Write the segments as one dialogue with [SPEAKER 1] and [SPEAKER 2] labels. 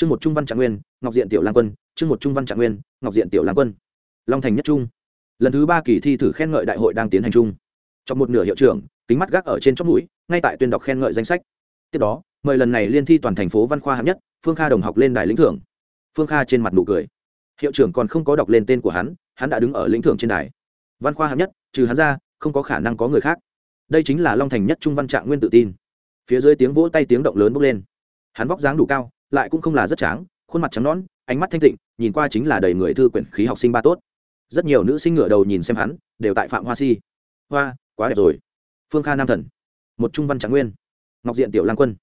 [SPEAKER 1] chương một trung văn trạng nguyên, ngọc diện tiểu lang quân, chương một trung văn trạng nguyên, ngọc diện tiểu lang quân. Long thành nhất trung. Lần thứ ba kỳ thi thử khen ngợi đại hội đang tiến hành chung. Trong một nửa hiệu trưởng, kính mắt gác ở trên chóp mũi, ngay tại tuyên đọc khen ngợi danh sách. Tiếp đó, mời lần này liên thi toàn thành phố văn khoa hạng nhất, phương kha đồng học lên đài lĩnh thưởng. Phương kha trên mặt nụ cười. Hiệu trưởng còn không có đọc lên tên của hắn hắn đã đứng ở lĩnh thưởng trên đài. Văn khoa hạng nhất, trừ hắn ra, không có khả năng có người khác. Đây chính là long thành nhất trung văn trạng nguyên tự tin. Phía dưới tiếng vỗ tay tiếng động lớn bốc lên. Hắn vóc dáng đủ cao lại cũng không là rất tráng, khuôn mặt trắng nõn, ánh mắt thanh tịnh, nhìn qua chính là đầy người thư quyển khí học sinh ba tốt. Rất nhiều nữ sinh ngựa đầu nhìn xem hắn, đều tại phạm hoa si. Hoa, quá đẹp rồi. Phương kha nam thần. Một trung văn trạng nguyên. Ngọc diện tiểu lang quân.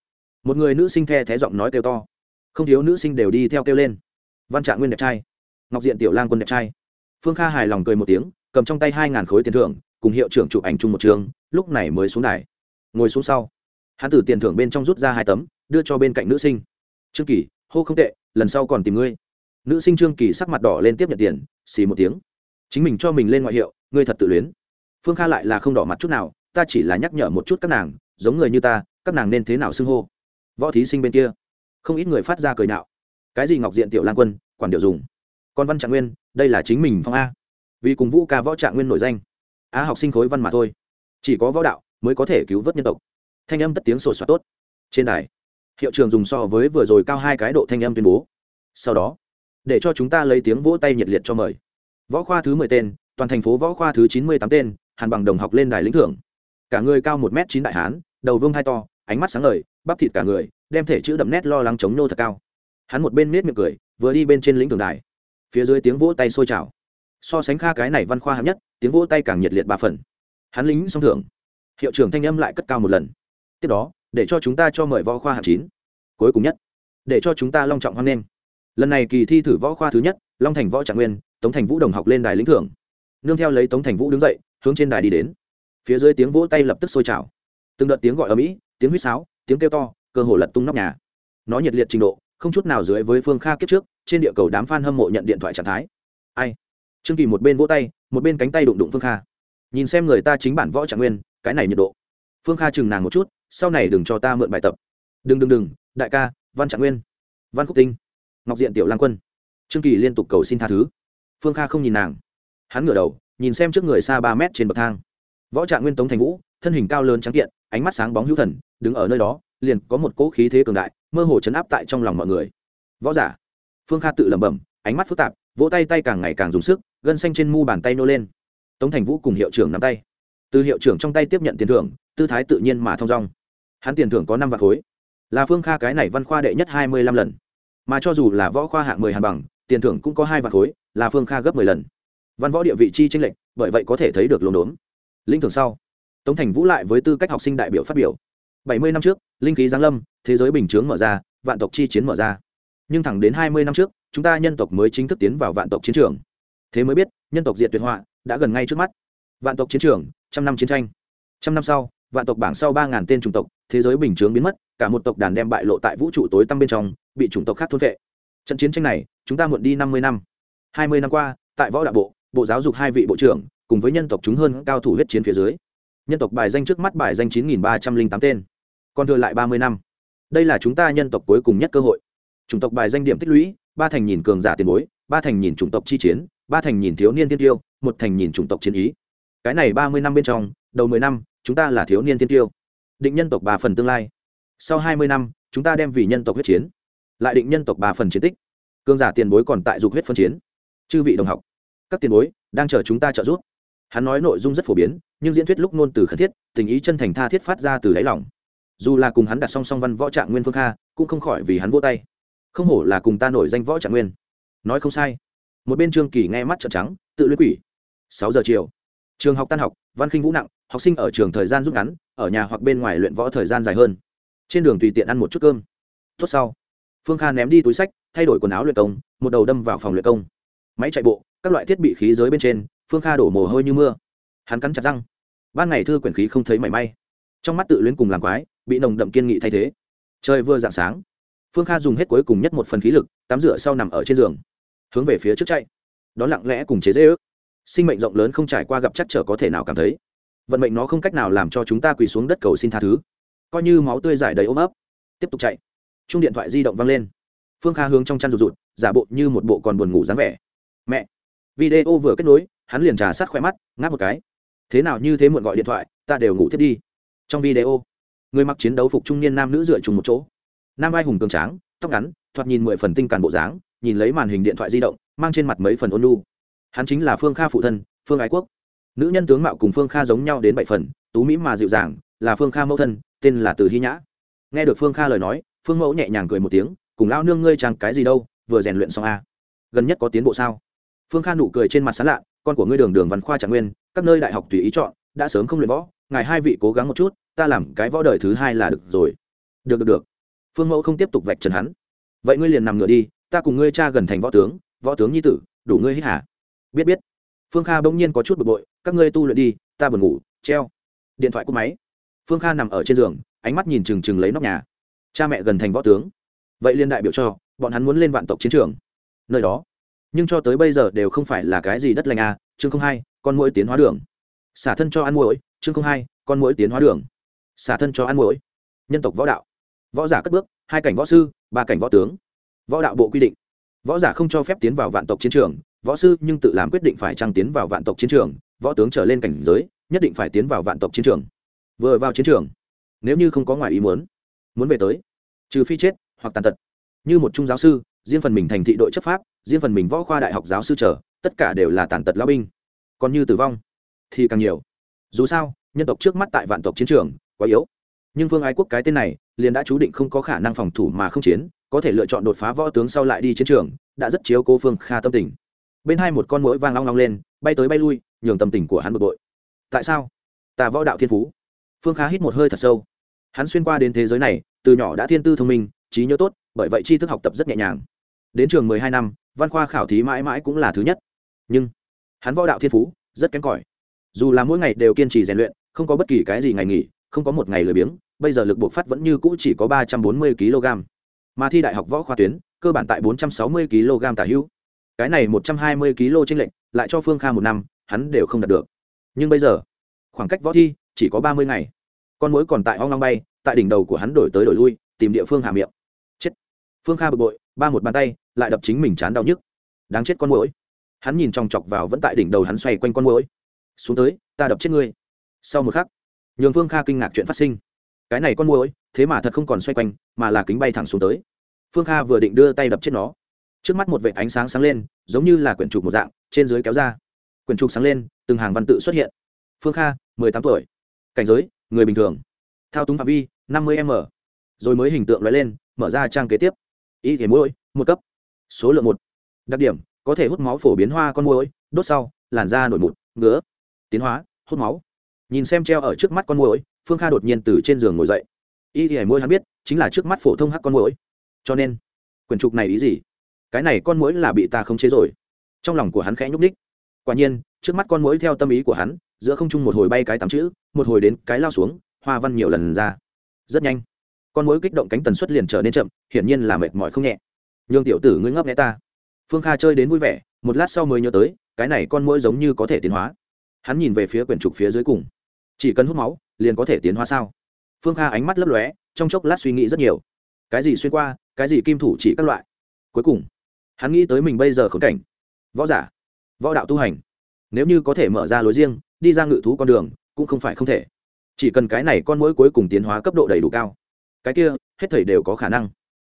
[SPEAKER 1] Một người nữ sinh the thé giọng nói kêu to. Không thiếu nữ sinh đều đi theo kêu lên. Văn trạng nguyên đẹp trai. Ngọc diện tiểu lang quân đẹp trai. Phương kha hài lòng cười một tiếng, cầm trong tay hai ngàn khối tiền thưởng, cùng hiệu trưởng chụp ảnh chung một trường, lúc này mới xuống đài. Ngồi xuống sau, hắn từ tiền thưởng bên trong rút ra hai tấm, đưa cho bên cạnh nữ sinh trương kỳ, hô không tệ, lần sau còn tìm ngươi. Nữ sinh trương kỳ sắc mặt đỏ lên tiếp nhận tiền, xì một tiếng. Chính mình cho mình lên ngoại hiệu, ngươi thật tự luyến. Phương kha lại là không đỏ mặt chút nào, ta chỉ là nhắc nhở một chút các nàng, giống người như ta, các nàng nên thế nào xưng hô. Võ thí sinh bên kia, không ít người phát ra cười nạo cái gì ngọc diện tiểu lan quân, quản điệu dùng. Còn văn trạng nguyên, đây là chính mình phong a. Vì cùng vũ ca võ trạng nguyên nổi danh. Á học sinh khối văn mà thôi. Chỉ có võ đạo mới có thể cứu vớt nhân tộc. Thanh âm tất tiếng sổ soát tốt. Trên đài hiệu trường dùng so với vừa rồi cao hai cái độ thanh âm tuyên bố. Sau đó, để cho chúng ta lấy tiếng vỗ tay nhiệt liệt cho mời. Võ khoa thứ mười tên, toàn thành phố võ khoa thứ chín mươi tám tên, hàn bằng đồng học lên đài lĩnh thưởng. Cả người cao một m chín đại hán, đầu vương hai to, ánh mắt sáng ngời, bắp thịt cả người, đem thể chữ đậm nét lo lắng chống nô thật cao. Hắn một bên nết miệng cười, vừa đi bên trên lĩnh thưởng đài. Phía dưới tiếng vỗ tay sôi trào. So sánh kha cái này văn khoa hạng nhất, tiếng vỗ tay càng nhiệt liệt ba phần. Hắn lính xong thưởng. Hiệu trưởng thanh âm lại cất cao một lần. Tiếp đó để cho chúng ta cho mời võ khoa hạng chín. Cuối cùng nhất, để cho chúng ta long trọng hoan nghênh. Lần này kỳ thi thử võ khoa thứ nhất, long thành võ trạng nguyên, tống thành vũ đồng học lên đài lĩnh thưởng. Nương theo lấy tống thành vũ đứng dậy, hướng trên đài đi đến. Phía dưới tiếng vỗ tay lập tức sôi trào. Từng đợt tiếng gọi ở mỹ tiếng huýt sáo, tiếng kêu to, cơ hồ lật tung nóc nhà. Nó nhiệt liệt trình độ, không chút nào dưới với phương kha kiếp trước, trên địa cầu đám f a n hâm mộ nhận điện thoại trạng thái. Ai? Trương kỳ một bên vỗ tay, một bên cánh tay đụng đụng phương kha. Nhìn xem người ta chính bản võ trạng nguyên, cái này nhiệt độ. Phương kha chừng nàng một chút sau này đừng cho ta mượn bài tập. Đừng đừng đừng, đại ca, văn trạng nguyên, văn khúc tinh, ngọc diện tiểu lang quân. Trương kỳ liên tục cầu xin tha thứ. Phương kha không nhìn nàng. Hắn ngửa đầu, nhìn xem trước người xa ba mét trên bậc thang. Võ trạng nguyên tống thành vũ, thân hình cao lớn trắng kiện, ánh mắt sáng bóng hữu thần, đứng ở nơi đó, liền có một cỗ khí thế cường đại, mơ hồ chấn áp tại trong lòng mọi người. Võ giả. Phương kha tự lẩm bẩm, ánh mắt phức tạp, vỗ tay tay càng ngày càng dùng sức, gân xanh trên mu bàn tay nô lên. Tống thành vũ cùng hiệu trưởng nắm tay. Từ hiệu trưởng trong tay tiếp nhận tiền thưởng, tư thái tự nhiên mà thong dong hắn tiền thưởng có năm vạn khối. Là phương kha cái này văn khoa đệ nhất hai mươi lăm lần. Mà cho dù là võ khoa hạng mười hàn bằng, tiền thưởng cũng có hai vạn khối, là phương kha gấp mười lần. Văn võ địa vị chi tranh lệch, bởi vậy có thể thấy được lồn đốn. Linh thường sau, tống thành vũ lại với tư cách học sinh đại biểu phát biểu. bảy mươi năm trước, linh khí giáng lâm, thế giới bình chướng mở ra, vạn tộc chi chiến mở ra. Nhưng thẳng đến hai mươi năm trước, chúng ta nhân tộc mới chính thức tiến vào vạn tộc chiến trường. Thế mới biết, nhân tộc diệt tuyệt họa, đã gần ngay trước mắt. Vạn tộc chiến trường, trăm năm chiến tranh. Trăm năm sau, vạn tộc bảng sau ba ngàn tên chủng tộc thế giới bình chướng biến mất, cả một tộc đàn đem bại lộ tại vũ trụ tối tăm bên trong, bị chủng tộc khác thôn vệ trận chiến tranh này, chúng ta muộn đi năm mươi năm. Hai mươi năm qua, tại võ đạo bộ bộ giáo dục hai vị bộ trưởng, cùng với nhân tộc chúng hơn cao thủ huyết chiến phía dưới. Nhân tộc bài danh trước mắt bài danh chín nghìn ba trăm linh tám tên. Còn thừa lại ba mươi năm. Đây là chúng ta nhân tộc cuối cùng nhất cơ hội. Chủng tộc bài danh điểm tích lũy, ba thành nhìn cường giả tiền bối, ba thành nhìn chủng tộc chi chiến, ba thành nhìn thiếu niên tiên tiêu, một thành nhìn chủng tộc chiến ý. Cái này ba mươi năm bên trong, đầu mười năm, chúng ta là thiếu niên tiên tiêu định nhân tộc ba phần tương lai. Sau hai mươi năm, chúng ta đem vì nhân tộc huyết chiến, lại định nhân tộc ba phần chiến tích. Cương giả tiền bối còn tại dục huyết phân chiến. Chư vị đồng học, các tiền bối đang chờ chúng ta trợ giúp. Hắn nói nội dung rất phổ biến, nhưng diễn thuyết lúc nôn từ khẩn thiết, tình ý chân thành tha thiết phát ra từ đáy lòng. Dù là cùng hắn đặt song song văn võ trạng nguyên phương kha, cũng không khỏi vì hắn vô tay. Không hổ là cùng ta nổi danh võ trạng nguyên. Nói không sai. Một bên trương kỳ nghe mắt trợn trắng, tự luyện quỷ. Sáu giờ chiều. Trường học tan học, văn khinh vũ nặng học sinh ở trường thời gian rút ngắn, ở nhà hoặc bên ngoài luyện võ thời gian dài hơn. Trên đường tùy tiện ăn một chút cơm. Tốt sau. Phương kha ném đi túi sách, thay đổi quần áo luyện công, một đầu đâm vào phòng luyện công. Máy chạy bộ, các loại thiết bị khí giới bên trên, phương kha đổ mồ hôi như mưa. Hắn cắn chặt răng. Ban ngày thư quyển khí không thấy mảy may. Trong mắt tự luyến cùng làm quái, bị nồng đậm kiên nghị thay thế. Trời vừa dạng sáng, phương kha dùng hết cuối cùng nhất một phần khí lực, tắm rửa sau nằm ở trên giường, hướng về phía trước chạy. Đó lặng lẽ cùng chế dễ ước. Sinh mệnh rộng lớn không trải qua gặp chắc trở có thể nào cảm thấy vận mệnh nó không cách nào làm cho chúng ta quỳ xuống đất cầu xin tha thứ. Coi như máu tươi giải đầy ôm ấp. Tiếp tục chạy. Chung điện thoại di động văng lên. Phương kha hướng trong chăn rụt rụt, giả bộ như một bộ còn buồn ngủ dáng vẻ. Mẹ! Video vừa kết nối, hắn liền trà sát khỏe mắt, ngáp một cái. Thế nào như thế muộn gọi điện thoại, ta đều ngủ thiết đi. Trong video, người mặc chiến đấu phục trung niên nam nữ dựa chung một chỗ. Nam ai hùng cường tráng, tóc ngắn, thoạt nhìn mười phần tinh càn bộ dáng, nhìn lấy màn hình điện thoại di động, mang trên mặt mấy phần ôn lu hắn chính là phương kha phụ thân, phương ái quốc nữ nhân tướng mạo cùng phương kha giống nhau đến bảy phần, tú mỹ mà dịu dàng, là phương kha mẫu thân, tên là từ hy nhã. Nghe được phương kha lời nói, phương mẫu nhẹ nhàng cười một tiếng, cùng lao nương ngươi trang cái gì đâu, vừa rèn luyện xong a. À. gần nhất có tiến bộ sao? Phương kha nụ cười trên mặt sán lạ, con của ngươi đường đường văn khoa trạng nguyên, các nơi đại học tùy ý chọn, đã sớm không luyện võ, ngài hai vị cố gắng một chút, ta làm cái võ đời thứ hai là được rồi. Được được được. Phương mẫu không tiếp tục vạch trần hắn. Vậy ngươi liền nằm ngửa đi, ta cùng ngươi cha gần thành võ tướng võ tướng nhi tử, đủ ngươi hít hả? Biết biết. Phương kha bỗng nhiên có chút bực bội các ngươi tu luyện đi, ta buồn ngủ, treo. Điện thoại cúp máy. Phương kha nằm ở trên giường, ánh mắt nhìn trừng trừng lấy nóc nhà. Cha mẹ gần thành võ tướng. Vậy liên đại biểu cho, bọn hắn muốn lên vạn tộc chiến trường. Nơi đó. Nhưng cho tới bây giờ đều không phải là cái gì đất lành à chương không hai, con mũi tiến hóa đường. Xả thân cho ăn mũi chương không hai, con mũi tiến hóa đường. Xả thân cho ăn mũi nhân tộc võ đạo. Võ giả cất bước, hai cảnh võ sư, ba cảnh võ tướng. Võ đạo bộ quy định. Võ giả không cho phép tiến vào vạn tộc chiến trường, võ sư nhưng tự làm quyết định phải trăng tiến vào vạn tộc chiến trường võ tướng trở lên cảnh giới, nhất định phải tiến vào vạn tộc chiến trường. Vừa vào chiến trường, nếu như không có ngoài ý muốn muốn về tới, trừ phi chết hoặc tàn tật. Như một trung giáo sư, riêng phần mình thành thị đội chấp pháp, riêng phần mình võ khoa đại học giáo sư trở tất cả đều là tàn tật lao binh. Còn như tử vong, thì càng nhiều. Dù sao, nhân tộc trước mắt tại vạn tộc chiến trường, quá yếu. Nhưng phương ái quốc cái tên này, liền đã chú định không có khả năng phòng thủ mà không chiến, có thể lựa chọn đột phá võ tướng sau lại đi chiến trường, đã rất chiếu cố phương kha tâm tình. Bên hai một con mũi vang long long lên, bay tới bay lui nhường tâm tình của hắn bực bội. Tại sao? Ta võ đạo thiên phú. Phương kha hít một hơi thật sâu. Hắn xuyên qua đến thế giới này, từ nhỏ đã thiên tư thông minh, trí nhớ tốt, bởi vậy tri thức học tập rất nhẹ nhàng. Đến trường mười hai năm, văn khoa khảo thí mãi mãi cũng là thứ nhất. Nhưng, hắn võ đạo thiên phú, rất kém cỏi. Dù là mỗi ngày đều kiên trì rèn luyện, không có bất kỳ cái gì ngày nghỉ, không có một ngày lười biếng, bây giờ lực buộc phát vẫn như cũ chỉ có ba trăm bốn mươi kg. Mà thi đại học võ khoa tuyến, cơ bản tại bốn trăm sáu mươi kg tả hữu. Cái này một trăm hai mươi kg trên lệnh lại cho phương kha một năm hắn đều không đạt được. Nhưng bây giờ, khoảng cách võ thi chỉ có ba mươi ngày. Con mối còn tại hoang long bay, tại đỉnh đầu của hắn đổi tới đổi lui, tìm địa phương hạ miệng. Chết. Phương kha bực bội, ba một bàn tay, lại đập chính mình chán đau nhức. Đáng chết con mũi hắn nhìn chòng chọc vào vẫn tại đỉnh đầu hắn xoay quanh con mũi xuống tới, ta đập chết ngươi. Sau một khắc, nhường phương kha kinh ngạc chuyện phát sinh. Cái này con mũi thế mà thật không còn xoay quanh, mà là kính bay thẳng xuống tới. Phương kha vừa định đưa tay đập chết nó. Trước mắt một vệ ánh sáng sáng lên, giống như là quyển chụp một dạng, trên dưới kéo ra quyển trục sáng lên, từng hàng văn tự xuất hiện. Phương kha, mười tám tuổi. Cảnh giới, người bình thường. Thao túng phạm vi, năm mươi m. Rồi mới hình tượng loại lên, mở ra trang kế tiếp. Y thể mũi một cấp. Số lượng một. Đặc điểm, có thể hút máu phổ biến hoa con mũi đốt sau, làn da nổi mụn, ngứa. Tiến hóa, hút máu. Nhìn xem treo ở trước mắt con mũi phương kha đột nhiên từ trên giường ngồi dậy. Y thể mũi hắn biết, chính là trước mắt phổ thông hắc con mũi cho nên, quyển trục này ý gì? Cái này con mũi là bị ta khống chế rồi. Trong lòng của hắn khẽ nhúc ních quả nhiên, trước mắt con mũi theo tâm ý của hắn, giữa không trung một hồi bay cái tám chữ, một hồi đến cái lao xuống, hoa văn nhiều lần ra. Rất nhanh, con mũi kích động cánh tần suất liền trở nên chậm, hiển nhiên là mệt mỏi không nhẹ. Nhường tiểu tử ngươi ngấp nghe ta. Phương kha chơi đến vui vẻ, một lát sau mới nhớ tới, cái này con mũi giống như có thể tiến hóa. Hắn nhìn về phía quyển trục phía dưới cùng. Chỉ cần hút máu, liền có thể tiến hóa sao? Phương kha ánh mắt lấp lóe, trong chốc lát suy nghĩ rất nhiều. Cái gì xuyên qua, cái gì kim thủ chỉ các loại? Cuối cùng, hắn nghĩ tới mình bây giờ khống cảnh. Võ giả võ đạo tu hành. Nếu như có thể mở ra lối riêng, đi ra ngự thú con đường, cũng không phải không thể. Chỉ cần cái này con mũi cuối cùng tiến hóa cấp độ đầy đủ cao. Cái kia, hết thầy đều có khả năng.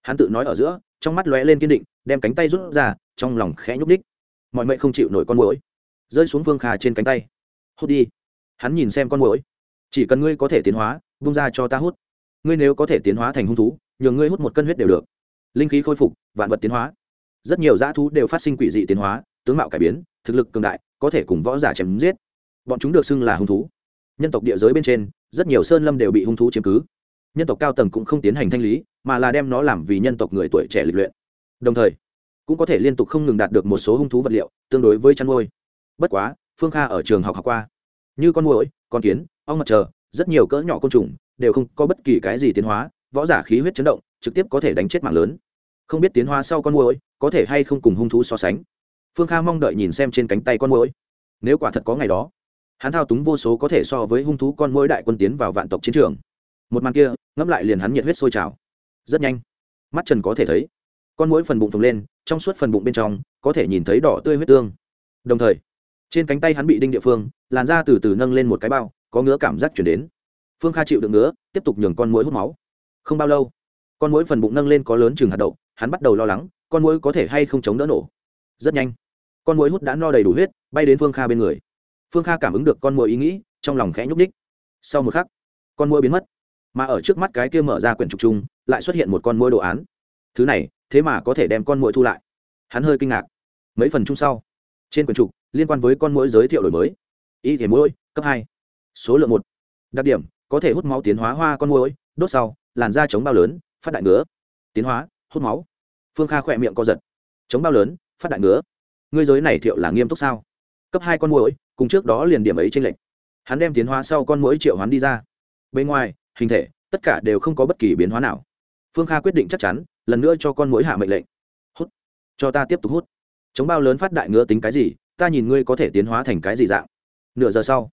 [SPEAKER 1] Hắn tự nói ở giữa, trong mắt lóe lên kiên định, đem cánh tay rút ra, trong lòng khẽ nhúc ních mọi mệnh không chịu nổi con mũi rơi xuống vương khà trên cánh tay. Hút đi. Hắn nhìn xem con mũi chỉ cần ngươi có thể tiến hóa, vung ra cho ta hút. Ngươi nếu có thể tiến hóa thành hung thú, nhường ngươi hút một cân huyết đều được. Linh khí khôi phục, vạn vật tiến hóa. Rất nhiều dã thú đều phát sinh quỷ dị tiến hóa tướng mạo cải biến, thực lực cường đại, có thể cùng võ giả chém giết. Bọn chúng được xưng là hung thú. Nhân tộc địa giới bên trên, rất nhiều sơn lâm đều bị hung thú chiếm cứ. Nhân tộc cao tầng cũng không tiến hành thanh lý, mà là đem nó làm vì nhân tộc người tuổi trẻ lịch luyện. Đồng thời, cũng có thể liên tục không ngừng đạt được một số hung thú vật liệu, tương đối với chăn nuôi. Bất quá, phương kha ở trường học học qua. Như con muỗi, con kiến, ong mặt trời, rất nhiều cỡ nhỏ côn trùng, đều không có bất kỳ cái gì tiến hóa, võ giả khí huyết chấn động, trực tiếp có thể đánh chết mạng lớn. Không biết tiến hóa sau con muỗi, có thể hay không cùng hung thú so sánh phương kha mong đợi nhìn xem trên cánh tay con mũi nếu quả thật có ngày đó, hắn thao túng vô số có thể so với hung thú con mũi đại quân tiến vào vạn tộc chiến trường. Một màn kia, ngẫm lại liền hắn nhiệt huyết sôi trào. Rất nhanh, mắt trần có thể thấy, con mũi phần bụng phồng lên, trong suốt phần bụng bên trong, có thể nhìn thấy đỏ tươi huyết tương. Đồng thời, trên cánh tay hắn bị đinh địa phương, làn da từ từ nâng lên một cái bao, có ngứa cảm giác chuyển đến. Phương kha chịu được ngứa, tiếp tục nhường con mũi hút máu. Không bao lâu, con mũi phần bụng nâng lên có lớn chừng hạt đậu, hắn bắt đầu lo lắng, con mũi có thể hay không chống đỡ nổ. Rất nhanh con mũi hút đã no đầy đủ huyết, bay đến phương kha bên người. Phương kha cảm ứng được con mũi ý nghĩ, trong lòng khẽ nhúc ních sau một khắc, con mũi biến mất, mà ở trước mắt cái kia mở ra quyển trục chung, lại xuất hiện một con mũi đồ án. Thứ này, thế mà có thể đem con mũi thu lại. Hắn hơi kinh ngạc. Mấy phần chung sau, trên quyển trục, liên quan với con mũi giới thiệu đổi mới. Y thể mũi cấp hai. Số lượng một. Đặc điểm, có thể hút máu tiến hóa hoa con mũi đốt sau, làn da chống bao lớn, phát đại ngứa. Tiến hóa, hút máu. Phương kha khỏe miệng co giật. Chống bao lớn, phát đại ngứa ngươi giới này thiệu là nghiêm túc sao? Cấp hai con mũi cùng trước đó liền điểm ấy trên lệnh hắn đem tiến hóa sau con mũi triệu hắn đi ra. Bên ngoài, hình thể, tất cả đều không có bất kỳ biến hóa nào. Phương kha quyết định chắc chắn, lần nữa cho con mũi hạ mệnh lệnh. Hút. Cho ta tiếp tục hút. Chống bao lớn phát đại ngứa tính cái gì, ta nhìn ngươi có thể tiến hóa thành cái gì dạng. Nửa giờ sau,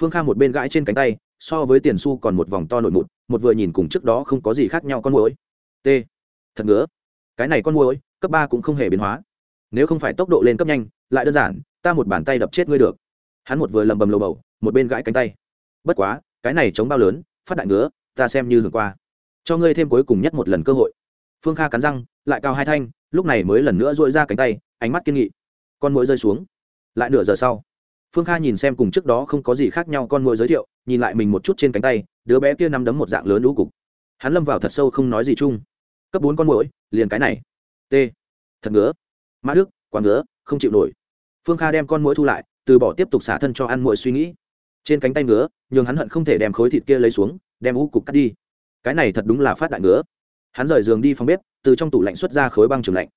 [SPEAKER 1] phương kha một bên gãi trên cánh tay, so với tiền su còn một vòng to nội mụt một vừa nhìn cùng trước đó không có gì khác nhau con mũi t. Thật ngứa. Cái này con mũi cấp ba cũng không hề biến hóa nếu không phải tốc độ lên cấp nhanh, lại đơn giản, ta một bàn tay đập chết ngươi được. Hắn một vừa lầm bầm lầu bầu, một bên gãi cánh tay. Bất quá, cái này chống bao lớn, phát đại ngứa, ta xem như hưởng qua. Cho ngươi thêm cuối cùng nhất một lần cơ hội. Phương kha cắn răng, lại cao hai thanh, lúc này mới lần nữa dội ra cánh tay, ánh mắt kiên nghị. Con mũi rơi xuống. Lại nửa giờ sau, phương kha nhìn xem cùng trước đó không có gì khác nhau con mũi giới thiệu, nhìn lại mình một chút trên cánh tay, đứa bé kia nắm đấm một dạng lớn lũ cục. Hắn lâm vào thật sâu không nói gì chung. Cấp bốn con mũi liền cái này. T. Thật ngứa mã đức quá ngứa, không chịu nổi. Phương kha đem con mũi thu lại, từ bỏ tiếp tục xả thân cho ăn mũi suy nghĩ. Trên cánh tay ngứa, nhường hắn hận không thể đem khối thịt kia lấy xuống, đem u cục cắt đi. Cái này thật đúng là phát đại ngứa. Hắn rời giường đi phòng bếp, từ trong tủ lạnh xuất ra khối băng trường lạnh.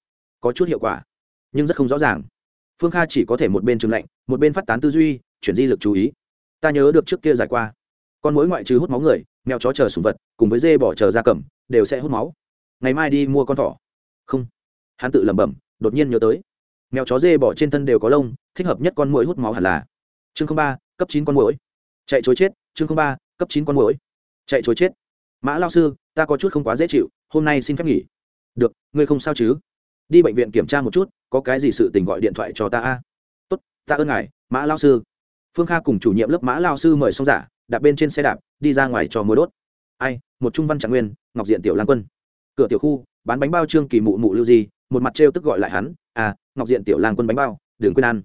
[SPEAKER 1] Có chút hiệu quả, nhưng rất không rõ ràng. Phương kha chỉ có thể một bên trường lạnh, một bên phát tán tư duy, chuyển di lực chú ý. Ta nhớ được trước kia giải qua. Con mối ngoại trừ hút máu người, mèo chó chờ sùng vật, cùng với dê bỏ chờ da cầm, đều sẽ hút máu. Ngày mai đi mua con thỏ. Không. Hắn tự lẩm bẩm đột nhiên nhớ tới. Mèo chó dê bỏ trên thân đều có lông, thích hợp nhất con mũi hút máu hẳn là. Chương ba, cấp chín con mũi chạy chối chết, chương ba, cấp chín con mũi chạy chối chết. Mã lao sư, ta có chút không quá dễ chịu, hôm nay xin phép nghỉ. Được, ngươi không sao chứ? Đi bệnh viện kiểm tra một chút, có cái gì sự tình gọi điện thoại cho ta a? Tốt, ta ơn ngài, mã lao sư. Phương kha cùng chủ nhiệm lớp mã lao sư mời xong giả, đạp bên trên xe đạp, đi ra ngoài cho mối đốt. Ai, một trung văn trạng nguyên, ngọc diện tiểu lan quân. Cửa tiểu khu, bán bánh bao trương kỳ mụ mụ lưu di một mặt trêu tức gọi lại hắn à ngọc diện tiểu lang quân bánh bao, đừng quên ăn.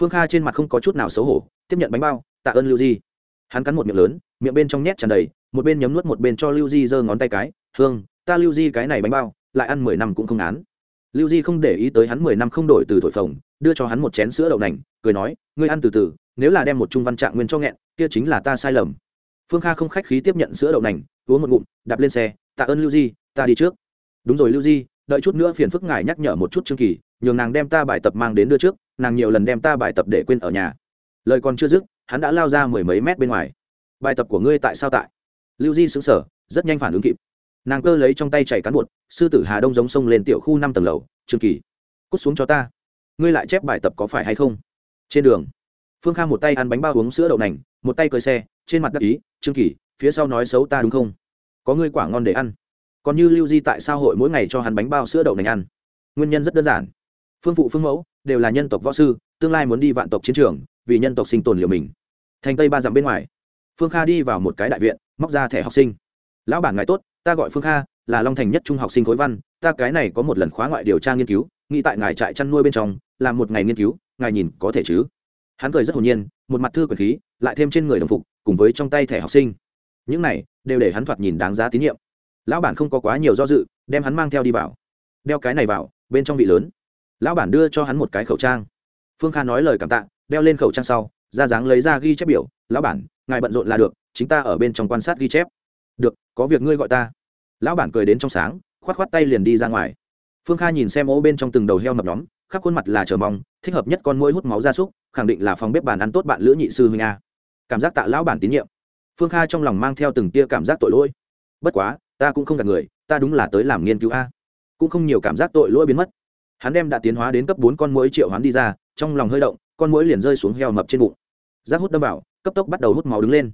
[SPEAKER 1] Phương kha trên mặt không có chút nào xấu hổ, tiếp nhận bánh bao, tạ ơn lưu di. Hắn cắn một miệng lớn, miệng bên trong nhét tràn đầy, một bên nhấm nuốt một bên cho lưu di giơ ngón tay cái, hương, ta lưu di cái này bánh bao, lại ăn mười năm cũng không án lưu di không để ý tới hắn mười năm không đổi từ thổi phồng, đưa cho hắn một chén sữa đậu nành, cười nói, ngươi ăn từ từ, nếu là đem một trung văn trạng nguyên cho nghẹn, kia chính là ta sai lầm. Phương kha không khách khí tiếp nhận sữa đậu nành, uống một ngụm, đạp lên xe, tạ ơn lưu di, ta đi trước. Đúng rồi lưu di đợi chút nữa phiền phức ngài nhắc nhở một chút chương kỳ, nhường nàng đem ta bài tập mang đến đưa trước, nàng nhiều lần đem ta bài tập để quên ở nhà. Lời còn chưa dứt, hắn đã lao ra mười mấy mét bên ngoài. Bài tập của ngươi tại sao tại? Lưu di xứng sở rất nhanh phản ứng kịp. Nàng cơ lấy trong tay chảy cán bột, sư tử hà đông giống sông lên tiểu khu năm tầng lầu, trương kỳ, cút xuống cho ta. Ngươi lại chép bài tập có phải hay không? Trên đường, phương kha một tay ăn bánh bao uống sữa đậu nành, một tay cơi xe, trên mặt đắc ý, trương kỳ, phía sau nói xấu ta đúng không? Có ngươi quả ngon để ăn còn như lưu di tại sao hội mỗi ngày cho hắn bánh bao sữa đậu nành ăn? Nguyên nhân rất đơn giản. Phương phụ phương mẫu đều là nhân tộc võ sư, tương lai muốn đi vạn tộc chiến trường, vì nhân tộc sinh tồn liều mình. Thành tây ba dặm bên ngoài, phương kha đi vào một cái đại viện, móc ra thẻ học sinh. Lão bản ngài tốt, ta gọi phương kha, là long thành nhất trung học sinh khối văn, ta cái này có một lần khóa ngoại điều tra nghiên cứu, nghĩ tại ngài trại chăn nuôi bên trong, làm một ngày nghiên cứu, ngài nhìn có thể chứ? Hắn cười rất hồn nhiên, một mặt thư quyền khí, lại thêm trên người đồng phục, cùng với trong tay thẻ học sinh. Những này đều để hắn thoạt nhìn đáng giá tín nhiệm lão bản không có quá nhiều do dự, đem hắn mang theo đi vào. Đeo cái này vào, bên trong vị lớn. Lão bản đưa cho hắn một cái khẩu trang. Phương kha nói lời cảm tạ, đeo lên khẩu trang sau, ra dáng lấy ra ghi chép biểu. Lão bản, ngài bận rộn là được, chính ta ở bên trong quan sát ghi chép. Được, có việc ngươi gọi ta. Lão bản cười đến trong sáng k h o á t k h o á t tay liền đi ra ngoài. Phương kha nhìn xem ô bên trong từng đầu heo mập nhóm, khắp khuôn mặt là chờ mong, thích hợp nhất con mũi hút máu gia súc, khẳng định là phòng bếp bàn ăn tốt bạn lữ nhị sư huynh a. Cảm giác tạ lão bản tín nhiệm. Phương kha trong lòng mang theo từng tia cảm giác tội lỗi. Bất quá ta cũng không gặp người, ta đúng là tới làm nghiên cứu a. Cũng không nhiều cảm giác tội lỗi biến mất. Hắn đem đã tiến hóa đến cấp bốn con mũi triệu hắn đi ra, trong lòng hơi động, con mũi liền rơi xuống heo mập trên bụng. Rác hút đâm vào, cấp tốc bắt đầu hút máu đứng lên.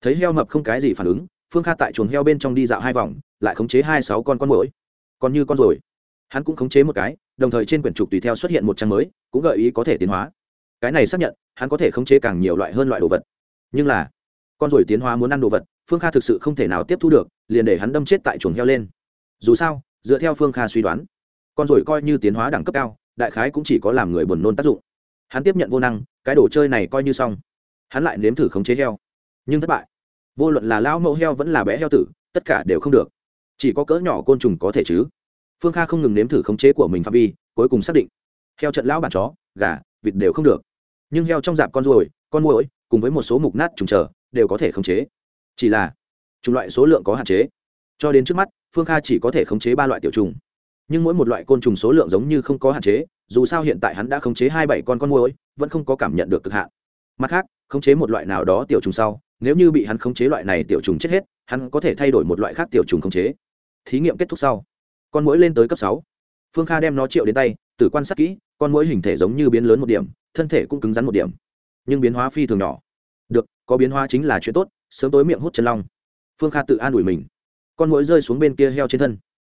[SPEAKER 1] Thấy heo mập không cái gì phản ứng, phương kha tại chuồng heo bên trong đi dạo hai vòng, lại khống chế hai sáu con con mũi còn như con rồi. Hắn cũng khống chế một cái, đồng thời trên quyển trục tùy theo xuất hiện một trang mới, cũng gợi ý có thể tiến hóa. Cái này xác nhận, hắn có thể khống chế càng nhiều loại hơn loại đồ vật. Nhưng là, con ruồi tiến hóa muốn ăn đồ vật, phương kha thực sự không thể nào tiếp thu được liền để hắn đâm chết tại chuồng heo lên. Dù sao, dựa theo phương kha suy đoán, con ruồi coi như tiến hóa đẳng cấp cao, đại khái cũng chỉ có làm người buồn nôn tác dụng. Hắn tiếp nhận vô năng, cái đồ chơi này coi như xong. Hắn lại nếm thử khống chế heo. Nhưng thất bại. Vô luận là lão mẫu heo vẫn là bé heo tử, tất cả đều không được. Chỉ có cỡ nhỏ côn trùng có thể chứ. Phương kha không ngừng nếm thử khống chế của mình phạm vi, cuối cùng xác định, heo trận lão bản chó, gà, vịt đều không được. Nhưng heo trong dạp con ruồi, con muỗi, cùng với một số mục nát trùng trở, đều có thể khống chế. Chỉ là chủng loại số lượng có hạn chế. Cho đến trước mắt, phương kha chỉ có thể khống chế ba loại tiểu trùng. Nhưng mỗi một loại côn trùng số lượng giống như không có hạn chế, dù sao hiện tại hắn đã khống chế hai bảy con con muỗi, vẫn không có cảm nhận được cực hạn. Mặt khác, khống chế một loại nào đó tiểu trùng sau, nếu như bị hắn khống chế loại này tiểu trùng chết hết, hắn có thể thay đổi một loại khác tiểu trùng khống chế. Thí nghiệm kết thúc sau, con mũi lên tới cấp sáu. Phương kha đem nó triệu đến tay, tử quan sát kỹ, con mũi hình thể giống như biến lớn một điểm, thân thể cũng cứng rắn một điểm. Nhưng biến hóa phi thường nhỏ. Được, có biến hóa chính là chuyện tốt, sớm tối miệng hút chân long phương kha tự an ủi mình. Con mũi rơi xuống bên kia heo trên thân.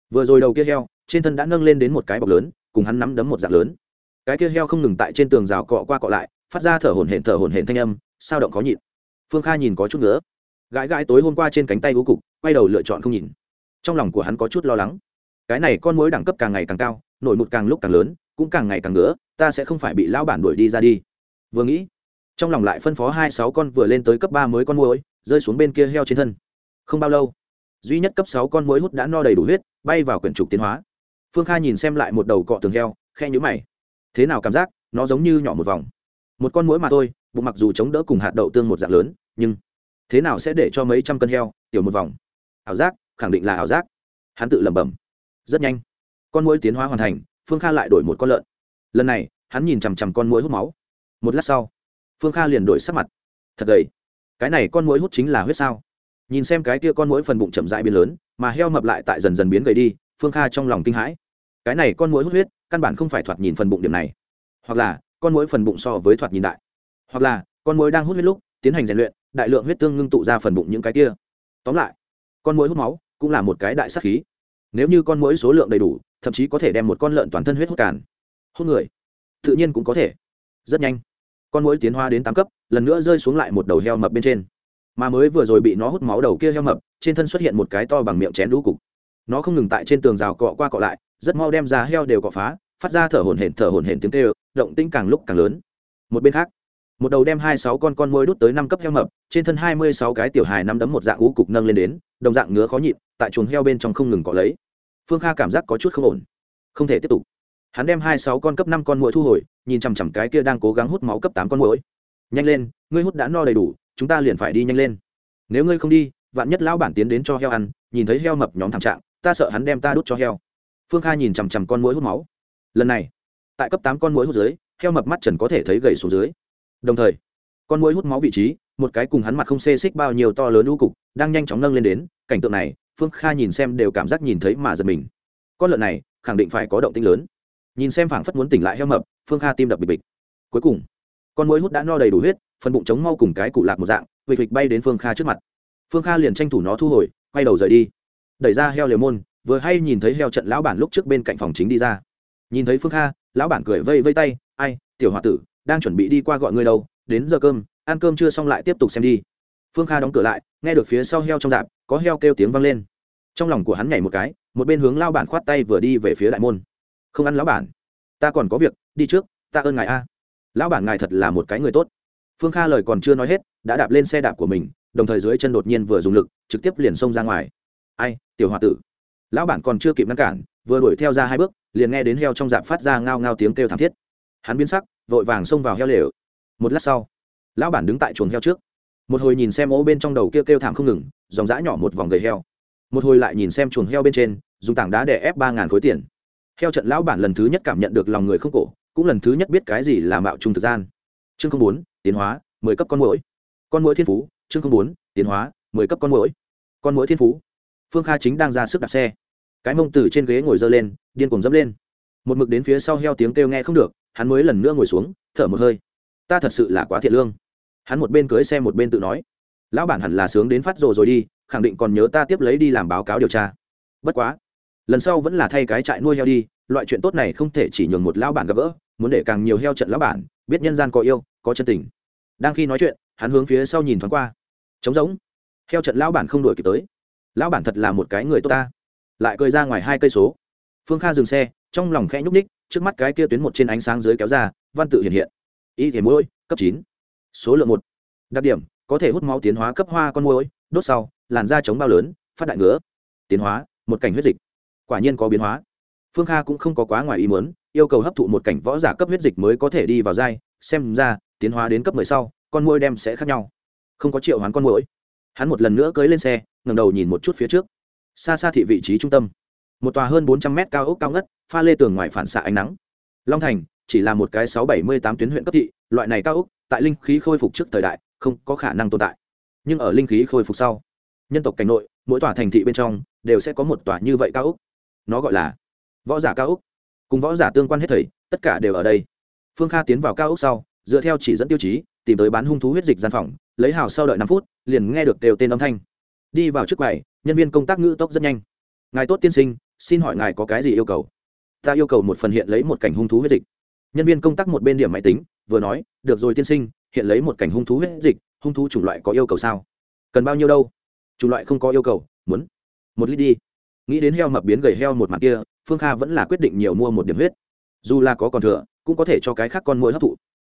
[SPEAKER 1] Vừa rồi đầu kia heo, trên thân đã nâng lên đến một cái bọc lớn, cùng hắn nắm đấm một dạng lớn. Cái kia heo không ngừng tại trên tường rào cọ qua cọ lại, phát ra thở hổn hển thở hổn hển thanh âm, sao động khó nhịn. Phương kha nhìn có chút nữa gãi gãi tối hôm qua trên cánh tay u cục, quay đầu lựa chọn không nhìn trong lòng của hắn có chút lo lắng. Cái này con mối đẳng cấp càng ngày càng cao, nổi một càng lúc càng lớn, cũng càng ngày càng nữa ta sẽ không phải bị lão bản đuổi đi ra đi. Vừa nghĩ, trong lòng lại phân phó hai sáu con vừa lên tới cấp ba mới con mối rơi xuống bên kia heo trên thân không bao lâu, duy nhất cấp sáu con mối hút đã no đầy đủ huyết, bay vào quyển trục tiến hóa. Phương kha nhìn xem lại một đầu cọ tường heo khe nhũ mày. Thế nào cảm giác? Nó giống như nhỏ một vòng. Một con mũi mà thôi, bụng mặc dù chống đỡ cùng hạt đậu tương một dạng lớn, nhưng thế nào sẽ để cho mấy trăm cân heo, tiểu một vòng? Ảo giác, khẳng định là ảo giác. Hắn tự lẩm bẩm. Rất nhanh, con mũi tiến hóa hoàn thành, phương kha lại đổi một con lợn. Lần này, hắn nhìn chằm chằm con mũi hút máu. Một lát sau, phương kha liền đổi sắc mặt. Thật gầy. Cái này con mũi hút chính là huyết sao? Nhìn xem cái kia con mũi phần bụng chậm rãi biến lớn, mà heo mập lại tại dần dần biến gầy đi, phương kha trong lòng kinh hãi. Cái này con mũi hút huyết, căn bản không phải thoạt nhìn phần bụng điểm này. Hoặc là, con mũi phần bụng so với thoạt nhìn đại. Hoặc là, con mũi đang hút huyết lúc, tiến hành rèn luyện, đại lượng huyết tương ngưng tụ ra phần bụng những cái kia. Tóm lại, con mũi hút máu cũng là một cái đại sắc khí. Nếu như con mũi số lượng đầy đủ, thậm chí có thể đem một con lợn toàn thân huyết hút càn hút người, tự nhiên cũng có thể. Rất nhanh, con mũi tiến hóa đến tám cấp, lần nữa rơi xuống lại một đầu heo mập bên trên mà mới vừa rồi bị nó hút máu đầu kia heo mập, trên thân xuất hiện một cái to bằng miệng chén đũ cục. Nó không ngừng tại trên tường rào cọ qua cọ lại, rất mau đem ra heo đều cọ phá, phát ra thở hổn hển, thở hổn hển tiếng kêu, động tĩnh càng lúc càng lớn. Một bên khác, một đầu đem hai sáu con con môi đút tới năm cấp heo mập, trên thân hai mươi sáu cái tiểu hài năm đấm một dạng ú cục nâng lên đến, đồng dạng ngứa khó nhịn, tại chuồng heo bên trong không ngừng cọ lấy. Phương kha cảm giác có chút không ổn, không thể tiếp tục. Hắn đem hai sáu con cấp năm con mũi thu hồi, nhìn chằm chằm cái kia đang cố gắng hút máu cấp tám con mũi nhanh lên, ngươi hút đã no đầy đủ chúng ta liền phải đi nhanh lên. Nếu ngươi không đi, vạn nhất lão bản tiến đến cho heo ăn, nhìn thấy heo mập nhóm thảm trạng, ta sợ hắn đem ta đút cho heo. Phương kha nhìn chằm chằm con mũi hút máu. Lần này, tại cấp tám con mũi hút dưới, heo mập mắt trần có thể thấy gầy xuống dưới. Đồng thời, con mũi hút máu vị trí, một cái cùng hắn mặt không xê xích bao nhiêu to lớn u cục, đang nhanh chóng nâng lên đến, cảnh tượng này, phương kha nhìn xem đều cảm giác nhìn thấy mà giật mình. Con lợn này, khẳng định phải có động tinh lớn. Nhìn xem phảng phất muốn tỉnh lại heo mập, phương kha tim đập bịch bịch. Cuối cùng, con mũi hút đã no đầy đủ huyết phần bụng trống mau cùng cái cụ lạc một dạng vịt vịt bay đến phương kha trước mặt. Phương kha liền tranh thủ nó thu hồi, quay đầu rời đi. Đẩy ra heo liều môn, vừa hay nhìn thấy heo trận lão bản lúc trước bên cạnh phòng chính đi ra. Nhìn thấy phương kha, lão bản cười vây vây tay, ai, tiểu h o a tử, đang chuẩn bị đi qua gọi ngươi đâu, đến giờ cơm, ăn cơm chưa xong lại tiếp tục xem đi. Phương kha đóng cửa lại, nghe được phía sau heo trong dạp, có heo kêu tiếng vang lên. Trong lòng của hắn nhảy một cái, một bên hướng lao bản khoát tay vừa đi về phía đại môn. Không ăn lão bản, ta còn có việc, đi trước, ta ơn ngài a. Lão bản ngài thật là một cái người tốt phương kha lời còn chưa nói hết, đã đạp lên xe đạp của mình, đồng thời dưới chân đột nhiên vừa dùng lực, trực tiếp liền xông ra ngoài. Ai, tiểu h o a tử. Lão bản còn chưa kịp ngăn cản, vừa đuổi theo ra hai bước, liền nghe đến heo trong dạp phát ra ngao ngao tiếng kêu thảm thiết. Hắn biến sắc, vội vàng xông vào heo lều. Một lát sau, lão bản đứng tại chuồng heo trước. Một hồi nhìn xem ố bên trong đầu kêu kêu thảm không ngừng, dòng dã nhỏ một vòng gầy heo. Một hồi lại nhìn xem chuồng heo bên trên, dùng tảng đá để ép ba ngàn khối tiền. Heo trận lão bản lần thứ nhất cảm nhận được lòng người không cổ, cũng lần thứ nhất biết cái gì là mạo trung thực gian. Chương không bốn tiến hóa, mười cấp con mũi con mũi thiên phú, chương không bốn, tiến hóa, mười cấp con mũi con mũi thiên phú. Phương kha chính đang ra sức đạp xe. Cái mông từ trên ghế ngồi dơ lên, điên cuồng dẫm lên. Một mực đến phía sau heo tiếng kêu nghe không được, hắn mới lần nữa ngồi xuống, thở một hơi. Ta thật sự là quá thiệt lương. Hắn một bên cưới xe một bên tự nói. Lão bản hẳn là sướng đến phát rồ rồi đi, khẳng định còn nhớ ta tiếp lấy đi làm báo cáo điều tra. Bất quá, lần sau vẫn là thay cái trại nuôi heo đi, loại chuyện tốt này không thể chỉ nhường một lão bản gặp gỡ, muốn để càng nhiều heo trận lão bản, biết nhân gian có yêu, có chân tình đang khi nói chuyện, hắn hướng phía sau nhìn thoáng qua. Trống rỗng. Theo trận lão bản không đuổi kịp tới. Lão bản thật là một cái người tốt ta. Lại cười ra ngoài hai cây số. Phương kha dừng xe, trong lòng khẽ nhúc ních trước mắt cái kia tuyến một trên ánh sáng dưới kéo ra, văn tự hiện hiện. Y thể mũi cấp chín. Số lượng một. Đặc điểm, có thể hút máu tiến hóa cấp hoa con mũi đốt sau, làn da chống bao lớn, phát đại ngứa. Tiến hóa, một cảnh huyết dịch. Quả nhiên có biến hóa. Phương kha cũng không có quá ngoài ý muốn, yêu cầu hấp thụ một cảnh võ giả cấp huyết dịch mới có thể đi vào dai xem ra tiến hóa đến cấp mười sau, con mũi đem sẽ khác nhau. Không có triệu hoán con mũi hắn một lần nữa cưới lên xe ngầm đầu nhìn một chút phía trước. Xa xa thị vị trí trung tâm. Một tòa hơn bốn trăm mét cao ốc cao ngất, pha lê tường ngoài phản xạ ánh nắng. Long thành, chỉ là một cái sáu bảy mươi tám tuyến huyện cấp thị, loại này cao ốc, tại linh khí khôi phục trước thời đại, không có khả năng tồn tại. Nhưng ở linh khí khôi phục sau, nhân tộc cảnh nội, mỗi tòa thành thị bên trong, đều sẽ có một tòa như vậy cao ốc. Nó gọi là võ giả cao ốc cùng võ giả tương quan hết thầy tất cả đều ở đây. Phương kha tiến vào cao ốc sau dựa theo chỉ dẫn tiêu chí, tìm tới bán hung thú huyết dịch gian phòng, lấy hào sau đợi năm phút, liền nghe được đều tên âm thanh. Đi vào trước quầy, nhân viên công tác ngữ tốc rất nhanh. Ngài tốt tiên sinh, xin hỏi ngài có cái gì yêu cầu? Ta yêu cầu một phần hiện lấy một cảnh hung thú huyết dịch. Nhân viên công tác một bên điểm máy tính, vừa nói, được rồi tiên sinh, hiện lấy một cảnh hung thú huyết dịch, hung thú chủng loại có yêu cầu sao? Cần bao nhiêu đâu? Chủng loại không có yêu cầu, muốn một lít đi. Nghĩ đến heo mập biến gầy heo một mặt kia, phương kha vẫn là quyết định nhiều mua một điểm huyết. Dù là có còn thừa, cũng có thể cho cái khác con mũi hấp thụ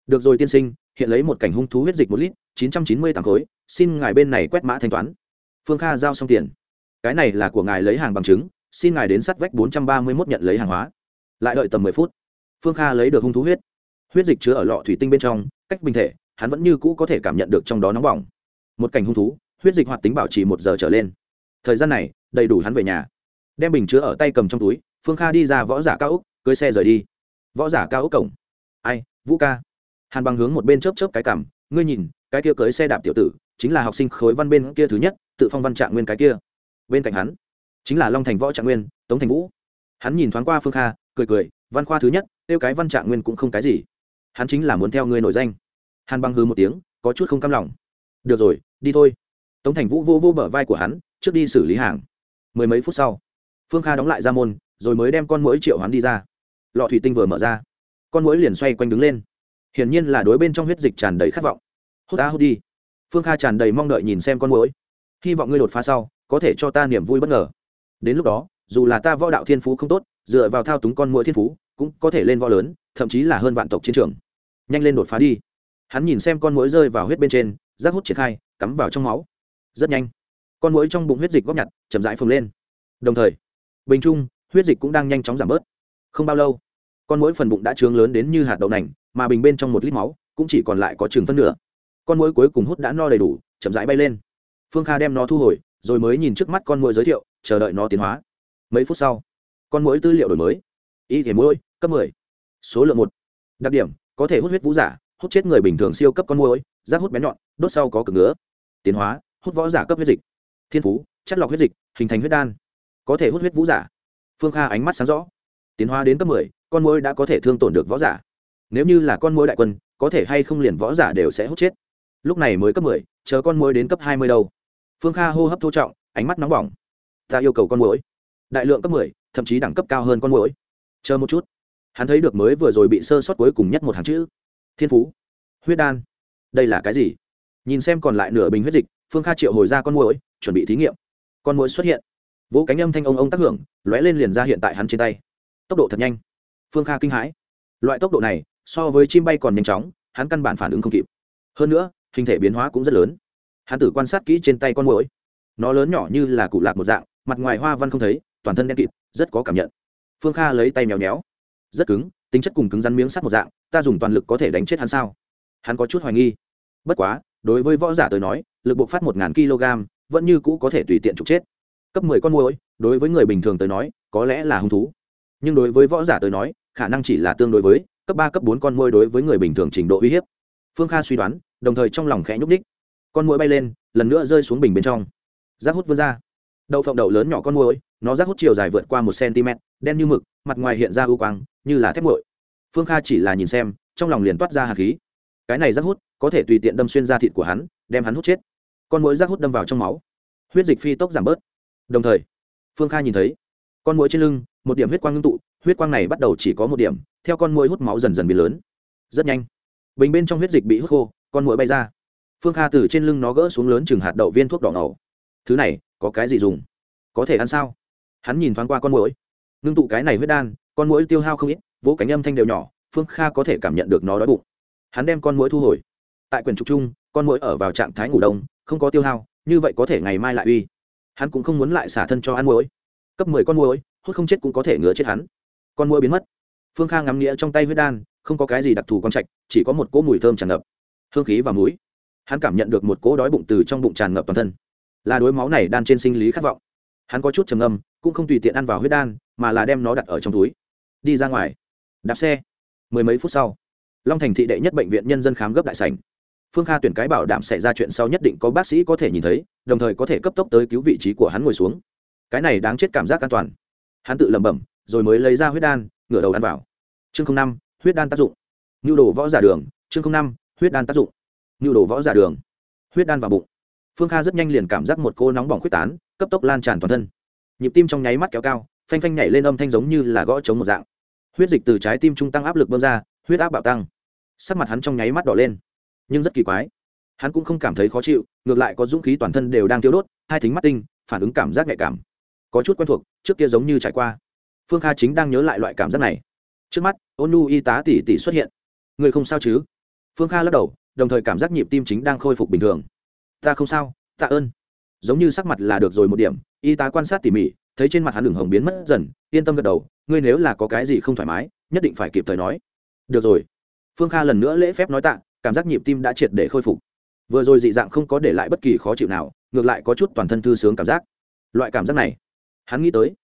[SPEAKER 1] được rồi tiên sinh, hiện lấy một cảnh hung thú huyết dịch một lít, chín trăm chín mươi tám khối, xin ngài bên này quét mã thanh toán. Phương kha giao xong tiền. Cái này là của ngài lấy hàng bằng chứng, xin ngài đến sắt vách bốn trăm ba mươi mốt nhận lấy hàng hóa. Lại đợi tầm mười phút. Phương kha lấy được hung thú huyết. Huyết dịch chứa ở lọ thủy tinh bên trong, cách bình thể, hắn vẫn như cũ có thể cảm nhận được trong đó nóng bỏng. Một cảnh hung thú, huyết dịch hoạt tính bảo trì một giờ trở lên. Thời gian này, đầy đủ hắn về nhà. Đem bình chứa ở tay cầm trong túi, phương kha đi ra võ giả cao úc cưới xe rời đi. Võ giả cao úc cổng. Ai, vũ ca hàn bằng hướng một bên chớp chớp cái cảm ngươi nhìn, cái kia cưới xe đạp tiểu tử, chính là học sinh khối văn bên kia thứ nhất, tự phong văn trạng nguyên cái kia. Bên cạnh hắn, chính là long thành võ trạng nguyên, tống thành vũ. Hắn nhìn thoáng qua phương kha, cười cười, văn khoa thứ nhất, tiêu cái văn trạng nguyên cũng không cái gì. Hắn chính là muốn theo ngươi nổi danh. Hàn băng hư một tiếng, có chút không cam lòng. Được rồi, đi thôi. Tống thành vũ vô vô bờ vai của hắn, trước đi xử lý hàng. Mười mấy phút sau, phương kha đóng lại ra môn, rồi mới đem con mũi triệu hắn đi ra. Lọ thủy tinh vừa mở ra, con mũi liền xoay quanh đứng lên hiển nhiên là đối bên trong huyết dịch tràn đầy khát vọng. Hốt á hốt đi. Phương kha tràn đầy mong đợi nhìn xem con mũi hy vọng ngươi đột phá sau, có thể cho ta niềm vui bất ngờ. Đến lúc đó, dù là ta võ đạo thiên phú không tốt, dựa vào thao túng con mũi thiên phú, cũng có thể lên võ lớn, thậm chí là hơn vạn tộc chiến trường. Nhanh lên đột phá đi. Hắn nhìn xem con mũi rơi vào huyết bên trên, rác hút triển khai, cắm vào trong máu. Rất nhanh. Con mũi trong bụng huyết dịch góp nhặt, chậm rãi phồng lên. Đồng thời, bình trung, huyết dịch cũng đang nhanh chóng giảm bớt. Không bao lâu con mỗi phần bụng đã trướng lớn đến như hạt đậu nành mà bình bên trong một lít máu cũng chỉ còn lại có chừng phân nửa. Con mỗi cuối cùng hút đã no đầy đủ chậm rãi bay lên. Phương kha đem nó thu hồi rồi mới nhìn trước mắt con mũi giới thiệu chờ đợi nó tiến hóa. Mấy phút sau con mũi tư liệu đổi mới. Y thể mũi cấp 10. số lượng một. Đặc điểm có thể hút huyết vũ giả hút chết người bình thường siêu cấp con mũi rác hút bén nhọn đốt sau có cực ngứa. Tiến hóa hút võ giả cấp huyết dịch. Thiên phú chất lọc huyết dịch hình thành huyết đan. Có thể hút huyết vũ giả. Phương kha ánh mắt sáng rõ. Tiến hóa đến cấp 10, con mối đã có thể thương tổn được võ giả. Nếu như là con mối đại quân có thể hay không liền võ giả đều sẽ hút chết. Lúc này mới cấp 10, chờ con mối đến cấp 20 đâu. Phương kha hô hấp thô trọng ánh mắt nóng bỏng. Ta yêu cầu con mối đại lượng cấp 10, thậm chí đẳng cấp cao hơn con mối chờ một chút. Hắn thấy được mới vừa rồi bị sơ sót cuối cùng nhất một hàng chữ. Thiên phú. Huyết đan. Đây là cái gì? Nhìn xem còn lại nửa bình huyết dịch phương kha triệu hồi ra con mũi chuẩn bị thí nghiệm. Con mũi xuất hiện. Vỗ cánh âm thanh ông ông tác hưởng lóe lên liền ra hiện tại hắn trên tay. Tốc độ thật nhanh phương kha kinh hãi. Loại tốc độ này, so với chim bay còn nhanh chóng, hắn căn bản phản ứng không kịp. Hơn nữa, hình thể biến hóa cũng rất lớn. Hắn tử quan sát kỹ trên tay con mũi nó lớn nhỏ như là cụ lạc một dạng, mặt ngoài hoa văn không thấy, toàn thân đen kịt, rất có cảm nhận. Phương kha lấy tay mèo méo. Rất cứng, tính chất cùng cứng rắn miếng sắt một dạng, ta dùng toàn lực có thể đánh chết hắn sao? Hắn có chút hoài nghi. Bất quá, đối với võ giả tới nói, lực buộc phát một ngàn kg, vẫn như cũ có thể tùy tiện trục chết. Cấp mười con mũi đối với người bình thường tới nói, có lẽ là hung thú. Nhưng đối với võ giả tới nói khả năng chỉ là tương đối với cấp ba, cấp bốn con môi đối với người bình thường trình độ uy hiếp. Phương kha suy đoán, đồng thời trong lòng khẽ nhúc ních con mũi bay lên, lần nữa rơi xuống bình bên trong. Rác hút vươn ra. Đậu phộng đậu lớn nhỏ con mũi nó rác hút chiều dài vượt qua một cm đen như mực, mặt ngoài hiện ra ưu quang, như là thép nguội. Phương kha chỉ là nhìn xem, trong lòng liền toát ra hạt khí. Cái này rác hút, có thể tùy tiện đâm xuyên ra thịt của hắn, đem hắn hút chết. Con mũi rác hút đâm vào trong máu. Huyết dịch phi tốc giảm bớt. Đồng thời, phương kha nhìn thấy, con mũi trên lưng, một điểm huyết quang ngưng tụ huyết quang này bắt đầu chỉ có một điểm, theo con mũi hút máu dần dần biến lớn. Rất nhanh, bình bên trong huyết dịch bị hút khô, con mũi bay ra. Phương kha từ trên lưng nó gỡ xuống lớn chừng hạt đậu viên thuốc đỏ ngầu. Thứ này, có cái gì dùng? Có thể ăn sao? Hắn nhìn thoáng qua con mũi ngưng tụ cái này huyết đan, con mũi tiêu hao không ít, vỗ cánh âm thanh đều nhỏ, phương kha có thể cảm nhận được nó đói bụng. Hắn đem con mũi thu hồi. Tại quyển trục chung, con mũi ở vào trạng thái ngủ đông, không có tiêu hao, như vậy có thể ngày mai lại uy. Hắn cũng không muốn lại xả thân cho ăn mũi cấp mười con mũi hút không chết cũng có thể ngứa chết hắn con mũi biến mất. Phương khang ngắm nghĩa trong tay huyết đan, không có cái gì đặc thù con trạch, chỉ có một cỗ mùi thơm tràn ngập. Hương khí và muối hắn cảm nhận được một cỗ đói bụng từ trong bụng tràn ngập toàn thân. Là đối máu này đan trên sinh lý khát vọng. Hắn có chút trầm âm cũng không tùy tiện ăn vào huyết đan, mà là đem nó đặt ở trong túi. Đi ra ngoài. Đạp xe. Mười mấy phút sau, long thành thị đệ nhất bệnh viện nhân dân khám gấp đại sảnh. Phương kha tuyển cái bảo đảm xảy ra chuyện sau nhất định có bác sĩ có thể nhìn thấy, đồng thời có thể cấp tốc tới cứu vị trí của hắn ngồi xuống. Cái này đáng chết cảm giác an toàn. Hắn tự lẩm bẩm rồi mới lấy ra huyết đan, ngửa đầu ăn vào. Chương năm, huyết đan tác dụng. Nhu đồ võ giả đường, chương năm, huyết đan tác dụng. Nhu đồ võ giả đường. Huyết đan vào bụng. Phương kha rất nhanh liền cảm giác một cô nóng bỏng huyết tán, cấp tốc lan tràn toàn thân. Nhịp tim trong nháy mắt kéo cao, phanh phanh nhảy lên âm thanh giống như là gõ chống một dạng. Huyết dịch từ trái tim trung tăng áp lực bơm ra, huyết áp bạo tăng. Sắc mặt hắn trong nháy mắt đỏ lên. Nhưng rất kỳ quái, hắn cũng không cảm thấy khó chịu, ngược lại có dũng khí toàn thân đều đang thiếu đốt, hai thính mắt tinh, phản ứng cảm giác nhạy cảm. Có chút quen thuộc, trước kia giống như trải qua phương kha chính đang nhớ lại loại cảm giác này. Trước mắt, ôn nu y tá tỉ tỉ xuất hiện. Người không sao chứ? Phương kha lắc đầu, đồng thời cảm giác nhịp tim chính đang khôi phục bình thường. Ta không sao, tạ ơn. Giống như sắc mặt là được rồi một điểm, y tá quan sát tỉ mỉ, thấy trên mặt hắn đường hồng biến mất dần, yên tâm gật đầu, ngươi nếu là có cái gì không thoải mái, nhất định phải kịp thời nói. Được rồi. Phương kha lần nữa lễ phép nói tạ, cảm giác nhịp tim đã triệt để khôi phục. Vừa rồi dị dạng không có để lại bất kỳ khó chịu nào, ngược lại có chút toàn thân thư sướng cảm giác. Loại cảm giác này, hắn nghĩ tới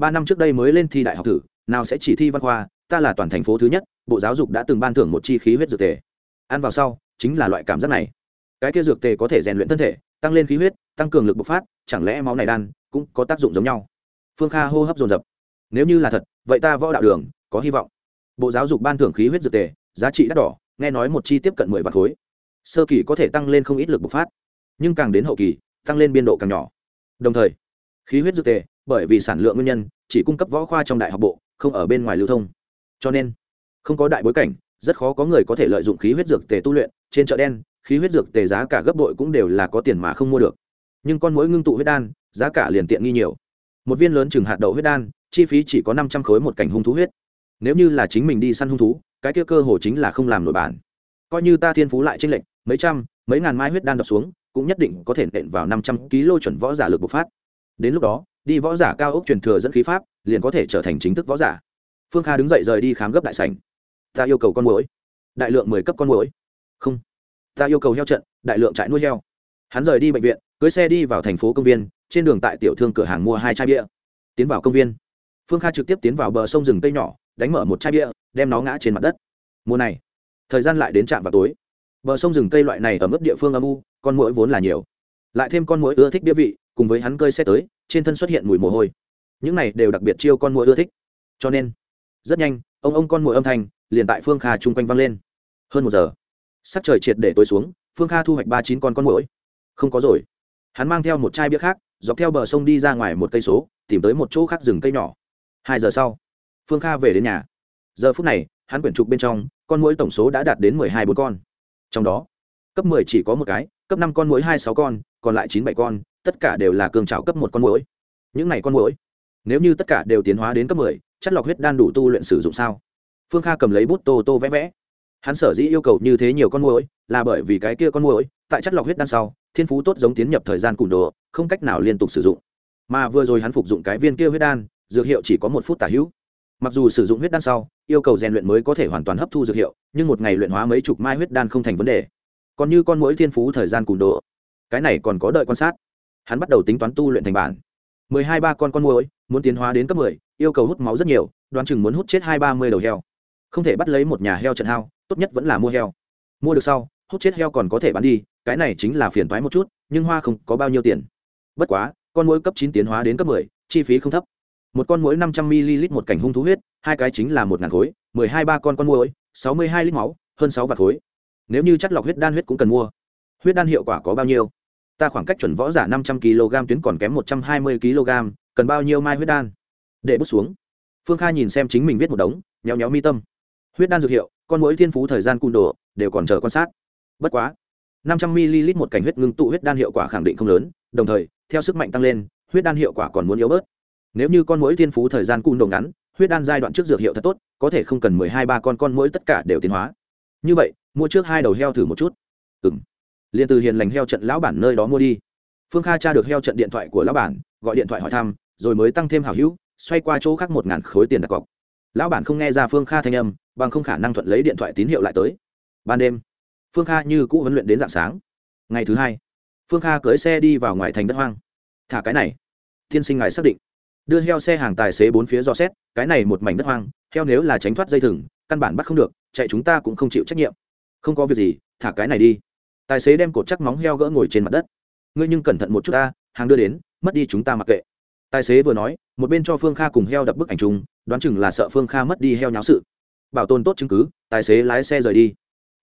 [SPEAKER 1] ba năm trước đây mới lên thi đại học thử, nào sẽ chỉ thi văn khoa, ta là toàn thành phố thứ nhất, bộ giáo dục đã từng ban thưởng một chi khí huyết dược tề. Ăn vào sau, chính là loại cảm giác này. Cái kia dược tề có thể rèn luyện thân thể, tăng lên khí huyết, tăng cường lực bộc phát, chẳng lẽ máu này đan cũng có tác dụng giống nhau? Phương kha hô hấp dồn dập. Nếu như là thật, vậy ta võ đạo đường, có hy vọng. Bộ giáo dục ban thưởng khí huyết dược tề, giá trị đắt đỏ, nghe nói một chi tiếp cận mười vạn khối. Sơ kỳ có thể tăng lên không ít lực bộc phát, nhưng càng đến hậu kỳ, tăng lên biên độ càng nhỏ. Đồng thời, khí huyết dược tề bởi vì sản lượng nguyên nhân, chỉ cung cấp võ khoa trong đại học bộ, không ở bên ngoài lưu thông. Cho nên, không có đại bối cảnh, rất khó có người có thể lợi dụng khí huyết dược tề tu luyện, trên chợ đen, khí huyết dược tề giá cả gấp bội cũng đều là có tiền mà không mua được. Nhưng con mỗi ngưng tụ huyết đan, giá cả liền tiện nghi nhiều. Một viên lớn chừng hạt đậu huyết đan, chi phí chỉ có năm trăm khối một cảnh hung thú huyết. Nếu như là chính mình đi săn hung thú, cái kia cơ hồ chính là không làm nổi bản. Coi như ta thiên phú lại tranh lệch, mấy trăm, mấy ngàn mai huyết đan đập xuống, cũng nhất định có thể nện vào năm trăm kg chuẩn võ giả lực bộc phát. Đến lúc đó đi võ giả cao ốc truyền thừa dẫn khí pháp, liền có thể trở thành chính thức võ giả. Phương kha đứng dậy rời đi khám gấp đại sảnh. Ta yêu cầu con mũi đại lượng mười cấp con mũi không. Ta yêu cầu heo trận, đại lượng trại nuôi heo. Hắn rời đi bệnh viện, cưới xe đi vào thành phố công viên, trên đường tại tiểu thương cửa hàng mua hai chai bia. Tiến vào công viên. Phương kha trực tiếp tiến vào bờ sông rừng cây nhỏ, đánh mở một chai bia, đem nó ngã trên mặt đất. Mùa này, thời gian lại đến trạm vào tối. Bờ sông rừng cây loại này ở mức địa phương âm u, con mũi vốn là nhiều. Lại thêm con mũi ưa thích bia vị cùng với hắn cơi xe tới, trên thân xuất hiện mùi mồ hôi. Những này đều đặc biệt chiêu con mũi ưa thích. Cho nên, rất nhanh, ông ông con mũi âm thanh liền tại phương kha chung quanh vang lên. Hơn một giờ, sắc trời triệt để tối xuống, phương kha thu hoạch ba chín con con mũi không có rồi. Hắn mang theo một chai bia khác, dọc theo bờ sông đi ra ngoài một cây số, tìm tới một chỗ khác rừng cây nhỏ. Hai giờ sau, phương kha về đến nhà. Giờ phút này, hắn quyển trục bên trong, con mũi tổng số đã đạt đến mười hai bốn con. Trong đó, cấp mười chỉ có một cái, cấp năm con mũi hai sáu con, còn lại chín bảy con tất cả đều là cường trào cấp một con mũi những này con mũi nếu như tất cả đều tiến hóa đến cấp mười chất lọc huyết đan đủ tu luyện sử dụng sao? Phương kha cầm lấy bút tô tô vẽ vẽ. Hắn sở dĩ yêu cầu như thế nhiều con mũi là bởi vì cái kia con mũi tại chất lọc huyết đan sau, thiên phú tốt giống tiến nhập thời gian cùn đồ, không cách nào liên tục sử dụng. Mà vừa rồi hắn phục dụng cái viên kia huyết đan, dược hiệu chỉ có một phút tả hữu. Mặc dù sử dụng huyết đan sau, yêu cầu rèn luyện mới có thể hoàn toàn hấp thu dược hiệu, nhưng một ngày luyện hóa mấy chục mai huyết đan không thành vấn đề. Còn như con mũi thiên phú thời gian cùn đồ, cái này còn có đợi quan sát hắn bắt đầu tính toán tu luyện thành bản. mười hai ba con con mũi muốn tiến hóa đến cấp mười, yêu cầu hút máu rất nhiều, đoán chừng muốn hút chết hai ba mươi đầu heo. Không thể bắt lấy một nhà heo trận hao, tốt nhất vẫn là mua heo. Mua được sau, hút chết heo còn có thể bán đi, cái này chính là phiền thoái một chút, nhưng hoa không có bao nhiêu tiền. Bất quá, con mũi cấp chín tiến hóa đến cấp mười, chi phí không thấp. Một con mũi năm trăm ml một cảnh hung thú huyết, hai cái chính là một ngàn khối, mười hai ba con con mũi sáu mươi hai lít máu, hơn sáu vạt khối. Nếu như chất lọc huyết đan huyết cũng cần mua, huyết đan hiệu quả có bao nhiêu? Ta khoảng cách chuẩn võ giả năm trăm kg tuyến còn kém một trăm hai mươi kg, cần bao nhiêu mai huyết đan? Để bút xuống. Phương kha nhìn xem chính mình viết một đống, nhéo nhéo mi tâm. Huyết đan dược hiệu, con mỗi thiên phú thời gian cung đồ, đều còn chờ quan sát. Bất quá, năm trăm ml một cảnh huyết ngưng tụ huyết đan hiệu quả khẳng định không lớn, đồng thời, theo sức mạnh tăng lên, huyết đan hiệu quả còn muốn yếu bớt. Nếu như con mỗi thiên phú thời gian cung đồ ngắn, huyết đan giai đoạn trước dược hiệu thật tốt, có thể không cần mười hai ba con con mỗi tất cả đều tiến hóa. Như vậy, mua trước hai đầu heo thử một chút. Ừ m liền từ hiền lành heo trận lão bản nơi đó mua đi. Phương kha tra được heo trận điện thoại của lão bản, gọi điện thoại hỏi thăm, rồi mới tăng thêm hảo hữu, xoay qua chỗ khác một ngàn khối tiền đặt cọc. Lão bản không nghe ra phương kha thanh âm, bằng không khả năng thuận lấy điện thoại tín hiệu lại tới. Ban đêm, phương kha như cũ huấn luyện đến d ạ n g sáng. Ngày thứ hai, phương kha cưới xe đi vào ngoài thành đất hoang. Thả cái này, tiên sinh ngài xác định. Đưa heo xe hàng tài xế bốn phía dò xét, cái này một mảnh đất hoang, heo nếu là tránh thoát dây thừng, căn bản bắt không được, chạy chúng ta cũng không chịu trách nhiệm. Không có việc gì, thả cái này đi tài xế đem cột chắc móng heo gỡ ngồi trên mặt đất. Ngươi nhưng cẩn thận một chút ta, hàng đưa đến, mất đi chúng ta mặc kệ. Tài xế vừa nói, một bên cho phương kha cùng heo đập bức ảnh chung, đoán chừng là sợ phương kha mất đi heo nháo sự. Bảo tồn tốt chứng cứ, tài xế lái xe rời đi.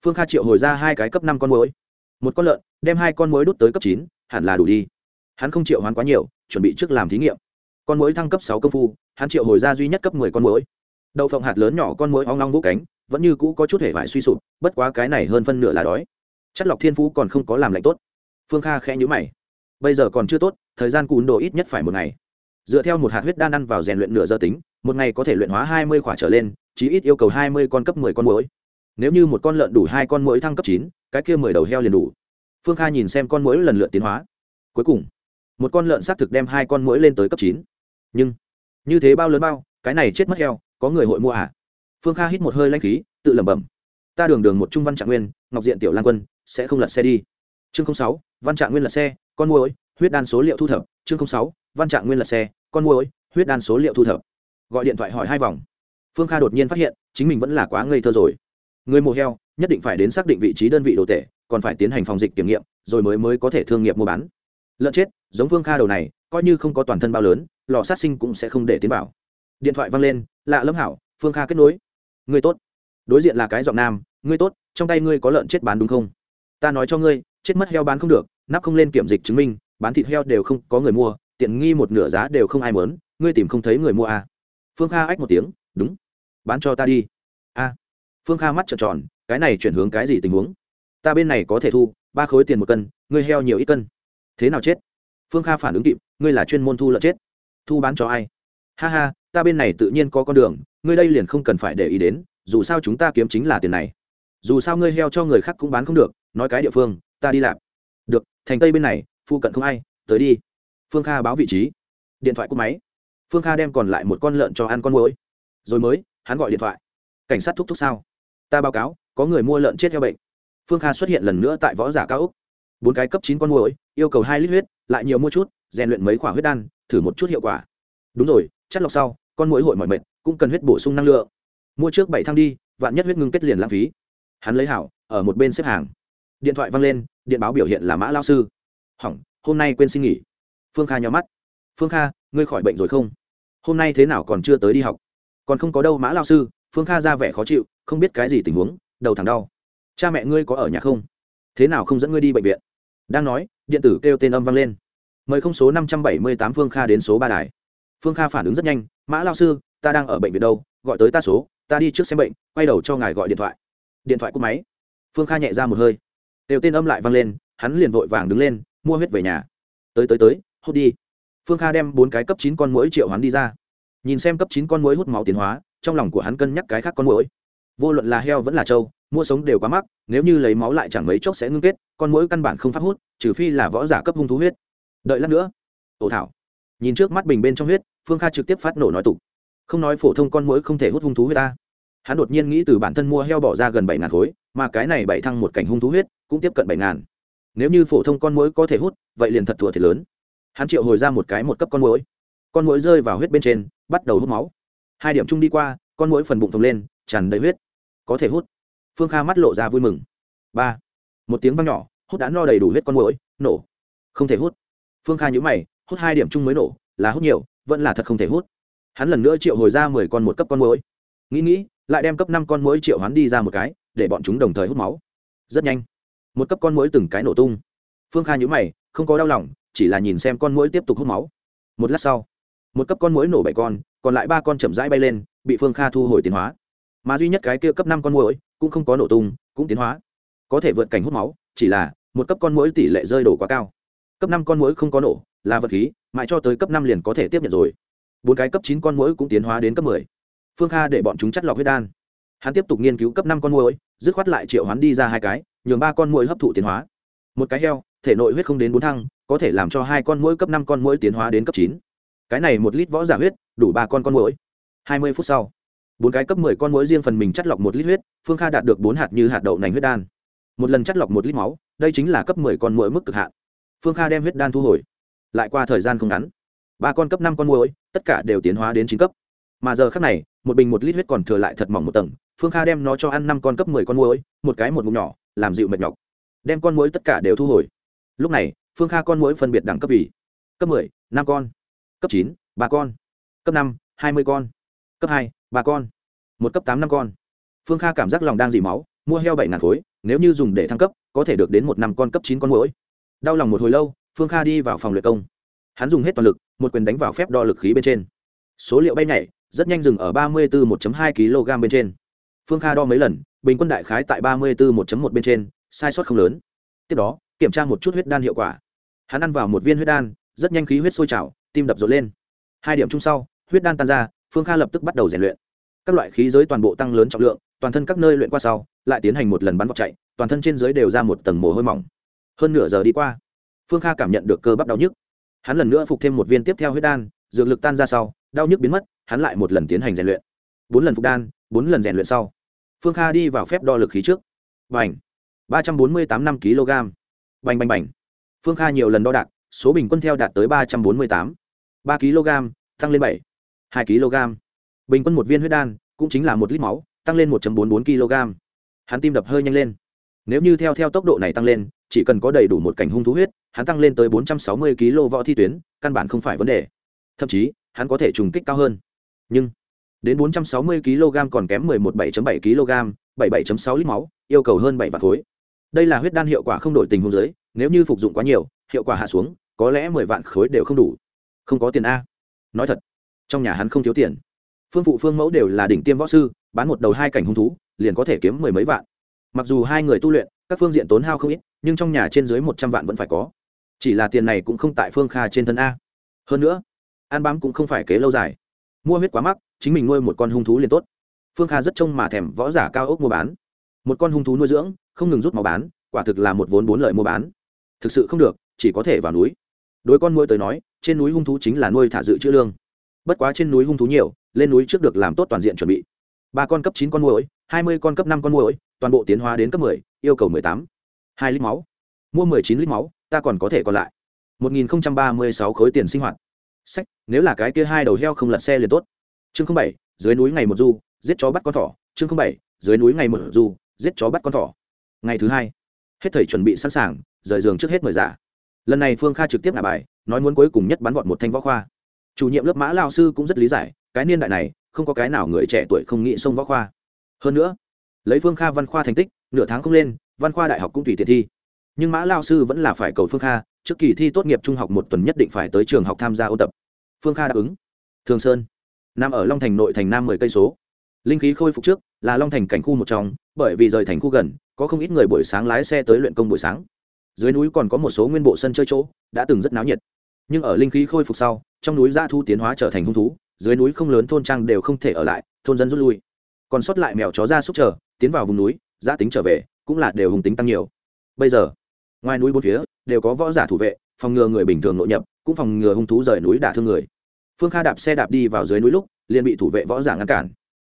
[SPEAKER 1] Phương kha triệu hồi ra hai cái cấp năm con mối một con lợn, đem hai con mối đốt tới cấp chín, hẳn là đủ đi. Hắn không triệu hoán quá nhiều, chuẩn bị trước làm thí nghiệm. Con mối thăng cấp sáu công phu, hắn triệu hồi ra duy nhất cấp mười con mối đậu phộng hạt lớn nhỏ con mối hoang long vũ cánh, vẫn như cũ có chút hể vải suy sụp, bất quá cái này hơn phân nửa là đói chất lọc thiên phú còn không có làm lạnh tốt. Phương kha khẽ nhữ mày. Bây giờ còn chưa tốt, thời gian cùn đồ ít nhất phải một ngày. Dựa theo một hạt huyết đan ăn vào rèn luyện nửa giờ tính, một ngày có thể luyện hóa hai mươi khỏa trở lên, chí ít yêu cầu hai mươi con cấp mười con mũi nếu như một con lợn đủ hai con mũi thăng cấp chín, cái kia mười đầu heo liền đủ. Phương kha nhìn xem con mũi lần lượt tiến hóa. Cuối cùng, một con lợn xác thực đem hai con mũi lên tới cấp chín. Nhưng, như thế bao lớn bao, cái này chết mất heo, có người hội mua à? Phương kha hít một hơi lanh khí, tự lẩm bẩm. Ta đường đường một trung văn trạng nguyên, ngọc diện tiểu lan quân sẽ không lật xe đi. Chương sáu, văn trạng nguyên lật xe, con mũi huyết đan số liệu thu thập. Chương sáu, văn trạng nguyên lật xe, con mũi huyết đan số liệu thu thập. Gọi điện thoại hỏi hai vòng. Phương kha đột nhiên phát hiện, chính mình vẫn là quá ngây thơ rồi. Người mổ heo, nhất định phải đến xác định vị trí đơn vị đồ tể, còn phải tiến hành phòng dịch kiểm nghiệm, rồi mới mới có thể thương nghiệp mua bán. Lợn chết, giống phương kha đầu này, coi như không có toàn thân bao lớn, lò sát sinh cũng sẽ không để tiến vào. Điện thoại văng lên, lạ lâm hảo, phương kha kết nối. Ngươi tốt. Đối diện là cái giọng nam, ngươi tốt, trong tay ngươi có lợn chết bán đúng không? Ta nói cho ngươi, chết mất heo bán không được, nắp không lên kiểm dịch chứng minh, bán thịt heo đều không có người mua, tiện nghi một nửa giá đều không ai mớn, ngươi tìm không thấy người mua à. phương kha ách một tiếng, đúng, bán cho ta đi. A. Phương kha mắt trợn tròn, cái này chuyển hướng cái gì tình huống? Ta bên này có thể thu ba khối tiền một cân, ngươi heo nhiều ít cân. Thế nào chết? Phương kha phản ứng kịp, ngươi là chuyên môn thu lợn chết. Thu bán cho ai? Ha ha, ta bên này tự nhiên có con đường, ngươi đây liền không cần phải để ý đến, dù sao chúng ta kiếm chính là tiền này. Dù sao ngươi heo cho người khác cũng bán không được nói cái địa phương, ta đi làm. Được, thành tây bên này phụ cận không ai, tới đi. Phương kha báo vị trí. Điện thoại cúp máy. Phương kha đem còn lại một con lợn cho ăn con mũi rồi mới, hắn gọi điện thoại. Cảnh sát thúc thúc sao? Ta báo cáo, có người mua lợn chết heo bệnh. Phương kha xuất hiện lần nữa tại võ giả cao úc bốn cái cấp chín con mũi yêu cầu hai lít huyết, lại nhiều mua chút, rèn luyện mấy khoả huyết đan, thử một chút hiệu quả. Đúng rồi chất lọc sau, con mũi hội mọi mệnh cũng cần huyết bổ sung năng lượng. Mua trước bảy thang đi, vạn nhất huyết ngưng kết liền lãng phí. Hắn lấy hảo, ở một bên xếp hàng điện thoại văng lên, điện báo biểu hiện là mã lao sư. Hỏng, hôm nay quên xin nghỉ. Phương kha nhó mắt. Phương kha, ngươi khỏi bệnh rồi không? Hôm nay thế nào còn chưa tới đi học? Còn không có đâu mã lao sư, phương kha ra vẻ khó chịu, không biết cái gì tình huống, đầu thằng đau. Cha mẹ ngươi có ở nhà không? Thế nào không dẫn ngươi đi bệnh viện? Đang nói, điện tử kêu tên âm vang lên. Mời không số năm trăm bảy mươi tám phương kha đến số ba đài. Phương kha phản ứng rất nhanh, mã lao sư, ta đang ở bệnh viện đâu? Gọi tới ta số, ta đi trước xem bệnh, quay đầu cho ngài gọi điện thoại. Điện thoại cúp máy. Phương kha nhẹ ra một hơi đều tên âm lại vang lên, hắn liền vội vàng đứng lên, mua huyết về nhà. Tới tới tới, hút đi. Phương kha đem bốn cái cấp chín con mũi triệu hắn đi ra. Nhìn xem cấp chín con mũi hút máu tiến hóa, trong lòng của hắn cân nhắc cái khác con mũi vô luận là heo vẫn là trâu, mua sống đều quá mắc, nếu như lấy máu lại chẳng mấy chốc sẽ ngưng kết, con mũi căn bản không pháp hút, trừ phi là võ giả cấp hung thú huyết. Đợi lát nữa. Ổ thảo. Nhìn trước mắt bình bên trong huyết, phương kha trực tiếp phát nổ nói tục. Không nói phổ thông con mũi không thể hút hung thú huyết ta. Hắn đột nhiên nghĩ từ bản thân mua heo bỏ ra gần bảy ngàn khối, mà cái này bảy thăng một cảnh hung thú huyết cũng tiếp cận bảy ngàn. Nếu như phổ thông con mũi có thể hút, vậy liền thật thùa thiệt lớn. Hắn triệu hồi ra một cái một cấp con mũi con mũi rơi vào huyết bên trên, bắt đầu hút máu. Hai điểm chung đi qua, con mũi phần bụng phồng lên, tràn đầy huyết. Có thể hút. Phương kha mắt lộ ra vui mừng. Ba. Một tiếng văng nhỏ, hút đã no đầy đủ huyết con mũi nổ. Không thể hút. Phương kha nhữ mày, hút hai điểm chung mới nổ, là hút nhiều, vẫn là thật không thể hút. Hắn lần nữa triệu hồi ra mười con một cấp con mũi nghĩ nghĩ, lại đem cấp năm con mũi triệu hắn đi ra một cái, để bọn chúng đồng thời hút máu. Rất nhanh một cấp con mũi từng cái nổ tung. Phương kha nhữ mày, không có đau lòng, chỉ là nhìn xem con mũi tiếp tục hút máu. Một lát sau, một cấp con mũi nổ bảy con, còn lại ba con chậm rãi bay lên, bị phương kha thu hồi tiến hóa. Mà duy nhất cái kia cấp năm con mũi cũng không có nổ tung, cũng tiến hóa. Có thể vượt cảnh hút máu, chỉ là một cấp con mũi tỷ lệ rơi đổ quá cao. Cấp năm con mũi không có nổ, là vật khí, mãi cho tới cấp năm liền có thể tiếp nhận rồi. Bốn cái cấp chín con mũi cũng tiến hóa đến cấp mười. Phương kha để bọn chúng chắt lọc huyết đan hắn tiếp tục nghiên cứu cấp năm con muỗi, dứt khoát lại triệu hắn đi ra hai cái nhường ba con muỗi hấp thụ tiến hóa. Một cái heo thể nội huyết không đến bốn thăng có thể làm cho hai con muỗi cấp năm con muỗi tiến hóa đến cấp chín. Cái này một lít võ giả huyết đủ ba con con muỗi. hai mươi phút sau bốn cái cấp mười con muỗi riêng phần mình chắt lọc một lít huyết phương kha đạt được bốn hạt như hạt đậu nành huyết đan. Một lần chắt lọc một lít máu đây chính là cấp mười con muỗi mức cực hạn. Phương kha đem huyết đan thu hồi. Lại qua thời gian không ngắn ba con cấp năm con muỗi, tất cả đều tiến hóa đến chín cấp. Mà giờ khác này một bình một lít huyết còn thừa lại thật mỏng một tầng phương kha đem nó cho ăn năm con cấp mười con muối, một cái một ngụm nhỏ làm dịu mệt nhọc. Đem con muối tất cả đều thu hồi. Lúc này phương kha con muối phân biệt đẳng cấp vì cấp mười năm con cấp chín ba con cấp năm hai mươi con cấp hai ba con một cấp tám năm con. Phương kha cảm giác lòng đang dì máu mua heo bảy ngàn khối nếu như dùng để thăng cấp có thể được đến một năm con cấp chín con mũi đau lòng một hồi lâu phương kha đi vào phòng luyện công. Hắn dùng hết toàn lực một quyền đánh vào phép đo lực khí bên trên. Số liệu bay nhảy rất nhanh dừng ở ba mươi bốn một hai kg bên trên phương kha đo mấy lần, bình quân đại khái tại ba mươi bốn một một bên trên, sai sót không lớn. Tiếp đó, kiểm tra một chút huyết đan hiệu quả. Hắn ăn vào một viên huyết đan, rất nhanh khí huyết sôi trào, tim đập rộn lên. Hai điểm chung sau, huyết đan tan ra, phương kha lập tức bắt đầu rèn luyện. Các loại khí giới toàn bộ tăng lớn trọng lượng, toàn thân các nơi luyện qua sau, lại tiến hành một lần bắn vọt chạy, toàn thân trên giới đều ra một tầng mồ hôi mỏng. Hơn nửa giờ đi qua, phương kha cảm nhận được cơ bắp đau nhức. Hắn lần nữa phục thêm một viên tiếp theo huyết đan, dược lực tan ra sau, đau nhức biến mất, hắn lại một lần tiến hành rèn luyện. Bốn lần phục đan, bốn lần rèn luyện sau phương kha đi vào phép đo lực khí trước. Bành. ba trăm bốn mươi tám năm kg. Bành bành bành. Phương kha nhiều lần đo đạc, số bình quân theo đạt tới ba trăm bốn mươi tám. ba kg, tăng lên bảy. hai kg. Bình quân một viên huyết đan, cũng chính là một lít máu, tăng lên một bốn mươi bốn kg. Hắn tim đập hơi nhanh lên. Nếu như theo theo tốc độ này tăng lên, chỉ cần có đầy đủ một cảnh hung thú huyết, hắn tăng lên tới bốn trăm sáu mươi kg võ thi tuyến, căn bản không phải vấn đề. Thậm chí, hắn có thể trùng kích cao hơn. Nhưng đến 460 kg còn kém 11,7 kg 77.6 lít máu yêu cầu hơn bảy vạn khối. Đây là huyết đan hiệu quả không đổi tình huống dưới nếu như phục dụng quá nhiều hiệu quả hạ xuống có lẽ mười vạn khối đều không đủ. Không có tiền a. Nói thật trong nhà hắn không thiếu tiền. Phương phụ phương mẫu đều là đỉnh tiêm võ sư bán một đầu hai cảnh hung thú liền có thể kiếm mười mấy vạn. Mặc dù hai người tu luyện các phương diện tốn hao không ít nhưng trong nhà trên dưới một trăm vạn vẫn phải có. Chỉ là tiền này cũng không tại phương kha trên thân a. Hơn nữa ăn bám cũng không phải kế lâu dài. Mua huyết quá mắc chính mình nuôi một con hung thú liền tốt. Phương kha rất trông mà thèm võ giả cao ốc mua bán. Một con hung thú nuôi dưỡng, không ngừng rút máu bán, quả thực là một vốn bốn lợi mua bán. Thực sự không được, chỉ có thể vào núi. Đối con nuôi tới nói, trên núi hung thú chính là nuôi thả dự trữ lương. Bất quá trên núi hung thú nhiều, lên núi trước được làm tốt toàn diện chuẩn bị. Ba con cấp chín con muỗi hai mươi con cấp năm con muỗi toàn bộ tiến hóa đến cấp mười, yêu cầu mười tám. Hai lít máu. Mua mười chín lít máu, ta còn có thể còn lại. Một nghìn ba mươi sáu khối tiền sinh hoạt. Sách, nếu là cái kia hai đầu heo không lật xe liền tốt chương bảy, dưới núi ngày một du, giết chó bắt con thỏ. Chương bảy, dưới núi ngày một du, giết chó bắt con thỏ. Ngày thứ hai, hết thầy chuẩn bị sẵn sàng, rời giường trước hết mời giả. Lần này phương kha trực tiếp ngả bài, nói muốn cuối cùng nhất bắn vọt một thanh võ khoa. Chủ nhiệm lớp mã lao sư cũng rất lý giải, cái niên đại này, không có cái nào người trẻ tuổi không nghĩ xông võ khoa. Hơn nữa, lấy phương kha văn khoa thành tích, nửa tháng không lên, văn khoa đại học cũng tùy tiện thi. Nhưng mã lao sư vẫn là phải cầu phương kha, trước kỳ thi tốt nghiệp trung học một tuần nhất định phải tới trường học tham gia ôn tập. Phương kha đáp ứng. Thường sơn nằm ở long thành nội thành nam mười cây số. Linh khí khôi phục trước là long thành cảnh khu một trong, bởi vì rời thành khu gần, có không ít người buổi sáng lái xe tới luyện công buổi sáng. Dưới núi còn có một số nguyên bộ sân chơi chỗ, đã từng rất náo nhiệt. Nhưng ở linh khí khôi phục sau, trong núi dã thu tiến hóa trở thành hung thú, dưới núi không lớn thôn trang đều không thể ở lại, thôn dân rút lui. Còn sót lại mèo chó ra xúc chờ, tiến vào vùng núi giã tính trở về, cũng là đều hùng tính tăng nhiều. Bây giờ, ngoài núi bốn phía, đều có võ giả thủ vệ, phòng ngừa người bình thường nội nhập, cũng phòng ngừa hung thú rời núi đả thương người phương kha đạp xe đạp đi vào dưới núi lúc, liền bị thủ vệ võ giả ngăn cản.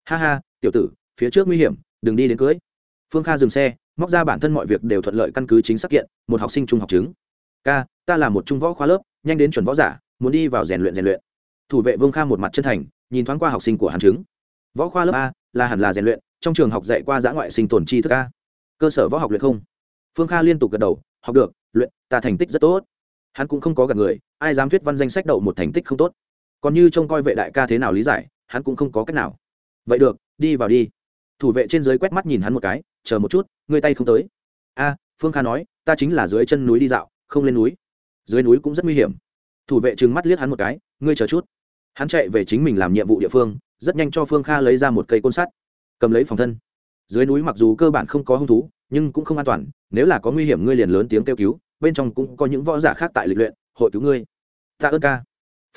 [SPEAKER 1] Ha ha, tiểu tử, phía trước nguy hiểm, đừng đi đến cưới. Phương kha dừng xe, móc ra bản thân mọi việc đều thuận lợi căn cứ chính xác kiện, một học sinh trung học chứng ca, ta là một trung võ khoa lớp, nhanh đến chuẩn võ giả, muốn đi vào rèn luyện rèn luyện. Thủ vệ vương kha một mặt chân thành, nhìn thoáng qua học sinh của hàn chứng võ khoa lớp a, là hẳn là rèn luyện, trong trường học dạy qua giã ngoại sinh tồn chi thức a. Cơ sở võ học luyện không? Phương kha liên tục gật đầu, học được, luyện, ta thành tích rất tốt. Hắn cũng không có gặp người, ai dám thuyết văn danh sách đậu một thành tích không tốt còn như trông coi vệ đại ca thế nào lý giải, hắn cũng không có cách nào. Vậy được, đi vào đi. Thủ vệ trên dưới quét mắt nhìn hắn một cái, chờ một chút, ngươi tay không tới. A, phương kha nói, ta chính là dưới chân núi đi dạo, không lên núi. Dưới núi cũng rất nguy hiểm. Thủ vệ trừng mắt liếc hắn một cái, ngươi chờ chút. Hắn chạy về chính mình làm nhiệm vụ địa phương, rất nhanh cho phương kha lấy ra một cây côn sắt, cầm lấy phòng thân. Dưới núi mặc dù cơ bản không có hung thú, nhưng cũng không an toàn, nếu là có nguy hiểm ngươi liền lớn tiếng kêu cứu, bên trong cũng có những võ giả khác tại lịch luyện, hội cứu ngươi. Tạ ơn ca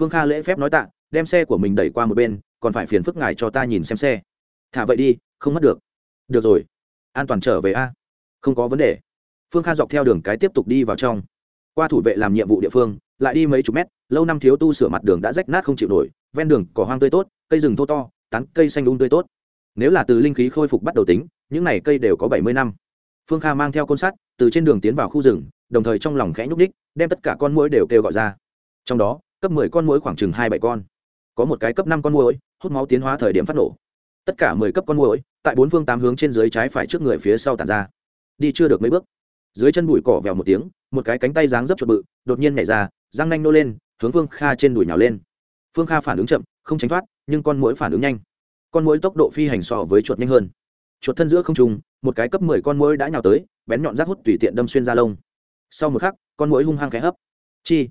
[SPEAKER 1] phương kha lễ phép nói tạ, đem xe của mình đẩy qua một bên, còn phải phiền phức ngài cho ta nhìn xem xe. Thả vậy đi, không mất được. Được rồi. An toàn trở về a. Không có vấn đề. Phương kha dọc theo đường cái tiếp tục đi vào trong. Qua thủ vệ làm nhiệm vụ địa phương, lại đi mấy chục mét, lâu năm thiếu tu sửa mặt đường đã rách nát không chịu nổi, ven đường cỏ hoang tươi tốt, cây rừng thô to, tán cây xanh đun tươi tốt. Nếu là từ linh khí khôi phục bắt đầu tính, những này cây đều có bảy mươi năm. Phương kha mang theo côn sắt, từ trên đường tiến vào khu rừng, đồng thời trong lòng khẽ nhúc ních đem tất cả con mũi đều kêu gọi ra. Trong đó cấp mười con muỗi khoảng chừng hai bảy con. Có một cái cấp năm con muỗi, hút máu tiến hóa thời điểm phát nổ. Tất cả mười cấp con muỗi, tại bốn phương tám hướng trên dưới trái phải trước người phía sau tản ra. Đi chưa được mấy bước. Dưới chân bụi cỏ vèo một tiếng một cái cánh tay dáng dấp chuột bự đột nhiên nhảy ra răng nanh nô lên hướng phương kha trên đùi nhào lên. Phương kha phản ứng chậm không tránh thoát nhưng con muỗi phản ứng nhanh. Con muỗi tốc độ phi hành so với chuột nhanh hơn. Chuột thân giữa không trùng một cái cấp mười con muỗi đã nhào tới bén nhọn rác hút tùy tiện đâm xuyên ra lông. Sau một khắc con muỗi hung hăng khẽ hấp. Chi?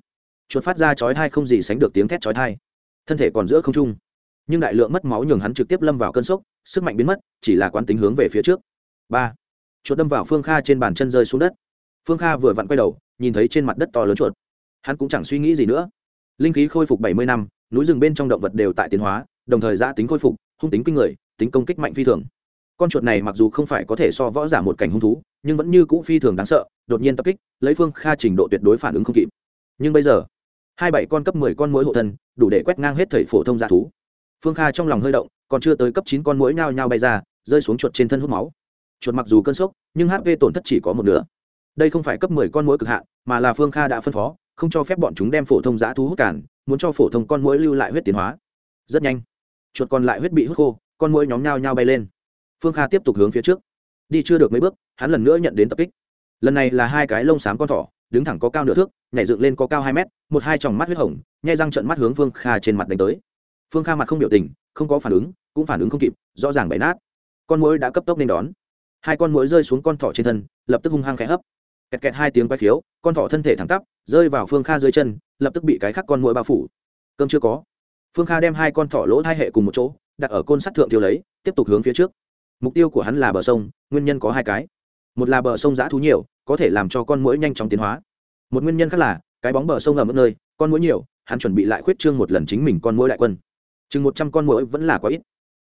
[SPEAKER 1] Chuột phát ra chói thai không gì sánh được tiếng thét chói thai thân thể còn giữa không trung. Nhưng đại lượng mất máu nhường hắn trực tiếp lâm vào cơn sốc, sức mạnh biến mất, chỉ là quán tính hướng về phía trước. Ba. Chuột đâm vào phương kha trên bàn chân rơi xuống đất. Phương kha vừa vặn quay đầu, nhìn thấy trên mặt đất to lớn chuột. Hắn cũng chẳng suy nghĩ gì nữa. Linh khí khôi phục bảy mươi năm, núi rừng bên trong động vật đều tại tiến hóa, đồng thời giã tính khôi phục, hung tính kinh người, tính công kích mạnh phi thường. Con chuột này mặc dù không phải có thể so võ giả một cảnh hung thú, nhưng vẫn như cũ phi thường đáng sợ, đột nhiên tập kích, lấy phương kha trình độ tuyệt đối phản ứng không kịp. Nhưng bây giờ hai bảy con cấp mười con mũi hộ thân, đủ để quét ngang hết thầy phổ thông g thú. Phương kha trong lòng hơi động, còn chưa tới cấp chín con mũi nhao nhao bay ra, rơi xuống chuột trên thân hút máu. Chuột mặc dù cơn sốc, nhưng hp tổn thất chỉ có một nửa. Đây không phải cấp mười con mũi cực hạn, mà là phương kha đã phân phó, không cho phép bọn chúng đem phổ thông giã thú hút cản, muốn cho phổ thông con mũi lưu lại huyết tiến hóa. Rất nhanh, chuột còn lại huyết bị hút khô, con mũi nhóm nhao nhao bay lên. Phương kha tiếp tục hướng phía trước. Đi chưa được mấy bước, hắn lần nữa nhận đến tập kích. Lần này là hai cái lông xám con thỏ đứng thẳng có cao nửa thước, nhảy dựng lên có cao hai mét, một hai tròng mắt huyết hồng, nhai răng trận mắt hướng phương kha trên mặt đánh tới. Phương kha mặt không biểu tình, không có phản ứng, cũng phản ứng không kịp, rõ ràng bày nát. Con mũi đã cấp tốc nên đón. Hai con mũi rơi xuống con thỏ trên thân, lập tức hung hăng khẽ hấp. Kẹt kẹt hai tiếng quay khiếu, con thỏ thân thể thẳng tắp, rơi vào phương kha dưới chân, lập tức bị cái khắc con mũi bao phủ. Cơm chưa có. Phương kha đem hai con thỏ lỗ hai hệ cùng một chỗ, đặt ở côn sắt thượng tiêu lấy, tiếp tục hướng phía trước. Mục tiêu của hắn là bờ sông, nguyên nhân có hai cái. Một là bờ sông giã thú nhiều có thể làm cho con mũi nhanh chóng tiến hóa. Một nguyên nhân khác là, cái bóng bờ sông ở mức nơi, con mũi nhiều, hắn chuẩn bị lại khuyết trương một lần chính mình con mũi đại quân. Chừng một trăm con mũi vẫn là quá ít.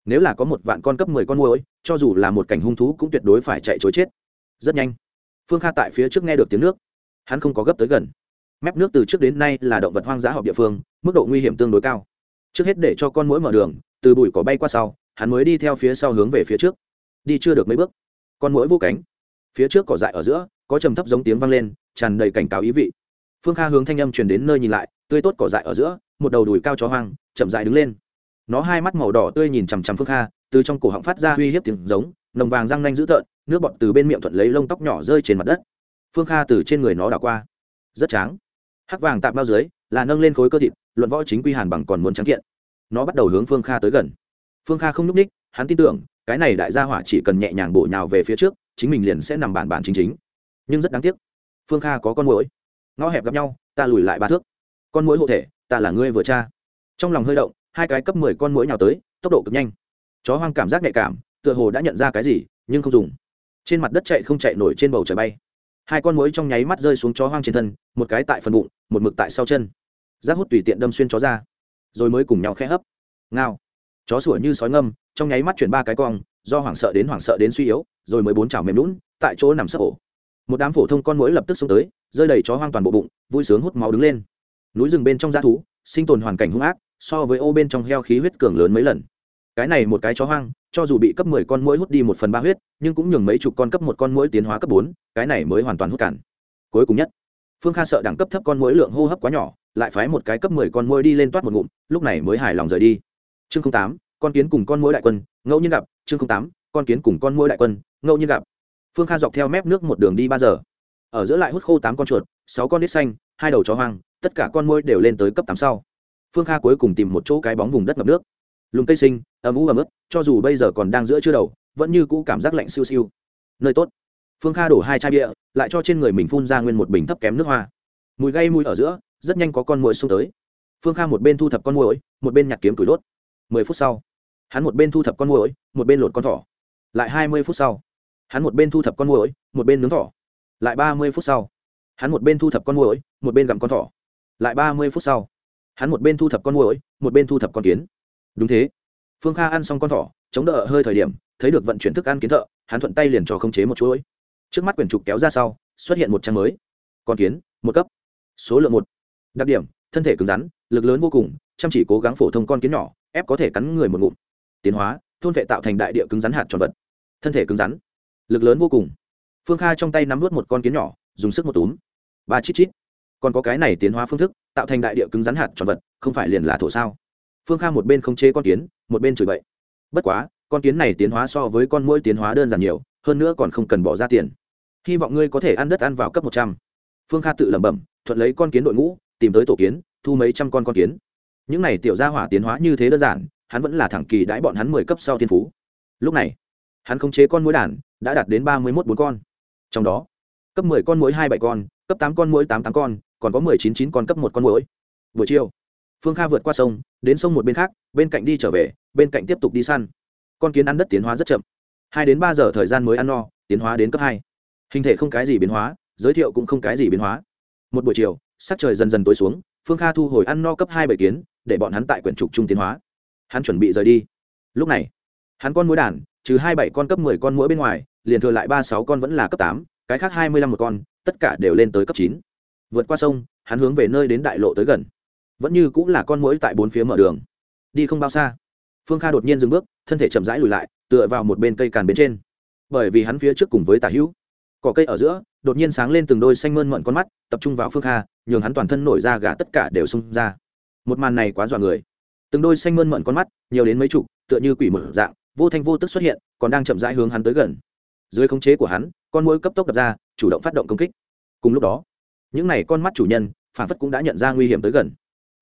[SPEAKER 1] Nếu là có một vạn con cấp mười con mũi cho dù là một cảnh hung thú cũng tuyệt đối phải chạy chối chết. Rất nhanh, phương kha tại phía trước nghe được tiếng nước. Hắn không có gấp tới gần. Mép nước từ trước đến nay là động vật hoang dã họp địa phương, mức độ nguy hiểm tương đối cao. Trước hết để cho con mũi mở đường, từ bụi cỏ bay qua sau, hắn mới đi theo phía sau hướng về phía trước. Đi chưa được mấy bước, con mũi vô cánh phía trước cỏ dại ở giữa, có trầm thấp giống tiếng vang lên, tràn đầy cảnh cáo ý vị. Phương kha hướng thanh âm truyền đến nơi nhìn lại, tươi tốt cỏ dại ở giữa, một đầu đùi cao chó hoang, chậm dại đứng lên. Nó hai mắt màu đỏ tươi nhìn chằm chằm phương kha, từ trong cổ họng phát ra uy hiếp tiếng giống, nồng vàng răng nanh dữ tợn, nước bọt từ bên miệng thuận lấy lông tóc nhỏ rơi trên mặt đất. Phương kha từ trên người nó đảo qua. Rất tráng. Hắc vàng tạm bao dưới, là nâng lên khối cơ thịt, luận võ chính quy hàn bằng còn muốn trắng kiện. Nó bắt đầu hướng phương kha tới gần. Phương kha không n ú c ních hắn tin tưởng, cái này đại gia hỏa chỉ cần nhẹ nhàng bổ nhào về phía trước chính mình liền sẽ nằm bản bản chính chính. Nhưng rất đáng tiếc, phương kha có con mũi ngõ hẹp gặp nhau, ta lùi lại ba thước. Con mũi hộ thể, ta là ngươi vừa cha. Trong lòng hơi động, hai cái cấp mười con mũi nhào tới, tốc độ cực nhanh. Chó hoang cảm giác nhạy cảm, tựa hồ đã nhận ra cái gì, nhưng không dùng. Trên mặt đất chạy không chạy nổi trên bầu trời bay. Hai con mũi trong nháy mắt rơi xuống chó hoang trên thân, một cái tại phần bụng, một mực tại sau chân. Rác hút tùy tiện đâm xuyên chó ra, rồi mới cùng nhau khẽ hấp. Ngao. Chó sủa như sói ngâm, trong nháy mắt chuyển ba cái cong do hoảng sợ đến hoảng sợ đến suy yếu, rồi mới bốn chảo mềm lún tại chỗ nằm sấp ổ. Một đám phổ thông con mũi lập tức xông tới, rơi đầy chó hoang toàn bộ bụng, vui sướng hút máu đứng lên. Núi rừng bên trong g thú, sinh tồn hoàn cảnh hung ác, so với ô bên trong heo khí huyết cường lớn mấy lần. Cái này một cái chó hoang, cho dù bị cấp mười con mũi hút đi một phần ba huyết, nhưng cũng nhường mấy chục con cấp một con mũi tiến hóa cấp bốn, cái này mới hoàn toàn hút cản cuối cùng nhất, phương kha sợ đẳng cấp thấp con mũi lượng hô hấp quá nhỏ, lại phái một cái cấp mười con mũi đi lên toát một ngụm, lúc này mới hài lòng rời đi. Chương tám con kiến cùng con mũi đại quân, ngẫu nhiên gặp, chương tám, con kiến cùng con mũi đại quân, ngẫu nhiên gặp. Phương kha dọc theo mép nước một đường đi ba giờ. Ở giữa lại hút khô tám con chuột, sáu con đít xanh, hai đầu chó hoang, tất cả con mũi đều lên tới cấp tám sau. Phương kha cuối cùng tìm một chỗ cái bóng vùng đất ngập nước. Lùm cây sinh ấm ú ấm ức cho dù bây giờ còn đang giữa chưa đầu, vẫn như cũ cảm giác lạnh siêu siêu. Nơi tốt. Phương kha đổ hai chai bia, lại cho trên người mình phun ra nguyên một bình thấp kém nước hoa. Mùi gây mùi ở giữa, rất nhanh có con mũi xuống tới. Phương kha một bên thu thập con mũi một bên nhặt kiếm tủi đốt. Mười phút sau hắn một bên thu thập con muỗi, một bên lột con thỏ. Lại hai mươi phút sau. Hắn một bên thu thập con muỗi, một bên nướng thỏ. Lại ba mươi phút sau. Hắn một bên thu thập con muỗi, một bên gặm con thỏ. Lại ba mươi phút sau. Hắn một bên thu thập con muỗi, một bên thu thập con kiến. Đúng thế. Phương kha ăn xong con thỏ chống đỡ hơi thời điểm thấy được vận chuyển thức ăn kiến thợ hắn thuận tay liền cho khống chế một chuỗi. Trước mắt quyển trục kéo ra sau xuất hiện một trang mới. Con kiến một cấp. Số lượng một. Đặc điểm thân thể cứng rắn lực lớn vô cùng chăm chỉ cố gắng phổ thông con kiến nhỏ ép có thể cắn người một ngụm tiến hóa, thôn vệ tạo thành đại địa cứng rắn hạt tròn vật. Thân thể cứng rắn, lực lớn vô cùng. Phương kha trong tay nắm vớt một con kiến nhỏ, dùng sức một túm. Ba chít chít. Còn có cái này tiến hóa phương thức, tạo thành đại địa cứng rắn hạt tròn vật, không phải liền là thổ sao? Phương kha một bên không chế con kiến, một bên chửi bậy. Bất quá, con kiến này tiến hóa so với con mũi tiến hóa đơn giản nhiều, hơn nữa còn không cần bỏ ra tiền. Hy vọng ngươi có thể ăn đất ăn vào cấp một trăm. Phương kha tự lẩm bẩm, thuận lấy con kiến đội ngũ, tìm tới tổ kiến, thu mấy trăm con con kiến. Những này tiểu gia hỏa tiến hóa như thế đơn giản hắn vẫn là thẳng kỳ đãi bọn hắn mười cấp sau thiên phú. Lúc này, hắn khống chế con mũi đàn, đã đạt đến ba mươi mốt bốn con. Trong đó, cấp mười con mũi hai bảy con, cấp tám con mũi tám tám con, còn có mười chín chín con cấp một con mũi buổi chiều, phương kha vượt qua sông, đến sông một bên khác, bên cạnh đi trở về, bên cạnh tiếp tục đi săn. Con kiến ăn đất tiến hóa rất chậm. Hai đến ba giờ thời gian mới ăn no, tiến hóa đến cấp hai. Hình thể không cái gì biến hóa, giới thiệu cũng không cái gì biến hóa. Một buổi chiều, sắc trời dần dần tối xuống, phương kha thu hồi ăn no cấp hai bảy kiến, để bọn hắn tại quyển trục trung tiến hóa hắn chuẩn bị rời đi. Lúc này, hắn con mũi đàn, trừ hai bảy con cấp mười con mũi bên ngoài, liền thừa lại ba sáu con vẫn là cấp tám, cái khác hai mươi lăm một con, tất cả đều lên tới cấp chín. Vượt qua sông, hắn hướng về nơi đến đại lộ tới gần. Vẫn như cũng là con mũi tại bốn phía mở đường. Đi không bao xa. Phương kha đột nhiên dừng bước, thân thể chậm rãi lùi lại, tựa vào một bên cây càn bên trên. Bởi vì hắn phía trước cùng với tả hữu, cỏ cây ở giữa, đột nhiên sáng lên từng đôi xanh mơn mận con mắt, tập trung vào phương kha, nhường hắn toàn thân nổi ra gà tất cả đều xung ra. Một màn này quá dọa người từng đôi xanh mơn mận con mắt, nhiều đến mấy chục, tựa như quỷ mở dạng, vô thanh vô tức xuất hiện, còn đang chậm rãi hướng hắn tới gần. Dưới khống chế của hắn, con mũi cấp tốc đập ra, chủ động phát động công kích. Cùng lúc đó, những n à y con mắt chủ nhân, phản phất cũng đã nhận ra nguy hiểm tới gần.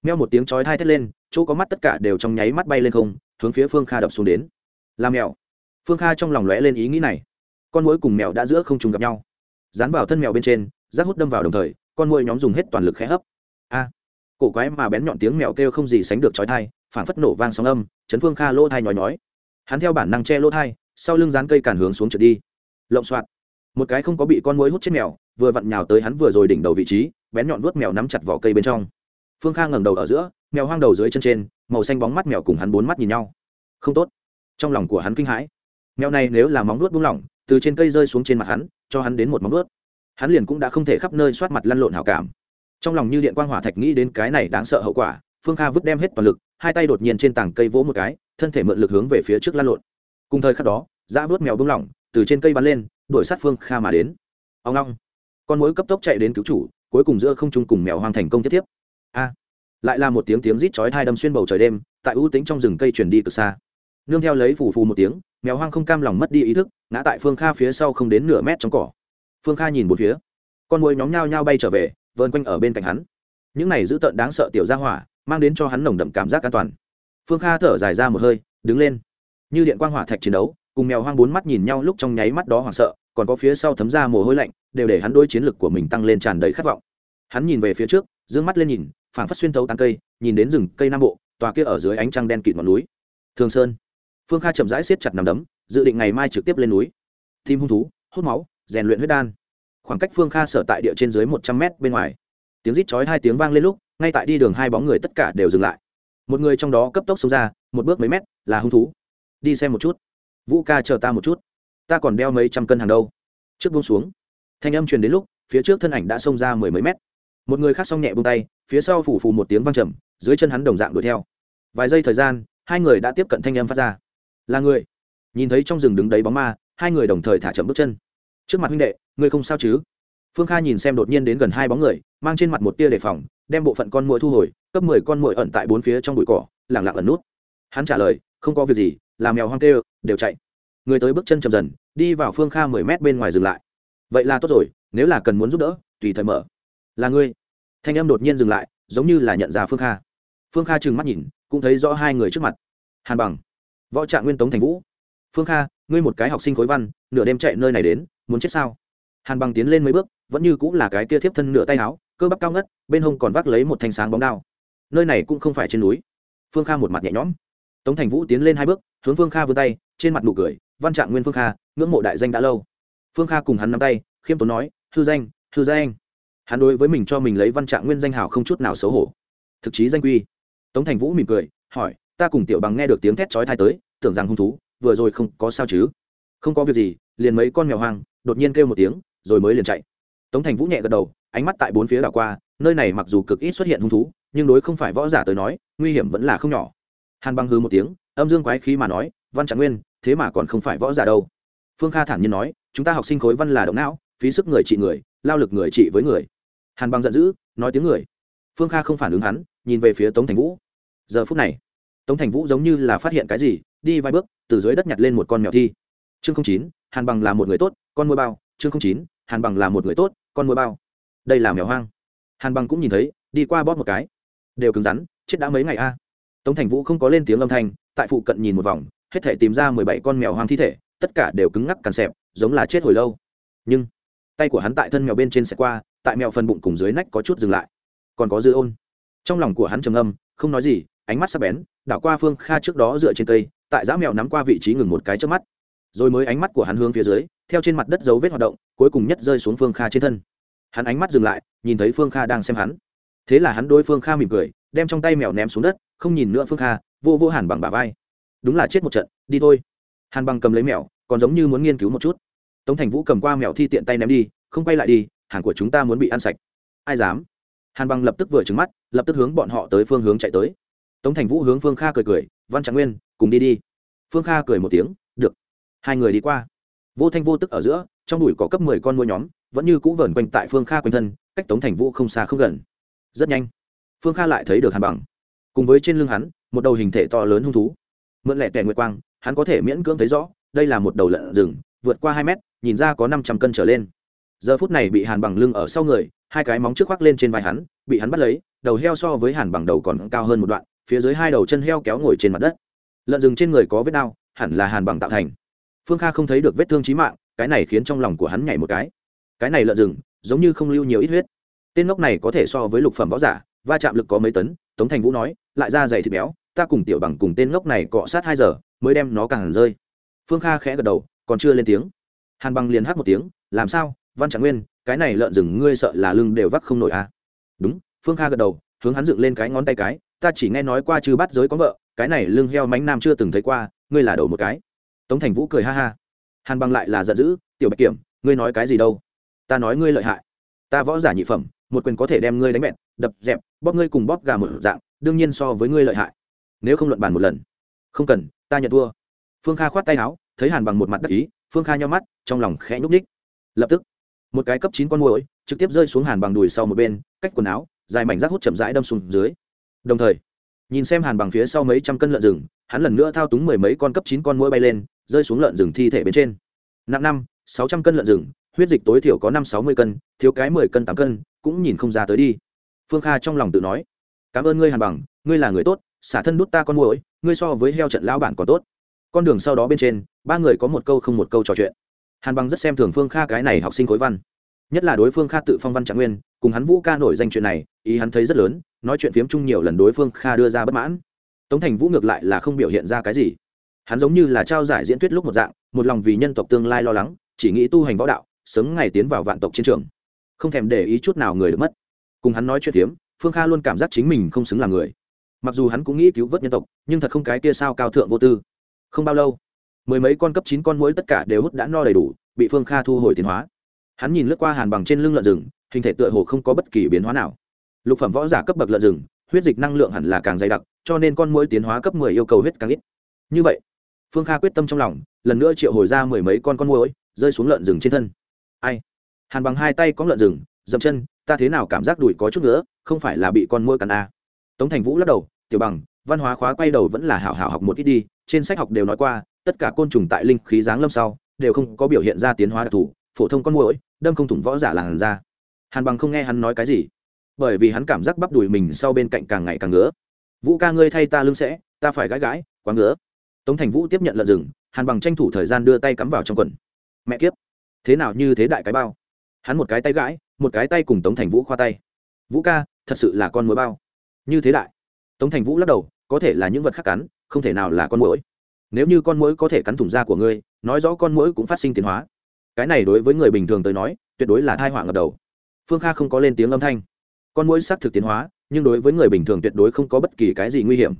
[SPEAKER 1] Meo một tiếng chói thai thét lên, chỗ có mắt tất cả đều trong nháy mắt bay lên không, hướng phía phương kha đập xuống đến. Làm mèo. Phương kha trong lòng lóe lên ý nghĩ này. Con mũi cùng mèo đã giữa không trùng gặp nhau. Dán vào thân mèo bên trên, rác hút đâm vào đồng thời, con mũi nhóm dùng hết toàn lực khẽ hấp cổ quái mà bén nhọn tiếng mèo kêu không gì sánh được chói thai phản phất nổ vang sóng âm, chấn phương kha lỗ thai nhói nhói. Hắn theo bản năng che lỗ thai sau lưng dán cây càn hướng xuống trượt đi. Lộng xoạt một cái không có bị con muỗi hút chết mèo, vừa vặn nhào tới hắn vừa rồi đỉnh đầu vị trí, bén nhọn vuốt mèo nắm chặt vỏ cây bên trong. Phương kha ngẩng đầu ở giữa, mèo hoang đầu dưới chân trên, màu xanh bóng mắt mèo cùng hắn bốn mắt nhìn nhau. Không tốt. Trong lòng của hắn kinh hãi. Mèo này nếu là móng nuốt buông lỏng, từ trên cây rơi xuống trên mặt hắn, cho hắn đến một móng nuốt hắn liền cũng đã không thể khắp nơi soát mặt lăn lộn hảo cảm trong lòng như điện quang hỏa thạch nghĩ đến cái này đáng sợ hậu quả, phương kha vứt đem hết toàn lực, hai tay đột nhiên trên tảng cây vỗ một cái, thân thể mượn lực hướng về phía trước lăn lộn. Cùng thời khắc đó, dã vớt mèo buông lỏng, từ trên cây bắn lên, đuổi sát phương kha mà đến. Ông long. Con mối cấp tốc chạy đến cứu chủ, cuối cùng giữa không trung cùng mèo hoang thành công tiếp tiếp. A. Lại là một tiếng tiếng rít chói thai đâm xuyên bầu trời đêm, tại ưu tính trong rừng cây chuyển đi từ xa. Nương theo lấy phù phù một tiếng, mèo hoang không cam lòng mất đi ý thức, ngã tại phương kha phía sau không đến nửa mét trong cỏ. Phương kha nhìn một phía. Con mối nhóm nhao nhao bay trở về vơn quanh ở bên cạnh hắn. Những này dữ tợn đáng sợ tiểu ra hỏa, mang đến cho hắn nồng đậm cảm giác an toàn. Phương kha thở dài ra một hơi, đứng lên. Như điện quang hỏa thạch chiến đấu, cùng mèo hoang bốn mắt nhìn nhau lúc trong nháy mắt đó hoảng sợ, còn có phía sau thấm ra mồ hôi lạnh, đều để hắn đôi chiến lực của mình tăng lên tràn đầy khát vọng. Hắn nhìn về phía trước d ư ơ n g mắt lên nhìn, phảng phất xuyên thấu tán cây, nhìn đến rừng cây nam bộ, tòa kia ở dưới ánh trăng đen kịt ngọn núi. Thường sơn. Phương kha chậm rãi siết chặt nằm đấm, dự định ngày mai trực tiếp lên núi. Tim hung thú, hút máu, rèn luyện huyết đan khoảng cách phương kha sở tại địa trên dưới một trăm mét bên ngoài. Tiếng rít chói hai tiếng vang lên lúc, ngay tại đi đường hai bóng người tất cả đều dừng lại. Một người trong đó cấp tốc xông ra, một bước mấy mét, là hung thú. Đi xem một chút. Vũ ca chờ ta một chút. Ta còn đeo mấy trăm cân hàng đâu. Trước buông xuống. Thanh âm truyền đến lúc, phía trước thân ảnh đã xông ra mười mấy mét. Một người khác xong nhẹ buông tay, phía sau phủ phù một tiếng vang trầm, dưới chân hắn đồng dạng đuổi theo. Vài giây thời gian, hai người đã tiếp cận thanh âm phát ra. Là người. Nhìn thấy trong rừng đứng đấy bóng ma, hai người đồng thời thả chậm bước chân. Trước mặt huynh đệ ngươi không sao chứ? Phương kha nhìn xem đột nhiên đến gần hai bóng người, mang trên mặt một tia đề phòng, đem bộ phận con muỗi thu hồi, cấp mười con muỗi ẩn tại bốn phía trong bụi cỏ lẳng lặng ẩn nút. Hắn trả lời, không có việc gì làm mèo hoang tê đều chạy. Người tới bước chân chậm dần, đi vào phương kha mười mét bên ngoài dừng lại. Vậy là tốt rồi, nếu là cần muốn giúp đỡ, tùy thời mở. Là ngươi. Thanh em đột nhiên dừng lại, giống như là nhận ra phương kha. Phương kha trừng mắt nhìn, cũng thấy rõ hai người trước mặt. Hàn bằng, võ trạng nguyên tống thành vũ. Phương kha, ngươi một cái học sinh khối văn, nửa đêm chạy nơi này đến, muốn chết sao? Hàn bằng tiến lên mấy bước, vẫn như cũng là cái kia thiếp thân nửa tay áo, cơ bắp cao ngất, bên hông còn vác lấy một thanh sáng bóng đao. Nơi này cũng không phải trên núi. Phương kha một mặt nhẹ nhõm. Tống thành vũ tiến lên hai bước, hướng phương kha vươn tay, trên mặt nụ cười, văn trạng nguyên phương kha, ngưỡng mộ đại danh đã lâu. Phương kha cùng hắn nắm tay, khiêm tốn nói hư danh hư danh. Hắn đối với mình cho mình lấy văn trạng nguyên danh hào không chút nào xấu hổ. Thực chí danh quy. Tống thành vũ mỉm cười, hỏi, ta cùng tiểu bằng nghe được tiếng thét chói thai tới, tưởng rằng hung thú, vừa rồi không có sao chứ? Không có việc gì, liền mấy con mèo hoang, đột nhiên kêu một tiếng rồi mới liền chạy. Tống thành vũ nhẹ gật đầu, ánh mắt tại bốn phía đảo qua, nơi này mặc dù cực ít xuất hiện hung thú, nhưng đối không phải võ giả tới nói, nguy hiểm vẫn là không nhỏ. Hàn băng hư một tiếng, âm dương quái khí mà nói, văn trạng nguyên, thế mà còn không phải võ giả đâu. Phương kha thản nhiên nói, chúng ta học sinh khối văn là động não, phí sức người trị người, lao lực người trị với người. Hàn băng giận dữ, nói tiếng người. Phương kha không phản ứng hắn, nhìn về phía tống thành vũ. Giờ phút này, tống thành vũ giống như là phát hiện cái gì, đi vài bước, từ dưới đất nhặt lên một con mèo thi. Chương chín, hàn bằng là một người tốt, con mua bao. Chương chín hàn bằng là một người tốt, con mua bao. Đây là mèo hoang. Hàn bằng cũng nhìn thấy, đi qua bóp một cái. Đều cứng rắn, chết đã mấy ngày a. Tống thành vũ không có lên tiếng âm thanh, tại phụ cận nhìn một vòng, hết thể tìm ra mười bảy con mèo hoang thi thể, tất cả đều cứng ngắc cằn xẹp, giống là chết hồi lâu. Nhưng, tay của hắn tại thân mèo bên trên xe qua, tại mèo phần bụng cùng dưới nách có chút dừng lại. Còn có dư ôn. Trong lòng của hắn trầm âm không nói gì, ánh mắt sắp bén, đảo qua phương kha trước đó dựa trên cây, tại giã mèo nắm qua vị trí ngừng một cái trước mắt rồi mới ánh mắt của hắn hướng phía dưới, theo trên mặt đất dấu vết hoạt động, cuối cùng nhất rơi xuống phương kha trên thân. Hắn ánh mắt dừng lại, nhìn thấy phương kha đang xem hắn. Thế là hắn đôi phương kha mỉm cười, đem trong tay mèo ném xuống đất, không nhìn nữa phương kha, vô vô hàn bằng bà vai. Đúng là chết một trận, đi thôi. Hàn bằng cầm lấy mèo, còn giống như muốn nghiên cứu một chút. Tống thành vũ cầm qua mèo thi tiện tay ném đi, không quay lại đi, hàng của chúng ta muốn bị ăn sạch. Ai dám? Hàn bằng lập tức vừa trứng mắt, lập tức hướng bọn họ tới phương hướng chạy tới. Tống thành vũ hướng phương kha cười cười, văn trạng nguyên, cùng đi đi. Phương kha cười một tiếng, được hai người đi qua. Vô thanh vô tức ở giữa, trong đùi có cấp mười con mua nhóm, vẫn như cũ vờn quanh tại phương kha quanh thân, cách tống thành vũ không xa không gần. Rất nhanh, phương kha lại thấy được hàn bằng. Cùng với trên lưng hắn, một đầu hình thể to lớn hung thú. Mượn lẹ tẻ nguyệt quang, hắn có thể miễn cưỡng thấy rõ, đây là một đầu lợn rừng, vượt qua hai mét, nhìn ra có năm trăm cân trở lên. Giờ phút này bị hàn bằng lưng ở sau người, hai cái móng trước khoác lên trên vai hắn, bị hắn bắt lấy, đầu heo so với hàn bằng đầu còn cao hơn một đoạn, phía dưới hai đầu chân heo kéo ngồi trên mặt đất. Lợn rừng trên người có vết đau, hẳn là hàn bằng tạo thành phương kha không thấy được vết thương trí mạng, cái này khiến trong lòng của hắn nhảy một cái. Cái này lợn rừng, giống như không lưu nhiều ít huyết. Tên ngốc này có thể so với lục phẩm võ giả, va chạm lực có mấy tấn, tống thành vũ nói, lại ra dày thịt béo, ta cùng tiểu bằng cùng tên ngốc này cọ sát hai giờ, mới đem nó càng rơi. Phương kha khẽ gật đầu, còn chưa lên tiếng. Hàn bằng liền hát một tiếng, làm sao, văn trạng nguyên, cái này lợn rừng ngươi sợ là lưng đều vắc không nổi à? Đúng, phương kha gật đầu, hướng hắn dựng lên cái ngón tay cái, ta chỉ nghe nói qua chư bắt giới có vợ, cái này lưng heo mánh nam chưa từng thấy qua, ngươi là đầu một cái tống thành vũ cười ha ha. Hàn bằng lại là giận dữ, tiểu bạch kiểm, ngươi nói cái gì đâu? Ta nói ngươi lợi hại. Ta võ giả nhị phẩm, một quyền có thể đem ngươi đánh bẹn, đập, dẹp, bóp ngươi cùng bóp gà một dạng, đương nhiên so với ngươi lợi hại. Nếu không luận bàn một lần. Không cần, ta nhận thua. Phương kha khoát tay áo, thấy hàn bằng một mặt đắc ý, phương kha nhau mắt, trong lòng khẽ nhúc ních lập tức, một cái cấp chín con mồi trực tiếp rơi xuống hàn bằng đùi sau một bên, cách quần áo, dài mảnh rác hút chậm rãi đâm xuống dưới. Đồng thời, nhìn xem hàn bằng phía sau mấy trăm cân lợn rừng, hắn lần nữa thao túng mười mấy con cấp chín con mũi bay lên rơi xuống lợn rừng thi thể bên trên. Nặng năm, sáu trăm cân lợn rừng, huyết dịch tối thiểu có năm sáu mươi cân, thiếu cái mười cân tám cân, cũng nhìn không ra tới đi. Phương kha trong lòng tự nói, cảm ơn ngươi hàn bằng, ngươi là người tốt, xả thân đút ta con mũi ngươi so với heo trận lão bản còn tốt. Con đường sau đó bên trên, ba người có một câu không một câu trò chuyện. Hàn bằng rất xem thường phương kha cái này học sinh khối văn. Nhất là đối phương kha tự phong văn trạng nguyên, cùng hắn vũ ca nổi danh chuyện này, ý hắn thấy rất lớn, nói chuyện phiếm chung nhiều lần đối phương kha đưa ra bất mãn. Tống thành vũ ngược lại là không biểu hiện ra cái gì hắn giống như là trao giải diễn thuyết lúc một dạng, một lòng vì nhân tộc tương lai lo lắng, chỉ nghĩ tu hành võ đạo, sớm ngày tiến vào vạn tộc chiến trường. Không thèm để ý chút nào người được mất. Cùng hắn nói chuyện phiếm phương kha luôn cảm giác chính mình không xứng là người. Mặc dù hắn cũng nghĩ cứu vớt nhân tộc, nhưng thật không cái kia sao cao thượng vô tư. Không bao lâu, mười mấy con cấp chín con mũi tất cả đều hút đã no đầy đủ, bị phương kha thu hồi tiến hóa. Hắn nhìn lướt qua hàn bằng trên lưng lợn rừng, hình thể tựa hồ không có bất kỳ biến hóa nào. Lục phẩm võ giả cấp bậc lợn rừng, huyết dịch năng lượng hẳn là càng dày đặc, cho nên con mũi tiến hóa cấp mười yêu cầu huyết càng ít. Như vậy phương kha quyết tâm trong lòng lần nữa triệu hồi ra mười mấy con con mồi, rơi xuống lợn rừng trên thân. Ai? Hàn bằng hai tay có lợn rừng dậm chân ta thế nào cảm giác đùi có chút nữa không phải là bị con mồi cắn à. tống thành vũ lắc đầu tiểu bằng văn hóa khóa quay đầu vẫn là hảo hảo học một ít đi trên sách học đều nói qua tất cả côn trùng tại linh khí giáng lâm sau đều không có biểu hiện ra tiến hóa đặc thù phổ thông con mồi, đâm không thủng võ giả làn ra hàn bằng không nghe hắn nói cái gì bởi vì hắn cảm giác bắp đùi mình sau bên cạnh càng ngày càng ngứa. Vũ ca ngươi thay ta lưng sẽ ta phải gãi gãi quá ngứa tống thành vũ tiếp nhận lợn rừng, hàn bằng tranh thủ thời gian đưa tay cắm vào trong quần. Mẹ kiếp, thế nào như thế đại cái bao? Hắn một cái tay gãi, một cái tay cùng tống thành vũ khoa tay. Vũ ca, thật sự là con mối bao. Như thế đại? Tống thành vũ lắc đầu, có thể là những vật khác cắn, không thể nào là con mũi nếu như con mũi có thể cắn thủng da của ngươi, nói rõ con mũi cũng phát sinh tiến hóa. Cái này đối với người bình thường tới nói, tuyệt đối là thai họa ngập đầu. Phương kha không có lên tiếng âm thanh. Con mũi xác thực tiến hóa, nhưng đối với người bình thường tuyệt đối không có bất kỳ cái gì nguy hiểm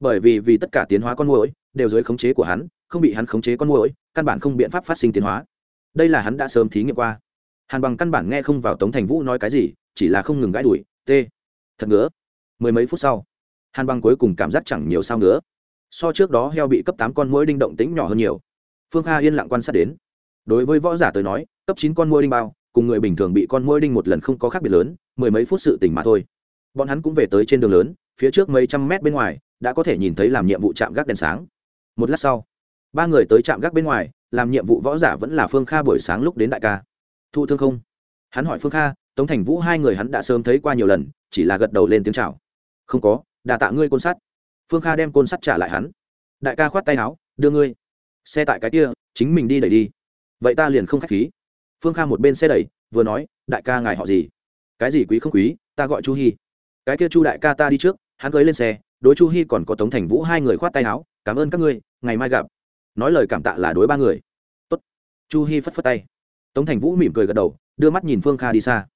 [SPEAKER 1] bởi vì vì tất cả tiến hóa con muỗi đều dưới khống chế của hắn, không bị hắn khống chế con muỗi, căn bản không biện pháp phát sinh tiến hóa. Đây là hắn đã sớm thí nghiệm qua. Hàn bằng căn bản nghe không vào tống thành vũ nói cái gì, chỉ là không ngừng gãi đuổi, t, thật ngứa. Mười mấy phút sau, hàn bằng cuối cùng cảm giác chẳng nhiều sao nữa so trước đó heo bị cấp tám con mũi đinh động tính nhỏ hơn nhiều. Phương kha yên lặng quan sát đến. Đối với võ giả tới nói, cấp chín con mũi đinh bao, cùng người bình thường bị con mũi đinh một lần không có khác biệt lớn, mười mấy phút sự tỉnh mà thôi bọn hắn cũng về tới trên đường lớn, phía trước mấy trăm mét bên ngoài, đã có thể nhìn thấy làm nhiệm vụ chạm gác đèn sáng. Một lát sau, ba người tới trạm gác bên ngoài, làm nhiệm vụ võ giả vẫn là phương kha buổi sáng lúc đến đại ca. Thu thương không? Hắn hỏi phương kha, tống thành vũ hai người hắn đã sớm thấy qua nhiều lần, chỉ là gật đầu lên tiếng c h à o không có đà tạ ngươi côn sắt. Phương kha đem côn sắt trả lại hắn. Đại ca khoát tay áo, đưa ngươi. Xe tại cái kia, chính mình đi đẩy đi. Vậy ta liền không k h á c h khí. Phương kha một bên xe đẩy, vừa nói, đại ca ngài họ gì? Cái gì quý không quý, ta gọi chu hy cái kia chu đại ca ta đi trước, hắn cưới lên xe, đối chu hy còn có tống thành vũ hai người khoát tay áo, cảm ơn các ngươi, ngày mai gặp. Nói lời cảm tạ là đối ba người. Tốt. chu hy phất phất tay. Tống thành vũ mỉm cười gật đầu, đưa mắt nhìn phương kha đi xa.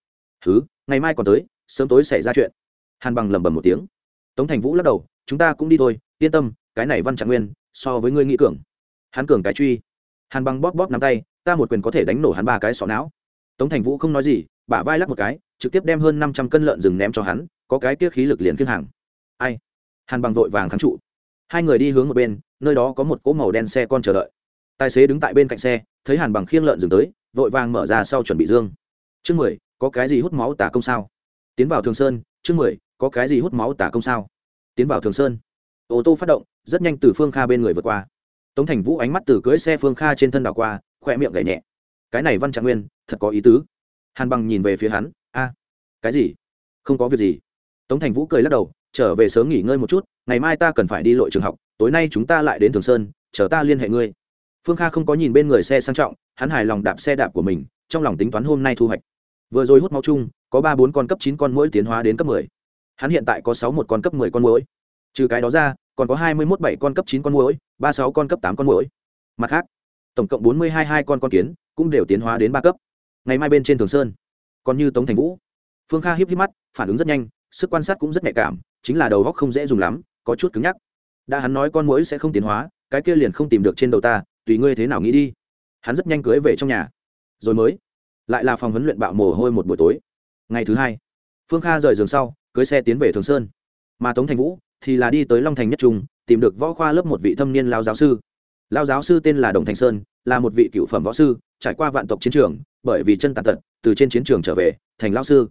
[SPEAKER 1] Thứ ngày mai còn tới, sớm tối xảy ra chuyện. Hàn bằng lẩm bẩm một tiếng. Tống thành vũ lắc đầu, chúng ta cũng đi thôi, yên tâm, cái này văn trạng nguyên, so với ngươi nghĩ cường. Hắn cường cái truy. Hàn bằng bóp bóp nắm tay, ta một quyền có thể đánh nổ hắn ba cái sọ não. Tống thành vũ không nói gì, bả vai lắc một cái, trực tiếp đem hơn năm trăm cân lợn rừng ném cho hắn có cái kia khí lực liền kiêng hàng. Ai? Hàn bằng vội vàng kháng trụ. Hai người đi hướng một bên, nơi đó có một cỗ màu đen xe con chờ đợi. Tài xế đứng tại bên cạnh xe, thấy hàn bằng khiêng lợn dừng tới, vội vàng mở ra sau chuẩn bị dương. Chương mười, có cái gì hút máu tả công sao? Tiến vào thường sơn, chương mười, có cái gì hút máu tả công sao? Tiến vào thường sơn. Ô tô phát động, rất nhanh từ phương kha bên người vượt qua. Tống thành vũ ánh mắt từ cưới xe phương kha trên thân đảo qua khoe miệng gảy nhẹ. Cái này văn trạng nguyên, thật có ý tứ. Hàn bằng nhìn về phía hắn, a, cái gì? Không có việc gì tống thành vũ cười lắc đầu, trở về sớm nghỉ ngơi một chút, ngày mai ta cần phải đi lội trường học, tối nay chúng ta lại đến thường sơn, chờ ta liên hệ ngươi. Phương kha không có nhìn bên người xe sang trọng, hắn hài lòng đạp xe đạp của mình, trong lòng tính toán hôm nay thu hoạch. Vừa rồi hút máu chung, có ba bốn con cấp chín con mũi tiến hóa đến cấp mười. Hắn hiện tại có sáu một con cấp mười con mũi trừ cái đó ra, còn có hai mươi mốt bảy con cấp chín con mũi ba sáu con cấp tám con mũi mặt khác, tổng cộng bốn mươi hai hai con con kiến cũng đều tiến hóa đến ba cấp. Ngày mai bên trên thường sơn. Còn như tống thành vũ. Phương kha hiếp hiếp mắt, phản ứng rất nhanh sức quan sát cũng rất nhạy cảm, chính là đầu góc không dễ dùng lắm, có chút cứng nhắc. Đã hắn nói con mũi sẽ không tiến hóa, cái kia liền không tìm được trên đầu ta, tùy ngươi thế nào nghĩ đi. Hắn rất nhanh cưới về trong nhà. Rồi mới, lại là phòng huấn luyện bạo mồ hôi một buổi tối. Ngày thứ hai, phương kha rời giường sau, cưới xe tiến về thường sơn. Mà tống thành vũ thì là đi tới long thành nhất trung, tìm được võ khoa lớp một vị thâm niên lao giáo sư. Lao giáo sư tên là đồng thành sơn, là một vị cựu phẩm võ sư, trải qua vạn tộc chiến trường, bởi vì chân tàn tật, từ trên chiến trường trở về, thành lao sư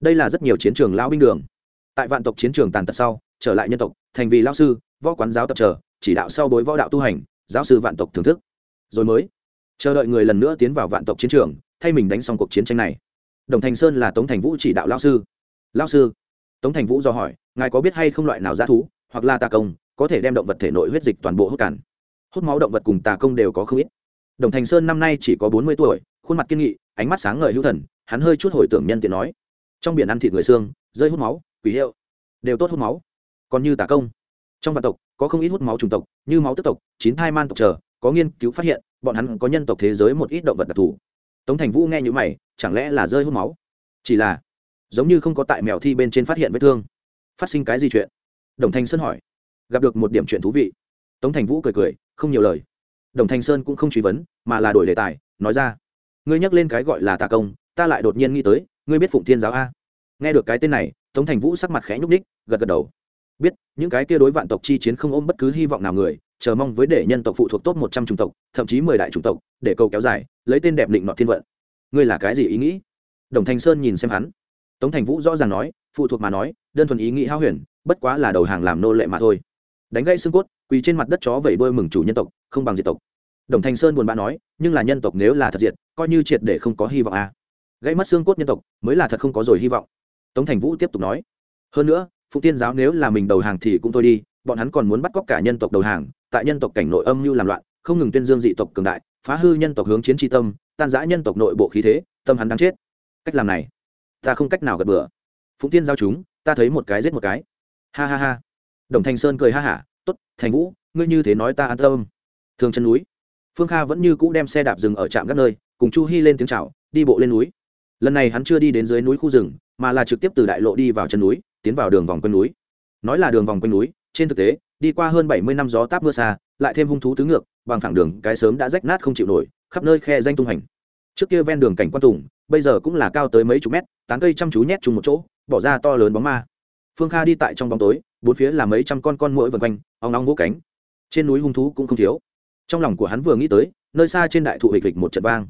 [SPEAKER 1] đây là rất nhiều chiến trường lao binh đường. Tại vạn tộc chiến trường tàn tật sau, trở lại nhân tộc, thành vì lao sư, võ quán giáo tập trở chỉ đạo sau đối võ đạo tu hành, giáo sư vạn tộc thưởng thức. Rồi mới, chờ đợi người lần nữa tiến vào vạn tộc chiến trường, thay mình đánh xong cuộc chiến tranh này. Đồng thành sơn là tống thành vũ chỉ đạo lao sư. Lao sư. Tống thành vũ do hỏi, ngài có biết hay không loại nào giá thú, hoặc là tà công, có thể đem động vật thể nội huyết dịch toàn bộ hút cản hút máu động vật cùng tà công đều có không ít. Đồng thành sơn năm nay chỉ có bốn mươi tuổi, khuôn mặt kiên nghị, ánh mắt sáng ngời hữu thần, hắn hơi chút hồi tưởng nhân tiện nói trong biển ăn thịt người xương, rơi hút máu, quỷ hiệu, đều tốt hút máu. Còn như tả công, trong vạn tộc, có không ít hút máu chủng tộc, như máu tức tộc, chín thai man tộc chờ, có nghiên cứu phát hiện, bọn hắn có nhân tộc thế giới một ít động vật đặc thù. Tống thành vũ nghe như mày, chẳng lẽ là rơi hút máu? Chỉ là, giống như không có tại mèo thi bên trên phát hiện vết thương. Phát sinh cái gì chuyện? Đồng thanh sơn hỏi. Gặp được một điểm chuyện thú vị. Tống thành vũ cười cười, không nhiều lời. Đồng thanh sơn cũng không truy vấn, mà là đổi đề tài, nói ra. Ngươi nhắc lên cái gọi là tà công, ta lại đột nhiên nghĩ tới ngươi biết phụng thiên giáo a? Nghe được cái tên này, tống thành vũ sắc mặt khẽ nhúc ních gật gật đầu. Biết, những cái kia đối vạn tộc chi chiến không ôm bất cứ hy vọng nào người, chờ mong với để nhân tộc phụ thuộc tốt một trăm chủng tộc, thậm chí mười đại chủng tộc, để cầu kéo dài, lấy tên đẹp định nọ thiên vận. Ngươi là cái gì ý nghĩ? Đồng thanh sơn nhìn xem hắn. Tống thành vũ rõ ràng nói, phụ thuộc mà nói, đơn thuần ý nghĩ hao huyền, bất quá là đầu hàng làm nô lệ mà thôi. Đánh gãy xương cốt, quỳ trên mặt đất chó vẩy đuôi mừng chủ nhân tộc, không bằng diệt tộc. Đồng thanh sơn buồn bã nói, nhưng là nhân tộc nếu là thật diệt, coi như triệt để không có hy vọng à gãy mất xương cốt nhân tộc, mới là thật không có rồi hy vọng. Tống thành vũ tiếp tục nói, hơn nữa phụ tiên giáo nếu là mình đầu hàng thì cũng thôi đi, bọn hắn còn muốn bắt cóc cả nhân tộc đầu hàng, tại nhân tộc cảnh nội âm mưu làm loạn, không ngừng tuyên dương dị tộc cường đại, phá hư nhân tộc hướng chiến tri tâm, tan giã nhân tộc nội bộ khí thế, tâm hắn đang chết. Cách làm này, ta không cách nào gật bừa. Phụng tiên giao chúng, ta thấy một cái giết một cái. Ha ha ha. Đồng thanh sơn cười ha hả t ố t thành vũ, ngươi như thế nói ta an tâm. Thường chân núi. Phương kha vẫn như cũ đem xe đạp dừng ở trạm các nơi, cùng chu hy lên tiếng c h à o đi bộ lên núi lần này hắn chưa đi đến dưới núi khu rừng, mà là trực tiếp từ đại lộ đi vào chân núi, tiến vào đường vòng quanh núi. Nói là đường vòng quanh núi, trên thực tế, đi qua hơn bảy mươi năm gió táp mưa xa, lại thêm hung thú tứ ngược, bằng phẳng đường cái sớm đã rách nát không chịu nổi, khắp nơi khe danh tung hành. Trước kia ven đường cảnh quan tùng, bây giờ cũng là cao tới mấy chục mét, tán cây chăm chú nhét chung một chỗ, bỏ ra to lớn bóng ma. Phương kha đi tại trong bóng tối, bốn phía là mấy trăm con con mũi vần quanh, ong ong vỗ cánh. Trên núi hung thú cũng không thiếu. Trong lòng của hắn vừa nghĩ tới, nơi xa trên đại thụ hịch hịch một trận vang.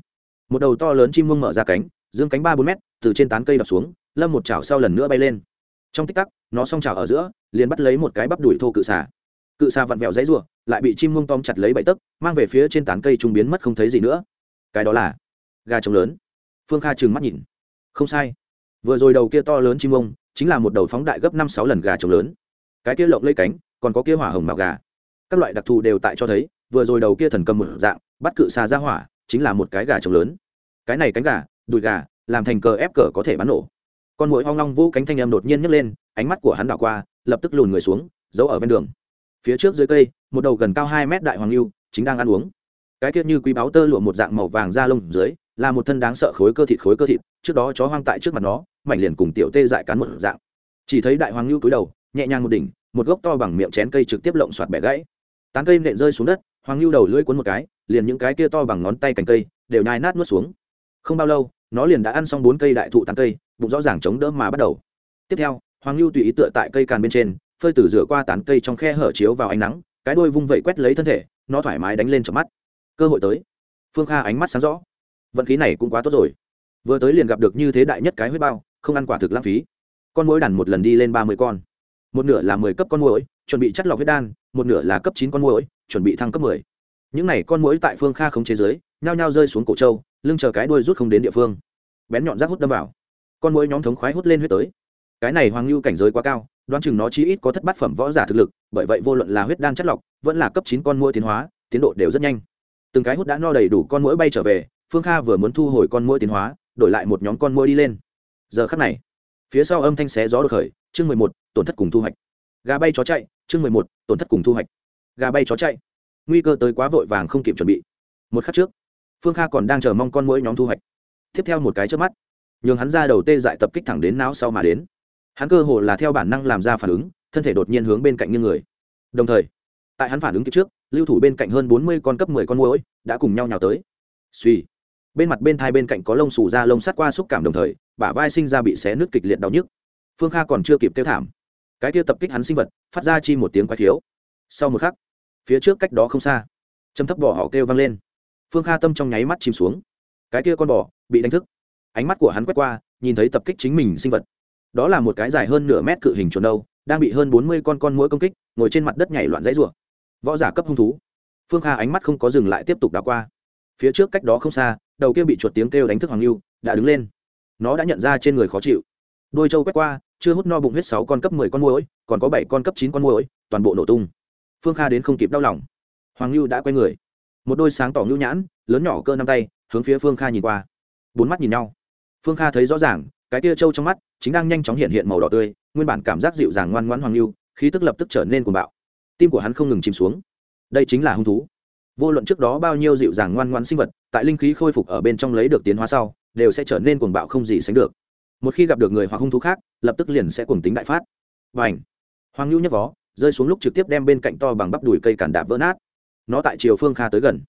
[SPEAKER 1] Một đầu to lớn chim mông mở ra cánh dương cánh ba bốn mét, từ trên tán cây đập xuống, lâm một chảo sau lần nữa bay lên. Trong tích tắc, nó s o n g chảo ở giữa, liền bắt lấy một cái bắp đùi thô cự xà. Cự xà vặn vẹo dãy r u ộ lại bị chim mông tom chặt lấy bậy tấc, mang về phía trên tán cây trung biến mất không thấy gì nữa. Cái đó là gà trống lớn. Phương kha trừng mắt nhìn. Không sai. Vừa rồi đầu kia to lớn chim mông chính là một đầu phóng đại gấp năm sáu lần gà trống lớn. Cái kia lộng lấy cánh, còn có kia hỏa hồng mạo gà. Các loại đặc thù đều tại cho thấy, vừa rồi đầu kia thần cầm một dạng, bắt cự xà ra hỏa, chính là một cái gà trống lớn. Cái này cánh gà đùi gà, làm thành cờ ép cờ có thể bắn nổ. Con mũi hoang long vũ cánh thanh em đột nhiên nhấc lên, ánh mắt của hắn đảo qua, lập tức lùn người xuống, giấu ở ven đường. Phía trước dưới cây, một đầu gần cao hai mét đại hoàng lưu, chính đang ăn uống. Cái tiết như quý báo tơ lụa một dạng màu vàng da lông dưới, là một thân đáng sợ khối cơ thịt khối cơ thịt, trước đó chó hoang tại trước mặt nó, mảnh liền cùng tiểu tê dại cán một dạng. Chỉ thấy đại hoàng lưu cúi đầu, nhẹ nhàng một đỉnh, một gốc to bằng miệng chén cây trực tiếp lộng xoạt bẻ gãy. Tán cây nện rơi xuống đất, hoàng lưu đầu lưỡi cuốn một cái, liền những cái kia to bằng ngón tay cành cây, đều nhai nát nuốt xuống. Không bao lâu nó liền đã ăn xong bốn cây đại thụ tán cây, bụng rõ ràng chống đỡ mà bắt đầu. Tiếp theo, hoàng lưu tùy ý tựa tại cây càn bên trên, phơi từ rửa qua tán cây trong khe hở chiếu vào ánh nắng, cái đôi vung vẩy quét lấy thân thể, nó thoải mái đánh lên trong mắt. Cơ hội tới. Phương kha ánh mắt sáng rõ. Vận khí này cũng quá tốt rồi. Vừa tới liền gặp được như thế đại nhất cái huyết bao, không ăn quả thực lãng phí. Con mỗi đàn một lần đi lên ba mươi con. Một nửa là mười cấp con mũi chuẩn bị chất lọc huyết đan, một nửa là cấp chín con mũi chuẩn bị thăng cấp mười những này con mũi tại phương kha không chế giới nhao nhao rơi xuống cổ trâu lưng chờ cái đuôi rút không đến địa phương. Bén nhọn rác hút đâm vào. Con mũi nhóm thống khoái hút lên huyết tới. Cái này hoàng lưu cảnh giới quá cao, đoán chừng nó chí ít có thất bát phẩm võ giả thực lực, bởi vậy vô luận là huyết đan chất lọc, vẫn là cấp chín con mũi tiến hóa, tiến độ đều rất nhanh. Từng cái hút đã no đầy đủ con mũi bay trở về, phương kha vừa muốn thu hồi con mũi tiến hóa, đổi lại một nhóm con mũi đi lên. Giờ khắc này, phía sau âm thanh xé gió được khởi, chương mười một, tổn thất cùng thu hoạch. Gà bay chó chạy, chương mười một, tổn thất cùng thu hoạch. Gà bay chó chạy nguy cơ tới quá vội vàng không kịp chuẩn bị. Một khắc trước, phương kha còn đang chờ mong con mỗi nhóm thu hoạch. Tiếp theo một cái trước mắt, nhường hắn ra đầu tê dại tập kích thẳng đến não sau mà đến. Hắn cơ hồ là theo bản năng làm ra phản ứng, thân thể đột nhiên hướng bên cạnh như người. Đồng thời, tại hắn phản ứng kịp trước, lưu thủ bên cạnh hơn bốn mươi con cấp mười con mũi đã cùng nhau nhào tới. Suy bên mặt bên thai bên cạnh có lông xù ra lông sắt qua xúc cảm đồng thời, bả vai sinh ra bị xé nước kịch liệt đau nhức. Phương kha còn chưa kịp kêu thảm. Cái kia tập kích hắn sinh vật, phát ra chi một tiếng quái thiếu. Sau một khắc phía trước cách đó không xa châm thấp bỏ họ kêu vang lên. Phương kha tâm trong nháy mắt chìm xuống. Cái kia con bò bị đánh thức. Ánh mắt của hắn quét qua, nhìn thấy tập kích chính mình sinh vật. Đó là một cái dài hơn nửa mét cự hình chuồn đâu, đang bị hơn bốn mươi con con mũi công kích, ngồi trên mặt đất nhảy loạn dãy rủa. Võ giả cấp hung thú. Phương kha ánh mắt không có dừng lại tiếp tục đảo qua. Phía trước cách đó không xa, đầu kia bị chuột tiếng kêu đánh thức hoàng lưu đã đứng lên. Nó đã nhận ra trên người khó chịu. Đôi trâu quét qua, chưa hút no bụng huyết sáu con cấp mười con mũi còn có bảy con cấp chín con mũi toàn bộ nổ tung phương kha đến không kịp đau lòng. Hoàng lưu đã quay người. Một đôi sáng tỏ ngưu nhãn, lớn nhỏ cơ năm tay, hướng phía phương kha nhìn qua. Bốn mắt nhìn nhau. Phương kha thấy rõ ràng, cái tia trâu trong mắt chính đang nhanh chóng hiện hiện màu đỏ tươi, nguyên bản cảm giác dịu dàng ngoan ngoãn hoàng lưu khí tức lập tức trở nên cuồng bạo. Tim của hắn không ngừng chìm xuống. Đây chính là hung thú. Vô luận trước đó bao nhiêu dịu dàng ngoan ngoãn sinh vật, tại linh khí khôi phục ở bên trong lấy được tiến hóa sau, đều sẽ trở nên cuồng bạo không gì sánh được. Một khi gặp được người hoặc hung thú khác, lập tức liền sẽ cuồng tính đại phát. Và ảnh hoàng lưu nhấc vó rơi xuống lúc trực tiếp đem bên cạnh to bằng bắp đùi cây cản đạp vỡ nát. Nó tại chiều phương kha tới gần.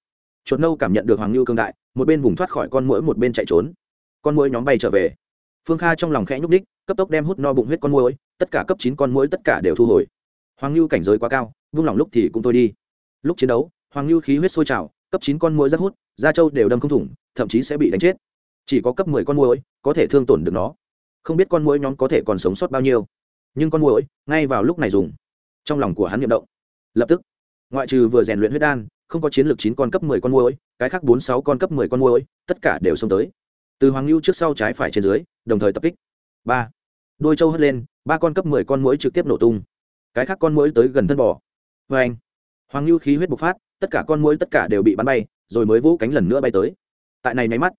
[SPEAKER 1] Chuột nâu cảm nhận được hoàng lưu cương đại, một bên vùng thoát khỏi con mũi một bên chạy trốn. Con mũi nhóm bay trở về. Phương kha trong lòng khẽ nhúc ních cấp tốc đem hút no bụng huyết con mũi tất cả cấp chín con mũi tất cả đều thu hồi. Hoàng lưu cảnh giới quá cao, vung lòng lúc thì cũng thôi đi. Lúc chiến đấu, hoàng lưu khí huyết sôi trào, cấp chín con mũi rất hút, da trâu đều đâm không thủng, thậm chí sẽ bị đánh chết. Chỉ có cấp mười con mũi có thể thương tổn được nó. Không biết con mũi nhóm có thể còn sống sót bao nhiêu. Nhưng con mũi ngay vào lúc này dùng trong lòng của hắn n động. Lập tức, ngoại trừ vừa rèn luyện huyết đan, không có chiến lược chín con cấp mười con muỗi, cái khác bốn sáu con cấp mười con muỗi, tất cả đều xông tới. Từ hoàng lưu trước sau trái phải trên dưới, đồng thời tập kích. Ba. Đôi trâu hất lên, ba con cấp mười con muỗi trực tiếp nổ tung. Cái khác con muỗi tới gần thân bò. Vê anh, hoàng lưu khí huyết bộc phát, tất cả con muỗi tất cả đều bị bắn bay, rồi mới vỗ cánh lần nữa bay tới. Tại này nháy mắt,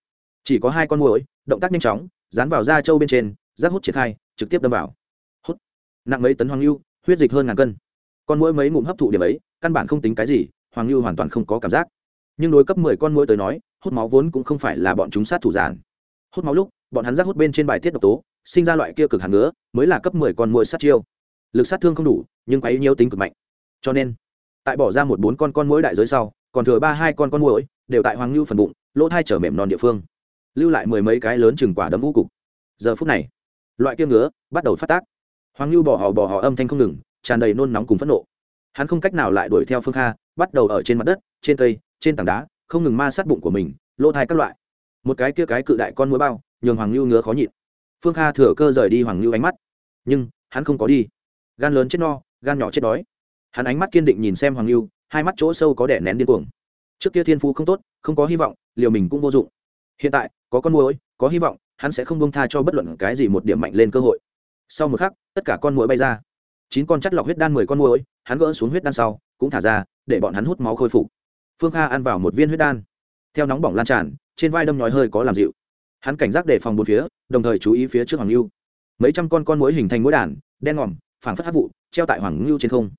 [SPEAKER 1] chỉ có hai con muỗi, động tác nhanh chóng, dán vào da trâu bên trên, rác hút triển khai, trực tiếp đâm vào. Hút. Nặng mấy tấn hoàng lưu huyết dịch hơn ngàn cân. Con mũi mấy ngụm hấp thụ điểm ấy, căn bản không tính cái gì, hoàng lưu hoàn toàn không có cảm giác. Nhưng đối cấp mười con mũi tới nói, hút máu vốn cũng không phải là bọn chúng sát thủ giản. Hút máu lúc, bọn hắn rác hút bên trên bài tiết độc tố, sinh ra loại kia cực hạt ngứa, mới là cấp mười con mũi sát chiêu. Lực sát thương không đủ, nhưng quấy nhiều tính cực mạnh. Cho nên, tại bỏ ra một bốn con con mũi đại giới sau, còn thừa ba hai con con mũi đều tại hoàng lưu phần bụng, lỗ thai trở mềm non địa phương. Lưu lại mười mấy cái lớn chừng quả đấm vũ cục. Giờ phút này, loại kia ngứa bắt đầu phát tác hoàng lưu bỏ họ bỏ họ âm thanh không ngừng, tràn đầy nôn nóng cùng phẫn nộ. Hắn không cách nào lại đuổi theo phương kha, bắt đầu ở trên mặt đất, trên cây, trên tảng đá, không ngừng ma sát bụng của mình, lỗ thai các loại. Một cái kia cái cự đại con mũi bao, nhường hoàng lưu ngứa khó nhịn. Phương kha thừa cơ rời đi hoàng lưu ánh mắt. Nhưng, hắn không có đi. Gan lớn chết no, gan nhỏ chết đói. Hắn ánh mắt kiên định nhìn xem hoàng lưu hai mắt chỗ sâu có đẻ nén điên cuồng. Trước kia thiên phú không tốt, không có hy vọng, liều mình cũng vô dụng. Hiện tại, có con mũi có hy vọng, hắn sẽ không bông tha cho bất luận cái gì một điểm mạnh lên cơ hội sau một khắc, tất cả con mũi bay ra. Chín con chắt lọc huyết đan mười con mũi hắn gỡ xuống huyết đan sau, cũng thả ra, để bọn hắn hút máu khôi phục. Phương kha ăn vào một viên huyết đan. Theo nóng bỏng lan tràn, trên vai đâm nhói hơi có làm dịu. Hắn cảnh giác đề phòng bốn phía, đồng thời chú ý phía trước hoàng lưu mấy trăm con con mũi hình thành mũi đàn, đen ngòm, phảng phất hát vụ, treo tại hoàng lưu trên không.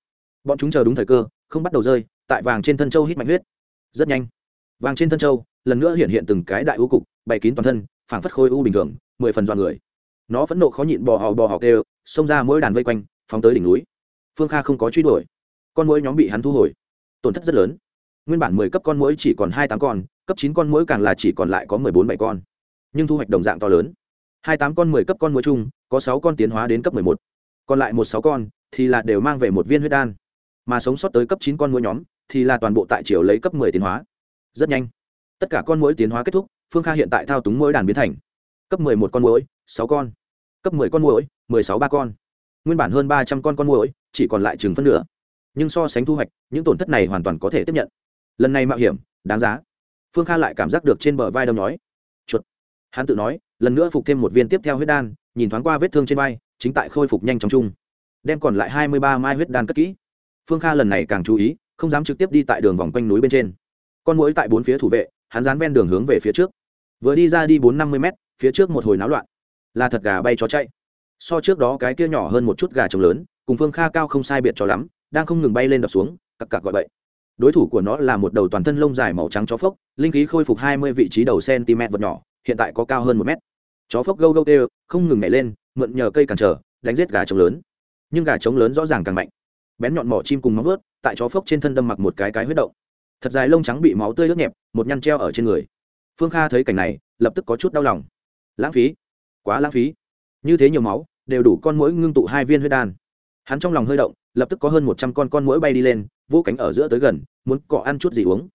[SPEAKER 1] Bọn chúng chờ đúng thời cơ, không bắt đầu rơi, tại vàng trên thân châu hít mạnh huyết. Rất nhanh. Vàng trên thân châu, lần nữa hiện hiện từng cái đại u cục, bày kín toàn thân, phảng phất khôi u bình thường, mười phần dọn người nó phẫn nộ khó nhịn bò hò bò hò kêu, xông ra mỗi đàn vây quanh, phóng tới đỉnh núi. Phương kha không có truy đuổi. Con mũi nhóm bị hắn thu hồi. Tổn thất rất lớn. Nguyên bản mười cấp con mũi chỉ còn hai tám con, cấp chín con mũi càng là chỉ còn lại có mười bốn bảy con. Nhưng thu hoạch đồng dạng to lớn. Hai tám con mười cấp con mũi chung, có sáu con tiến hóa đến cấp mười một. Còn lại một sáu con thì là đều mang về một viên huyết đan. Mà sống sót tới cấp chín con mũi nhóm thì là toàn bộ tại triều lấy cấp mười tiến hóa. Rất nhanh. Tất cả con mũi tiến hóa kết thúc, phương kha hiện tại thao túng mỗi đàn biến thành. Cấp mười một con mũi sáu con. Cấp mười con muỗi, mười sáu ba con. Nguyên bản hơn ba trăm con con muỗi, chỉ còn lại chừng phân nửa. Nhưng so sánh thu hoạch những tổn thất này hoàn toàn có thể tiếp nhận. Lần này mạo hiểm đáng giá. Phương kha lại cảm giác được trên bờ vai đâm nói chuột. Hắn tự nói lần nữa phục thêm một viên tiếp theo huyết đan nhìn thoáng qua vết thương trên vai chính tại khôi phục nhanh chóng chung. Đem còn lại hai mươi ba mai huyết đan cất kỹ. Phương kha lần này càng chú ý không dám trực tiếp đi tại đường vòng quanh núi bên trên. Con mũi tại bốn phía thủ vệ hắn dán ven đường hướng về phía trước. Vừa đi ra đi bốn năm mươi mét phía trước một hồi náo loạn là thật gà bay chó chạy. So trước đó cái kia nhỏ hơn một chút gà trống lớn, cùng phương kha cao không sai biệt cho lắm, đang không ngừng bay lên đập xuống, cặc cặc gọi bậy. Đối thủ của nó là một đầu toàn thân lông dài màu trắng chó phốc, linh khí khôi phục hai mươi vị trí đầu cm vật nhỏ, hiện tại có cao hơn một mét. Chó phốc gâu gâu tê không ngừng nhảy lên, mượn nhờ cây cản trở, đánh giết gà trống lớn. Nhưng gà trống lớn rõ ràng càng mạnh. Bén nhọn mỏ chim cùng móng vớt tại chó phốc trên thân đâm mặc một cái cái huyết động. Thật dài lông trắng bị máu tươi ướt nhẹp, một nhăn treo ở trên người. Phương kha thấy cảnh này, lập tức có chút đau lòng. Lãng phí quá lãng phí. Như thế nhiều máu, đều đủ con mũi ngưng tụ hai viên huyết đan. Hắn trong lòng hơi động, lập tức có hơn một trăm con con mũi bay đi lên vỗ cánh ở giữa tới gần, muốn cọ ăn chút gì uống.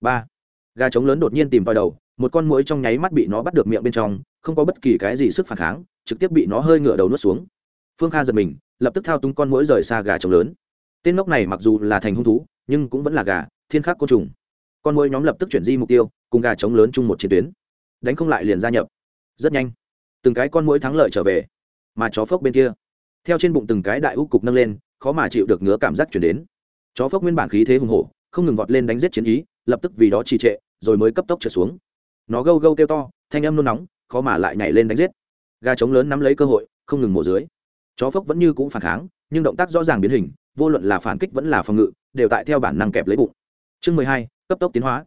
[SPEAKER 1] Ba. Gà trống lớn đột nhiên tìm vào đầu, một con mũi trong nháy mắt bị nó bắt được miệng bên trong, không có bất kỳ cái gì sức phản kháng, trực tiếp bị nó hơi ngửa đầu nuốt xuống. Phương kha giật mình, lập tức thao túng con mũi rời xa gà trống lớn. Tên ngốc này mặc dù là thành hung thú, nhưng cũng vẫn là gà, thiên khắc côn trùng. Con mũi nhóm lập tức chuyển di mục tiêu, cùng gà trống lớn chung một chiến tuyến. Đánh không lại liền gia nhập. Rất nhanh từng cái con mũi thắng lợi trở về. Mà chó phốc bên kia, theo trên bụng từng cái đại úc cục nâng lên, khó mà chịu được ngứa cảm giác chuyển đến. Chó phốc nguyên bản khí thế hùng hổ, không ngừng vọt lên đánh giết chiến ý, lập tức vì đó trì trệ, rồi mới cấp tốc trở xuống. Nó gâu gâu kêu to, thanh âm nôn nóng, khó mà lại nhảy lên đánh giết. Gà trống lớn nắm lấy cơ hội, không ngừng mổ dưới. Chó phốc vẫn như cũ phản kháng, nhưng động tác rõ ràng biến hình, vô luận là phản kích vẫn là phòng ngự, đều tại theo bản năng kẹp lấy bụng. Chương mười hai, cấp tốc tiến hóa.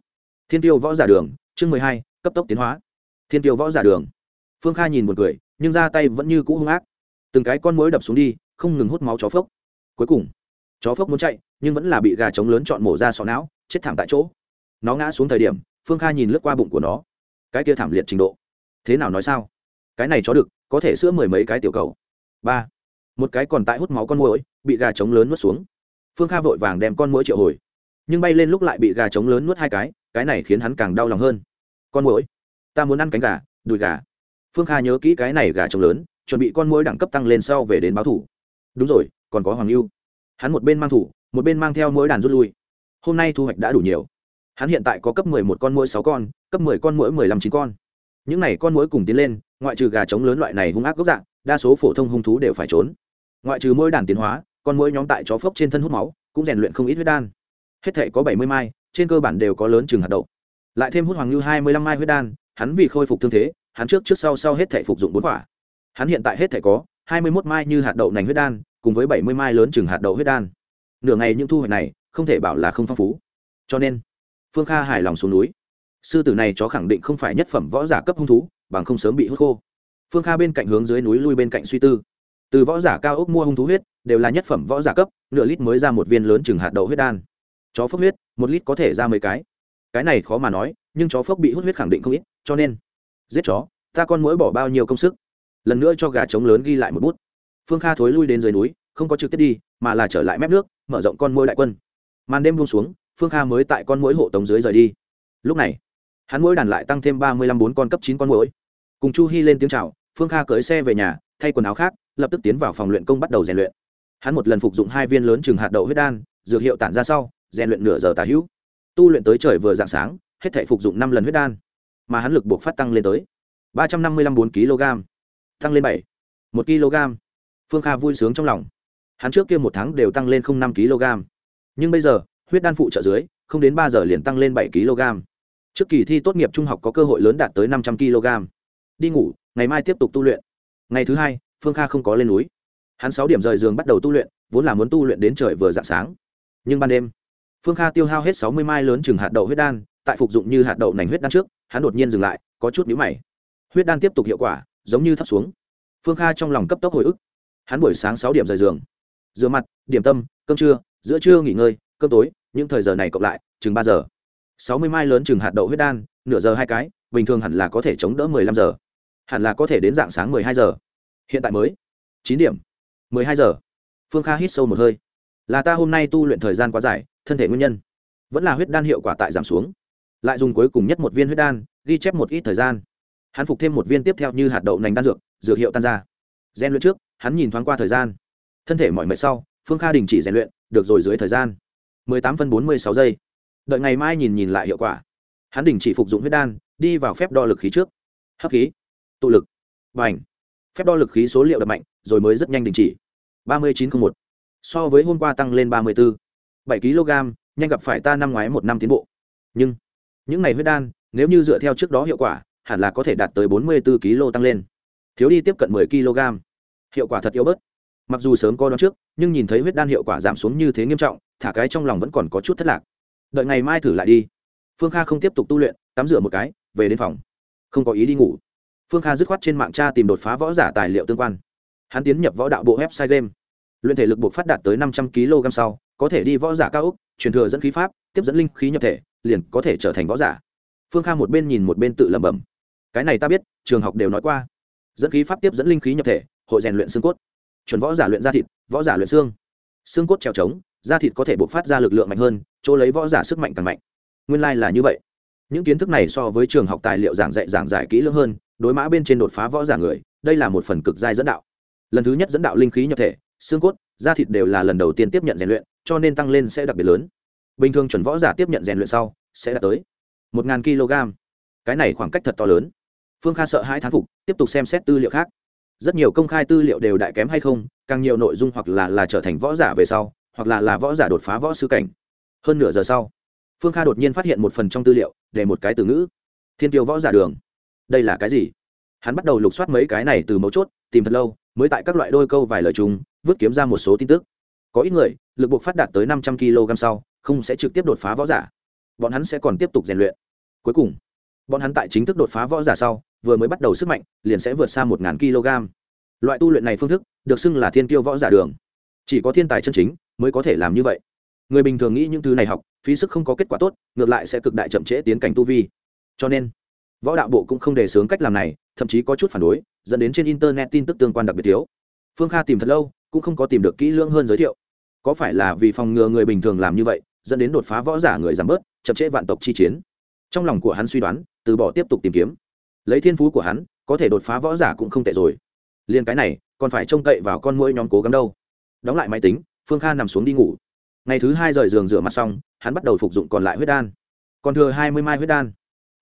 [SPEAKER 1] Thiên tiêu võ giả đường, chương mười hai, cấp tốc tiến hóa. Thiên tiêu võ giả đường phương kha nhìn một cười, nhưng ra tay vẫn như cũ hung ác. Từng cái con mối đập xuống đi, không ngừng hút máu chó phốc. Cuối cùng, chó phốc muốn chạy, nhưng vẫn là bị gà trống lớn chọn mổ ra sọ não, chết thảm tại chỗ. Nó ngã xuống thời điểm, phương kha nhìn lướt qua bụng của nó. Cái kia thảm liệt trình độ. Thế nào nói sao? Cái này chó được có thể sữa mười mấy cái tiểu cầu. Ba. Một cái còn tại hút máu con mũi bị gà trống lớn nuốt xuống. Phương kha vội vàng đem con mũi triệu hồi. Nhưng bay lên lúc lại bị gà trống lớn nuốt hai cái cái này khiến hắn càng đau lòng hơn. Con mũi ta muốn ăn cánh gà, đùi gà phương kha nhớ kỹ cái này gà trống lớn, chuẩn bị con mũi đẳng cấp tăng lên sau về đến báo thủ. Đúng rồi, còn có hoàng lưu. Hắn một bên mang thủ, một bên mang theo mỗi đàn rút lui. Hôm nay thu hoạch đã đủ nhiều. Hắn hiện tại có cấp mười một con mũi sáu con, cấp mười con mỗi mười lăm chín con. Những n à y con mũi cùng tiến lên, ngoại trừ gà trống lớn loại này hung ác gốc dạng, đa số phổ thông hung thú đều phải trốn. Ngoại trừ mỗi đàn tiến hóa, con mũi nhóm tại chó phốc trên thân hút máu, cũng rèn luyện không ít huyết đan. Hết thể có bảy mươi mai, trên cơ bản đều có lớn chừng hạt đậu. Lại thêm hút hoàng lưu hai mươi lăm mai huyết đan, hắn vì khôi phục thương thế hắn trước trước sau sau hết thể phục dụng bốn quả. Hắn hiện tại hết thể có hai mươi mốt mai như hạt đậu nành huyết đan, cùng với bảy mươi mai lớn chừng hạt đậu huyết đan. Nửa ngày những thu hoạch này, không thể bảo là không phong phú. Cho nên, phương kha hài lòng xuống núi. Sư tử này chó khẳng định không phải nhất phẩm võ giả cấp hung thú, bằng không sớm bị hút khô. Phương kha bên cạnh hướng dưới núi lui bên cạnh suy tư. Từ võ giả cao ốc mua hung thú huyết, đều là nhất phẩm võ giả cấp, nửa lít mới ra một viên lớn chừng hạt đậu huyết đan. Chó phốc huyết, một lít có thể ra mấy cái. Cái này khó mà nói, nhưng chó phốc bị hút huyết khẳng định không ít, cho nên giết chó, ta con mỗi bỏ bao nhiêu công sức. Lần nữa cho gà trống lớn ghi lại một bút. Phương kha thối lui đến dưới núi, không có trực tiếp đi, mà là trở lại mép nước, mở rộng con môi đại quân. Màn đêm buông xuống, phương kha mới tại con mũi hộ tống dưới rời đi. Lúc này, hắn mỗi đàn lại tăng thêm ba mươi lăm bốn con cấp chín con mũi cùng chu hy lên tiếng c h à o phương kha cưới xe về nhà, thay quần áo khác, lập tức tiến vào phòng luyện công bắt đầu rèn luyện. Hắn một lần phục dụng hai viên lớn chừng hạt đậu huyết đan, dược hiệu tản ra sau, rèn luyện nửa giờ tà hữu. Tu luyện tới trời vừa d ạ n g sáng, hết thể phục dụng năm lần huyết đan mà hắn lực buộc phát tăng lên tới ba trăm năm mươi lăm bốn kg, tăng lên bảy, một kg. Phương kha vui sướng trong lòng. Hắn trước kia một tháng đều tăng lên không năm kg, nhưng bây giờ, huyết đan phụ trợ dưới, không đến ba giờ liền tăng lên bảy kg. Trước kỳ thi tốt nghiệp trung học có cơ hội lớn đạt tới năm trăm kg. Đi ngủ, ngày mai tiếp tục tu luyện. Ngày thứ hai, phương kha không có lên núi. Hắn sáu điểm rời giường bắt đầu tu luyện, vốn là muốn tu luyện đến trời vừa d ạ n g sáng. Nhưng ban đêm, phương kha tiêu hao hết sáu mươi mai lớn chừng hạt đậu huyết đan, tại phục dụng như hạt đậu nành huyết đan trước hắn đột nhiên dừng lại, có chút nhũ mày. Huyết đan tiếp tục hiệu quả, giống như thấp xuống. Phương kha trong lòng cấp tốc hồi ức. Hắn buổi sáng sáu điểm rời giường. Rửa mặt, điểm tâm, cơm trưa, giữa trưa nghỉ ngơi, cơm tối, những thời giờ này cộng lại, chừng ba giờ. Sáu mươi mai lớn chừng hạt đậu huyết đan, nửa giờ hai cái, bình thường hẳn là có thể chống đỡ mười lăm giờ. Hẳn là có thể đến dạng sáng mười hai giờ. Hiện tại mới, chín điểm, mười hai giờ. Phương kha hít sâu một hơi. Là ta hôm nay tu luyện thời gian quá dài, thân thể nguyên nhân. Vẫn là huyết đan hiệu quả tại giảm xuống lại dùng cuối cùng nhất một viên huyết đan, ghi chép một ít thời gian. Hắn phục thêm một viên tiếp theo như hạt đậu nành đan dược dược hiệu tan ra. Gian luyện trước, hắn nhìn thoáng qua thời gian. Thân thể mọi mệt sau, phương kha đình chỉ rèn luyện, được rồi dưới thời gian. Mười tám phân bốn mươi sáu giây. Đợi ngày mai nhìn nhìn lại hiệu quả. Hắn đình chỉ phục dụng huyết đan, đi vào phép đo lực khí trước. Hấp khí. Tụ lực. Và ảnh phép đo lực khí số liệu đập mạnh, rồi mới rất nhanh đình chỉ. ba mươi chín một. So với hôm qua tăng lên ba mươi bốn bảy kg, nhanh gặp phải ta năm ngoái một năm tiến bộ. Nhưng những ngày huyết đan, nếu như dựa theo trước đó hiệu quả, hẳn là có thể đạt tới bốn mươi bốn kg tăng lên. Thiếu đi tiếp cận mười kg. Hiệu quả thật yếu bớt. Mặc dù sớm có đó trước, nhưng nhìn thấy huyết đan hiệu quả giảm xuống như thế nghiêm trọng, thả cái trong lòng vẫn còn có chút thất lạc. Đợi ngày mai thử lại đi. Phương kha không tiếp tục tu luyện, tắm rửa một cái, về đến phòng. Không có ý đi ngủ. Phương kha dứt khoát trên mạng tra tìm đột phá võ giả tài liệu tương quan. Hắn tiến nhập võ đạo bộ website game. Luyện thể lực buộc phát đạt tới năm trăm kg sau, có thể đi võ giả cao úc truyền thừa dẫn khí pháp, tiếp dẫn linh khí nhập thể liền có thể trở thành võ giả. Phương kha một bên nhìn một bên tự lẩm bẩm. Cái này ta biết, trường học đều nói qua. Dẫn khí pháp tiếp dẫn linh khí nhập thể, hội rèn luyện xương cốt. Chuẩn võ giả luyện da thịt, võ giả luyện xương. Xương cốt trèo trống, da thịt có thể bộc phát ra lực lượng mạnh hơn, chỗ lấy võ giả sức mạnh càng mạnh. Nguyên lai、like、là như vậy. Những kiến thức này so với trường học tài liệu giảng dạy giảng giải kỹ lưỡng hơn, đối mã bên trên đột phá võ giả người, đây là một phần cực giai dẫn đạo. Lần thứ nhất dẫn đạo linh khí nhập thể, xương cốt, da thịt đều là lần đầu tiên tiếp nhận rèn luyện, cho nên tăng lên sẽ đặc biệt lớn bình thường chuẩn võ giả tiếp nhận rèn luyện sau, sẽ đạt tới một ngàn kg. Cái này khoảng cách thật to lớn. Phương kha sợ hai thán phục, tiếp tục xem xét tư liệu khác. Rất nhiều công khai tư liệu đều đại kém hay không, càng nhiều nội dung hoặc là là trở thành võ giả về sau, hoặc là là võ giả đột phá võ sư cảnh. Hơn nửa giờ sau, phương kha đột nhiên phát hiện một phần trong tư liệu, để một cái từ ngữ. Thiên tiêu võ giả đường. Đây là cái gì? Hắn bắt đầu lục soát mấy cái này từ mấu chốt, tìm thật lâu, mới tại các loại đôi câu vài lời chung, vứt kiếm ra một số tin tức. Có ít người, lực buộc phát đạt tới năm trăm kg sau không sẽ trực tiếp đột phá võ giả, bọn hắn sẽ còn tiếp tục rèn luyện. Cuối cùng, bọn hắn tại chính thức đột phá võ giả sau, vừa mới bắt đầu sức mạnh, liền sẽ vượt xa một kg. Loại tu luyện này phương thức, được xưng là thiên tiêu võ giả đường. Chỉ có thiên tài chân chính mới có thể làm như vậy. Người bình thường nghĩ những thứ này học, phí sức không có kết quả tốt, ngược lại sẽ cực đại chậm trễ tiến cảnh tu vi. Cho nên, võ đạo bộ cũng không đề xướng cách làm này, thậm chí có chút phản đối, dẫn đến trên internet tin tức tương quan đặc biệt thiếu. Phương kha tìm thật lâu, cũng không có tìm được kỹ lưỡng hơn giới thiệu. Có phải là vì phòng ngừa người bình thường làm như vậy dẫn đến đột phá võ giả người giảm bớt, chậm trễ vạn tộc chi chiến. Trong lòng của hắn suy đoán, từ bỏ tiếp tục tìm kiếm. Lấy thiên phú của hắn, có thể đột phá võ giả cũng không tệ rồi. Liên cái này, còn phải trông cậy vào con mũi nhóm cố gắng đâu. Đóng lại máy tính, phương kha nằm xuống đi ngủ. Ngày thứ hai rời giường rửa mặt xong, hắn bắt đầu phục dụng còn lại huyết đan. Còn thừa hai mươi mai huyết đan.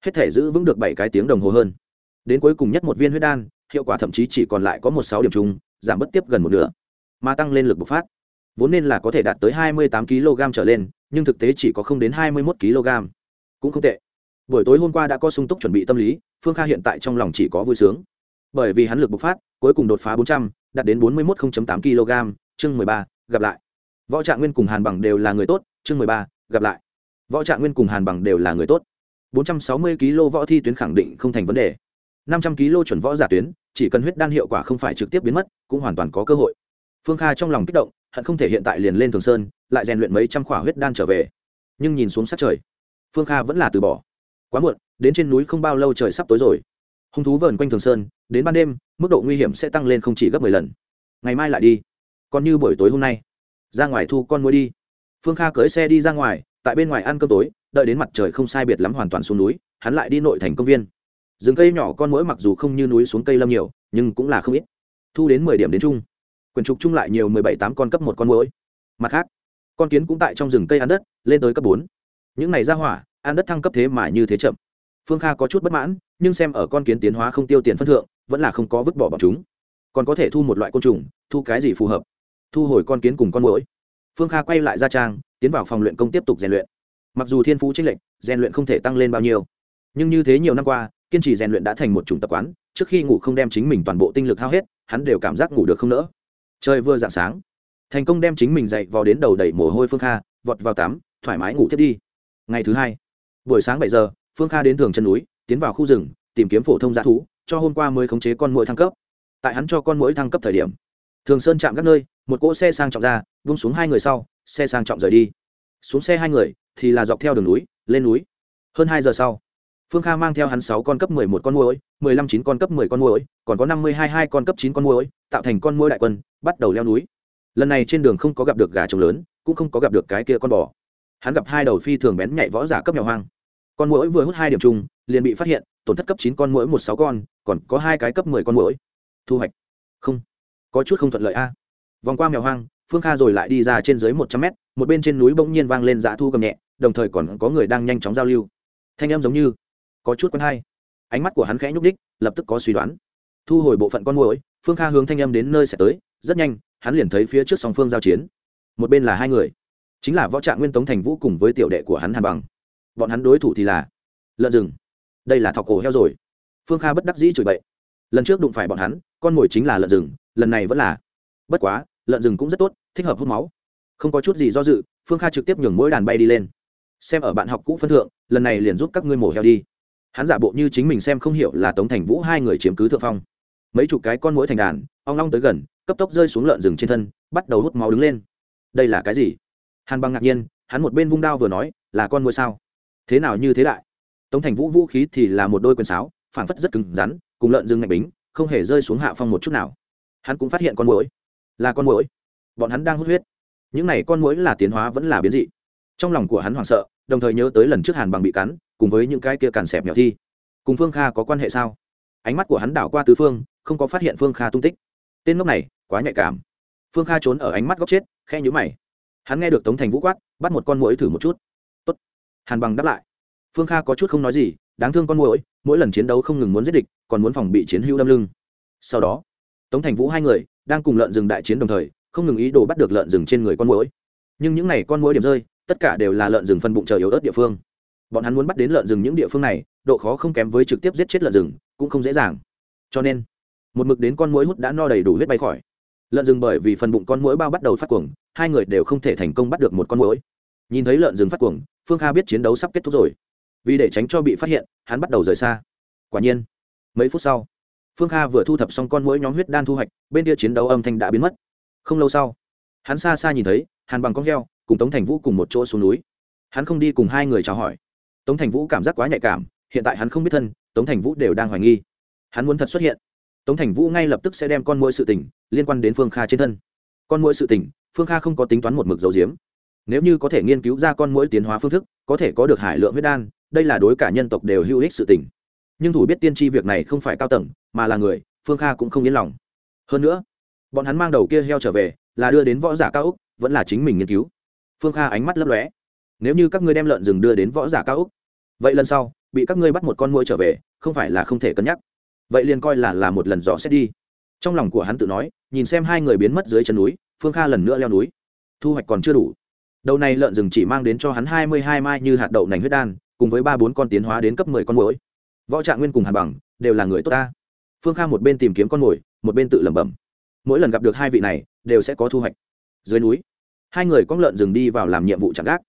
[SPEAKER 1] Hết thể giữ vững được bảy cái tiếng đồng hồ hơn. Đến cuối cùng nhất một viên huyết đan, hiệu quả thậm chí chỉ còn lại có một sáu điểm chung, giảm bất tiếp gần một nửa. Mà tăng lên lực bộc phát vốn nên là có thể đạt tới hai mươi tám kg trở lên, nhưng thực tế chỉ có không đến hai mươi một kg. Cũng không tệ. Buổi tối hôm qua đã có sung túc chuẩn bị tâm lý, phương kha hiện tại trong lòng chỉ có vui sướng. Bởi vì hắn lực bộc phát, cuối cùng đột phá bốn trăm, đạt đến bốn mươi một tám kg. Chương mười ba, gặp lại. Võ trạng nguyên cùng hàn bằng đều là người tốt. Chương mười ba, gặp lại. Võ trạng nguyên cùng hàn bằng đều là người tốt. bốn trăm sáu mươi kg võ thi tuyến khẳng định không thành vấn đề. năm trăm kg chuẩn võ giả tuyến, chỉ cần huyết đan hiệu quả không phải trực tiếp biến mất, cũng hoàn toàn có cơ hội. Phương kha trong lòng kích động hận không thể hiện tại liền lên thường sơn, lại rèn luyện mấy trăm khỏa huyết đan trở về. Nhưng nhìn xuống sát trời, phương kha vẫn là từ bỏ. Quá muộn, đến trên núi không bao lâu trời sắp tối rồi. Hung thú vờn quanh thường sơn, đến ban đêm, mức độ nguy hiểm sẽ tăng lên không chỉ gấp mười lần. Ngày mai lại đi. Còn như buổi tối hôm nay, ra ngoài thu con muối đi. Phương kha cưới xe đi ra ngoài, tại bên ngoài ăn cơm tối, đợi đến mặt trời không sai biệt lắm hoàn toàn xuống núi, hắn lại đi nội thành công viên. Rừng cây nhỏ con muỗi mặc dù không như núi xuống cây lâm nhiều, nhưng cũng là không ít. Thu đến mười điểm đến chung quyển trục chung lại nhiều mười bảy tám con cấp một con muỗi mặt khác, con kiến cũng tại trong rừng cây ăn đất, lên tới cấp bốn. Những này ra hỏa, ăn đất thăng cấp thế mà như thế chậm. Phương kha có chút bất mãn, nhưng xem ở con kiến tiến hóa không tiêu tiền phân thượng, vẫn là không có vứt bỏ bọn chúng. Còn có thể thu một loại côn trùng, thu cái gì phù hợp? Thu hồi con kiến cùng con muỗi phương kha quay lại ra trang, tiến vào phòng luyện công tiếp tục rèn luyện. Mặc dù thiên phú tranh lệch, rèn luyện không thể tăng lên bao nhiêu. Nhưng như thế nhiều năm qua, kiên trì rèn luyện đã thành một chủng tập quán, trước khi ngủ không đem chính mình toàn bộ tinh lực hao hết, hắn đều cảm giác ngủ được không nỡ trời vừa dạng sáng, thành công đem chính mình dậy vào đến đầu đẩy mồ hôi phương kha, vọt vào tắm, thoải mái ngủ tiếp đi. Ngày thứ hai, buổi sáng bảy giờ, phương kha đến thường chân núi, tiến vào khu rừng, tìm kiếm phổ thông g thú, cho hôm qua mới khống chế con mũi thăng cấp. Tại hắn cho con mũi thăng cấp thời điểm, thường sơn chạm các nơi, một cỗ xe sang trọng ra, vung xuống hai người sau, xe sang trọng rời đi. Xuống xe hai người thì là dọc theo đường núi, lên núi. Hơn hai giờ sau phương kha mang theo hắn sáu con cấp mười một con muỗi, mười lăm chín con cấp mười con muỗi, còn có năm mươi hai hai con cấp chín con muỗi, tạo thành con muỗi đại quân, bắt đầu leo núi. Lần này trên đường không có gặp được gà trống lớn, cũng không có gặp được cái kia con bò. Hắn gặp hai đầu phi thường bén nhạy võ giả cấp nhỏ hoang. Con muỗi vừa hút hai điểm chung liền bị phát hiện, tổn thất cấp chín con muỗi một sáu con, còn có hai cái cấp mười con muỗi. Thu hoạch. Không. Có chút không thuận lợi a. Vòng qua mèo hoang, phương kha rồi lại đi ra trên dưới một trăm mét, một bên trên núi bỗng nhiên vang lên dã thu cầm nhẹ, đồng thời còn có người đang nhanh chóng giao lưu. Thanh em giống như có chút quen hay. Ánh mắt của hắn khẽ nhúc đích lập tức có suy đoán. Thu hồi bộ phận con mồi phương kha hướng thanh âm đến nơi sẽ tới, rất nhanh, hắn liền thấy phía trước song phương giao chiến. Một bên là hai người, chính là võ trạng nguyên tống thành vũ cùng với tiểu đệ của hắn hàn bằng. Bọn hắn đối thủ thì là lợn rừng. Đây là thọc cổ heo rồi. Phương kha bất đắc dĩ chửi bậy. Lần trước đụng phải bọn hắn, con mồi chính là lợn rừng, lần này vẫn là. Bất quá, lợn rừng cũng rất tốt, thích hợp hút máu. Không có chút gì do dự, phương kha trực tiếp nhường mỗi đàn bay đi lên. Xem ở bạn học cũ phân thượng, lần này liền giúp các ngươi mổ heo đi hắn giả bộ như chính mình xem không hiểu là tống thành vũ hai người chiếm cứ thượng phong. Mấy chục cái con mũi thành đàn, ong long tới gần, cấp tốc rơi xuống lợn rừng trên thân, bắt đầu hút máu đứng lên. Đây là cái gì? Hàn băng ngạc nhiên, hắn một bên vung đao vừa nói, là con mũi sao? Thế nào như thế đại? Tống thành vũ vũ khí thì là một đôi quyền sáo phản phất rất cứng rắn, cùng lợn rừng ngạch bính, không hề rơi xuống hạ phong một chút nào. Hắn cũng phát hiện con mũi là con mũi bọn hắn đang hút huyết. Những này con mũi là tiến hóa vẫn là biến dị. Trong lòng của hắn hoảng sợ, đồng thời nhớ tới lần trước hàn bằng bị cắn cùng với những cái kia càn xẹp nhỏ thi. Cùng phương kha có quan hệ sao? Ánh mắt của hắn đảo qua tứ phương, không có phát hiện phương kha tung tích. Tên lúc này, quá nhạy cảm. Phương kha trốn ở ánh mắt góc chết khe nhũ mày. Hắn nghe được tống thành vũ quát, bắt một con mũi thử một chút. Tốt. hàn bằng đáp lại. Phương kha có chút không nói gì, đáng thương con mũi mỗi lần chiến đấu không ngừng muốn giết địch, còn muốn phòng bị chiến hữu đâm lưng. Sau đó, tống thành vũ hai người đang cùng lợn rừng đại chiến đồng thời, không ngừng ý đồ bắt được lợn rừng trên người con mũi nhưng những n à y con mũi điểm rơi, tất cả đều là lợn rừng phân bụng chờ yếu ớt địa phương bọn hắn muốn bắt đến lợn rừng những địa phương này, độ khó không kém với trực tiếp giết chết lợn rừng, cũng không dễ dàng. Cho nên, một mực đến con mũi hút đã no đầy đủ huyết bay khỏi. Lợn rừng bởi vì phần bụng con mũi bao bắt đầu phát cuồng, hai người đều không thể thành công bắt được một con mũi nhìn thấy lợn rừng phát cuồng, phương kha biết chiến đấu sắp kết thúc rồi. Vì để tránh cho bị phát hiện, hắn bắt đầu rời xa. Quả nhiên, mấy phút sau, phương kha vừa thu thập xong con mũi nhóm huyết đan thu hoạch, bên kia chiến đấu âm thanh đã biến mất. Không lâu sau, hắn xa xa nhìn thấy hàn bằng con heo cùng tống thành vũ cùng một chỗ xuống núi. Hắn không đi cùng hai người chào hỏi tống thành vũ cảm giác quá nhạy cảm, hiện tại hắn không biết thân, tống thành vũ đều đang hoài nghi. Hắn muốn thật xuất hiện. Tống thành vũ ngay lập tức sẽ đem con mỗi sự tình liên quan đến phương kha trên thân. Con mỗi sự tình, phương kha không có tính toán một mực dầu diếm nếu như có thể nghiên cứu ra con mỗi tiến hóa phương thức, có thể có được hải lượng huyết đan, đây là đối cả nhân tộc đều hữu ích sự tình. Nhưng thủ biết tiên tri việc này không phải cao tầng, mà là người, phương kha cũng không yên lòng. Hơn nữa, bọn hắn mang đầu kia heo trở về, là đưa đến võ giả cao úc vẫn là chính mình nghiên cứu. Phương kha ánh mắt lấp lóe. Nếu như các ngươi đem lợn rừng đưa đến võ giả cao úc vậy lần sau, bị các ngươi bắt một con mũi trở về, không phải là không thể cân nhắc. Vậy liền coi là là một lần dò xét đi. Trong lòng của hắn tự nói, nhìn xem hai người biến mất dưới chân núi, phương kha lần nữa leo núi. Thu hoạch còn chưa đủ. Đầu này lợn rừng chỉ mang đến cho hắn hai mươi hai mai như hạt đậu nành huyết đan, cùng với ba bốn con tiến hóa đến cấp mười con mũi võ trạng nguyên cùng hàn bằng đều là người tốt ta. Phương kha một bên tìm kiếm con mồi một bên tự lẩm bẩm. Mỗi lần gặp được hai vị này, đều sẽ có thu hoạch. Dưới núi, hai người con lợn rừng đi vào làm nhiệm vụ chặn gác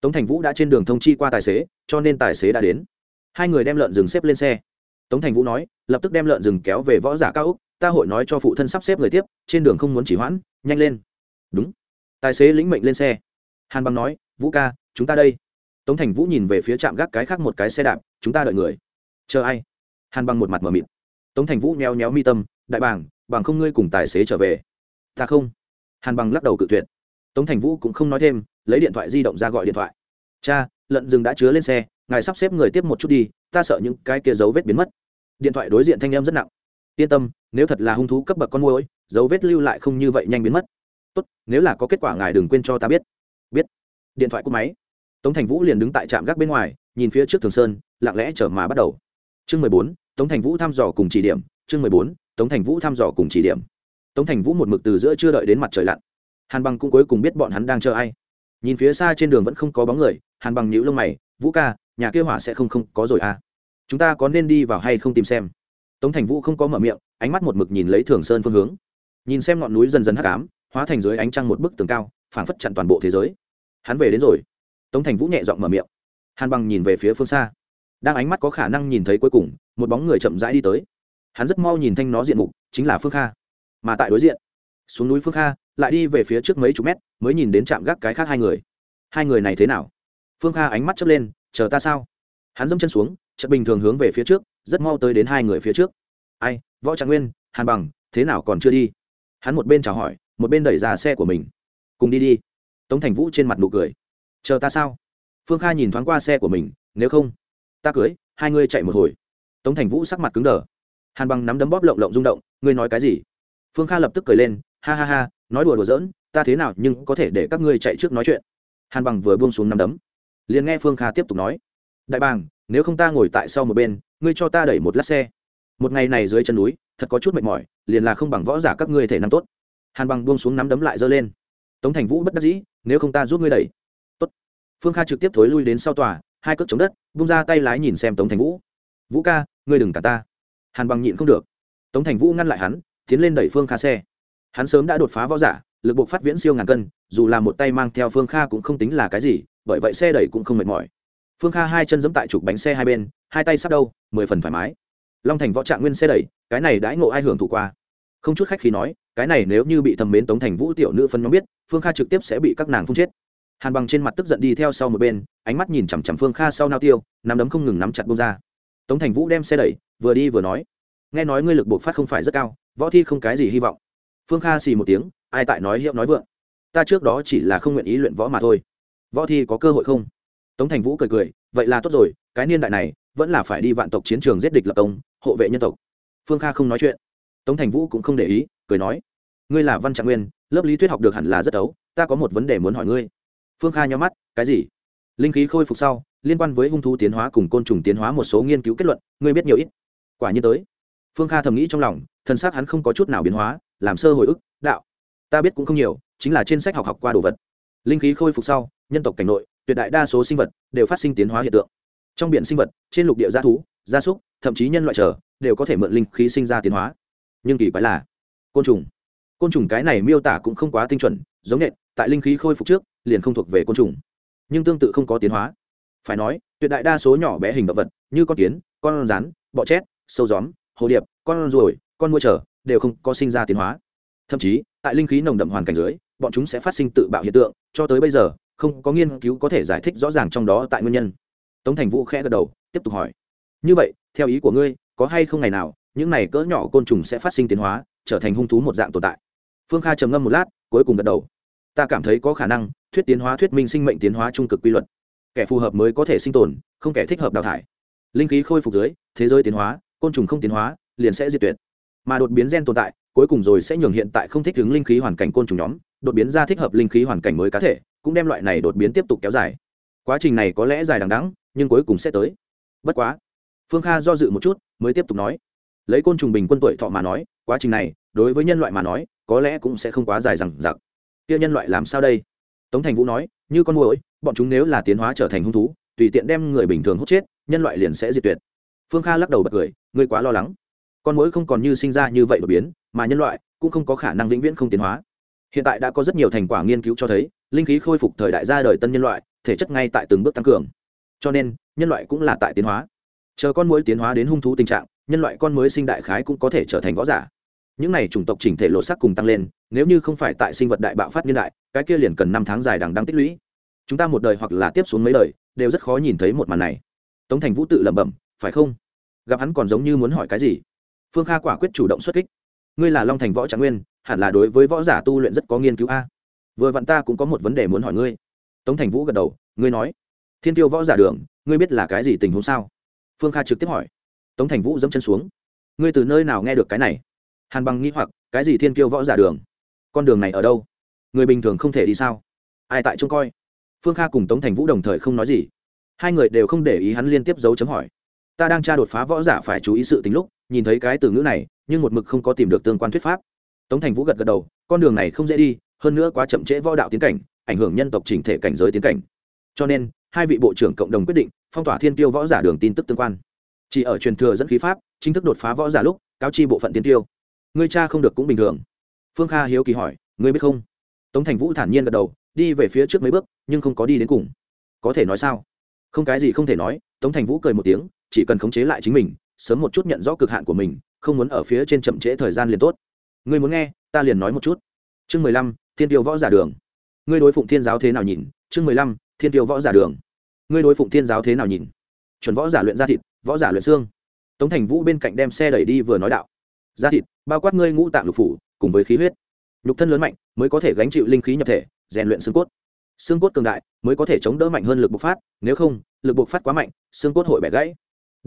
[SPEAKER 1] tống thành vũ đã trên đường thông chi qua tài xế, cho nên tài xế đã đến. Hai người đem lợn rừng xếp lên xe. Tống thành vũ nói, lập tức đem lợn rừng kéo về võ giả cao úc ta hội nói cho phụ thân sắp xếp người tiếp, trên đường không muốn chỉ hoãn, nhanh lên. Đúng. Tài xế lĩnh mệnh lên xe. Hàn bằng nói, vũ ca, chúng ta đây. Tống thành vũ nhìn về phía trạm gác cái khác một cái xe đạp, chúng ta đợi người. Chờ ai? Hàn bằng một mặt mờ mịt. Tống thành vũ nheo nhéo mi tâm, đại bàng, bằng không ngươi cùng tài xế trở về. Ta không. Hàn bằng lắc đầu cự tuyệt tống thành vũ cũng không nói thêm, lấy điện thoại di động ra gọi điện thoại. Cha, lợn rừng đã chứa lên xe, ngài sắp xếp người tiếp một chút đi, ta sợ những cái kia dấu vết biến mất. Điện thoại đối diện thanh em rất nặng. Yên tâm, nếu thật là hung thú cấp bậc con môi dấu vết lưu lại không như vậy nhanh biến mất. Tốt, nếu là có kết quả ngài đừng quên cho ta biết. Biết. Điện thoại cúp máy. Tống thành vũ liền đứng tại trạm gác bên ngoài, nhìn phía trước thường sơn, lặng lẽ chở mà bắt đầu. Chương mười bốn, tống thành vũ thăm dò cùng chỉ điểm. Chương mười bốn, tống thành vũ thăm dò cùng chỉ điểm. Tống thành vũ một mực từ giữa chưa đợi đến mặt trời lặn hàn bằng cũng cuối cùng biết bọn hắn đang chờ ai. Nhìn phía xa trên đường vẫn không có bóng người, hàn bằng nhíu lông mày, vũ ca, nhà kia hỏa sẽ không không có rồi à? Chúng ta có nên đi vào hay không tìm xem? Tống thành vũ không có mở miệng, ánh mắt một mực nhìn lấy thường sơn phương hướng. Nhìn xem ngọn núi dần dần hắc ám, hóa thành dưới ánh trăng một bức tường cao, phảng phất chặn toàn bộ thế giới. Hắn về đến rồi. Tống thành vũ nhẹ giọng mở miệng. Hàn bằng nhìn về phía phương xa. Đang ánh mắt có khả năng nhìn thấy cuối cùng, một bóng người chậm rãi đi tới. Hắn rất mau nhìn thanh nó diện mục, chính là phương kha. Mà tại đối diện, xuống núi phương kha lại đi về phía trước mấy chục mét, mới nhìn đến trạm gác cái khác hai người. Hai người này thế nào? Phương kha ánh mắt chớp lên, chờ ta sao? Hắn dâm chân xuống, chợt bình thường hướng về phía trước, rất mau tới đến hai người phía trước. Ai, võ trạng nguyên, hàn bằng, thế nào còn chưa đi? Hắn một bên chào hỏi, một bên đẩy ra xe của mình. Cùng đi đi. Tống thành vũ trên mặt nụ cười. Chờ ta sao? Phương kha nhìn thoáng qua xe của mình, nếu không, ta cưới, hai ngươi chạy một hồi. Tống thành vũ sắc mặt cứng đờ. Hàn bằng nắm đấm bóp lộng lộng rung động, ngươi nói cái gì? Phương kha lập tức cười lên, ha ha ha nói đùa đùa giỡn, ta thế nào nhưng có thể để các ngươi chạy trước nói chuyện. Hàn bằng vừa buông xuống nắm đấm, liền nghe phương kha tiếp tục nói, đại bàng, nếu không ta ngồi tại sau một bên, ngươi cho ta đẩy một lát xe. Một ngày này dưới chân núi, thật có chút mệt mỏi, liền là không bằng võ giả các ngươi thể nắm tốt. Hàn bằng buông xuống nắm đấm lại giơ lên. Tống thành vũ bất đắc dĩ, nếu không ta giúp ngươi đẩy. Tốt. phương kha trực tiếp thối lui đến sau tòa, hai cước chống đất bung ra tay lái nhìn xem tống thành vũ. Vũ ca, ngươi đừng cả ta. Hàn bằng nhịn không được. Tống thành vũ ngăn lại hắn, tiến lên đẩy phương kha xe hắn sớm đã đột phá võ giả, lực buộc phát viễn siêu ngàn cân, dù là một tay mang theo phương kha cũng không tính là cái gì, bởi vậy xe đẩy cũng không mệt mỏi. Phương kha hai chân giẫm tại trục bánh xe hai bên, hai tay sắp đâu, mười phần thoải mái. Long thành võ trạng nguyên xe đẩy, cái này đãi ngộ ai hưởng thụ qua? Không chút khách khi nói, cái này nếu như bị thầm mến tống thành vũ tiểu nữ phân nhóm biết, phương kha trực tiếp sẽ bị các nàng phun chết. Hàn bằng trên mặt tức giận đi theo sau một bên, ánh mắt nhìn chằm chằm phương kha sau nao tiêu, nắm đấm không ngừng nắm chặt bông ra. Tống thành vũ đem xe đẩy, vừa đi vừa nói, nghe nói ngươi lực buộc phát không phải rất cao, võ thi không cái gì hy vọng phương kha xì một tiếng, ai tại nói hiệu nói vượng? Ta trước đó chỉ là không nguyện ý luyện võ mà thôi. Võ thi có cơ hội không? Tống thành vũ cười cười, vậy là tốt rồi, cái niên đại này, vẫn là phải đi vạn tộc chiến trường giết địch lập công, hộ vệ nhân tộc. Phương kha không nói chuyện. Tống thành vũ cũng không để ý, cười nói, ngươi là văn trạng nguyên, lớp lý thuyết học được hẳn là rất ấu ta có một vấn đề muốn hỏi ngươi. Phương kha nhắm mắt, cái gì? Linh khí khôi phục sau, liên quan với hung thú tiến hóa cùng côn trùng tiến hóa một số nghiên cứu kết luận, ngươi biết nhiều ít. Quả nhiên tới. Phương kha thầm nghĩ trong lòng thân xác hắn không có chút nào biến hóa làm sơ hồi ức, đạo. Ta biết cũng không nhiều, chính là trên sách học học qua đồ vật. Linh khí khôi phục sau, nhân tộc cảnh nội, tuyệt đại đa số sinh vật đều phát sinh tiến hóa hiện tượng. Trong biển sinh vật, trên lục địa g thú, gia súc, thậm chí nhân loại trở, đều có thể mượn linh khí sinh ra tiến hóa. Nhưng kỳ quái là, côn trùng. Côn trùng cái này miêu tả cũng không quá tinh chuẩn, giống nện tại linh khí khôi phục trước, liền không thuộc về côn trùng. Nhưng tương tự không có tiến hóa. Phải nói, tuyệt đại đa số nhỏ bé hình động vật, như con kiến, con rắn, bọ chét, sâu gióm, hồ điệp, con ruồi, con mua trở đều không có sinh ra tiến hóa. Thậm chí, tại linh khí nồng đậm hoàn cảnh dưới, bọn chúng sẽ phát sinh tự bạo hiện tượng, cho tới bây giờ, không có nghiên cứu có thể giải thích rõ ràng trong đó tại nguyên nhân. Tống thành vũ khẽ gật đầu, tiếp tục hỏi. Như vậy, theo ý của ngươi, có hay không ngày nào, những này cỡ nhỏ côn trùng sẽ phát sinh tiến hóa, trở thành hung thú một dạng tồn tại? Phương kha trầm ngâm một lát, cuối cùng gật đầu. Ta cảm thấy có khả năng, thuyết tiến hóa, thuyết minh sinh mệnh tiến hóa trung cực quy luật. Kẻ phù hợp mới có thể sinh tồn, không kẻ thích hợp đào thải. Linh khí khôi phục dưới, thế giới tiến hóa, côn trùng không tiến hóa, liền sẽ diệt tuyệt mà đột biến gen tồn tại, cuối cùng rồi sẽ nhường hiện tại không thích ứng linh khí hoàn cảnh côn trùng nhóm, đột biến ra thích hợp linh khí hoàn cảnh mới cá thể, cũng đem loại này đột biến tiếp tục kéo dài. Quá trình này có lẽ dài đằng đắng nhưng cuối cùng sẽ tới. Bất quá, phương kha do dự một chút, mới tiếp tục nói. Lấy côn trùng bình quân tuổi thọ mà nói, quá trình này, đối với nhân loại mà nói, có lẽ cũng sẽ không quá dài rằng giặc kia nhân loại làm sao đây? Tống thành vũ nói, như con mồi bọn chúng nếu là tiến hóa trở thành hung thú, tùy tiện đem người bình thường hút chết, nhân loại liền sẽ diệt tuyệt. Phương kha lắc đầu bật cười, ngươi quá lo lắng con mối không còn như sinh ra như vậy đột biến, mà nhân loại cũng không có khả năng vĩnh viễn không tiến hóa. Hiện tại đã có rất nhiều thành quả nghiên cứu cho thấy, linh khí khôi phục thời đại ra đời tân nhân loại, thể chất ngay tại từng bước tăng cường. Cho nên, nhân loại cũng là tại tiến hóa. Chờ con mối tiến hóa đến hung thú tình trạng, nhân loại con mới sinh đại khái cũng có thể trở thành võ giả. Những này chủng tộc chỉnh thể lộ sắc cùng tăng lên, nếu như không phải tại sinh vật đại bạo phát niên đại, cái kia liền cần năm tháng dài đằng đang tích lũy. Chúng ta một đời hoặc là tiếp xuống mấy đời, đều rất khó nhìn thấy một màn này. Tống thành vũ tự lẩm bẩm, phải không? Gặp hắn còn giống như muốn hỏi cái gì? Phương kha quả quyết chủ động xuất kích. Ngươi là long thành võ trạng nguyên, hẳn là đối với võ giả tu luyện rất có nghiên cứu a. Vừa vặn ta cũng có một vấn đề muốn hỏi ngươi. Tống thành vũ gật đầu, ngươi nói, thiên tiêu võ giả đường, ngươi biết là cái gì tình huống sao? Phương kha trực tiếp hỏi. Tống thành vũ dẫm chân xuống. Ngươi từ nơi nào nghe được cái này? Hàn bằng nghĩ hoặc, cái gì thiên Kiêu võ giả đường? Con đường này ở đâu? Người bình thường không thể đi sao? Ai tại trông coi? Phương kha cùng tống thành vũ đồng thời không nói gì. Hai người đều không để ý hắn liên tiếp dấu chấm hỏi. Ta đang tra đột phá võ giả phải chú ý sự tính lúc nhìn thấy cái từ ngữ này, nhưng một mực không có tìm được tương quan thuyết pháp. Tống thành vũ gật gật đầu, con đường này không dễ đi, hơn nữa quá chậm trễ võ đạo tiến cảnh, ảnh hưởng nhân tộc chỉnh thể cảnh giới tiến cảnh. Cho nên, hai vị bộ trưởng cộng đồng quyết định phong tỏa thiên tiêu võ giả đường tin tức tương quan. Chỉ ở truyền thừa dẫn khí pháp, chính thức đột phá võ giả lúc, cáo chi bộ phận tiên tiêu. Ngươi cha không được cũng bình thường. Phương kha hiếu kỳ hỏi, ngươi biết không? Tống thành vũ thản nhiên gật đầu, đi về phía trước mấy bước, nhưng không có đi đến cùng. Có thể nói sao? Không cái gì không thể nói. Tống thành vũ cười một tiếng, chỉ cần khống chế lại chính mình sớm một chút nhận rõ cực hạn của mình, không muốn ở phía trên chậm trễ thời gian liền tốt. Ngươi muốn nghe, ta liền nói một chút. Chương mười lăm, thiên tiêu võ giả đường. Ngươi đối phụng thiên giáo thế nào nhìn? Chương mười lăm, thiên tiêu võ giả đường. Ngươi đối phụng thiên giáo thế nào nhìn? Chuẩn võ giả luyện da thịt, võ giả luyện xương. Tống thành vũ bên cạnh đem xe đẩy đi vừa nói đạo. Da thịt, bao quát ngươi ngũ tạng lục phủ, cùng với khí huyết. Nhục thân lớn mạnh, mới có thể gánh chịu linh khí nhập thể, rèn luyện xương cốt. Xương cốt cường đại, mới có thể chống đỡ mạnh hơn lực bộc phát, nếu không, lực bộc phát quá mạnh, xương cốt hội bẻ gãy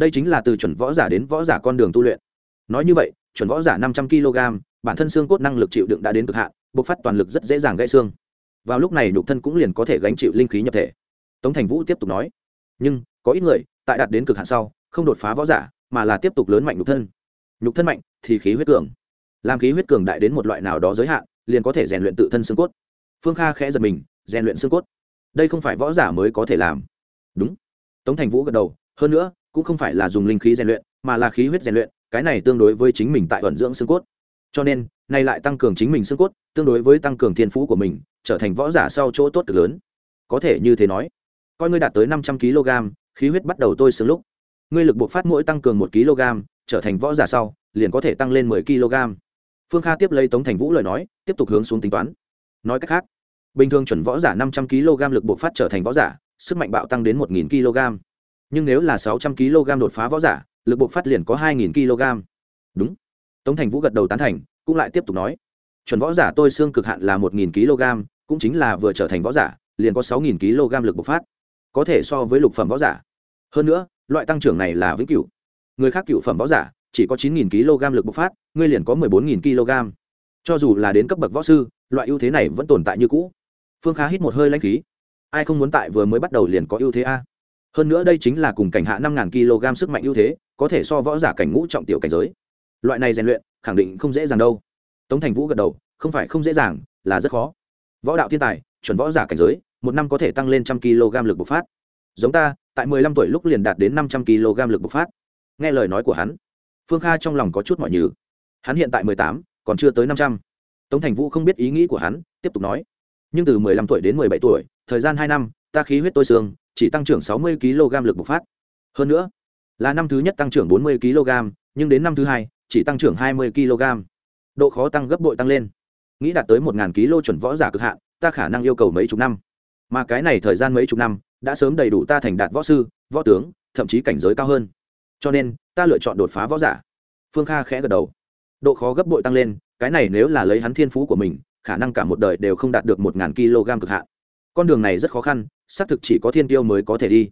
[SPEAKER 1] đây chính là từ chuẩn võ giả đến võ giả con đường tu luyện. Nói như vậy, chuẩn võ giả năm trăm kg, bản thân xương cốt năng lực chịu đựng đã đến cực hạn, bộc phát toàn lực rất dễ dàng gãy xương. Vào lúc này nhục thân cũng liền có thể gánh chịu linh khí nhập thể. Tống thành vũ tiếp tục nói, nhưng, có ít người, tại đạt đến cực hạn sau, không đột phá võ giả, mà là tiếp tục lớn mạnh nhục thân. Nhục thân mạnh thì khí huyết cường. Làm khí huyết cường đại đến một loại nào đó giới hạn, liền có thể rèn luyện tự thân xương cốt. Phương kha khẽ giật mình, rèn luyện xương cốt? Đây không phải võ giả mới có thể làm. Đúng. Tống thành vũ gật đầu, hơn nữa cũng không phải là dùng linh khí rèn luyện, mà là khí huyết rèn luyện, cái này tương đối với chính mình tại vận dưỡng xương cốt. Cho nên nay lại tăng cường chính mình xương cốt, tương đối với tăng cường thiên phú của mình, trở thành võ giả sau chỗ tốt cực lớn. Có thể như thế nói, coi ngươi đạt tới năm trăm kg, khí huyết bắt đầu tôi xương lúc, ngươi lực buộc phát mỗi tăng cường một kg, trở thành võ giả sau, liền có thể tăng lên mười kg. Phương kha tiếp lấy tống thành vũ lời nói, tiếp tục hướng xuống tính toán. Nói cách khác, bình thường chuẩn võ giả năm trăm kg lực buộc phát trở thành võ giả, sức mạnh bạo tăng đến một kg nhưng nếu là sáu trăm kg đột phá võ giả, lực buộc phát liền có hai kg. Đúng. Tống thành vũ gật đầu tán thành, cũng lại tiếp tục nói. Chuẩn võ giả tôi xương cực hạn là một kg, cũng chính là vừa trở thành võ giả, liền có sáu kg lực bộc phát. Có thể so với lục phẩm võ giả. Hơn nữa, loại tăng trưởng này là vĩnh cửu. Người khác cựu phẩm võ giả, chỉ có chín kg lực bộc phát, ngươi liền có bốn kg. Cho dù là đến cấp bậc võ sư, loại ưu thế này vẫn tồn tại như cũ. Phương khá hít một hơi lãnh khí. Ai không muốn tại vừa mới bắt đầu liền có ưu thế a? Hơn nữa đây chính là cùng cảnh hạ năm kg sức mạnh ưu thế, có thể so võ giả cảnh ngũ trọng tiểu cảnh giới. Loại này rèn luyện, khẳng định không dễ dàng đâu. Tống thành vũ gật đầu, không phải không dễ dàng, là rất khó. Võ đạo thiên tài, chuẩn võ giả cảnh giới, một năm có thể tăng lên trăm kg lực bộc phát. Giống ta, tại mười lăm tuổi lúc liền đạt đến năm trăm kg lực bộc phát. Nghe lời nói của hắn, phương kha trong lòng có chút mọi nhừ. Hắn hiện tại mười tám, còn chưa tới năm trăm. Tống thành vũ không biết ý nghĩ của hắn, tiếp tục nói. Nhưng từ mười lăm tuổi đến mười bảy tuổi, thời gian hai năm, ta khí huyết tôi xương chỉ tăng trưởng sáu mươi kg lực bộc phát. Hơn nữa, là năm thứ nhất tăng trưởng bốn mươi kg, nhưng đến năm thứ hai, chỉ tăng trưởng hai mươi kg. Độ khó tăng gấp bội tăng lên. Nghĩ đạt tới 1000 kg chuẩn võ giả cực hạn, ta khả năng yêu cầu mấy chục năm. Mà cái này thời gian mấy chục năm, đã sớm đầy đủ ta thành đạt võ sư, võ tướng, thậm chí cảnh giới cao hơn. Cho nên, ta lựa chọn đột phá võ giả. Phương kha khẽ gật đầu. Độ khó gấp bội tăng lên, cái này nếu là lấy hắn thiên phú của mình, khả năng cả một đời đều không đạt được 1000 kg cực hạn con đường này rất khó khăn, xác thực chỉ có thiên tiêu mới có thể đi.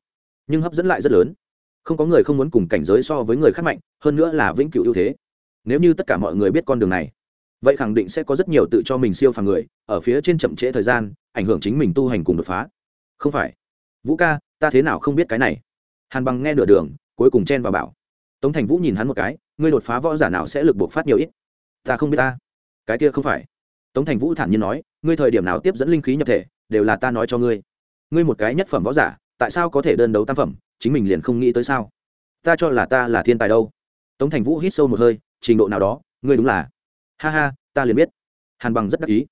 [SPEAKER 1] Nhưng hấp dẫn lại rất lớn. Không có người không muốn cùng cảnh giới so với người khác mạnh, hơn nữa là vĩnh cửu ưu thế. Nếu như tất cả mọi người biết con đường này, vậy khẳng định sẽ có rất nhiều tự cho mình siêu phàm người, ở phía trên chậm trễ thời gian, ảnh hưởng chính mình tu hành cùng đột phá. Không phải. Vũ ca, ta thế nào không biết cái này? Hàn bằng nghe nửa đường, cuối cùng chen vào bảo. Tống thành vũ nhìn hắn một cái, ngươi đột phá võ giả nào sẽ lực buộc phát nhiều ít? Ta không biết ta. Cái kia không phải. Tống thành vũ thản nhiên nói, ngươi thời điểm nào tiếp dẫn linh khí nhập thể đều là ta nói cho ngươi. Ngươi một cái nhất phẩm võ giả, tại sao có thể đơn đấu tam phẩm? Chính mình liền không nghĩ tới sao? Ta cho là ta là thiên tài đâu. Tống thành vũ hít sâu một hơi, trình độ nào đó, ngươi đúng là. Ha ha, ta liền biết. Hàn bằng rất đắc ý.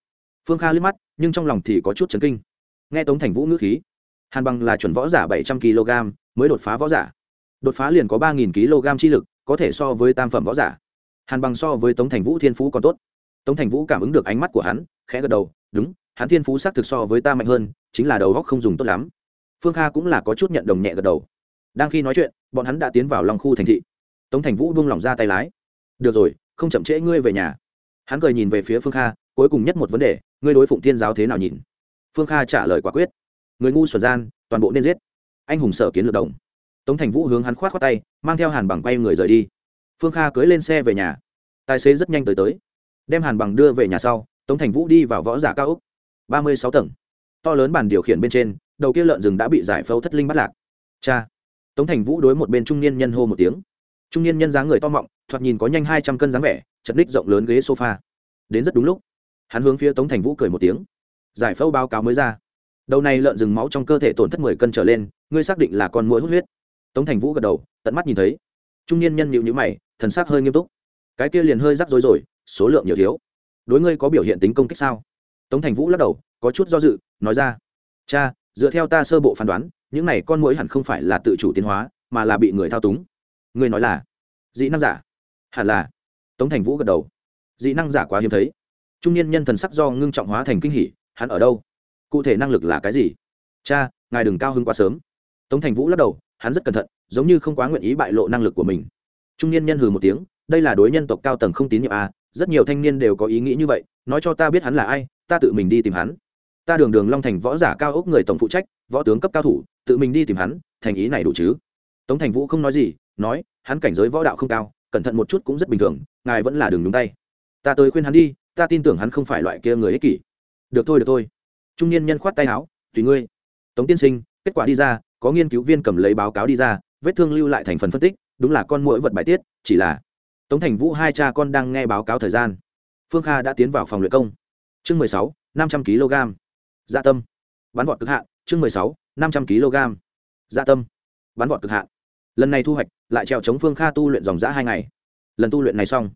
[SPEAKER 1] Phương kha liếc mắt, nhưng trong lòng thì có chút chấn kinh. Nghe tống thành vũ ngữ khí, hàn bằng là chuẩn võ giả bảy trăm kg, mới đột phá võ giả. Đột phá liền có ba nghìn kg chi lực, có thể so với tam phẩm võ giả. Hàn bằng so với tống thành vũ thiên phú còn tốt. Tống thành vũ cảm ứng được ánh mắt của hắn, khẽ gật đầu, đúng hắn thiên phú xác thực so với ta mạnh hơn, chính là đầu góc không dùng tốt lắm. Phương kha cũng là có chút nhận đồng nhẹ gật đầu. Đang khi nói chuyện, bọn hắn đã tiến vào lòng khu thành thị. Tống thành vũ buông lỏng ra tay lái. Được rồi, không chậm trễ ngươi về nhà. Hắn cười nhìn về phía phương kha, cuối cùng nhất một vấn đề, ngươi đối phụng thiên giáo thế nào nhìn? Phương kha trả lời quả quyết. Người ngu xuẩn gian, toàn bộ nên giết. Anh hùng sở kiến lược đồng. Tống thành vũ hướng hắn khoát khoát tay, mang theo hàn bằng quay người rời đi. Phương kha cưới lên xe về nhà. Tài xế rất nhanh tới tới. Đem hàn bằng đưa về nhà sau, tống thành vũ đi vào võ giả cao úc ba mươi sáu tầng. To lớn bàn điều khiển bên trên, đầu kia lợn rừng đã bị giải phẫu thất linh bắt lạc. Cha! Tống thành vũ đối một bên trung niên nhân hô một tiếng. Trung niên nhân dáng người to mọng, thoạt nhìn có nhanh hai trăm cân dáng vẻ, chật ních rộng lớn ghế sofa. Đến rất đúng lúc, hắn hướng phía tống thành vũ cười một tiếng. Giải phẫu báo cáo mới ra. Đầu này lợn rừng máu trong cơ thể tổn thất mười cân trở lên, ngươi xác định là con mũi hút huyết. Tống thành vũ gật đầu, tận mắt nhìn thấy. Trung niên nhân nhịu nhữ mày, thần sắc hơi nghiêm túc. Cái kia liền hơi rắc rối rồi, số lượng nhiều thiếu. Đối ngươi có biểu hiện tính công kích sao? Tống thành vũ lắc đầu có chút do dự nói ra cha dựa theo ta sơ bộ phán đoán những này con mũi hẳn không phải là tự chủ tiến hóa mà là bị người thao túng. Người nói là dị năng giả. Hẳn là. Tống thành vũ gật đầu. Dị năng giả quá hiếm thấy. Trung niên nhân thần sắc do ngưng trọng hóa thành kinh hỉ hắn ở đâu? Cụ thể năng lực là cái gì? Cha ngài đừng cao hứng quá sớm. Tống thành vũ lắc đầu hắn rất cẩn thận giống như không quá nguyện ý bại lộ năng lực của mình. Trung niên nhân hừ một tiếng đây là đối nhân tộc cao tầng không tín nhiệm à, rất nhiều thanh niên đều có ý nghĩ như vậy nói cho ta biết hắn là ai ta tự mình đi tìm hắn. Ta đường đường long thành võ giả cao ốc người tổng phụ trách, võ tướng cấp cao thủ, tự mình đi tìm hắn, thành ý này đủ chứ? Tống thành vũ không nói gì, nói, hắn cảnh giới võ đạo không cao, cẩn thận một chút cũng rất bình thường, ngài vẫn là đường đúng tay. Ta tới khuyên hắn đi, ta tin tưởng hắn không phải loại kia người ích kỷ. Được thôi được thôi. Trung niên nhân khoát tay áo, tùy ngươi. Tống tiên sinh, kết quả đi ra, có nghiên cứu viên cầm lấy báo cáo đi ra, vết thương lưu lại thành phần phân tích, đúng là con mũi vật bài tiết, chỉ là tống thành vũ hai cha con đang nghe báo cáo thời gian. Phương kha đã tiến vào phòng luyện công chương mười sáu, năm trăm kg. Dạ tâm. Bắn vọt cực hạn, chương mười sáu, năm trăm kg. Dạ tâm. Bắn vọt cực hạn. Lần này thu hoạch, lại trèo chống phương kha tu luyện dòng giã hai ngày. Lần tu luyện này xong,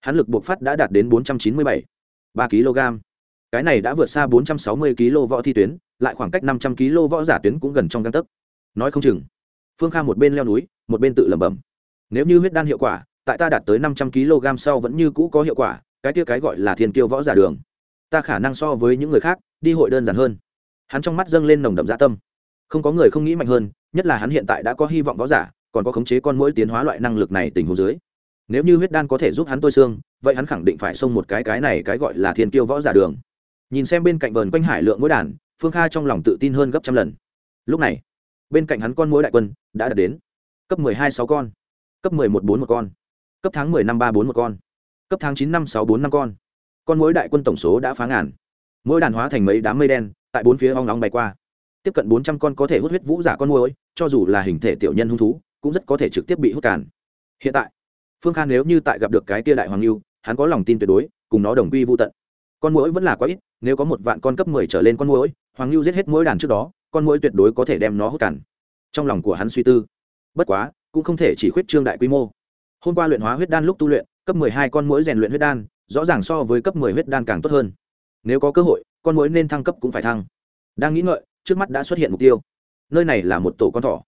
[SPEAKER 1] hắn lực buộc phát đã đạt đến bốn trăm chín mươi bảy ba kg. Cái này đã vượt xa bốn trăm sáu mươi kg võ thi tuyến, lại khoảng cách năm trăm kg võ giả tuyến cũng gần trong găng tấc. Nói không chừng, phương kha một bên leo núi, một bên tự lẩm bẩm. Nếu như huyết đan hiệu quả, tại ta đạt tới năm trăm kg sau vẫn như cũ có hiệu quả, cái kia cái gọi là thiên kiêu võ giả đường ta khả năng so với những người khác, đi hội đơn giản hơn. Hắn trong mắt dâng lên nồng đậm dạ tâm. Không có người không nghĩ mạnh hơn, nhất là hắn hiện tại đã có hy vọng võ giả, còn có khống chế con mũi tiến hóa loại năng lực này tình huống dưới. Nếu như huyết đan có thể giúp hắn tôi xương, vậy hắn khẳng định phải xông một cái cái này cái gọi là thiên kiêu võ giả đường. Nhìn xem bên cạnh vườn quanh hải lượng mũi đàn, phương kha trong lòng tự tin hơn gấp trăm lần. Lúc này, bên cạnh hắn con mũi đại quân đã đạt đến cấp mười hai sáu con, cấp mười một bốn một con, cấp tháng mười năm ba bốn một con, cấp tháng chín năm sáu bốn năm con con mối đại quân tổng số đã phá ngàn. Mỗi đàn hóa thành mấy đám mây đen tại bốn phía hoang nóng bay qua. Tiếp cận bốn trăm con có thể hút huyết vũ giả con mối, cho dù là hình thể tiểu nhân hung thú cũng rất có thể trực tiếp bị hút càn hiện tại phương khan nếu như tại gặp được cái tia đại hoàng lưu hắn có lòng tin tuyệt đối cùng nó đồng quy vô tận. Con mũi vẫn là quá ít nếu có một vạn con cấp mười trở lên con mũi hoàng lưu giết hết mỗi đàn trước đó con mũi tuyệt đối có thể đem nó hút càn trong lòng của hắn suy tư. Bất quá cũng không thể chỉ khuyết trương đại quy mô. Hôm qua luyện hóa huyết đan lúc tu luyện cấp mười hai con mũi rèn luyện huyết đan rõ ràng so với cấp mười huyết đan càng tốt hơn. Nếu có cơ hội, con mối nên thăng cấp cũng phải thăng. Đang nghĩ ngợi, trước mắt đã xuất hiện mục tiêu. Nơi này là một tổ con thỏ.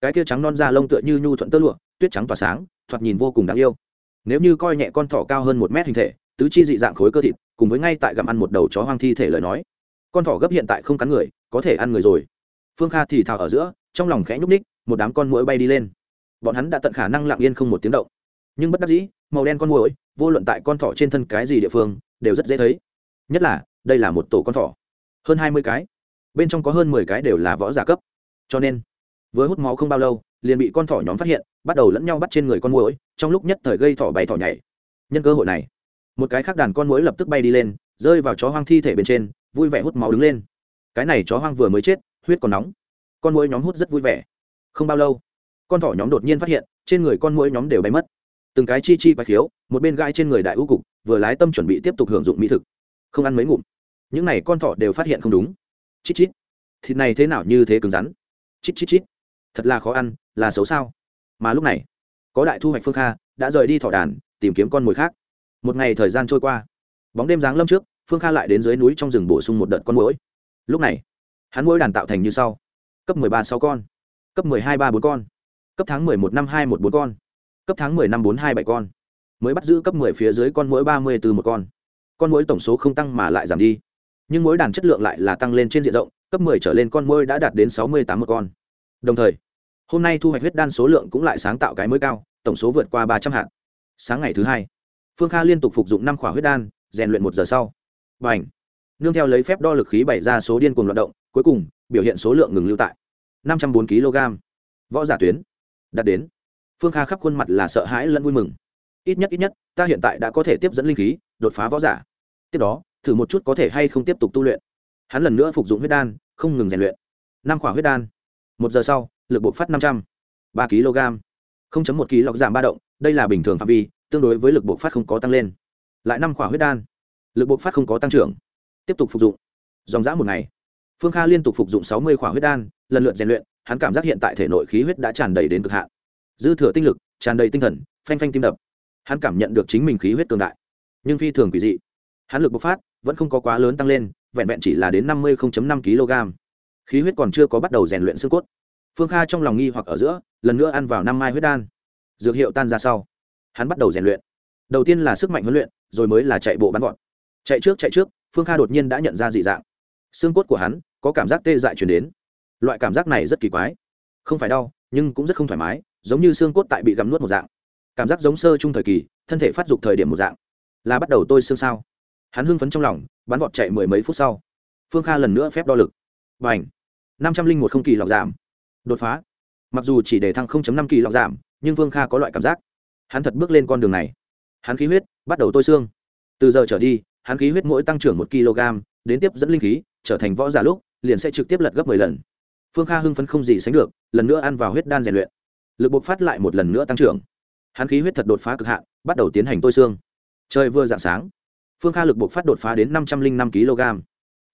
[SPEAKER 1] Cái kia trắng non da lông tựa như nhu thuận tơ lụa, tuyết trắng tỏa sáng, thoạt nhìn vô cùng đáng yêu. Nếu như coi nhẹ con thỏ cao hơn một mét hình thể, tứ chi dị dạng khối cơ thịt, cùng với ngay tại gặm ăn một đầu chó hoang thi thể lời nói, con thỏ gấp hiện tại không cắn người, có thể ăn người rồi. Phương kha thì thào ở giữa, trong lòng khẽ nhúc ních một đám con mũi bay đi lên. Bọn hắn đã tận khả năng lặng yên không một tiếng động. Nhưng bất đắc dĩ, màu đen con mũi vô luận tại con thỏ trên thân cái gì địa phương, đều rất dễ thấy. Nhất là, đây là một tổ con thỏ. Hơn hai mươi cái. Bên trong có hơn mười cái đều là võ giả cấp. Cho nên với hút máu không bao lâu, liền bị con thỏ nhóm phát hiện, bắt đầu lẫn nhau bắt trên người con mũi trong lúc nhất thời gây thỏ bay thỏ nhảy. Nhân cơ hội này, một cái khác đàn con mũi lập tức bay đi lên, rơi vào chó hoang thi thể bên trên, vui vẻ hút máu đứng lên. Cái này chó hoang vừa mới chết, huyết còn nóng. Con mũi nhóm hút rất vui vẻ. Không bao lâu, con thỏ nhóm đột nhiên phát hiện, trên người con mũi nhóm đều bay mất. Từng cái chi chi quái khiếu một bên gai trên người đại ưu cục, vừa lái tâm chuẩn bị tiếp tục hưởng dụng mỹ thực. Không ăn mấy ngụm. Những n à y con thỏ đều phát hiện không đúng. Chít chít. Thịt này thế nào như thế cứng rắn? Chít chít chít. Thật là khó ăn, là xấu sao? Mà lúc này, có đại thu hoạch phương kha, đã rời đi thỏ đàn, tìm kiếm con mồi khác. Một ngày thời gian trôi qua. Bóng đêm giáng lâm trước, phương kha lại đến dưới núi trong rừng bổ sung một đợt con mũi lúc này, hắn mũi đàn tạo thành như sau. Cấp mười ba sáu con. Cấp mười hai ba bốn con. Cấp tháng mười một năm hai một bốn con. Cấp tháng mười năm bốn hai bảy con mới bắt giữ cấp mười phía dưới con muỗi ba mươi từ một con. Con muỗi tổng số không tăng mà lại giảm đi. Nhưng muỗi đàn chất lượng lại là tăng lên trên diện rộng, cấp mười trở lên con muỗi đã đạt đến sáu mươi tám một con. Đồng thời, hôm nay thu hoạch huyết đan số lượng cũng lại sáng tạo cái mới cao, tổng số vượt qua ba trăm hạt. Sáng ngày thứ hai, phương kha liên tục phục dụng năm khỏa huyết đan, rèn luyện một giờ sau. Bành! ảnh nương theo lấy phép đo lực khí bày ra số điên cuồng loạn động, cuối cùng, biểu hiện số lượng ngừng lưu tại năm trăm bốn kg. Võ giả tuyến, đạt đến. Phương kha khắp khuôn mặt là sợ hãi lẫn vui mừng ít nhất ít nhất, ta hiện tại đã có thể tiếp dẫn linh khí, đột phá võ giả. Tiếp đó, thử một chút có thể hay không tiếp tục tu luyện. Hắn lần nữa phục dụng huyết đan, không ngừng rèn luyện. Năm khỏa huyết đan. Một giờ sau, lực bộc phát năm trăm. Ba kg. Một kg giảm ba động, đây là bình thường phạm vi, tương đối với lực bộc phát không có tăng lên. Lại năm khỏa huyết đan. Lực bộc phát không có tăng trưởng. Tiếp tục phục dụng. Dòng dã một ngày. Phương kha liên tục phục dụng sáu mươi khỏa huyết đan, lần lượt rèn luyện, hắn cảm giác hiện tại thể nội khí huyết đã tràn đầy đến cực hạn. Dư thừa tinh lực, tràn đầy tinh thần, phanh phanh tim đập hắn cảm nhận được chính mình khí huyết cường đại, nhưng phi thường quỷ dị. Hắn lực bộc phát vẫn không có quá lớn tăng lên, vẹn vẹn chỉ là đến năm mươi năm kg. Khí huyết còn chưa có bắt đầu rèn luyện xương cốt. Phương kha trong lòng nghi hoặc ở giữa, lần nữa ăn vào năm mai huyết đan. Dược hiệu tan ra sau, hắn bắt đầu rèn luyện. Đầu tiên là sức mạnh huấn luyện, rồi mới là chạy bộ bắn gọn chạy trước chạy trước, phương kha đột nhiên đã nhận ra dị dạng. Xương cốt của hắn có cảm giác tê dại chuyển đến. Loại cảm giác này rất kỳ quái. Không phải đau, nhưng cũng rất không thoải mái, giống như xương cốt tại bị gặm nuốt một dạng cảm giác giống sơ chung thời kỳ, thân thể phát dục thời điểm một dạng. Là bắt đầu tôi xương sao. Hắn hưng phấn trong lòng, bắn vọt chạy mười mấy phút sau. Phương kha lần nữa phép đo lực. Và ảnh năm trăm linh một không kỳ lọc giảm. Đột phá. Mặc dù chỉ để thăng năm kỳ lọc giảm, nhưng phương kha có loại cảm giác. Hắn thật bước lên con đường này. Hắn khí huyết, bắt đầu tôi xương. Từ giờ trở đi, hắn khí huyết mỗi tăng trưởng một kg, đến tiếp dẫn linh khí, trở thành võ giả lúc, liền sẽ trực tiếp lật gấp mười lần. Phương kha hưng phấn không gì sánh được, lần nữa ăn vào huyết đan rèn luyện. Lực bộc phát lại một lần nữa tăng trưởng hắn khí huyết thật đột phá cực hạn, bắt đầu tiến hành tôi xương. Trời vừa dạng sáng, phương kha lực bộc phát đột phá đến năm trăm linh năm kg.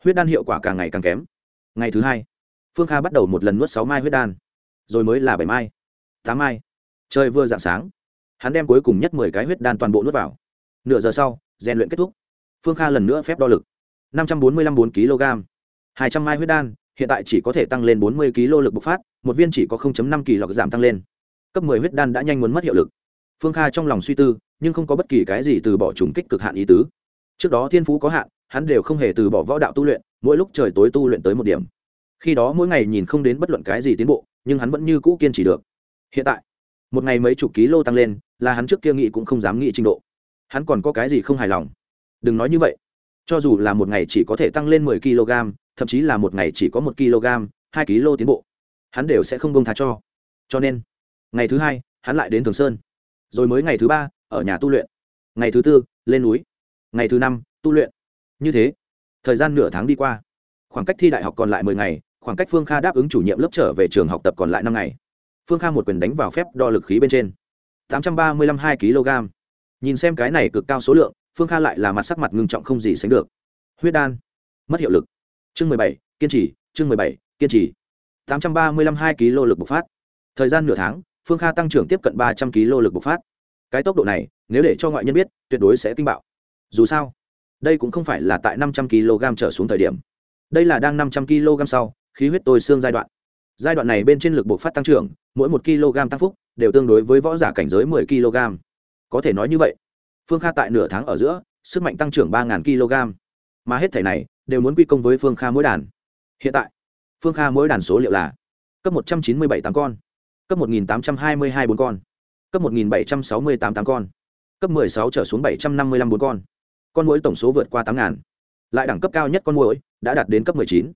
[SPEAKER 1] Huyết đan hiệu quả càng ngày càng kém. Ngày thứ hai, phương kha bắt đầu một lần nuốt sáu mai huyết đan. Rồi mới là bảy mai, tám mai. Trời vừa dạng sáng, hắn đem cuối cùng nhất mười cái huyết đan toàn bộ nuốt vào. Nửa giờ sau, rèn luyện kết thúc. Phương kha lần nữa phép đo lực. năm trăm bốn mươi năm bốn kg. hai trăm mai huyết đan, hiện tại chỉ có thể tăng lên bốn mươi kg lực bộc phát, một viên chỉ có năm kỳ lọc giảm tăng lên. Cấp mười huyết đan đã nhanh muốn mất hiệu lực phương kha trong lòng suy tư, nhưng không có bất kỳ cái gì từ bỏ trùng kích cực hạn ý tứ. Trước đó thiên phú có hạn, hắn đều không hề từ bỏ võ đạo tu luyện, mỗi lúc trời tối tu luyện tới một điểm. Khi đó mỗi ngày nhìn không đến bất luận cái gì tiến bộ, nhưng hắn vẫn như cũ kiên trì được. Hiện tại, một ngày mấy chục ký lô tăng lên, là hắn trước kia nghĩ cũng không dám nghĩ trình độ. Hắn còn có cái gì không hài lòng? Đừng nói như vậy. Cho dù là một ngày chỉ có thể tăng lên mười kg, thậm chí là một ngày chỉ có một kg, hai kg tiến bộ, hắn đều sẽ không bông tha cho. Cho nên, ngày thứ hai, hắn lại đến thường sơn rồi mới ngày thứ ba, ở nhà tu luyện. Ngày thứ tư, lên núi. Ngày thứ năm, tu luyện. Như thế, thời gian nửa tháng đi qua. Khoảng cách thi đại học còn lại mười ngày, khoảng cách phương kha đáp ứng chủ nhiệm lớp trở về trường học tập còn lại năm ngày. Phương kha một quyền đánh vào phép đo lực khí bên trên. tám trăm ba mươi lăm hai kg. Nhìn xem cái này cực cao số lượng, phương kha lại là mặt sắc mặt ngưng trọng không gì sánh được. Huyết đan. Mất hiệu lực. Chương mười bảy, kiên trì. Chương mười bảy, kiên trì. tám trăm ba mươi lăm hai kg lực bộc phát. Thời gian nửa tháng phương kha tăng trưởng tiếp cận ba trăm kg lực bộc phát. Cái tốc độ này, nếu để cho ngoại nhân biết, tuyệt đối sẽ kinh bạo. Dù sao, đây cũng không phải là tại năm trăm kg trở xuống thời điểm. Đây là đang năm trăm kg sau, khí huyết tôi xương giai đoạn. Giai đoạn này bên trên lực bộc phát tăng trưởng, mỗi một kg tăng phúc, đều tương đối với võ giả cảnh giới mười kg. Có thể nói như vậy, phương kha tại nửa tháng ở giữa, sức mạnh tăng trưởng ba kg. Mà hết thể này, đều muốn quy công với phương kha mỗi đàn. Hiện tại, phương kha mỗi đàn số liệu là cấp một trăm chín mươi bảy tám con cấp một nghìn tám trăm hai mươi hai bốn con, cấp một nghìn bảy trăm sáu mươi tám tám con, cấp mười sáu trở xuống bảy trăm năm mươi lăm bốn con. Con muỗi tổng số vượt qua tám ngàn. Lại đẳng cấp cao nhất con muỗi đã đạt đến cấp mười chín.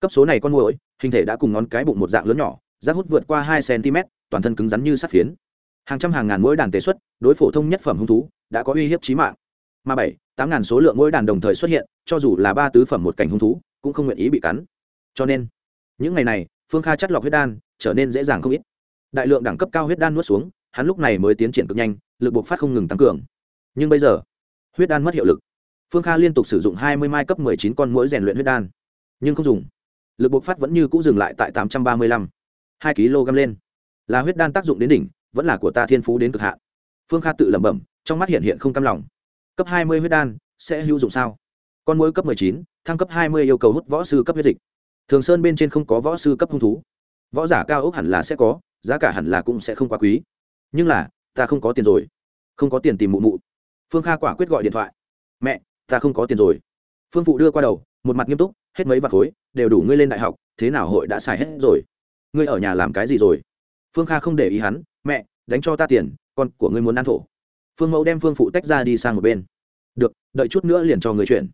[SPEAKER 1] Cấp số này con muỗi, hình thể đã cùng ngón cái bụng một dạng lớn nhỏ rác hút vượt qua hai cm toàn thân cứng rắn như sắt phiến. Hàng trăm hàng ngàn muỗi đàn tề xuất, đối phổ thông nhất phẩm hung thú đã có uy hiếp chí mạng. Mà bảy, tám ngàn số lượng muỗi đàn đồng thời xuất hiện, cho dù là ba tứ phẩm một cảnh hung thú, cũng không nguyện ý bị cắn. Cho nên, những ngày này, phương kha chắt lọc huyết đan trở nên dễ dàng không ít đại lượng đẳng cấp cao huyết đan nuốt xuống, hắn lúc này mới tiến triển cực nhanh, lực buộc phát không ngừng tăng cường. Nhưng bây giờ, huyết đan mất hiệu lực. Phương kha liên tục sử dụng hai mươi mai cấp m ộ ư ơ i chín con mũi rèn luyện huyết đan, nhưng không dùng. Lực buộc phát vẫn như c ũ dừng lại tại tám trăm ba mươi lăm. Hai kg lên. Là huyết đan tác dụng đến đỉnh, vẫn là của ta thiên phú đến cực hạn. Phương kha tự lẩm bẩm, trong mắt hiện hiện không cam lòng. Cấp hai mươi huyết đan sẽ hữu dụng sao? Con mũi cấp m ộ ư ơ i chín, thăng cấp hai mươi yêu cầu hút võ sư cấp huyết dịch. Thường sơn bên trên không có võ sư cấp hung thú. Võ giả cao ốc hẳn là sẽ có giá cả hẳn là cũng sẽ không quá quý. Nhưng là, ta không có tiền rồi. Không có tiền tìm mụ mụ. Phương kha quả quyết gọi điện thoại. Mẹ, ta không có tiền rồi. Phương phụ đưa qua đầu, một mặt nghiêm túc, hết mấy vạt khối, đều đủ ngươi lên đại học, thế nào hội đã xài hết rồi? Ngươi ở nhà làm cái gì rồi? Phương kha không để ý hắn, mẹ, đánh cho ta tiền, con của ngươi muốn ăn thổ. Phương mẫu đem phương phụ tách ra đi sang một bên. Được, đợi chút nữa liền cho người chuyển.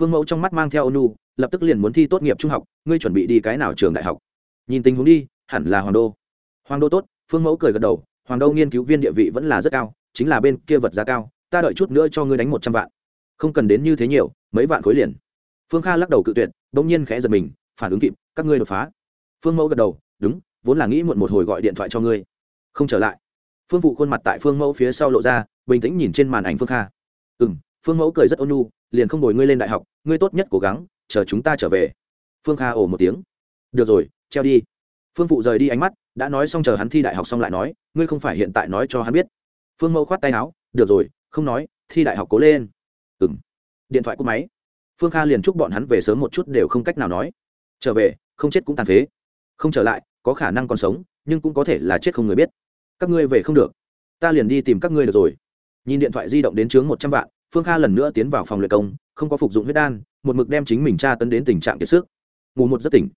[SPEAKER 1] Phương mẫu trong mắt mang theo ônu lập tức liền muốn thi tốt nghiệp trung học, ngươi chuẩn bị đi cái nào trường đại học? Nhìn tình huống đi, hẳn là hoàng đô hoàng đô tốt, phương mẫu cười gật đầu, hoàng đô nghiên cứu viên địa vị vẫn là rất cao, chính là bên kia vật giá cao, ta đợi chút nữa cho ngươi đánh một trăm vạn. Không cần đến như thế nhiều, mấy vạn khối liền. Phương kha lắc đầu cự tuyệt đ ỗ n g nhiên khẽ giật mình, phản ứng kịp, các ngươi đột phá. Phương mẫu gật đầu, đúng, vốn là nghĩ muộn một hồi gọi điện thoại cho ngươi. Không trở lại. Phương phụ khuôn mặt tại phương mẫu phía sau lộ ra, bình tĩnh nhìn trên màn ảnh phương kha. Ừ m phương mẫu cười rất ôn nhu, liền không đổi ngươi lên đại học, ngươi tốt nhất cố gắng, chờ chúng ta trở về. Phương kha ồ một tiếng. Được rồi, treo đi. Phương phụ rời đi ánh mắt đã nói xong chờ hắn thi đại học xong lại nói, ngươi không phải hiện tại nói cho hắn biết. Phương mẫu khoát tay áo, được rồi, không nói, thi đại học cố lên. Ừng điện thoại cúp máy. Phương kha liền chúc bọn hắn về sớm một chút đều không cách nào nói. Trở về, không chết cũng tàn phế. Không trở lại, có khả năng còn sống, nhưng cũng có thể là chết không người biết. Các ngươi về không được. Ta liền đi tìm các ngươi được rồi. Nhìn điện thoại di động đến chướng một trăm vạn, phương kha lần nữa tiến vào phòng luyện công, không có phục dụng huyết đan, một mực đem chính mình tra tấn đến tình trạng kiệt sức. Ngủ một giấc tỉnh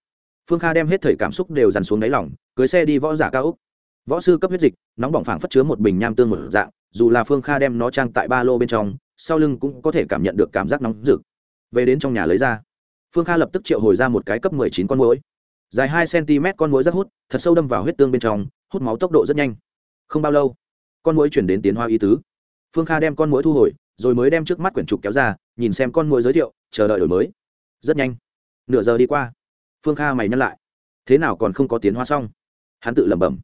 [SPEAKER 1] phương kha đem hết thời cảm xúc đều dằn xuống đáy lỏng cưới xe đi võ giả cao úc võ sư cấp huyết dịch, nóng bỏng phảng phất chứa một bình nham tương một dạng, dù là phương kha đem nó trang tại ba lô bên trong, sau lưng cũng có thể cảm nhận được cảm giác nóng rực. Về đến trong nhà lấy ra, phương kha lập tức triệu hồi ra một cái cấp mười chín con mũi dài hai cm con mũi rất hút, thật sâu đâm vào huyết tương bên trong, hút máu tốc độ rất nhanh. Không bao lâu, con mũi chuyển đến tiến hoa y tứ. Phương kha đem con mũi thu hồi, rồi mới đem trước mắt quyển trục kéo ra, nhìn xem con mũi giới thiệu, chờ đợi đổi mới. Rất nhanh. Nửa giờ đi qua phương kha mày nhắc lại. Thế nào còn không có tiến hóa xong? Hắn tự lẩm bẩm.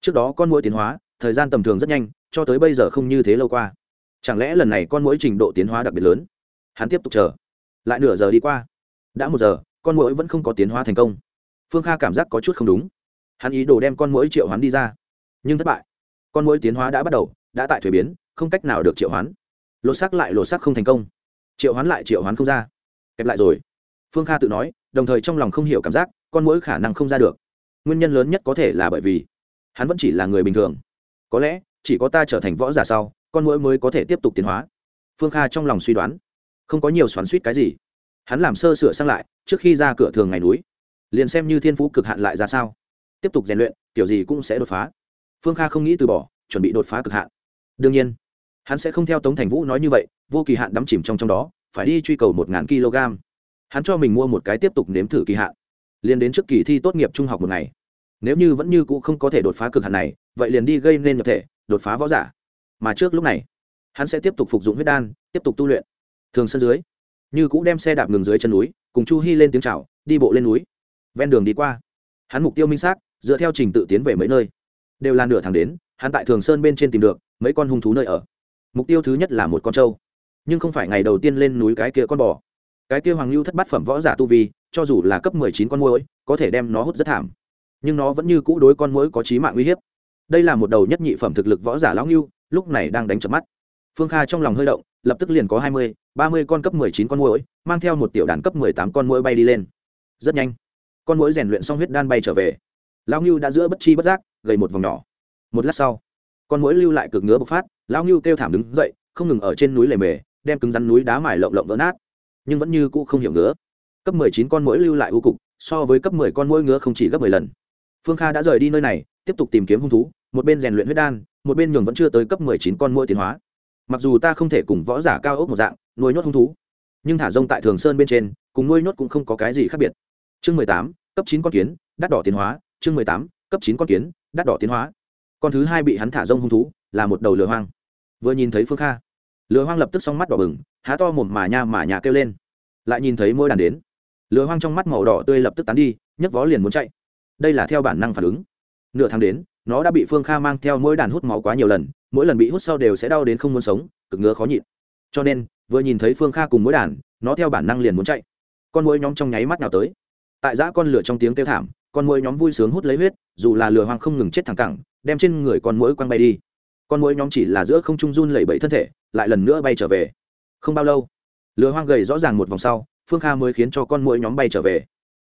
[SPEAKER 1] Trước đó con mũi tiến hóa, thời gian tầm thường rất nhanh, cho tới bây giờ không như thế lâu qua. Chẳng lẽ lần này con mũi trình độ tiến hóa đặc biệt lớn? Hắn tiếp tục chờ. Lại nửa giờ đi qua. Đã một giờ, con mũi vẫn không có tiến hóa thành công. Phương kha cảm giác có chút không đúng. Hắn ý đồ đem con mũi triệu hoán đi ra. Nhưng thất bại. Con mũi tiến hóa đã bắt đầu, đã tại thuế biến, không cách nào được triệu hoán. Lột sắc lại lột sắc không thành công. Triệu hoán lại triệu hoán không ra. Kẹp lại rồi. Phương kha tự nói đồng thời trong lòng không hiểu cảm giác, con mũi khả năng không ra được. Nguyên nhân lớn nhất có thể là bởi vì, hắn vẫn chỉ là người bình thường. Có lẽ, chỉ có ta trở thành võ giả sau, con mũi mới có thể tiếp tục tiến hóa. Phương kha trong lòng suy đoán, không có nhiều xoắn suýt cái gì. Hắn làm sơ sửa sang lại, trước khi ra cửa thường ngày núi, liền xem như thiên phú cực hạn lại ra sao. Tiếp tục rèn luyện, kiểu gì cũng sẽ đột phá. Phương kha không nghĩ từ bỏ, chuẩn bị đột phá cực hạn. Đương nhiên, hắn sẽ không theo tống thành vũ nói như vậy, vô kỳ hạn đắm chìm trong trong đó, phải đi truy cầu một ngàn kg hắn cho mình mua một cái tiếp tục nếm thử kỳ hạn. Liền đến trước kỳ thi tốt nghiệp trung học một ngày. Nếu như vẫn như cũ không có thể đột phá cực hạn này, vậy liền đi gây nên nhập thể, đột phá võ giả. Mà trước lúc này, hắn sẽ tiếp tục phục dụng huyết đan, tiếp tục tu luyện. Thường sân dưới, như cũ đem xe đạp ngừng dưới chân núi, cùng chu hy lên tiếng c h à o đi bộ lên núi. Ven đường đi qua, hắn mục tiêu minh xác, dựa theo trình tự tiến về mấy nơi. Đều là nửa tháng đến, hắn tại thường sơn bên trên tìm được mấy con hung thú nơi ở. Mục tiêu thứ nhất là một con trâu. Nhưng không phải ngày đầu tiên lên núi cái kia con bò cái kia hoàng lưu thất bát phẩm võ giả tu vi, cho dù là cấp mười chín con mũi có thể đem nó hút rất thảm. Nhưng nó vẫn như cũ đối con mũi có trí mạng uy hiếp. Đây là một đầu nhất nhị phẩm thực lực võ giả lão ngưu lúc này đang đánh chập mắt. Phương kha trong lòng hơi động, lập tức liền có hai mươi, ba mươi con cấp mười chín con mũi mang theo một tiểu đàn cấp mười tám con mũi bay đi lên. Rất nhanh, con mũi rèn luyện xong huyết đan bay trở về. Lão ngưu đã giữa bất chi bất giác, gầy một vòng nhỏ. Một lát sau, con mũi lưu lại cực ngứa bộc phát, lão ngưu kêu thảm đứng dậy, không ngừng ở trên núi lề mề, đem cứng rắn núi đá mài lộng lộng vỡ nát nhưng vẫn như cũ không hiểu ngứa. Cấp mười chín con mũi lưu lại ưu cục, so với cấp mười con mũi ngứa không chỉ gấp mười lần. Phương kha đã rời đi nơi này, tiếp tục tìm kiếm hung thú, một bên rèn luyện huyết đan, một bên nhường vẫn chưa tới cấp mười chín con mũi tiến hóa. Mặc dù ta không thể cùng võ giả cao ốc một dạng, nuôi nhốt hung thú, nhưng thả rông tại thường sơn bên trên, cùng nuôi nhốt cũng không có cái gì khác biệt. Chương mười tám, cấp chín con kiến, đắt đỏ tiến hóa. Chương mười tám, cấp chín con kiến, đắt đỏ tiến hóa. Con thứ hai bị hắn thả rông hung thú, là một đầu lừa hoang. Vừa nhìn thấy phương kha lừa hoang lập tức s mắt đỏ bừng, há to mồm mà nha mà nhà kêu lên. Lại nhìn thấy mỗi đàn đến. Lừa hoang trong mắt màu đỏ tươi lập tức tán đi, nhấc vó liền muốn chạy. Đây là theo bản năng phản ứng. Nửa tháng đến, nó đã bị phương kha mang theo mỗi đàn hút máu quá nhiều lần, mỗi lần bị hút sau đều sẽ đau đến không muốn sống, cực ngứa khó nhịn. Cho nên, vừa nhìn thấy phương kha cùng mỗi đàn, nó theo bản năng liền muốn chạy. Con mỗi nhóm trong nháy mắt nào tới. Tại giã con lửa trong tiếng kêu thảm, con mỗi nhóm vui sướng hút lấy huyết, dù là lửa hoang không ngừng chết thẳng cẳng, đem trên người con mỗi quăng bay đi. Con mỗi nhóm chỉ là giữa không trung run lẩy bẩy thân thể lại lần nữa bay trở về. Không bao lâu, lừa hoang gầy rõ ràng một vòng sau, phương kha mới khiến cho con mũi nhóm bay trở về.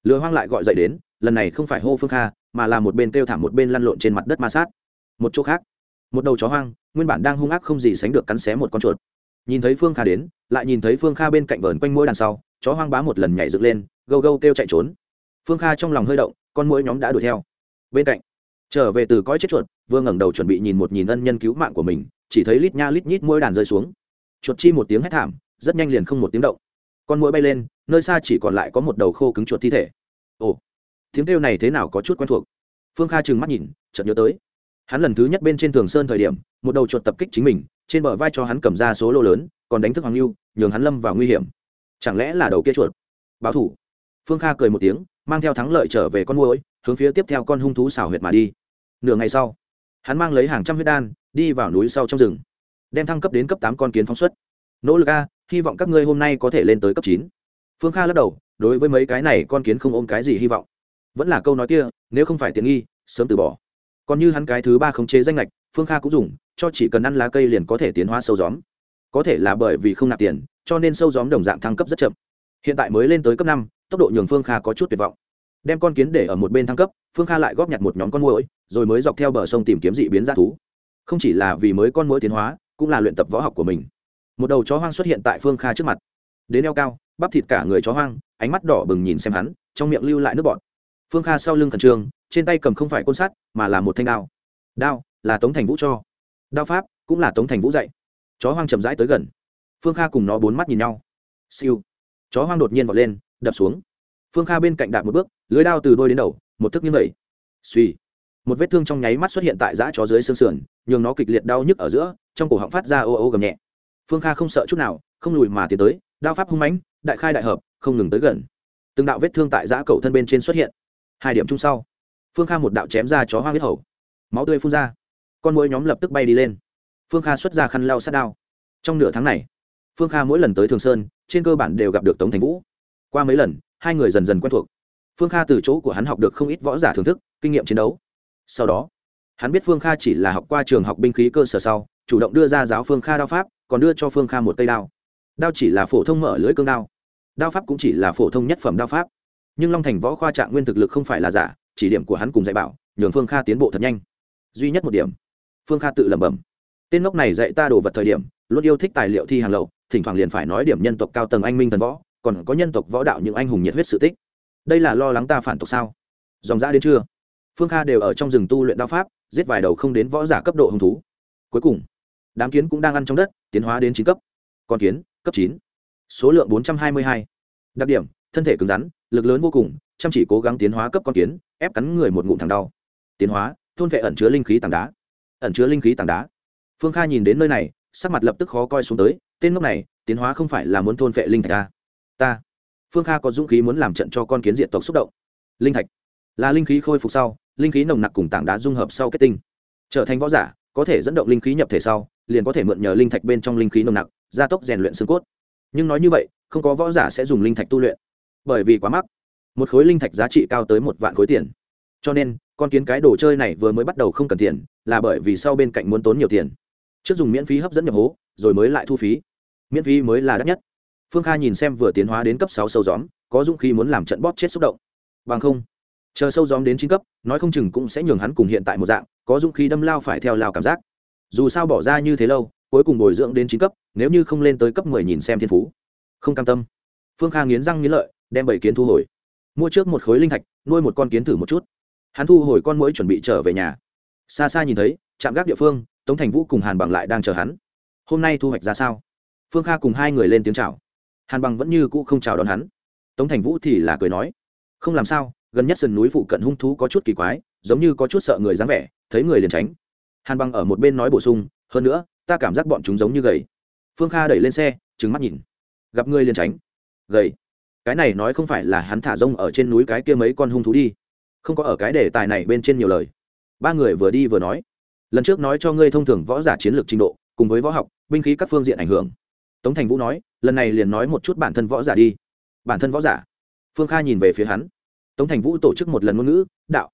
[SPEAKER 1] Lừa hoang lại gọi dậy đến, lần này không phải hô phương kha, mà là một bên kêu thảm một bên lăn lộn trên mặt đất ma sát. Một chỗ khác, một đầu chó hoang, nguyên bản đang hung ác không gì sánh được cắn xé một con chuột. Nhìn thấy phương kha đến, lại nhìn thấy phương kha bên cạnh vờn quanh mũi đằng sau, chó hoang bá một lần nhảy dựng lên, gâu gâu kêu chạy trốn. Phương kha trong lòng hơi động, con mũi nhóm đã đuổi theo. Bên cạnh, trở về từ cõi chết chuột, vừa ngẩng đầu chuẩn bị nhìn một nhìn ân nhân cứu mạng của mình chỉ thấy lít nha lít nhít mũi đàn rơi xuống. Chuột chi một tiếng hét thảm, rất nhanh liền không một tiếng động. Con mũi bay lên, nơi xa chỉ còn lại có một đầu khô cứng chuột thi thể. Ồ, tiếng kêu này thế nào có chút quen thuộc. Phương kha trừng mắt nhìn, chợt nhớ tới. Hắn lần thứ nhất bên trên thường sơn thời điểm, một đầu chuột tập kích chính mình, trên bờ vai cho hắn cầm ra số lô lớn, còn đánh thức hoàng lưu nhường hắn lâm vào nguy hiểm. Chẳng lẽ là đầu kia chuột? Báo thủ. Phương kha cười một tiếng, mang theo thắng lợi trở về con môi hướng phía tiếp theo con hung thú xảo huyệt mà đi. Nửa ngày sau, hắn mang lấy hàng trăm huyết đan đi vào núi sau trong rừng, đem thăng cấp đến cấp tám con kiến phóng xuất. Nỗ lực a, hy vọng các ngươi hôm nay có thể lên tới cấp chín. Phương kha lắc đầu, đối với mấy cái này con kiến không ôm cái gì hy vọng. Vẫn là câu nói kia, nếu không phải tiện nghi, sớm từ bỏ. Còn như hắn cái thứ ba khống chế danh lệch phương kha cũng dùng, cho chỉ cần ăn lá cây liền có thể tiến hóa sâu gióm. Có thể là bởi vì không nạp tiền, cho nên sâu gióm đồng dạng thăng cấp rất chậm. Hiện tại mới lên tới cấp năm, tốc độ nhường phương kha có chút tuyệt vọng. Đem con kiến để ở một bên thăng cấp, phương kha lại góp nhặt một nhóm con mồi rồi mới dọc theo bờ sông tìm kiếm dị biến g thú không chỉ là vì mới con mũi tiến hóa, cũng là luyện tập võ học của mình. Một đầu chó hoang xuất hiện tại phương kha trước mặt. Đến eo cao, bắp thịt cả người chó hoang, ánh mắt đỏ bừng nhìn xem hắn, trong miệng lưu lại nước bọt. Phương kha sau lưng khẩn trương, trên tay cầm không phải côn sắt, mà là một thanh đao. Đao là tống thành vũ cho. Đao pháp cũng là tống thành vũ dạy. Chó hoang chậm rãi tới gần. Phương kha cùng nó bốn mắt nhìn nhau. Siêu. Chó hoang đột nhiên vọt lên, đập xuống. Phương kha bên cạnh đạp một bước, lưới đao từ đôi đến đầu, một thức như vậy. Suy một vết thương trong nháy mắt xuất hiện tại giã chó dưới xương sườn nhường nó kịch liệt đau nhức ở giữa, trong cổ họng phát ra ô ô gầm nhẹ. Phương kha không sợ chút nào, không lùi mà tiến tới, đao pháp hung mãnh, đại khai đại hợp, không ngừng tới gần. Từng đạo vết thương tại giã cầu thân bên trên xuất hiện. Hai điểm chung sau, phương kha một đạo chém ra chó hoang huyết hầu. Máu tươi phun ra. Con mỗi nhóm lập tức bay đi lên. Phương kha xuất ra khăn lau sát đao. Trong nửa tháng này, phương kha mỗi lần tới thường sơn, trên cơ bản đều gặp được tống thành vũ. Qua mấy lần, hai người dần dần quen thuộc. Phương kha từ chỗ của hắn học được không ít võ giả thưởng thức, kinh nghiệm chiến đấu. Sau đó hắn biết phương kha chỉ là học qua trường học binh khí cơ sở sau, chủ động đưa ra giáo phương kha đao pháp, còn đưa cho phương kha một cây đao. Đao chỉ là phổ thông mở lưới cương đao. Đao pháp cũng chỉ là phổ thông nhất phẩm đao pháp. Nhưng long thành võ khoa trạng nguyên thực lực không phải là giả, chỉ điểm của hắn cùng dạy bảo, nhường phương kha tiến bộ thật nhanh. Duy nhất một điểm, phương kha tự lẩm bẩm. Tên ngốc này dạy ta đồ vật thời điểm, luôn yêu thích tài liệu thi hàng lậu, thỉnh thoảng liền phải nói điểm nhân tộc cao tầng anh minh thần võ, còn có nhân tộc võ đạo những anh hùng nhiệt huyết sự tích. Đây là lo lắng ta phản tộc sao? Dòng dã đến chưa? Phương kha đều ở trong rừng tu luyện đao pháp, giết vài đầu không đến võ giả cấp độ hứng thú. Cuối cùng, đám kiến cũng đang ăn trong đất, tiến hóa đến chín cấp. Con kiến, cấp chín. Số lượng bốn trăm hai mươi hai. Đặc điểm, thân thể cứng rắn, lực lớn vô cùng, chăm chỉ cố gắng tiến hóa cấp con kiến, ép cắn người một ngụm thằng đau. Tiến hóa, thôn vệ ẩn chứa linh khí tảng đá. Ẩn chứa linh khí tảng đá. Phương kha nhìn đến nơi này, sắc mặt lập tức khó coi xuống tới, tên ngốc này, tiến hóa không phải là muốn thôn vệ linh thạch ta ta. Phương kha có dũng khí muốn làm trận cho con kiến diện tộc xúc động. Linh thạch. Là linh khí khôi phục sau linh khí nồng nặc cùng tảng đá dung hợp sau kết tinh. Trở thành võ giả, có thể dẫn động linh khí nhập thể sau, liền có thể mượn nhờ linh thạch bên trong linh khí nồng nặc, gia tốc rèn luyện xương cốt. Nhưng nói như vậy, không có võ giả sẽ dùng linh thạch tu luyện. Bởi vì quá mắc. Một khối linh thạch giá trị cao tới một vạn khối tiền. Cho nên, con kiến cái đồ chơi này vừa mới bắt đầu không cần tiền, là bởi vì sau bên cạnh muốn tốn nhiều tiền. Trước dùng miễn phí hấp dẫn nhập hố, rồi mới lại thu phí. Miễn phí mới là đắt nhất. Phương kha nhìn xem vừa tiến hóa đến cấp sáu sâu gióm, có dũng khí muốn làm trận bóp chết xúc động. Bằng không chờ sâu dóm đến chín cấp, nói không chừng cũng sẽ nhường hắn cùng hiện tại một dạng, có dũng khí đâm lao phải theo lao cảm giác. Dù sao bỏ ra như thế lâu, cuối cùng bồi dưỡng đến chín cấp, nếu như không lên tới cấp mười nhìn xem thiên phú. Không cam tâm. Phương kha nghiến răng nghiến lợi, đem bảy kiến thu hồi. Mua trước một khối linh thạch, nuôi một con kiến thử một chút. Hắn thu hồi con mũi chuẩn bị trở về nhà. Xa xa nhìn thấy, trạm gác địa phương, tống thành vũ cùng hàn bằng lại đang chờ hắn. Hôm nay thu hoạch ra sao? Phương kha cùng hai người lên tiếng chào. Hàn bằng vẫn như cũ không chào đón hắn. Tống thành vũ thì là cười nói, không làm sao gần nhất sườn núi phụ cận hung thú có chút kỳ quái, giống như có chút sợ người dáng vẻ, thấy người liền tránh. Hàn băng ở một bên nói bổ sung, hơn nữa, ta cảm giác bọn chúng giống như gầy. Phương kha đẩy lên xe trứng mắt nhìn. Gặp người liền tránh. Gầy? Cái này nói không phải là hắn thả rông ở trên núi cái kia mấy con hung thú đi. Không có ở cái đề tài này bên trên nhiều lời. Ba người vừa đi vừa nói. Lần trước nói cho ngươi thông thường võ giả chiến lược trình độ, cùng với võ học, binh khí các phương diện ảnh hưởng. Tống thành vũ nói, lần này liền nói một chút bản thân võ giả đi. Bản thân võ giả? Phương kha nhìn về phía hắn tống thành vũ tổ chức một lần ngôn ngữ, đạo.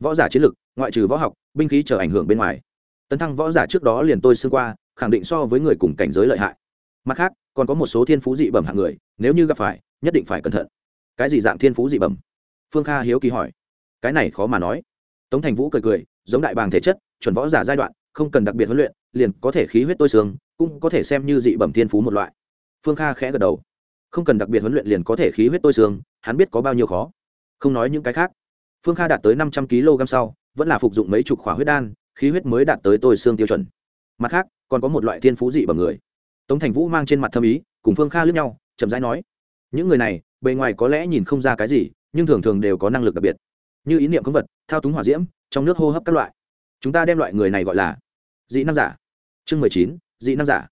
[SPEAKER 1] Võ giả chiến lực, ngoại trừ võ học, binh khí chờ ảnh hưởng bên ngoài. Tấn thăng võ giả trước đó liền tôi xưng qua, khẳng định so với người cùng cảnh giới lợi hại. Mặt khác, còn có một số thiên phú dị bẩm hạng người, nếu như gặp phải, nhất định phải cẩn thận. Cái gì dạng thiên phú dị bẩm? Phương kha hiếu kỳ hỏi. Cái này khó mà nói. Tống thành vũ cười cười, giống đại bàng thể chất, chuẩn võ giả giai đoạn, không cần đặc biệt huấn luyện, liền có thể khí huyết tôi xương, cũng có thể xem như dị bẩm thiên phú một loại. Phương kha khẽ gật đầu. Không cần đặc biệt huấn luyện liền có thể khí huyết tôi xương, hắn biết có bao nhiêu khó không nói những cái khác. Phương kha đạt tới năm trăm kg sau, vẫn là phục dụng mấy chục khỏa huyết đan, khí huyết mới đạt tới tôi xương tiêu chuẩn. Mặt khác, còn có một loại thiên phú dị bằng người. Tống thành vũ mang trên mặt thâm ý, cùng phương kha lướt nhau, chậm rãi nói, những người này, bề ngoài có lẽ nhìn không ra cái gì, nhưng thường thường đều có năng lực đặc biệt. Như ý niệm công vật, thao túng hỏa diễm, trong nước hô hấp các loại. Chúng ta đem loại người này gọi là dị năng giả. Chương mười chín, dị năng giả.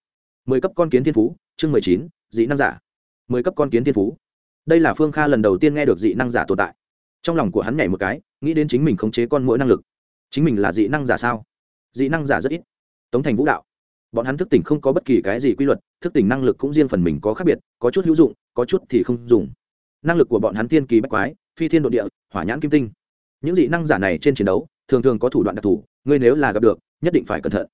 [SPEAKER 1] Mười cấp con kiến thiên phú, chương mười chín, dị năng giả. Mười cấp con kiến thiên phú đây là phương kha lần đầu tiên nghe được dị năng giả tồn tại. Trong lòng của hắn nhảy một cái, nghĩ đến chính mình khống chế con mỗi năng lực. Chính mình là dị năng giả sao? Dị năng giả rất ít. Tống thành vũ đạo. Bọn hắn thức tỉnh không có bất kỳ cái gì quy luật, thức tỉnh năng lực cũng riêng phần mình có khác biệt, có chút hữu dụng, có chút thì không dùng. Năng lực của bọn hắn tiên kỳ bách quái, phi thiên đ ộ địa, hỏa nhãn kim tinh. Những dị năng giả này trên chiến đấu, thường thường có thủ đoạn đặc thù, ngươi nếu là gặp được, nhất định phải cẩn thận.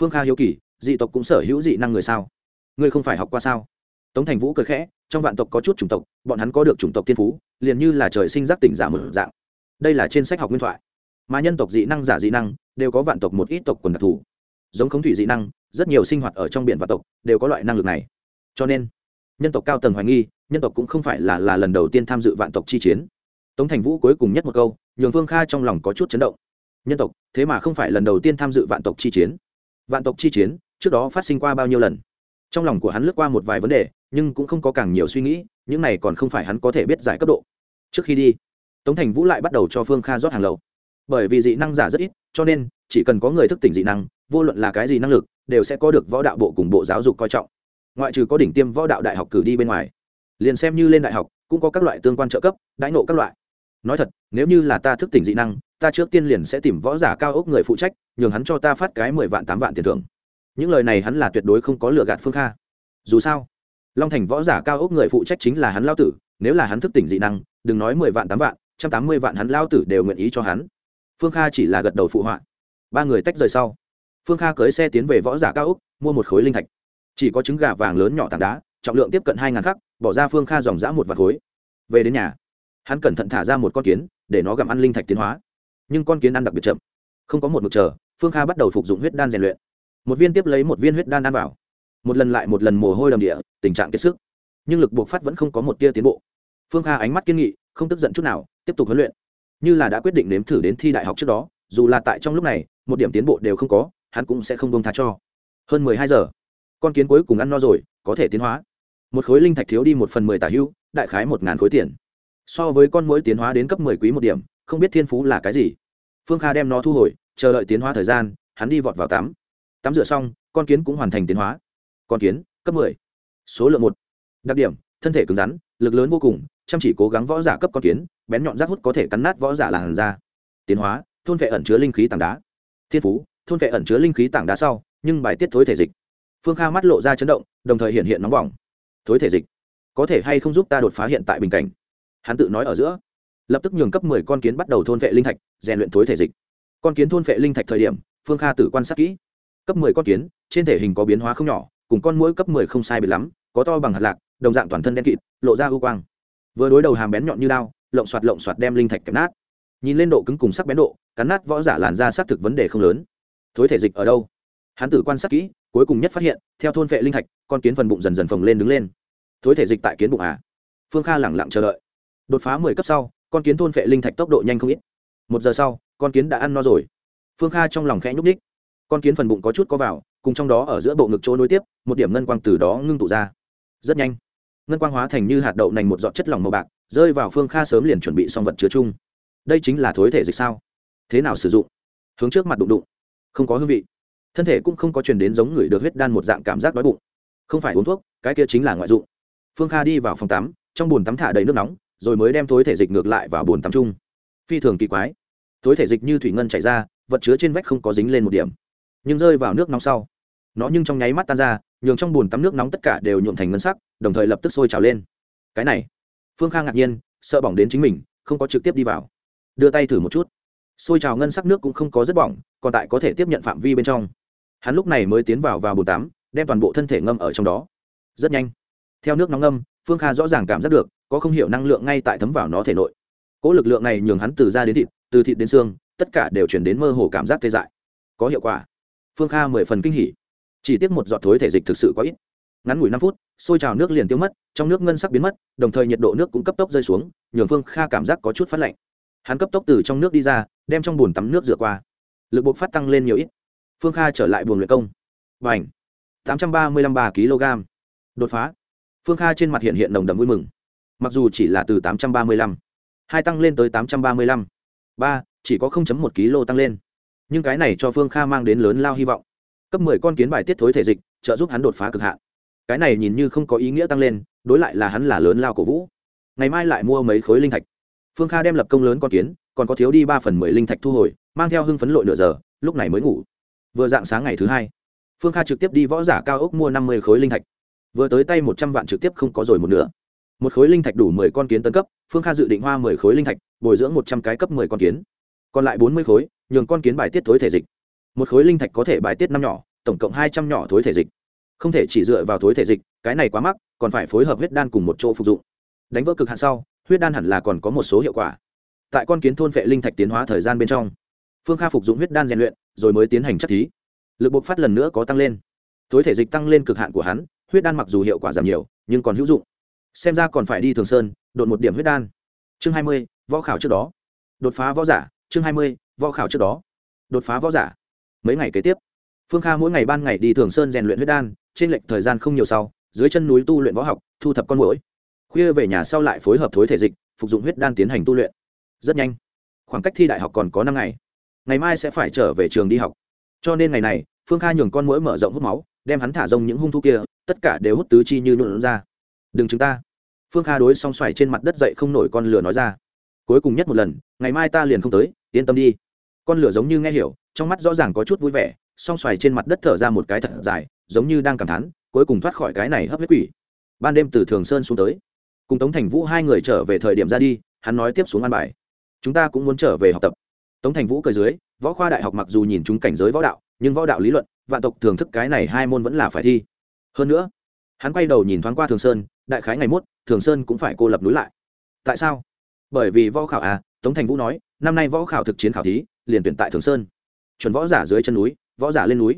[SPEAKER 1] Phương kha hiếu kỳ, dị tộc cũng sở hữu dị năng người sao? Ngươi không phải học qua sao? Tống thành vũ cười khẽ trong vạn tộc có chút chủng tộc bọn hắn có được chủng tộc thiên phú liền như là trời sinh giác tỉnh giả một dạng. Đây là trên sách học nguyên thoại. Mà nhân tộc dị năng giả dị năng đều có vạn tộc một ít tộc quần đặc thù. Giống khống thủy dị năng rất nhiều sinh hoạt ở trong biển vạn tộc đều có loại năng lực này. Cho nên nhân tộc cao tầng hoài nghi nhân tộc cũng không phải là, là lần đầu tiên tham dự vạn tộc chi chiến. Tống thành vũ cuối cùng nhất một câu nhường vương kha trong lòng có chút chấn động. Nhân tộc thế mà không phải lần đầu tiên tham dự vạn tộc chi chiến. Vạn tộc chi chiến trước đó phát sinh qua bao nhiêu lần? Trong lòng của hắn lướt qua một vài vấn đề nhưng cũng không có càng nhiều suy nghĩ, những này còn không phải hắn có thể biết giải cấp độ. Trước khi đi, tống thành vũ lại bắt đầu cho phương kha rót hàng lậu bởi vì dị năng giả rất ít, cho nên, chỉ cần có người thức tỉnh dị năng, vô luận là cái gì năng lực, đều sẽ có được võ đạo bộ cùng bộ giáo dục coi trọng. Ngoại trừ có đỉnh tiêm võ đạo đại học cử đi bên ngoài, liền xem như lên đại học, cũng có các loại tương quan trợ cấp, đãi nộ các loại. Nói thật, nếu như là ta thức tỉnh dị năng, ta trước tiên liền sẽ tìm võ giả cao ốc người phụ trách, nhường hắn cho ta phát cái mười vạn tám vạn tiền thưởng. Những lời này hắn là tuyệt đối không có lừa gạt phương kha. Dù sao long thành võ giả cao ốc người phụ trách chính là hắn lao tử, nếu là hắn thức tỉnh dị năng, đừng nói mười vạn tám vạn, trăm tám mươi vạn hắn lao tử đều nguyện ý cho hắn. Phương kha chỉ là gật đầu phụ họa. Ba người tách rời sau. Phương kha cưới xe tiến về võ giả cao ốc, mua một khối linh thạch. Chỉ có trứng gà vàng lớn nhỏ tảng đá, trọng lượng tiếp cận hai ngàn khắc, bỏ ra phương kha dòng g một vạt khối. Về đến nhà, hắn cẩn thận thả ra một con kiến, để nó gặm ăn linh thạch tiến hóa. Nhưng con kiến ăn đặc biệt chậm. Không có một mực chờ, phương kha bắt đầu phục dụng huyết đan rèn luyện. Một viên tiếp lấy một viên huyết đan ăn vào một lần lại một lần mồ hôi đầm địa, tình trạng kiệt sức. Nhưng lực buộc phát vẫn không có một tia tiến bộ. Phương kha ánh mắt kiên nghị, không tức giận chút nào, tiếp tục huấn luyện. Như là đã quyết định nếm thử đến thi đại học trước đó, dù là tại trong lúc này, một điểm tiến bộ đều không có, hắn cũng sẽ không bông tha cho. Hơn mười hai giờ, con kiến cuối cùng ăn no rồi, có thể tiến hóa. Một khối linh thạch thiếu đi một phần mười tả hưu, đại khái một ngàn khối tiền. So với con mũi tiến hóa đến cấp mười quý một điểm, không biết thiên phú là cái gì. Phương kha đem nó thu hồi, chờ đợi tiến hóa thời gian, hắn đi vọt vào tắm. Tắm rửa xong, con kiến cũng hoàn thành tiến hóa con kiến, cấp mười. Số lượng một. Đặc điểm, thân thể cứng rắn, lực lớn vô cùng, chăm chỉ cố gắng võ giả cấp con kiến, bén nhọn rác hút có thể cắn nát võ giả làn da. Tiến hóa, thôn vệ ẩn chứa linh khí tảng đá. Thiên phú, thôn vệ ẩn chứa linh khí tảng đá sau, nhưng bài tiết thối thể dịch. Phương kha mắt lộ ra chấn động, đồng thời hiện hiện nóng bỏng. Thối thể dịch. Có thể hay không giúp ta đột phá hiện tại bình cảnh? Hắn tự nói ở giữa. Lập tức nhường cấp mười con kiến bắt đầu thôn vệ linh thạch, rèn luyện thối thể dịch. Con kiến thôn vệ linh thạch thời điểm, phương kha tự quan sát kỹ. Cấp mười con kiến, trên thể hình có biến hóa không nhỏ cùng con mũi cấp mười không sai biệt lắm, có to bằng hạt lạc, đồng dạng toàn thân đen kịt, lộ ra ưu quang. Vừa đối đầu hàm bén nhọn như đao, lộng xoạt lộng xoạt đem linh thạch kẹp nát. Nhìn lên độ cứng cùng sắc bén độ, cắn nát võ giả làn ra xác thực vấn đề không lớn. Thối thể dịch ở đâu? Hắn tử quan sát kỹ, cuối cùng nhất phát hiện, theo thôn vệ linh thạch, con kiến phần bụng dần dần phồng lên đứng lên. Thối thể dịch tại kiến bụng à? Phương kha lẳng lặng chờ đợi. Đột phá mười cấp sau, con kiến thôn vệ linh thạch tốc độ nhanh không ít. Một giờ sau, con kiến đã ăn no rồi. Phương kha trong lòng khẽ nhúc nhích. con kiến phần bụng có chút có vào cùng trong đó ở giữa bộ ngực chỗ nối tiếp, một điểm ngân quang từ đó ngưng tụ ra. Rất nhanh, ngân quang hóa thành như hạt đậu nành một giọt chất lỏng màu bạc, rơi vào phương kha sớm liền chuẩn bị xong vật chứa chung. Đây chính là thối thể dịch sao? Thế nào sử dụng? Hướng trước mặt đụng đụng. Không có hương vị. Thân thể cũng không có truyền đến giống người được huyết đan một dạng cảm giác đói bụng. Không phải uống thuốc, cái kia chính là ngoại dụng. Phương kha đi vào phòng tắm, trong bồn tắm thả đầy nước nóng, rồi mới đem thối thể dịch ngược lại vào bồn tắm chung. Phi thường kỳ quái. Thối thể dịch như thủy ngân chảy ra, vật chứa trên vách không có dính lên một điểm, nhưng rơi vào nước nóng sau nó nhưng trong nháy mắt tan ra, nhường trong bồn tắm nước nóng tất cả đều nhuộm thành ngân sắc, đồng thời lập tức sôi trào lên. Cái này, phương khang ngạc nhiên, sợ bỏng đến chính mình, không có trực tiếp đi vào. Đưa tay thử một chút. Sôi trào ngân sắc nước cũng không có rất bỏng, còn tại có thể tiếp nhận phạm vi bên trong. Hắn lúc này mới tiến vào vào bồn tắm, đem toàn bộ thân thể ngâm ở trong đó. Rất nhanh. Theo nước nóng ngâm, phương kha rõ ràng cảm giác được, có không hiểu năng lượng ngay tại thấm vào nó thể nội. Cỗ lực lượng này nhường hắn từ da đến thịt, từ thịt đến xương, tất cả đều chuyển đến mơ hồ cảm giác tê dại. Có hiệu quả. Phương kha mười phần kinh hỉ chỉ tiếc một giọt thối thể dịch thực sự quá ít. Ngắn ngủi năm phút, sôi trào nước liền tiêu mất, trong nước ngân sắc biến mất, đồng thời nhiệt độ nước cũng cấp tốc rơi xuống, nhường phương kha cảm giác có chút phát lạnh. Hắn cấp tốc từ trong nước đi ra, đem trong bùn tắm nước rửa qua. Lực buộc phát tăng lên nhiều ít. Phương kha trở lại buồng luyện công. Và ảnh tám trăm ba mươi lăm ba kg. Đột phá. Phương kha trên mặt hiện hiện nồng đầm vui mừng. Mặc dù chỉ là từ tám trăm ba mươi lăm, hai tăng lên tới tám trăm ba mươi lăm. Ba, chỉ có một kg tăng lên. Nhưng cái này cho phương kha mang đến lớn lao hy vọng cấp mười con kiến bài tiết thối thể dịch, trợ giúp hắn đột phá cực hạn. Cái này nhìn như không có ý nghĩa tăng lên, đối lại là hắn là lớn lao cổ vũ. Ngày mai lại mua mấy khối linh thạch. Phương kha đem lập công lớn con kiến, còn có thiếu đi ba phần mười linh thạch thu hồi, mang theo hưng phấn lội nửa giờ, lúc này mới ngủ. Vừa dạng sáng ngày thứ hai, phương kha trực tiếp đi võ giả cao ốc mua năm mươi khối linh thạch. Vừa tới tay một trăm vạn trực tiếp không có rồi một nửa. Một khối linh thạch đủ mười con kiến tấn cấp, phương kha dự định hoa mười khối linh thạch, bồi dưỡng một trăm cái cấp mười con kiến. Còn lại bốn mươi khối, nhường con kiến bài tiết thối thể dịch một khối linh thạch có thể bài tiết năm nhỏ, tổng cộng hai trăm nhỏ thối thể dịch. Không thể chỉ dựa vào thối thể dịch, cái này quá mắc, còn phải phối hợp huyết đan cùng một chỗ phục dụng. Đánh vỡ cực hạn sau, huyết đan hẳn là còn có một số hiệu quả. Tại con kiến thôn vệ linh thạch tiến hóa thời gian bên trong, phương kha phục dụng huyết đan rèn luyện, rồi mới tiến hành chất thí. Lực bộc phát lần nữa có tăng lên. Thối thể dịch tăng lên cực hạn của hắn, huyết đan mặc dù hiệu quả giảm nhiều, nhưng còn hữu dụng. Xem ra còn phải đi thường sơn, đột một điểm huyết đan. Chương hai mươi, võ khảo trước đó. Đột phá võ giả, chương hai mươi, võ khảo trước đó. Đột phá võ giả mấy ngày kế tiếp. Phương kha mỗi ngày ban ngày đi thường sơn rèn luyện huyết đan, trên lệch thời gian không nhiều sau, dưới chân núi tu luyện võ học, thu thập con mũi khuya về nhà sau lại phối hợp thối thể dịch, phục dụng huyết đan tiến hành tu luyện. Rất nhanh. Khoảng cách thi đại học còn có năm ngày. Ngày mai sẽ phải trở về trường đi học. Cho nên ngày này, phương kha nhường con mũi mở rộng hút máu, đem hắn thả rông những hung thu kia, tất cả đều hút tứ chi như nhuộn ra. Đừng chúng ta. Phương kha đối song xoài trên mặt đất dậy không nổi con lửa nói ra. Cuối cùng nhất một lần, ngày mai ta liền không tới, yên tâm đi. Con lửa giống như nghe hiểu trong mắt rõ ràng có chút vui vẻ, song xoài trên mặt đất thở ra một cái thật dài, giống như đang cảm thán, cuối cùng thoát khỏi cái này hấp huyết quỷ. Ban đêm từ thường sơn xuống tới. Cùng tống thành vũ hai người trở về thời điểm ra đi, hắn nói tiếp xuống ăn bài. Chúng ta cũng muốn trở về học tập. Tống thành vũ cười dưới, võ khoa đại học mặc dù nhìn chúng cảnh giới võ đạo, nhưng võ đạo lý luận, vạn tộc thường thức cái này hai môn vẫn là phải thi. Hơn nữa, hắn quay đầu nhìn thoáng qua thường sơn, đại khái ngày mốt, thường sơn cũng phải cô lập núi lại. Tại sao? Bởi vì võ khảo à tống thành vũ nói, năm nay võ khảo thực chiến khảo thí, liền tuyển tại thường sơn chuẩn võ giả dưới chân núi, võ giả lên núi.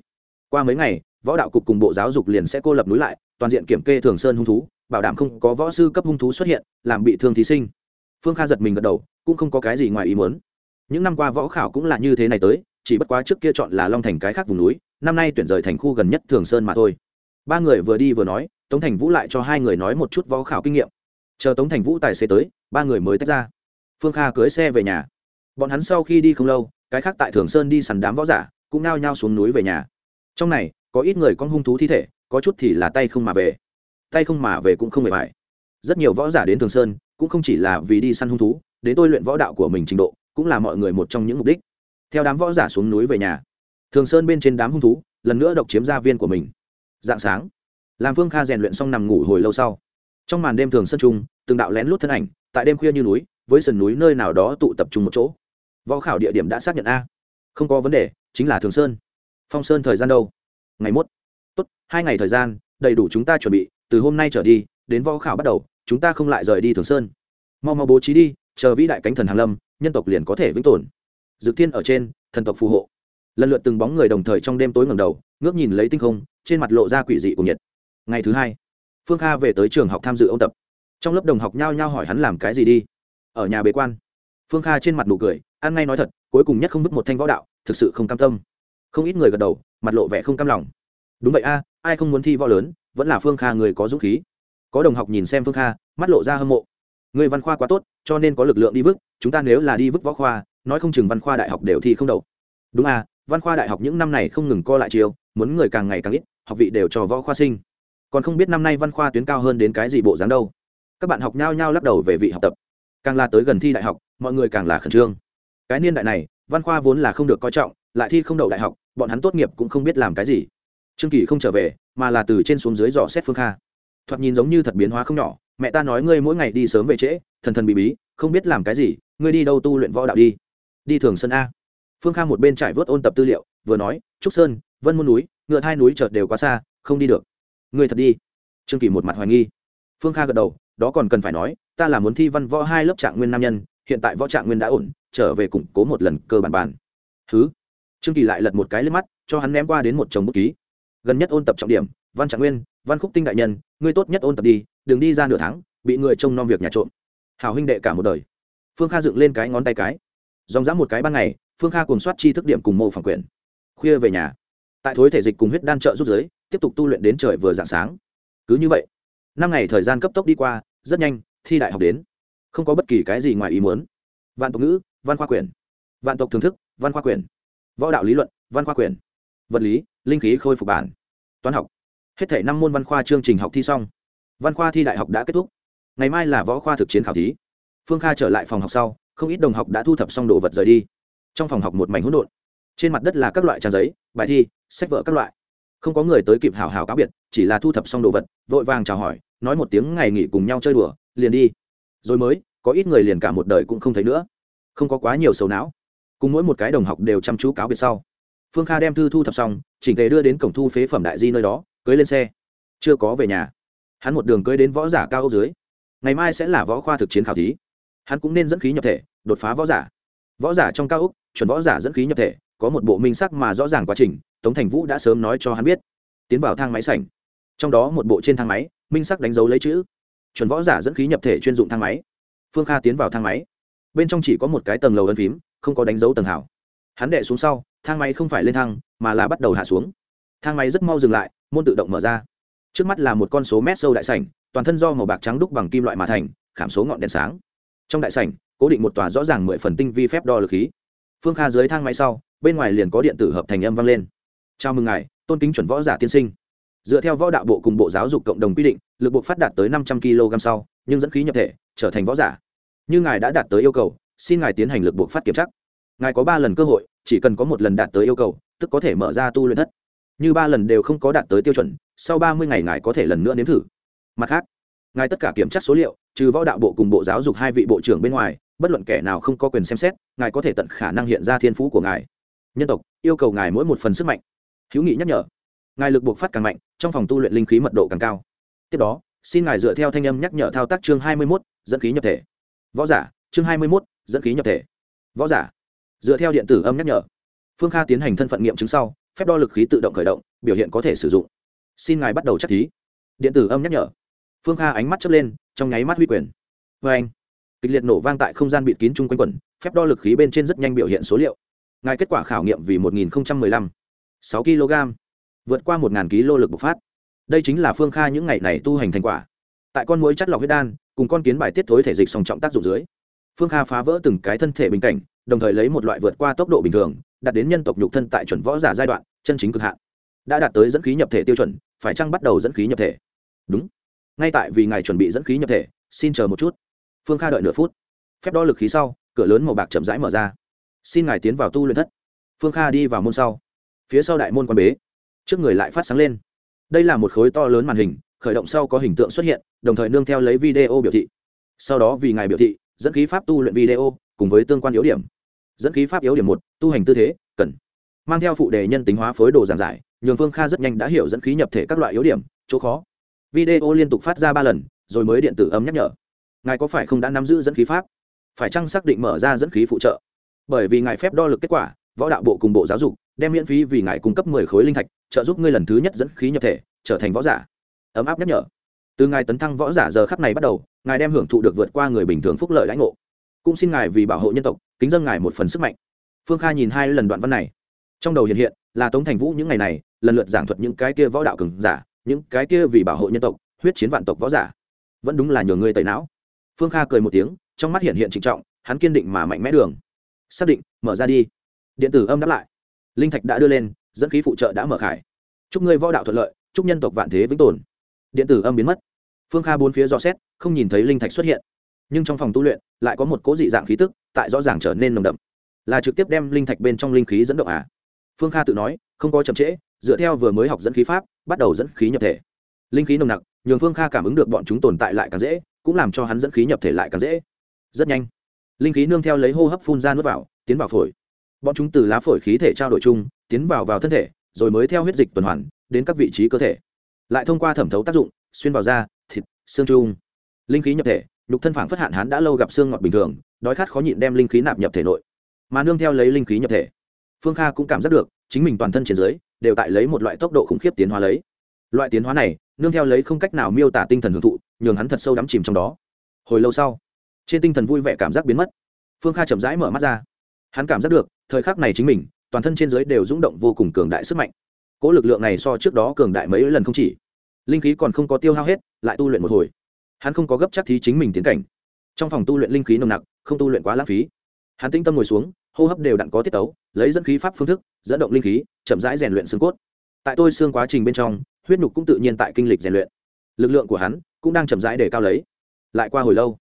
[SPEAKER 1] Qua mấy ngày, võ đạo cục cùng bộ giáo dục liền sẽ cô lập núi lại, toàn diện kiểm kê thường sơn hung thú, bảo đảm không có võ sư cấp hung thú xuất hiện, làm bị thương thí sinh. Phương kha giật mình gật đầu, cũng không có cái gì ngoài ý muốn. Những năm qua võ khảo cũng là như thế này tới, chỉ bất quá trước kia chọn là long thành cái khác vùng núi, năm nay tuyển rời thành khu gần nhất thường sơn mà thôi. Ba người vừa đi vừa nói, tống thành vũ lại cho hai người nói một chút võ khảo kinh nghiệm. Chờ tống thành vũ tài xế tới, ba người mới tách ra. Phương kha cưới xe về nhà. Bọn hắn sau khi đi không lâu cái khác tại thường sơn đi săn đám võ giả, cũng nao nhao xuống núi về nhà. Trong này, có ít người con hung thú thi thể, có chút thì là tay không mà về. Tay không mà về cũng không hề phải. Rất nhiều võ giả đến thường sơn, cũng không chỉ là vì đi săn hung thú, đến tôi luyện võ đạo của mình trình độ, cũng là mọi người một trong những mục đích. Theo đám võ giả xuống núi về nhà, thường sơn bên trên đám hung thú, lần nữa độc chiếm gia viên của mình. Dạng sáng, làm phương kha rèn luyện xong nằm ngủ hồi lâu sau. Trong màn đêm thường sơn trung, từng đạo lén lút thân ảnh, tại đêm khuya như núi, với sườn núi nơi nào đó tụ tập trung một chỗ võ khảo địa điểm đã xác nhận a. Không có vấn đề, chính là thường sơn. Phong sơn thời gian đâu? Ngày mốt. Tốt, hai ngày thời gian, đầy đủ chúng ta chuẩn bị, từ hôm nay trở đi, đến võ khảo bắt đầu, chúng ta không lại rời đi thường sơn. Mau mau bố trí đi, chờ vĩ đại cánh thần hàn lâm, nhân tộc liền có thể vĩnh tồn. Dự thiên ở trên, thần tộc phù hộ. Lần lượt từng bóng người đồng thời trong đêm tối ngầm đầu, ngước nhìn lấy tinh không, trên mặt lộ ra quỷ dị của nhiệt. Ngày thứ hai, phương kha về tới trường học tham dự ôn tập. Trong lớp đồng học nhao nhao hỏi hắn làm cái gì đi. Ở nhà bế quan. Phương kha trên mặt nụ cười ăn ngay nói thật, cuối cùng nhất không vứt một thanh võ đạo, thực sự không cam tâm. Không ít người gật đầu, mặt lộ vẻ không cam lòng. Đúng vậy a, ai không muốn thi võ lớn, vẫn là phương kha người có dũng khí. Có đồng học nhìn xem phương kha, mắt lộ ra hâm mộ. Người văn khoa quá tốt, cho nên có lực lượng đi vứt, chúng ta nếu là đi vứt võ khoa, nói không chừng văn khoa đại học đều thi không đậu. Đúng à văn khoa đại học những năm này không ngừng co lại chiều, muốn người càng ngày càng ít, học vị đều cho võ khoa sinh. Còn không biết năm nay văn khoa tuyến cao hơn đến cái gì bộ dáng đâu. Các bạn học nhao nhao lắc đầu về vị học tập. Càng là tới gần thi đại học, mọi người càng là khẩn trương cái niên đại này, văn khoa vốn là không được coi trọng, lại thi không đậu đại học, bọn hắn tốt nghiệp cũng không biết làm cái gì. Trương kỳ không trở về, mà là từ trên xuống dưới dò xét phương kha. Thoạt nhìn giống như thật biến hóa không nhỏ, mẹ ta nói ngươi mỗi ngày đi sớm về trễ, thần thần bị bí, không biết làm cái gì, ngươi đi đâu tu luyện võ đạo đi. Đi thường sân a. Phương kha một bên trải vớt ôn tập tư liệu, vừa nói, trúc sơn, vân môn núi, ngựa hai núi chợt đều quá xa, không đi được. Ngươi thật đi. Trương kỳ một mặt hoài nghi. Phương kha gật đầu, đó còn cần phải nói, ta là muốn thi văn võ hai lớp trạng nguyên nam nhân, hiện tại võ trạng nguyên đã ổn trở về củng cố một lần cơ bản bàn thứ. Trương kỳ lại lật một cái lên mắt, cho hắn ném qua đến một chồng bút ký. Gần nhất ôn tập trọng điểm, văn trạng nguyên, văn khúc tinh đại nhân, ngươi tốt nhất ôn tập đi, đừng đi ra nửa tháng, bị người trông nom việc nhà trộm. Hào huynh đệ cả một đời. Phương kha dựng lên cái ngón tay cái. Dòng dã một cái ban ngày, phương kha cùng soát chi thức điểm cùng mô phản quyền khuya về nhà. Tại thối thể dịch cùng huyết đan trợ rút giới, tiếp tục tu luyện đến trời vừa dạng sáng. Cứ như vậy, năm ngày thời gian cấp tốc đi qua, rất nhanh, thi đại học đến. Không có bất kỳ cái gì ngoài ý muốn. Vạn tộc ngữ văn khoa quyển. Vạn tộc thưởng thức, văn khoa quyển. Võ đạo lý luận, văn khoa quyển. Vật lý, linh khí khôi phục bản. Toán học. Hết thể năm môn văn khoa chương trình học thi xong. Văn khoa thi đại học đã kết thúc. Ngày mai là võ khoa thực chiến khảo thí. Phương kha trở lại phòng học sau, không ít đồng học đã thu thập xong đồ vật rời đi. Trong phòng học một mảnh hỗn độn. Trên mặt đất là các loại trang giấy, bài thi, sách vở các loại. Không có người tới kịp hào hào cáo biệt, chỉ là thu thập xong đồ vật, vội vàng chào hỏi, nói một tiếng ngày nghỉ cùng nhau chơi đùa, liền đi. Rồi mới, có ít người liền cả một đời cũng không thấy nữa không có quá nhiều sầu não. Cùng mỗi một cái đồng học đều chăm chú cáo biệt sau, phương kha đem thư thu thập xong, chỉnh tề đưa đến cổng thu phế phẩm đại di nơi đó, cưới lên xe. Chưa có về nhà, hắn một đường cưới đến võ giả cao ốc dưới. Ngày mai sẽ là võ khoa thực chiến khảo thí. Hắn cũng nên dẫn khí nhập thể, đột phá võ giả. Võ giả trong cao ốc, chuẩn võ giả dẫn khí nhập thể, có một bộ minh sắc mà rõ ràng quá trình, tống thành vũ đã sớm nói cho hắn biết. Tiến vào thang máy sảnh. Trong đó một bộ trên thang máy, minh sắc đánh dấu lấy chữ, chuẩn võ giả dẫn khí nhập thể chuyên dụng thang máy. Phương kha tiến vào thang máy bên trong chỉ có một cái tầng lầu ân phím, không có đánh dấu tầng hảo hắn đệ xuống sau, thang máy không phải lên thang, mà là bắt đầu hạ xuống. Thang máy rất mau dừng lại, môn tự động mở ra. Trước mắt là một con số mét sâu đại sảnh, toàn thân do màu bạc trắng đúc bằng kim loại mà thành, khảm số ngọn đèn sáng. Trong đại sảnh, cố định một tòa rõ ràng mười phần tinh vi phép đo lực khí. Phương kha dưới thang máy sau, bên ngoài liền có điện tử hợp thành âm vang lên. Chào mừng ngài, tôn kính chuẩn võ giả tiên sinh. Dựa theo võ đạo bộ cùng bộ giáo dục cộng đồng quy định, lực buộc phát đạt tới năm trăm kg sau, nhưng dẫn khí nhập thể, trở thành võ giả như ngài đã đạt tới yêu cầu, xin ngài tiến hành lực buộc phát kiểm chắc ngài có ba lần cơ hội, chỉ cần có một lần đạt tới yêu cầu, tức có thể mở ra tu luyện thất. Như ba lần đều không có đạt tới tiêu chuẩn, sau ba mươi ngày ngài có thể lần nữa nếm thử. Mặt khác, ngài tất cả kiểm tra số liệu, trừ võ đạo bộ cùng bộ giáo dục hai vị bộ trưởng bên ngoài, bất luận kẻ nào không có quyền xem xét, ngài có thể tận khả năng hiện ra thiên phú của ngài. Nhân tộc, yêu cầu ngài mỗi một phần sức mạnh. Hữu nghị nhắc nhở, ngài lực buộc phát càng mạnh, trong phòng tu luyện linh khí mật độ càng cao. Tiếp đó, xin ngài dựa theo thanh âm nhắc nhở thao tác chương hai mươi mốt, dẫn khí nhập thể võ giả, chương hai mươi mốt, dẫn khí nhập thể. Võ giả. Dựa theo điện tử âm nhắc nhở. Phương kha tiến hành thân phận nghiệm chứng sau, phép đo lực khí tự động khởi động, biểu hiện có thể sử dụng. Xin ngài bắt đầu chắc thí. Điện tử âm nhắc nhở. Phương kha ánh mắt chớp lên, trong nháy mắt huy quyền. Vê anh, kịch liệt nổ vang tại không gian bịt kín chung quanh quẩn phép đo lực khí bên trên rất nhanh biểu hiện số liệu. Ngài kết quả khảo nghiệm vì một nghìn lăm. Sáu kg vượt qua một kg lực bộc phát. Đây chính là phương kha những ngày này tu hành thành quả. Tại con muối chất lọc huyết đan cùng con kiến bài tiết thối thể dịch song trọng tác dụng dưới. Phương kha phá vỡ từng cái thân thể bình cảnh, đồng thời lấy một loại vượt qua tốc độ bình thường, đạt đến nhân tộc nhục thân tại chuẩn võ giả giai đoạn, chân chính cực hạn. Đã đạt tới dẫn khí nhập thể tiêu chuẩn, phải chăng bắt đầu dẫn khí nhập thể? Đúng. Ngay tại vì ngài chuẩn bị dẫn khí nhập thể, xin chờ một chút. Phương kha đợi nửa phút. Phép đo lực khí sau, cửa lớn màu bạc chậm rãi mở ra. Xin ngài tiến vào tu luyện thất. Phương kha đi vào môn sau. Phía sau đại môn quan bế. Trước người lại phát sáng lên. Đây là một khối to lớn màn hình khởi động sau có hình tượng xuất hiện, đồng thời nương theo lấy video biểu thị. Sau đó vì ngài biểu thị, dẫn khí pháp tu luyện video, cùng với tương quan yếu điểm. Dẫn khí pháp yếu điểm một, tu hành tư thế, cần. Mang theo phụ đề nhân tính hóa phối đồ giảng giải, nhường phương kha rất nhanh đã hiểu dẫn khí nhập thể các loại yếu điểm, chỗ khó. Video liên tục phát ra ba lần, rồi mới điện tử âm nhắc nhở. Ngài có phải không đã nắm giữ dẫn khí pháp? Phải chăng xác định mở ra dẫn khí phụ trợ? Bởi vì ngài phép đo lực kết quả, võ đạo bộ cùng bộ giáo dục, đem miễn phí vì ngài cung cấp mười khối linh thạch, trợ giúp ngươi lần thứ nhất dẫn khí nhập thể, trở thành võ giả ấm áp nhắc nhở. Từ ngài tấn thăng võ giả giờ khắc này bắt đầu, ngài đem hưởng thụ được vượt qua người bình thường phúc lợi lãnh ngộ. Cũng xin ngài vì bảo hộ nhân tộc, kính dân ngài một phần sức mạnh. Phương kha nhìn hai lần đoạn văn này. Trong đầu hiện hiện là tống thành vũ những ngày này, lần lượt giảng thuật những cái kia võ đạo cường giả, những cái kia vì bảo hộ nhân tộc, huyết chiến vạn tộc võ giả. Vẫn đúng là nhờ người tẩy não. Phương kha cười một tiếng, trong mắt hiện hiện trịnh trọng, hắn kiên định mà mạnh mẽ đường. Xác định, mở ra đi. Điện tử âm đáp lại. Linh thạch đã đưa lên, dẫn khí phụ trợ đã mở khải. Chúc ngươi võ đạo thuận lợi, chúc nhân tộc vạn thế vĩnh tồn điện tử âm biến mất. Phương kha bốn phía dò xét, không nhìn thấy linh thạch xuất hiện. Nhưng trong phòng tu luyện, lại có một cố dị dạng khí tức, tại rõ ràng trở nên nồng đậm. Là trực tiếp đem linh thạch bên trong linh khí dẫn động à? Phương kha tự nói, không có chậm trễ, dựa theo vừa mới học dẫn khí pháp, bắt đầu dẫn khí nhập thể. Linh khí nồng nặc, nhường phương kha cảm ứng được bọn chúng tồn tại lại càng dễ, cũng làm cho hắn dẫn khí nhập thể lại càng dễ. Rất nhanh, linh khí nương theo lấy hô hấp phun ra nước vào, tiến vào phổi. Bọn chúng từ lá phổi khí thể trao đổi chung, tiến vào vào thân thể, rồi mới theo huyết dịch tuần hoàn, đến các vị trí cơ thể lại thông qua thẩm thấu tác dụng, xuyên vào da, thịt, xương trung. Linh khí nhập thể, nhục thân phản phất hạn hán đã lâu gặp xương ngọt bình thường, đói khát khó nhịn đem linh khí nạp nhập thể nội. Mà nương theo lấy linh khí nhập thể, phương kha cũng cảm giác được, chính mình toàn thân trên dưới, đều tại lấy một loại tốc độ khủng khiếp tiến hóa lấy. Loại tiến hóa này, nương theo lấy không cách nào miêu tả tinh thần hưởng thụ, nhường hắn thật sâu đắm chìm trong đó. Hồi lâu sau, trên tinh thần vui vẻ cảm giác biến mất. Phương kha chậm rãi mở mắt ra. Hắn cảm giác được, thời khắc này chính mình, toàn thân trên giới đều rung động vô cùng cường đại sức mạnh cỗ lực lượng này so trước đó cường đại mấy lần không chỉ. Linh khí còn không có tiêu hao hết, lại tu luyện một hồi. Hắn không có gấp chắc thí chính mình tiến cảnh. Trong phòng tu luyện linh khí nồng nặc, không tu luyện quá lãng phí. Hắn tĩnh tâm ngồi xuống, hô hấp đều đặn có tiết tấu, lấy dẫn khí pháp phương thức, dẫn động linh khí, chậm rãi rèn luyện xương cốt. Tại tôi xương quá trình bên trong, huyết nhục cũng tự nhiên tại kinh lịch rèn luyện. Lực lượng của hắn cũng đang chậm rãi để cao lấy. Lại qua hồi lâu,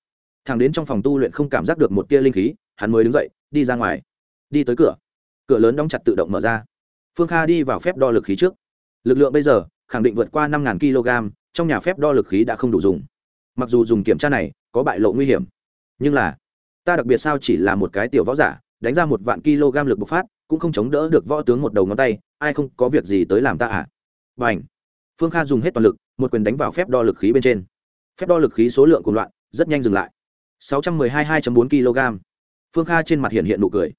[SPEAKER 1] thằng đến trong phòng tu luyện không cảm giác được một tia linh khí, hắn mới đứng dậy, đi ra ngoài. Đi tới cửa. Cửa lớn đóng chặt tự động mở ra phương kha đi vào phép đo lực khí trước. Lực lượng bây giờ, khẳng định vượt qua năm kg, trong nhà phép đo lực khí đã không đủ dùng. Mặc dù dùng kiểm tra này, có bại lộ nguy hiểm. Nhưng là, ta đặc biệt sao chỉ là một cái tiểu võ giả, đánh ra một vạn kg lực bộc phát, cũng không chống đỡ được võ tướng một đầu ngón tay, ai không có việc gì tới làm ta à? B à n h phương kha dùng hết toàn lực, một quyền đánh vào phép đo lực khí bên trên. Phép đo lực khí số lượng cùng loạn, rất nhanh dừng lại. sáu trăm mười hai hai bốn kg. Phương kha trên mặt hiện hiện nụ cười.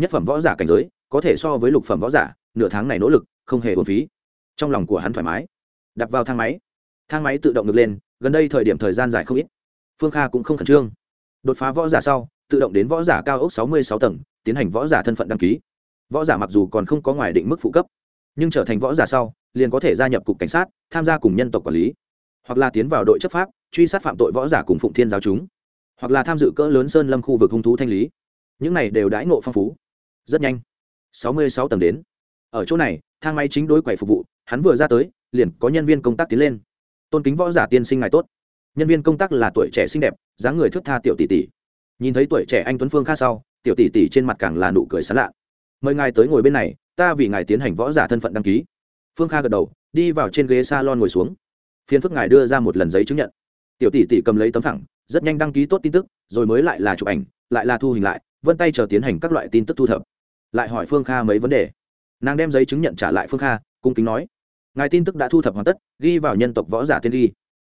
[SPEAKER 1] Nhất phẩm võ giả cảnh giới, có thể so với lục phẩm võ giả nửa tháng này nỗ lực, không hề hồn phí. Trong lòng của hắn thoải mái. Đặt vào thang máy. Thang máy tự động được lên, gần đây thời điểm thời gian dài không ít. Phương kha cũng không khẩn trương. Đột phá võ giả sau, tự động đến võ giả cao ốc sáu mươi sáu tầng, tiến hành võ giả thân phận đăng ký. Võ giả mặc dù còn không có ngoài định mức phụ cấp, nhưng trở thành võ giả sau, liền có thể gia nhập cục cảnh sát, tham gia cùng nhân tộc quản lý. Hoặc là tiến vào đội chấp pháp, truy sát phạm tội võ giả cùng phụng thiên giáo chúng. Hoặc là tham dự cỡ lớn sơn lâm khu vực hung thú thanh lý. Những này đều đãi ngộ phong phú. Rất nhanh. sáu mươi sáu tầng đến ở chỗ này, thang máy chính đối quầy phục vụ, hắn vừa ra tới, liền có nhân viên công tác tiến lên. Tôn kính võ giả tiên sinh ngài tốt. Nhân viên công tác là tuổi trẻ xinh đẹp, dáng người thước tha tiểu tỷ tỷ. Nhìn thấy tuổi trẻ anh tuấn phương khác sau, tiểu tỷ tỷ trên mặt càng là nụ cười sán lạ. Mời ngài tới ngồi bên này, ta vì ngài tiến hành võ giả thân phận đăng ký. Phương kha gật đầu, đi vào trên ghế s a lon ngồi xuống. Phiên phức ngài đưa ra một lần giấy chứng nhận. Tiểu tỷ tỷ cầm lấy tấm thẳng, rất nhanh đăng ký tốt tin tức, rồi mới lại là chụp ảnh, lại là thu hình lại, vân tay chờ tiến hành các loại tin tức thu thập. Lại hỏi phương kha mấy vấn đề nàng đem giấy chứng nhận trả lại phương kha, cung kính nói, ngài tin tức đã thu thập hoàn tất, ghi vào nhân tộc võ giả tiên ghi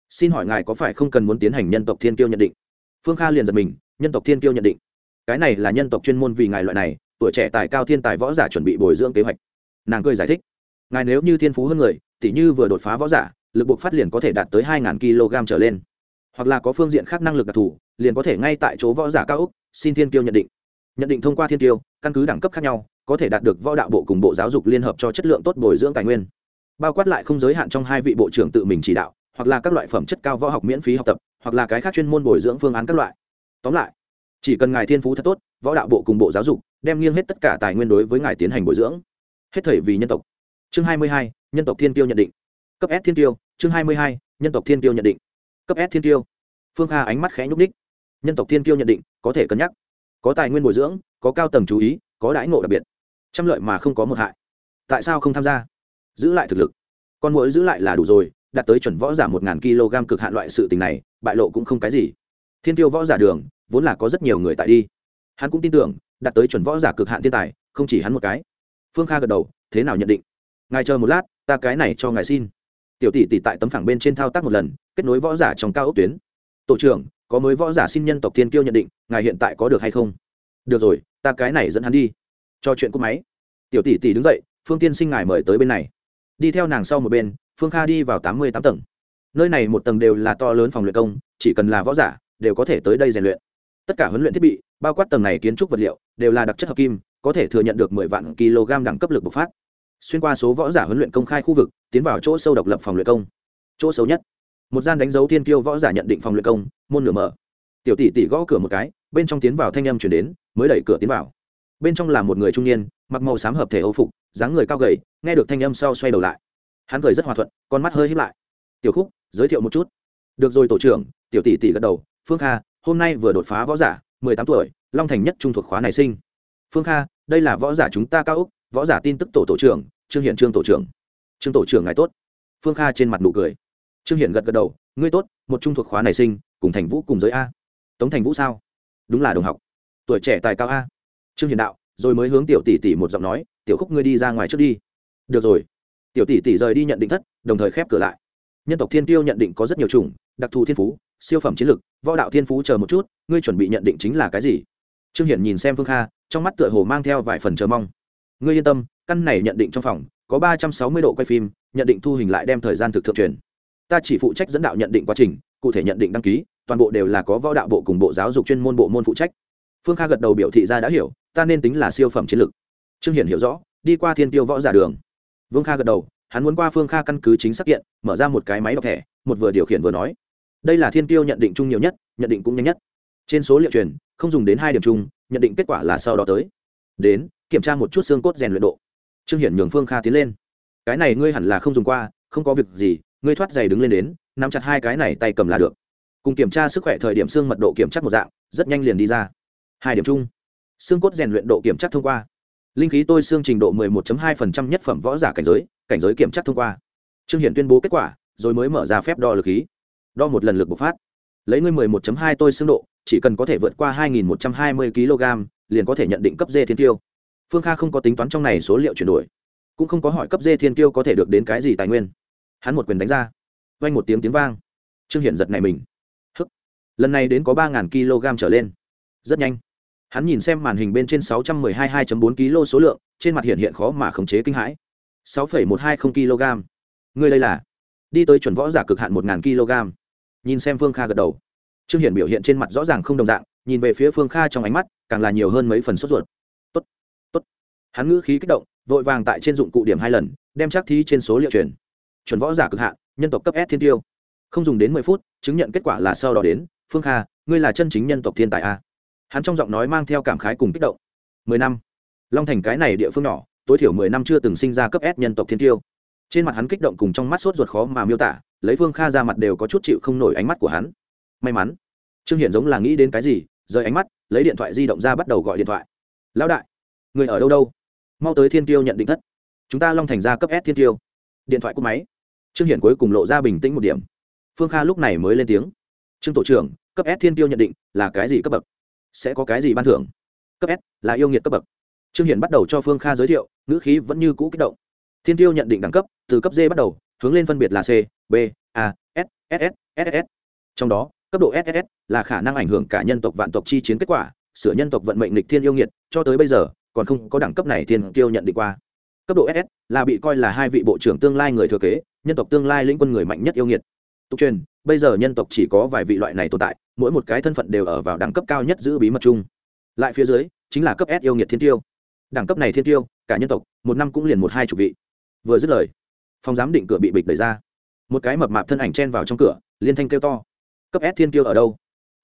[SPEAKER 1] xin hỏi ngài có phải không cần muốn tiến hành nhân tộc thiên kiêu nhận định? Phương kha liền giật mình, nhân tộc thiên kiêu nhận định? Cái này là nhân tộc chuyên môn vì ngài loại này, tuổi trẻ tài cao thiên tài võ giả chuẩn bị bồi dưỡng kế hoạch. Nàng cười giải thích, ngài nếu như thiên phú hơn người, tỉ như vừa đột phá võ giả, lực buộc phát liền có thể đạt tới hai kg trở lên. Hoặc là có phương diện khác năng lực đặc thù, liền có thể ngay tại chỗ võ giả cao úc xin thiên kiêu nhận định. Nhận định thông qua thiên kiêu, căn cứ đẳng cấp khác nhau có thể đạt được võ đạo bộ cùng bộ giáo dục liên hợp cho chất lượng tốt bồi dưỡng tài nguyên. Bao quát lại không giới hạn trong hai vị bộ trưởng tự mình chỉ đạo, hoặc là các loại phẩm chất cao võ học miễn phí học tập, hoặc là cái khác chuyên môn bồi dưỡng phương án các loại. Tóm lại, chỉ cần ngài thiên phú thật tốt, võ đạo bộ cùng bộ giáo dục đem nghiêng hết tất cả tài nguyên đối với ngài tiến hành bồi dưỡng. Hết thầy vì nhân tộc. Chương hai mươi hai, nhân tộc thiên tiêu nhận định. Cấp s thiên tiêu, chương hai mươi hai, nhân tộc thiên tiêu nhận định. Cấp s thiên tiêu. Phương kha ánh mắt khẽ nhúc ních nhân tộc thiên tiêu nhận định, có thể cân nhắc. Có tài nguyên bồi dưỡng, có cao tầng chú ý, có đãi ngộ đặc biệt trăm lợi mà không có một hại. Tại sao không tham gia? Giữ lại thực lực. Con mỗi giữ lại là đủ rồi, đạt tới chuẩn võ giả một ngàn kg cực hạn loại sự tình này, bại lộ cũng không cái gì. Thiên tiêu võ giả đường, vốn là có rất nhiều người tại đi. Hắn cũng tin tưởng, đạt tới chuẩn võ giả cực hạn thiên tài, không chỉ hắn một cái. Phương kha gật đầu, thế nào nhận định? Ngài chờ một lát, ta cái này cho ngài xin. Tiểu tỷ tỷ tại tấm phẳng bên trên thao tác một lần, kết nối võ giả trong cao ốc tuyến. Tổ trưởng, có mới võ giả xin nhân tộc thiên kiêu nhận định, ngài hiện tại có được hay không? Được rồi, ta cái này dẫn hắn đi cho chuyện cúp máy. Tiểu tỷ tỷ đứng dậy, phương tiên sinh ngài mời tới bên này. Đi theo nàng sau một bên, phương kha đi vào tám mươi tám tầng. Nơi này một tầng đều là to lớn phòng luyện công, chỉ cần là võ giả, đều có thể tới đây rèn luyện. Tất cả huấn luyện thiết bị, bao quát tầng này kiến trúc vật liệu, đều là đặc chất hợp kim, có thể thừa nhận được mười vạn kg đẳng cấp lực bộc phát. Xuyên qua số võ giả huấn luyện công khai khu vực, tiến vào chỗ sâu độc lập phòng luyện công. Chỗ xấu nhất, một gian đánh dấu thiên kiêu võ giả nhận định phòng luyện công, môn nửa mở. Tiểu tỷ tỷ gõ cửa một cái, bên trong tiến vào thanh âm chuyển đến, mới đẩy cửa tiến vào bên trong là một người trung niên, mặc màu xám hợp thể âu phục, dáng người cao gầy, nghe được thanh âm sau xoay đầu lại. Hắn cười rất hòa thuận, con mắt hơi hiếp lại. Tiểu khúc, giới thiệu một chút. Được rồi, tổ trưởng. Tiểu tỷ tỷ gật đầu. Phương kha, hôm nay vừa đột phá võ giả, mười tám tuổi, long thành nhất trung thuộc khóa này sinh. Phương kha, đây là võ giả chúng ta cao úc võ giả tin tức tổ tổ trưởng, trương hiện trương tổ trưởng. Trương tổ trưởng ngài tốt. Phương kha trên mặt nụ cười. Trương hiện gật gật đầu. Ngươi tốt, một trung thuộc khóa này sinh, cùng thành vũ cùng giới a. Tống thành vũ sao? Đúng là đồng học. Tuổi trẻ tài cao a trương hiền đạo, rồi mới hướng tiểu tỷ tỷ một giọng nói, tiểu khúc ngươi đi ra ngoài trước đi. Được rồi. Tiểu tỷ tỷ rời đi nhận định thất, đồng thời khép cửa lại. Nhân tộc thiên tiêu nhận định có rất nhiều chủng, đặc thù thiên phú, siêu phẩm chiến lực, võ đạo thiên phú chờ một chút, ngươi chuẩn bị nhận định chính là cái gì? Trương hiển nhìn xem phương kha, trong mắt tựa hồ mang theo vài phần chờ mong. Ngươi yên tâm, căn này nhận định trong phòng có ba trăm sáu mươi độ quay phim, nhận định thu hình lại đem thời gian thực thượng truyền. Ta chỉ phụ trách dẫn đạo nhận định quá trình, cụ thể nhận định đăng ký, toàn bộ đều là có võ đạo bộ cùng bộ giáo dục chuyên môn bộ môn phụ trách phương kha gật đầu biểu thị ra đã hiểu ta nên tính là siêu phẩm chiến lược. Trương hiển hiểu rõ đi qua thiên tiêu võ giả đường. Vương kha gật đầu hắn muốn qua phương kha căn cứ chính xác hiện, mở ra một cái máy đọc thẻ một vừa điều khiển vừa nói. Đây là thiên tiêu nhận định chung nhiều nhất nhận định cũng nhanh nhất. Trên số liệu truyền không dùng đến hai điểm chung nhận định kết quả là sau đó tới. Đến kiểm tra một chút xương cốt rèn luyện độ. Trương hiển nhường phương kha tiến lên. Cái này ngươi hẳn là không dùng qua không có việc gì ngươi thoát giày đứng lên đến nắm chặt hai cái này tay cầm là được. Cùng kiểm tra sức khỏe thời điểm xương mật độ kiểm tra một dạng rất nhanh liền đi ra hai điểm chung. Xương cốt rèn luyện độ kiểm tra thông qua. Linh khí tôi xương trình độ 11.2% nhất phẩm võ giả cảnh giới cảnh giới kiểm tra thông qua. Trương hiển tuyên bố kết quả, rồi mới mở ra phép đo lực khí. Đo một lần lực bộc phát. Lấy ngươi 11.2 tôi xương độ, chỉ cần có thể vượt qua 2.120 kg liền có thể nhận định cấp d thiên tiêu phương kha không có tính toán trong này số liệu chuyển đổi, cũng không có hỏi cấp d thiên tiêu có thể được đến cái gì tài nguyên. Hắn một quyền đánh ra. Vang một tiếng tiếng vang. Trương hiển giật này mình. Hức. Lần này đến có ba kg trở lên. Rất nhanh hắn nhìn xem màn hình bên trên sáu trăm mười hai hai bốn kg số lượng, trên mặt hiện hiện khó mà khống chế kinh hãi. sáu phẩy một hai không kg ngươi đây là? Đi tới chuẩn võ giả cực hạn 1.000 kg nhìn xem phương kha gật đầu. Trương hiển biểu hiện trên mặt rõ ràng không đồng dạng, nhìn về phía phương kha trong ánh mắt, càng là nhiều hơn mấy phần sốt ruột. Tốt tốt. Hắn ngữ khí kích động, vội vàng tại trên dụng cụ điểm hai lần, đem chắc thí trên số liệu truyền. Chuẩn võ giả cực hạn, nhân tộc cấp s thiên tiêu. Không dùng đến mười phút, chứng nhận kết quả là sau đó đến. Phương kha, ngươi là chân chính nhân tộc thiên tài a hắn trong giọng nói mang theo cảm khái cùng kích động. Mười năm. Long thành cái này địa phương nhỏ, tối thiểu mười năm chưa từng sinh ra cấp s nhân tộc thiên tiêu. Trên mặt hắn kích động cùng trong mắt sốt ruột khó mà miêu tả, lấy phương kha ra mặt đều có chút chịu không nổi ánh mắt của hắn. May mắn, trương hiển giống là nghĩ đến cái gì, rời ánh mắt, lấy điện thoại di động ra bắt đầu gọi điện thoại. Lão đại, người ở đâu đâu? Mau tới thiên tiêu nhận định thất. Chúng ta long thành ra cấp s thiên tiêu. Điện thoại cúp máy. Trương hiển cuối cùng lộ ra bình tĩnh một điểm. Phương kha lúc này mới lên tiếng. Trương tổ trưởng, cấp s thiên tiêu nhận định là cái gì cấp bậc? Sẽ có cái gì ban thưởng? Cấp s, là yêu nghiệt cấp bậc. Trương hiển bắt đầu cho phương kha giới thiệu, ngữ khí vẫn như cũ kích động. Thiên tiêu nhận định đẳng cấp, từ cấp d bắt đầu, hướng lên phân biệt là c, b, a, s ss ss trong đó, cấp độ ss là khả năng ảnh hưởng cả nhân tộc vạn tộc chi chiến kết quả, sửa nhân tộc vận mệnh lịch thiên yêu nghiệt, cho tới bây giờ, còn không có đẳng cấp này thiên tiêu nhận định qua. Cấp độ ss là bị coi là hai vị bộ trưởng tương lai người thừa kế, nhân tộc tương lai lĩnh quân người mạnh nhất yêu nghiệt. Tục truyền bây giờ nhân tộc chỉ có vài vị loại này tồn tại, mỗi một cái thân phận đều ở vào đẳng cấp cao nhất giữ bí mật chung. Lại phía dưới, chính là cấp s yêu nghiệt thiên tiêu. Đẳng cấp này thiên tiêu, cả nhân tộc, một năm cũng liền một hai chục vị. Vừa dứt lời, phòng giám định cửa bị bịch đẩy ra. Một cái mập mạp thân ảnh chen vào trong cửa, liên thanh kêu to. Cấp s thiên tiêu ở đâu?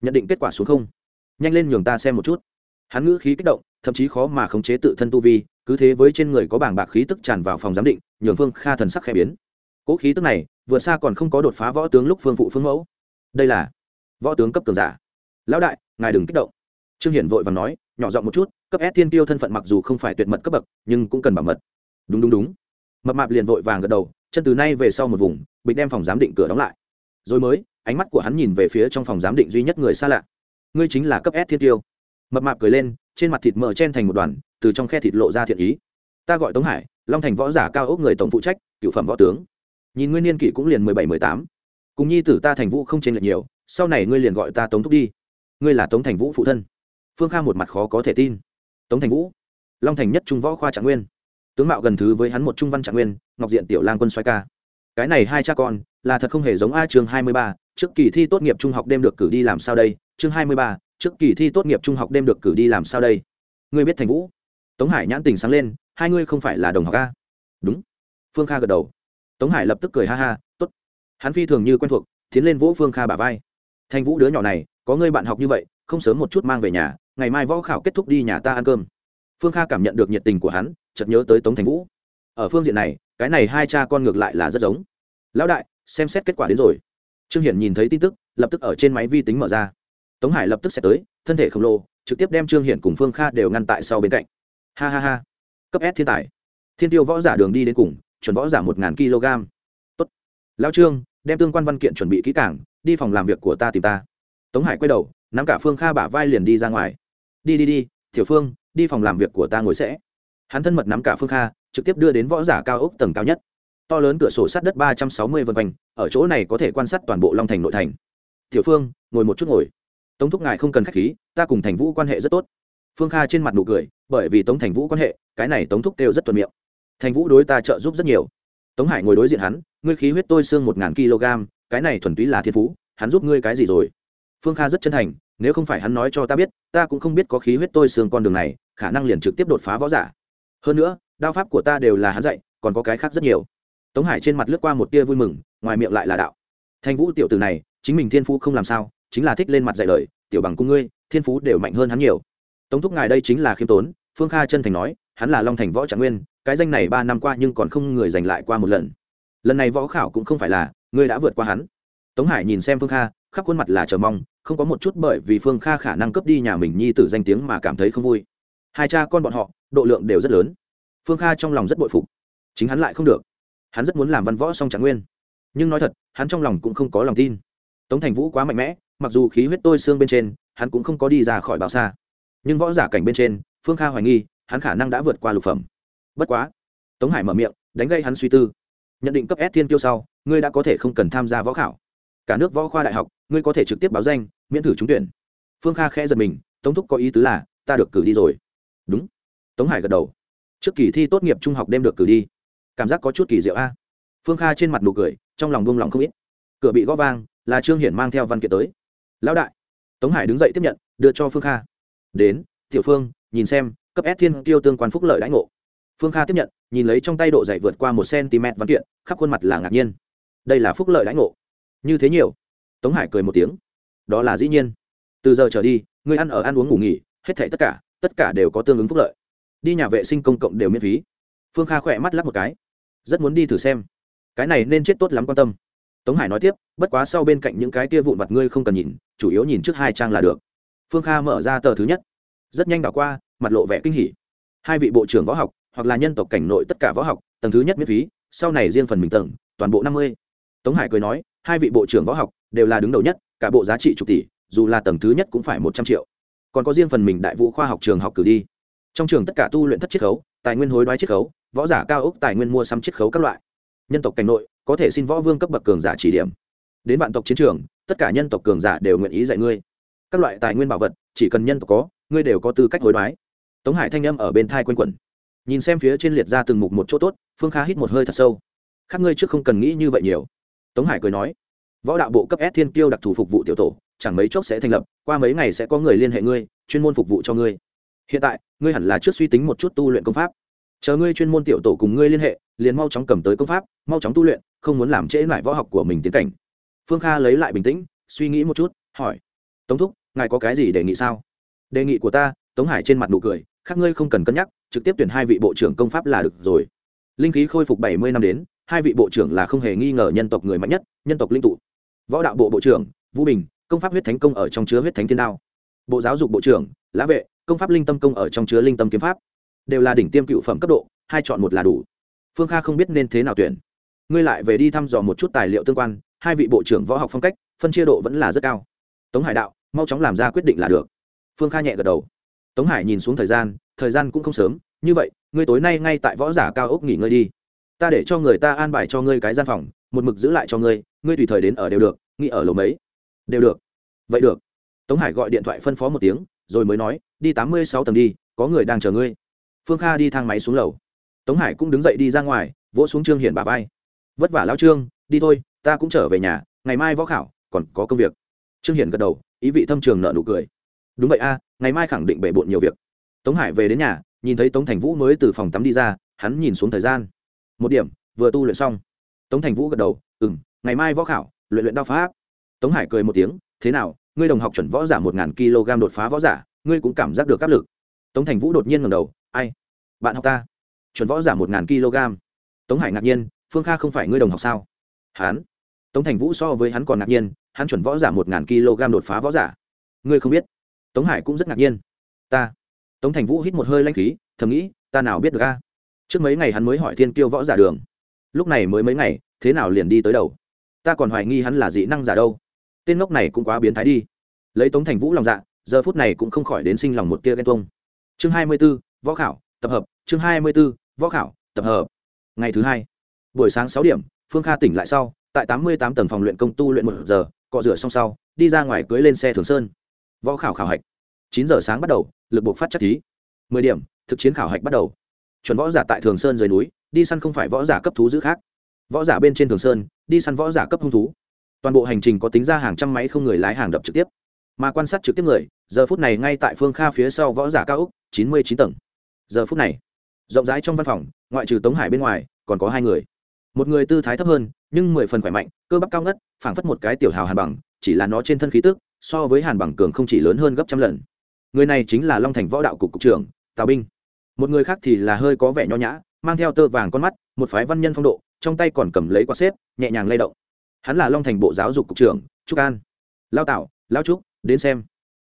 [SPEAKER 1] Nhận định kết quả xuống không? Nhanh lên nhường ta xem một chút. Hắn ngữ khí kích động, thậm chí khó mà khống chế tự thân tu vi, cứ thế với trên người có bảng bạc khí tức tràn vào phòng giám định, nhường phương kha thần sắc khẽ biến. Cỗ khí tức này vượt xa còn không có đột phá võ tướng lúc phương phụ phương mẫu. Đây là võ tướng cấp cường giả. Lão đại, ngài đừng kích động. Trương hiển vội và nói, nhỏ giọng một chút, cấp s thiên tiêu thân phận mặc dù không phải tuyệt mật cấp bậc, nhưng cũng cần bảo mật. Đúng đúng đúng. Mập mạp liền vội vàng gật đầu, chân từ nay về sau một vùng, bịch đem phòng giám định cửa đóng lại. Rồi mới, ánh mắt của hắn nhìn về phía trong phòng giám định duy nhất người xa lạ. Ngươi chính là cấp s thiên tiêu mập mạp cười lên, trên mặt thịt mỡ chen thành một đoàn, từ trong khe thịt lộ ra thiện ý. Ta gọi tống hải, long thành võ giả cao ốc người tổng phụ trách, cựu phẩm võ tướng nhìn nguyên niên kỷ cũng liền mười bảy, mười tám. Cùng nhi tử ta thành vũ không chênh lệch nhiều, sau này ngươi liền gọi ta tống thúc đi. Ngươi là tống thành vũ phụ thân. Phương kha một mặt khó có thể tin. Tống thành vũ, long thành nhất trung võ khoa trạng nguyên. Tướng mạo gần thứ với hắn một trung văn trạng nguyên, ngọc diện tiểu lang quân xoay ca. Cái này hai cha con, là thật không hề giống a chương hai mươi ba, trước kỳ thi tốt nghiệp trung học đêm được cử đi làm sao đây? Chương hai mươi ba, trước kỳ thi tốt nghiệp trung học đêm được cử đi làm sao đây? Ngươi biết thành vũ? Tống hải nhãn tình sáng lên, hai ngươi không phải là đồng học a. Đúng. Phương kha gật đầu tống hải lập tức cười ha ha t ố t hắn phi thường như quen thuộc, tiến lên vỗ phương kha bả vai. Thanh vũ đứa nhỏ này, có người bạn học như vậy, không sớm một chút mang về nhà, ngày mai võ khảo kết thúc đi nhà ta ăn cơm. Phương kha cảm nhận được nhiệt tình của hắn, chợt nhớ tới tống thanh vũ. Ở phương diện này, cái này hai cha con ngược lại là rất giống. Lão đại, xem xét kết quả đến rồi. Trương hiển nhìn thấy tin tức, lập tức ở trên máy vi tính mở ra. Tống hải lập tức sẽ tới, thân thể khổng lồ, trực tiếp đem trương hiển cùng phương kha đều ngăn tại sau bên cạnh. Ha ha ha, cấp s thiên tài. Thiên tiêu võ giả đường đi đến cùng chuẩn võ giả một ngàn kg. Tốt. Lão trương, đem tương quan văn kiện chuẩn bị kỹ cảng đi phòng làm việc của ta tìm ta. Tống hải quay đầu, nắm cả phương kha bả vai liền đi ra ngoài. Đi đi đi, tiểu phương, đi phòng làm việc của ta ngồi sẽ. Hắn thân mật nắm cả phương kha, trực tiếp đưa đến võ giả cao ốc tầng cao nhất. To lớn cửa sổ sát đất ba trăm sáu mươi vân quanh, ở chỗ này có thể quan sát toàn bộ long thành nội thành. Tiểu phương, ngồi một chút ngồi. Tống thúc ngài không cần k h á c h khí, ta cùng thành vũ quan hệ rất tốt. Phương kha trên mặt nụ cười, bởi vì tống thành vũ quan hệ, cái này tống thúc kêu rất thuận miệng thành vũ đối ta trợ giúp rất nhiều. Tống hải ngồi đối diện hắn, ngươi khí huyết tôi xương một ngàn kg, cái này thuần túy là thiên phú, hắn giúp ngươi cái gì rồi? Phương kha rất chân thành, nếu không phải hắn nói cho ta biết, ta cũng không biết có khí huyết tôi xương con đường này, khả năng liền trực tiếp đột phá võ giả. Hơn nữa, đao pháp của ta đều là hắn dạy, còn có cái khác rất nhiều. Tống hải trên mặt lướt qua một tia vui mừng, ngoài miệng lại là đạo. Thanh vũ tiểu từ này, chính mình thiên phú không làm sao, chính là thích lên mặt dạy lời, tiểu bằng cung ngươi, thiên phú đều mạnh hơn hắn nhiều. Tống thúc ngài đây chính là khiêm tốn, phương kha chân thành nói hắn là long thành võ trạng nguyên, cái danh này ba năm qua nhưng còn không người giành lại qua một lần. Lần này võ khảo cũng không phải là, ngươi đã vượt qua hắn. Tống hải nhìn xem phương kha, khắp khuôn mặt là chờ mong, không có một chút bởi vì phương kha khả năng cướp đi nhà mình nhi tử danh tiếng mà cảm thấy không vui. Hai cha con bọn họ, độ lượng đều rất lớn. Phương kha trong lòng rất bội phục. Chính hắn lại không được. Hắn rất muốn làm văn võ song trạng nguyên. Nhưng nói thật, hắn trong lòng cũng không có lòng tin. Tống thành vũ quá mạnh mẽ, mặc dù khí huyết tôi xương bên trên, hắn cũng không có đi ra khỏi bao xa. Nhưng võ giả cảnh bên trên, phương kha hoài nghi hắn khả năng đã vượt qua lục phẩm. Bất quá, tống hải mở miệng, đánh gây hắn suy tư. Nhận định cấp s thiên kiêu sau, ngươi đã có thể không cần tham gia võ khảo. Cả nước võ khoa đại học, ngươi có thể trực tiếp báo danh, miễn thử trúng tuyển. Phương kha khẽ giật mình, tống thúc có ý tứ là, ta được cử đi rồi. Đúng. Tống hải gật đầu. Trước kỳ thi tốt nghiệp trung học đêm được cử đi. Cảm giác có chút kỳ diệu a. Phương kha trên mặt nụ cười, trong lòng buông lòng không ít. Cửa bị gõ vang, là trương hiển mang theo văn kiện tới. Lão đại. Tống hải đứng dậy tiếp nhận, đưa cho phương kha. Đến, tiểu phương nhìn xem, cấp s thiên tiêu tương quan phúc lợi đãi ngộ. Phương kha tiếp nhận, nhìn lấy trong tay độ dày vượt qua một cm văn kiện, khắp khuôn mặt là ngạc nhiên. Đây là phúc lợi đãi ngộ. Như thế nhiều. Tống hải cười một tiếng. Đó là dĩ nhiên. Từ giờ trở đi, người ăn ở ăn uống ngủ nghỉ, hết thảy tất cả tất cả đều có tương ứng phúc lợi. Đi nhà vệ sinh công cộng đều miễn phí. Phương kha khỏe mắt lắp một cái. Rất muốn đi thử xem. Cái này nên chết tốt lắm quan tâm. Tống hải nói tiếp, bất quá sau bên cạnh những cái kia vụn vặt ngươi không cần nhìn, chủ yếu nhìn trước hai trang là được. Phương kha mở ra tờ thứ nhất rất nhanh đảo qua, mặt lộ vẻ kinh hỉ. Hai vị bộ trưởng võ học, hoặc là nhân tộc cảnh nội tất cả võ học, tầng thứ nhất miễn phí, sau này riêng phần mình tầng, toàn bộ năm mươi. Tống hải cười nói, hai vị bộ trưởng võ học đều là đứng đầu nhất, cả bộ giá trị chục tỷ, dù là tầng thứ nhất cũng phải một trăm triệu. Còn có riêng phần mình đại vũ khoa học trường học cử đi. Trong trường tất cả tu luyện thất chiết khấu, tài nguyên hối đoái chiết khấu, võ giả cao ốc tài nguyên mua sắm chiết khấu các loại. Nhân tộc cảnh nội, có thể xin võ vương cấp bậc cường giả chỉ điểm. Đến vạn tộc chiến trường, tất cả nhân tộc cường giả đều nguyện ý dạy ngươi. Các loại tài nguyên bảo vật chỉ cần nhân tộc có, ngươi đều có tư cách hối đoái. Tống hải thanh âm ở bên thai q u a n quẩn. Nhìn xem phía trên liệt ra từng mục một chỗ tốt, phương kha hít một hơi thật sâu. Khác ngươi trước không cần nghĩ như vậy nhiều. Tống hải cười nói, võ đạo bộ cấp s thiên kiêu đặc thù phục vụ tiểu tổ, chẳng mấy chốc sẽ thành lập, qua mấy ngày sẽ có người liên hệ ngươi, chuyên môn phục vụ cho ngươi. Hiện tại, ngươi hẳn là trước suy tính một chút tu luyện công pháp. Chờ ngươi chuyên môn tiểu tổ cùng ngươi liên hệ, liền mau chóng cầm tới công pháp, mau chóng tu luyện, không muốn làm trễ lại võ học của mình tiến cảnh. Phương kha lấy lại bình tĩnh, suy nghĩ một chút, hỏi, tống thúc ngài có cái gì đề nghị sao? Đề nghị của ta, tống hải trên mặt nụ cười, khác ngươi không cần cân nhắc, trực tiếp tuyển hai vị bộ trưởng công pháp là được rồi. Linh khí khôi phục bảy mươi năm đến, hai vị bộ trưởng là không hề nghi ngờ nhân tộc người mạnh nhất, nhân tộc linh tụ. Võ đạo bộ bộ trưởng, vũ bình, công pháp huyết thánh công ở trong chứa huyết thánh thiên đao. Bộ giáo dục bộ trưởng, lã vệ, công pháp linh tâm công ở trong chứa linh tâm kiếm pháp. Đều là đỉnh tiêm cựu phẩm cấp độ, hai chọn một là đủ. Phương kha không biết nên thế nào tuyển. Ngươi lại về đi thăm dò một chút tài liệu tương quan, hai vị bộ trưởng võ học phong cách, phân chia độ vẫn là rất cao. Tống hải đạo mau chóng làm ra quyết định là được. Phương kha nhẹ gật đầu. Tống hải nhìn xuống thời gian thời gian cũng không sớm. Như vậy, ngươi tối nay ngay tại võ giả cao ốc nghỉ ngơi đi. Ta để cho người ta an bài cho ngươi cái gian phòng, một mực giữ lại cho ngươi ngươi tùy thời đến ở đều được nghĩ ở lầu mấy? Đều được. Vậy được. Tống hải gọi điện thoại phân phó một tiếng, rồi mới nói, đi tám mươi sáu tầng đi, có người đang chờ ngươi. Phương kha đi thang máy xuống lầu. Tống hải cũng đứng dậy đi ra ngoài, vỗ xuống trương hiển bà vai. Vất vả lao trương, đi thôi, ta cũng trở về nhà, ngày mai võ khảo, còn có công việc. Trương hiển gật đầu ý vị thâm trường nợ nụ cười. Đúng vậy a, ngày mai khẳng định bể bộn nhiều việc. Tống hải về đến nhà, nhìn thấy tống thành vũ mới từ phòng tắm đi ra, hắn nhìn xuống thời gian. Một điểm, vừa tu luyện xong. Tống thành vũ gật đầu ừ m ngày mai võ khảo, luyện luyện đao pháp tống hải cười một tiếng, thế nào, ngươi đồng học chuẩn võ giả một ngàn kg đột phá võ giả, ngươi cũng cảm giác được áp lực. Tống thành vũ đột nhiên ngầm đầu, ai? Bạn học ta. Chuẩn võ giả một ngàn kg. Tống hải ngạc nhiên, phương kha không phải ngươi đồng học sao? Hắn tống thành vũ so với hắn còn ngạc nhiên, hắn chuẩn võ giả một ngàn kg đột phá võ giả. Ngươi không biết. Tống hải cũng rất ngạc nhiên. Ta. Tống thành vũ hít một hơi lanh khí, thầm nghĩ, ta nào biết được a? Trước mấy ngày hắn mới hỏi thiên kiêu võ giả đường. Lúc này mới mấy ngày, thế nào liền đi tới đầu? Ta còn hoài nghi hắn là dị năng giả đâu. Tên ngốc này cũng quá biến thái đi. Lấy tống thành vũ lòng dạ giờ phút này cũng không khỏi đến sinh lòng một tia ghen tuông. Chương hai mươi b ố võ khảo, tập hợp. Chương hai mươi b ố võ khảo, tập hợp. Ngày thứ hai. Buổi sáng sáu điểm, phương kha tỉnh lại sau tại tám mươi tám tầng phòng luyện công tu luyện một giờ, cọ rửa xong sau, đi ra ngoài cưới lên xe thường sơn. Võ khảo khảo hạch. Chín giờ sáng bắt đầu, lực buộc phát chất thí. mười điểm, thực chiến khảo hạch bắt đầu. Chuẩn võ giả tại thường sơn dưới núi, đi săn không phải võ giả cấp thú giữ khác. Võ giả bên trên thường sơn, đi săn võ giả cấp hung thú. Toàn bộ hành trình có tính ra hàng trăm máy không người lái hàng đập trực tiếp. Mà quan sát trực tiếp người, giờ phút này ngay tại phương kha phía sau võ giả cao úc chín mươi chín tầng. Giờ phút này, rộng rãi trong văn phòng, ngoại trừ tống hải bên ngoài, còn có hai người. Một người tư thái thấp hơn nhưng mười phần khỏe mạnh, cơ bắp cao ngất, phảng phất một cái tiểu hào hàn bằng, chỉ là nó trên thân khí tức, so với hàn bằng cường không chỉ lớn hơn gấp trăm lần. Người này chính là long thành võ đạo cục cục trưởng, tào binh. Một người khác thì là hơi có vẻ nho nhã, mang theo tơ vàng con mắt, một phái văn nhân phong độ, trong tay còn cầm lấy quạt xếp, nhẹ nhàng lay động. Hắn là long thành bộ giáo dục cục trưởng, trúc an. Lao tạo lao trúc, đến xem.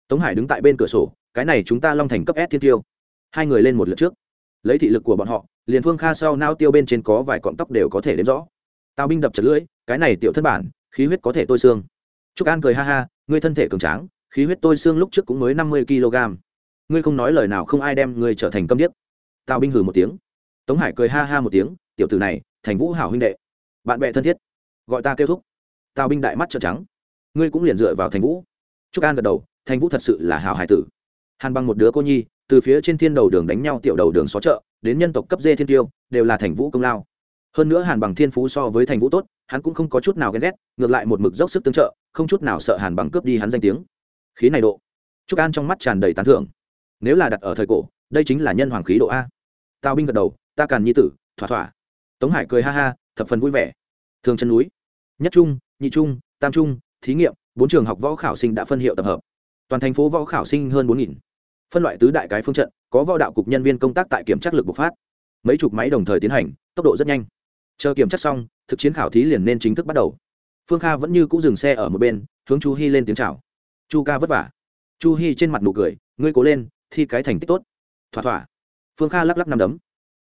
[SPEAKER 1] Tống hải đứng tại bên cửa sổ, cái này chúng ta long thành cấp s thiên tiêu. Hai người lên một lượt trước. Lấy thị lực của bọn họ, liền phương kha sau nao tiêu bên trên có vài cọng tóc đều có thể đếm rõ tào binh đập chật lưỡi, cái này tiểu thân bản, khí huyết có thể tôi xương. Trúc an cười ha ha, ngươi thân thể cường tráng, khí huyết tôi xương lúc trước cũng mới năm mươi kg. Ngươi không nói lời nào không ai đem ngươi trở thành câm điếc. Tào binh hừ một tiếng. Tống hải cười ha ha một tiếng, tiểu tử này, thành vũ hảo huynh đệ. Bạn bè thân thiết. Gọi ta kêu thúc. Tào binh đại mắt trợn trắng. Ngươi cũng liền dựa vào thành vũ. Trúc an gật đầu, thành vũ thật sự là hảo hải tử. Hàn bằng một đứa cô nhi, từ phía trên thiên đầu đường đánh nhau tiểu đầu đường xó chợ, đến nhân tộc cấp dê thiên tiêu, đều là thành vũ công lao hơn nữa hàn bằng thiên phú so với thành vũ tốt, hắn cũng không có chút nào ghen ghét, ngược lại một mực dốc sức tương trợ, không chút nào sợ hàn bằng cướp đi hắn danh tiếng. Khí này độ. Trúc an trong mắt tràn đầy tán thưởng. Nếu là đặt ở thời cổ, đây chính là nhân hoàng khí độ a. Tào binh gật đầu, ta càn nhi tử, thỏa thỏa. Tống hải cười ha ha, thập phần vui vẻ. Thường chân núi. Nhất trung, nhị trung, tam trung, thí nghiệm, bốn trường học võ khảo sinh đã phân hiệu tập hợp. Toàn thành phố võ khảo sinh hơn bốn phân loại tứ đại cái phương trận, có võ đạo cục nhân viên công tác tại kiểm tra lực bộc phát. Mấy chục máy đồng thời tiến hành, tốc độ rất nhanh chờ kiểm tra xong, thực chiến khảo thí liền nên chính thức bắt đầu. Phương kha vẫn như c ũ dừng xe ở một bên, hướng chu hy lên tiếng c h à o chu ca vất vả. Chu hy trên mặt nụ cười, ngươi cố lên, thi cái thành tích tốt. Thỏa thỏa. Phương kha lắc lắc năm đấm.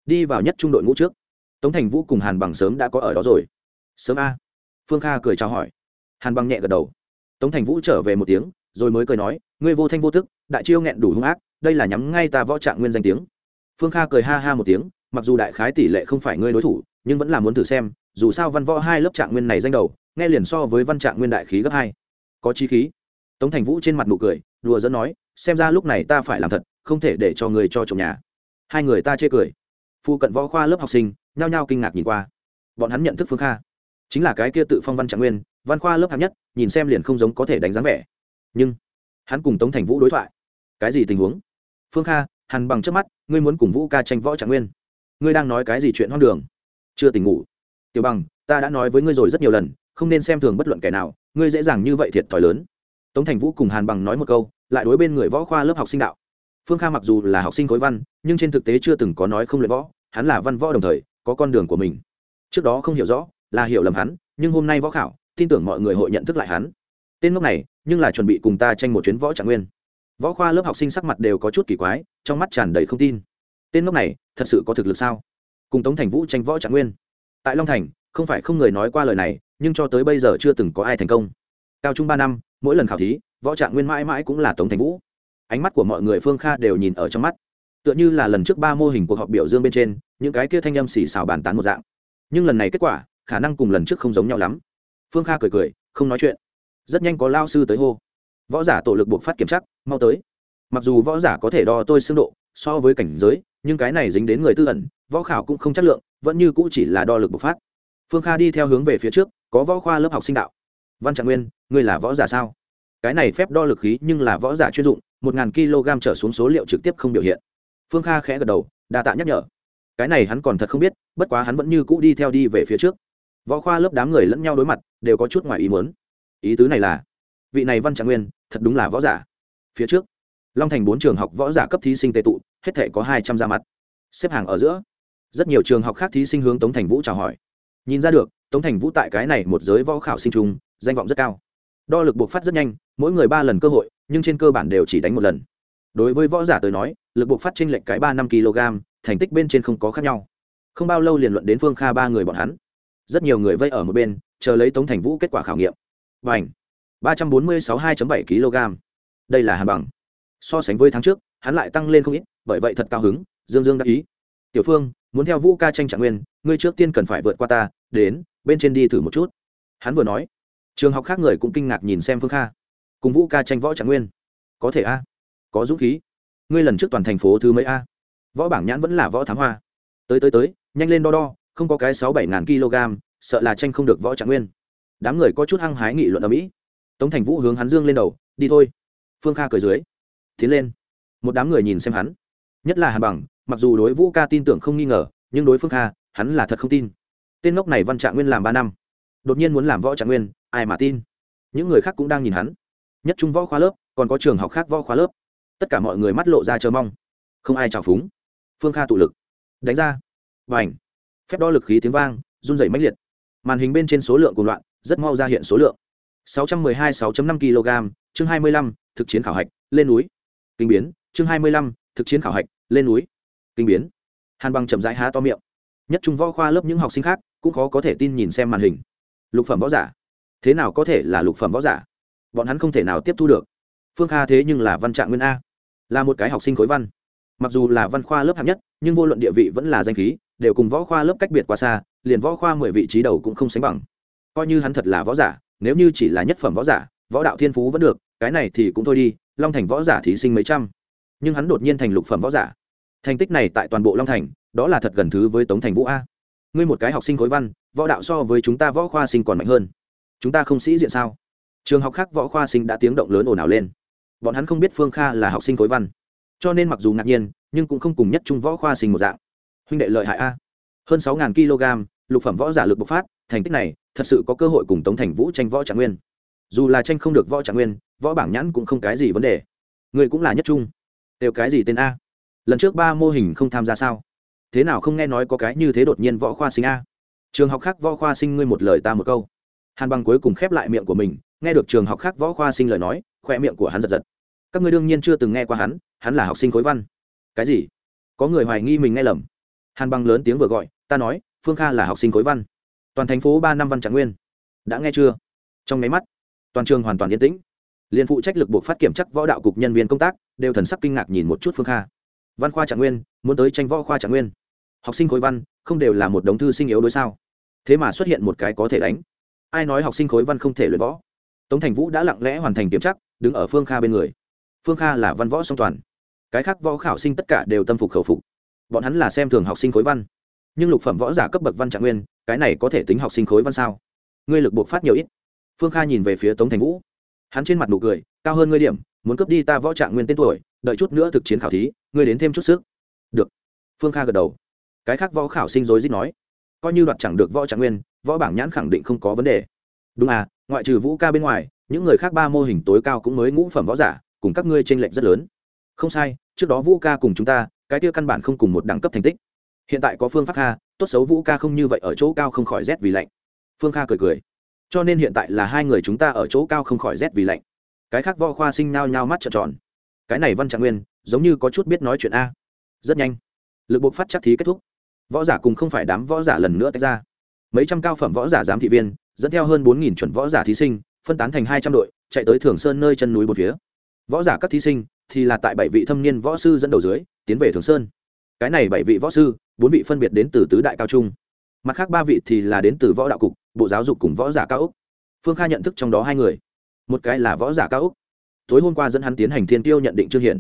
[SPEAKER 1] Đi vào nhất trung đội ngũ trước. Tống thành vũ cùng hàn bằng sớm đã có ở đó rồi. Sớm a. Phương kha cười chào hỏi. Hàn bằng nhẹ gật đầu. Tống thành vũ trở về một tiếng, rồi mới cười nói, ngươi vô thanh vô tức, đại chiêu nghẹn đủ hung ác, đây là nhắm ngay ta võ trạng nguyên danh tiếng. Phương kha cười ha ha một tiếng mặc dù đại khái tỷ lệ không phải ngươi đối thủ, nhưng vẫn là muốn thử xem, dù sao văn võ hai lớp trạng nguyên này danh đầu, nghe liền so với văn trạng nguyên đại khí gấp hai. Có chi khí. Tống thành vũ trên mặt nụ cười, đùa dẫn nói, xem ra lúc này ta phải làm thật, không thể để cho người cho chồng nhà. Hai người ta chê cười. Phu cận võ khoa lớp học sinh, nhao nhao kinh ngạc nhìn qua. Bọn hắn nhận thức phương kha. Chính là cái kia tự phong văn trạng nguyên, văn khoa lớp hạng nhất, nhìn xem liền không giống có thể đánh giá vẻ. Nhưng, hắn cùng tống thành vũ đối thoại. Cái gì tình huống? Phương kha hằn bằng trước mắt, ngươi muốn cùng vũ ca tranh võ trạng nguyên ngươi đang nói cái gì chuyện hoang đường? Chưa tỉnh ngủ. Tiểu bằng, ta đã nói với ngươi rồi rất nhiều lần, không nên xem thường bất luận kẻ nào, ngươi dễ dàng như vậy thiệt thòi lớn. Tống thành vũ cùng hàn bằng nói một câu, lại đối bên người võ khoa lớp học sinh đạo. Phương kha mặc dù là học sinh khối văn, nhưng trên thực tế chưa từng có nói không luyện võ, hắn là văn võ đồng thời, có con đường của mình. Trước đó không hiểu rõ, là hiểu lầm hắn, nhưng hôm nay võ khảo, tin tưởng mọi người hội nhận thức lại hắn. Tên ngốc này, nhưng là chuẩn bị cùng ta tranh một chuyến võ trạng nguyên. Võ khoa lớp học sinh sắc mặt đều có chút kỳ quái, trong mắt tràn đầy không tin tên ngốc này thật sự có thực lực sao? Cùng tống thành vũ tranh võ trạng nguyên. Tại long thành, không phải không người nói qua lời này, nhưng cho tới bây giờ chưa từng có ai thành công. Cao trung ba năm, mỗi lần khảo thí, võ trạng nguyên mãi mãi cũng là tống thành vũ. Ánh mắt của mọi người phương kha đều nhìn ở trong mắt. Tựa như là lần trước ba mô hình cuộc họp biểu dương bên trên, những cái kia thanh âm xì xào bàn tán một dạng. Nhưng lần này kết quả, khả năng cùng lần trước không giống nhau lắm. Phương kha cười cười, không nói chuyện. Rất nhanh có lao sư tới hô. Võ giả tổ lực buộc phát kiểm chắc mau tới. Mặc dù võ giả có thể đo tôi xương độ so với cảnh giới, nhưng cái này dính đến người tư ẩn, võ khảo cũng không chất lượng, vẫn như cũ chỉ là đo lực bộc phát. Phương kha đi theo hướng về phía trước, có võ khoa lớp học sinh đạo. Văn trạng nguyên, ngươi là võ giả sao? Cái này phép đo lực khí nhưng là võ giả chuyên dụng, một ngàn kg trở xuống số liệu trực tiếp không biểu hiện. Phương kha khẽ gật đầu, đa tạ nhắc nhở. Cái này hắn còn thật không biết, bất quá hắn vẫn như cũ đi theo đi về phía trước. Võ khoa lớp đám người lẫn nhau đối mặt, đều có chút ngoài ý muốn. Ý tứ này là, vị này văn trạng nguyên, thật đúng là võ giả. Phía trước long thành bốn trường học võ giả cấp thí sinh tệ tụ, hết thể có hai trăm ra mặt. Xếp hàng ở giữa, rất nhiều trường học khác thí sinh hướng tống thành vũ chào hỏi. Nhìn ra được, tống thành vũ tại cái này một giới võ khảo sinh trung, danh vọng rất cao. Đo lực buộc phát rất nhanh, mỗi người ba lần cơ hội, nhưng trên cơ bản đều chỉ đánh một lần. Đối với võ giả tới nói, lực buộc phát t r ê n lệch cái ba năm kg, thành tích bên trên không có khác nhau. Không bao lâu liền luận đến phương kha ba người bọn hắn. Rất nhiều người vây ở một bên, chờ lấy tống thành vũ kết quả khảo nghiệm. Và ảnh ba trăm bốn mươi sáu hai bảy kg. Đây là hàn bằng so sánh với tháng trước, hắn lại tăng lên không ít, bởi vậy thật cao hứng, dương dương đã ý. Tiểu phương, muốn theo vũ ca tranh trạng nguyên, ngươi trước tiên cần phải vượt qua ta, đến, bên trên đi thử một chút. Hắn vừa nói. Trường học khác người cũng kinh ngạc nhìn xem phương kha. Cùng vũ ca tranh võ trạng nguyên. Có thể a. Có dũng khí. Ngươi lần trước toàn thành phố thứ mấy a? Võ bảng nhãn vẫn là võ thám hoa. Tới tới tới, nhanh lên đo đo, không có cái sáu bảy ngàn kg, sợ là tranh không được võ trạng nguyên. Đám người có chút hăng hái nghị luận ở mỹ. Tống thành vũ hướng hắn dương lên đầu, đi thôi. Phương kha cười dưới tiến lên. Một đám người nhìn xem hắn. Nhất là hàn bằng mặc dù đối vũ ca tin tưởng không nghi ngờ nhưng đối phương kha hắn là thật không tin. Tên ngốc này văn trạng nguyên làm ba năm. Đột nhiên muốn làm võ trạng nguyên ai mà tin? Những người khác cũng đang nhìn hắn. Nhất trung võ khóa lớp còn có trường học khác võ khóa lớp. Tất cả mọi người mắt lộ ra chờ mong. Không ai trào phúng. Phương kha tụ lực. Đánh ra. Và ảnh phép đo lực khí tiếng vang run dày mãnh liệt. Màn hình bên trên số lượng cùng loạn rất mau ra hiện số lượng. 612 6.5 kg chương 25, thực chiến khảo hạch lên núi kinh biến chương 25, thực chiến khảo hạch lên núi. Kinh biến. Hàn bằng chậm rãi há to miệng. Nhất trung võ khoa lớp những học sinh khác cũng khó có thể tin nhìn xem màn hình. Lục phẩm võ giả. Thế nào có thể là lục phẩm võ giả? Bọn hắn không thể nào tiếp thu được. Phương kha thế nhưng là văn trạng nguyên a. Là một cái học sinh khối văn. Mặc dù là văn khoa lớp hạng nhất nhưng vô luận địa vị vẫn là danh khí đều cùng võ khoa lớp cách biệt quá xa liền võ khoa mười vị trí đầu cũng không sánh bằng. Coi như hắn thật là võ giả nếu như chỉ là nhất phẩm võ giả võ đạo thiên phú vẫn được cái này thì cũng thôi đi, long thành võ giả thí sinh mấy trăm. Nhưng hắn đột nhiên thành lục phẩm võ giả. Thành tích này tại toàn bộ long thành, đó là thật gần thứ với tống thành vũ a. Ngươi một cái học sinh khối văn, võ đạo so với chúng ta võ khoa sinh còn mạnh hơn. Chúng ta không sĩ diện sao? Trường học khác võ khoa sinh đã tiếng động lớn ồn ào lên. Bọn hắn không biết phương kha là học sinh khối văn. Cho nên mặc dù ngạc nhiên, nhưng cũng không cùng nhất trung võ khoa sinh một dạng. Huynh đệ lợi hại a. Hơn sáu kg, lục phẩm võ giả lực bộc phát, thành tích này thật sự có cơ hội cùng tống thành vũ tranh võ trạng nguyên. Dù là tranh không được võ trạng nguyên võ bảng nhãn cũng không cái gì vấn đề. Người cũng là nhất trung. Đều cái gì tên a? Lần trước ba mô hình không tham gia sao? Thế nào không nghe nói có cái như thế đột nhiên võ khoa sinh a? Trường học khác võ khoa sinh ngươi một lời ta một câu. Hàn bằng cuối cùng khép lại miệng của mình, nghe được trường học khác võ khoa sinh lời nói, khoe miệng của hắn giật giật. Các ngươi đương nhiên chưa từng nghe qua hắn hắn là học sinh khối văn. Cái gì? Có người hoài nghi mình nghe lầm. Hàn bằng lớn tiếng vừa gọi, ta nói, phương kha là học sinh khối văn. Toàn thành phố ba năm văn trạng nguyên. Đã nghe chưa? Trong máy mắt, toàn trường hoàn toàn yên tĩnh liên phụ trách lực buộc phát kiểm chắc võ đạo cục nhân viên công tác, đều thần sắc kinh ngạc nhìn một chút phương kha. Văn khoa trạng nguyên, muốn tới tranh võ khoa trạng nguyên. Học sinh khối văn, không đều là một đống thư sinh yếu đối sao? Thế mà xuất hiện một cái có thể đánh. Ai nói học sinh khối văn không thể luyện võ? Tống thành vũ đã lặng lẽ hoàn thành kiểm chắc đứng ở phương kha bên người. Phương kha là văn võ song toàn. Cái khác võ khảo sinh tất cả đều tâm phục khẩu phục. Bọn hắn là xem thường học sinh khối văn. Nhưng lục phẩm võ giả cấp bậc văn trạng nguyên, cái này có thể tính học sinh khối văn sao? Ngươi lực buộc phát nhiều ít. Phương kha nhìn về phía tống thành vũ hắn trên mặt nụ cười, cao hơn ngươi điểm, muốn cướp đi ta võ trạng nguyên tên tuổi, đợi chút nữa thực chiến khảo thí, ngươi đến thêm chút sức. Được. Phương kha gật đầu. Cái khác võ khảo sinh rối rít nói, coi như đoạt chẳng được võ trạng nguyên, võ bảng nhãn khẳng định không có vấn đề. Đúng à ngoại trừ vũ ca bên ngoài, những người khác ba mô hình tối cao cũng mới ngũ phẩm võ giả, cùng các ngươi tranh lệch rất lớn. Không sai, trước đó vũ ca cùng chúng ta, cái kia căn bản không cùng một đẳng cấp thành tích. Hiện tại có phương pháp kha, tốt xấu vũ ca không như vậy ở chỗ cao không khỏi rét vì lạnh. Phương kha cười cười cho nên hiện tại là hai người chúng ta ở chỗ cao không khỏi rét vì lạnh. Cái khác võ khoa sinh nao nhao mắt trợn tròn. Cái này văn trạng nguyên, giống như có chút biết nói chuyện a. Rất nhanh, lực buộc phát chắc thí kết thúc. Võ giả cùng không phải đám võ giả lần nữa tách ra. Mấy trăm cao phẩm võ giả giám thị viên, dẫn theo hơn bốn nghìn chuẩn võ giả thí sinh, phân tán thành hai trăm đội, chạy tới thường sơn nơi chân núi một phía. Võ giả các thí sinh thì là tại bảy vị thâm niên võ sư dẫn đầu dưới, tiến về thường sơn. Cái này bảy vị võ sư, bốn vị phân biệt đến từ tứ đại cao trung. Mặt khác ba vị thì là đến từ võ đạo cục bộ giáo dục cùng võ giả cao úc. Phương kha nhận thức trong đó hai người. Một cái là võ giả cao úc. Tối hôm qua dẫn hắn tiến hành thiên tiêu nhận định trương hiển.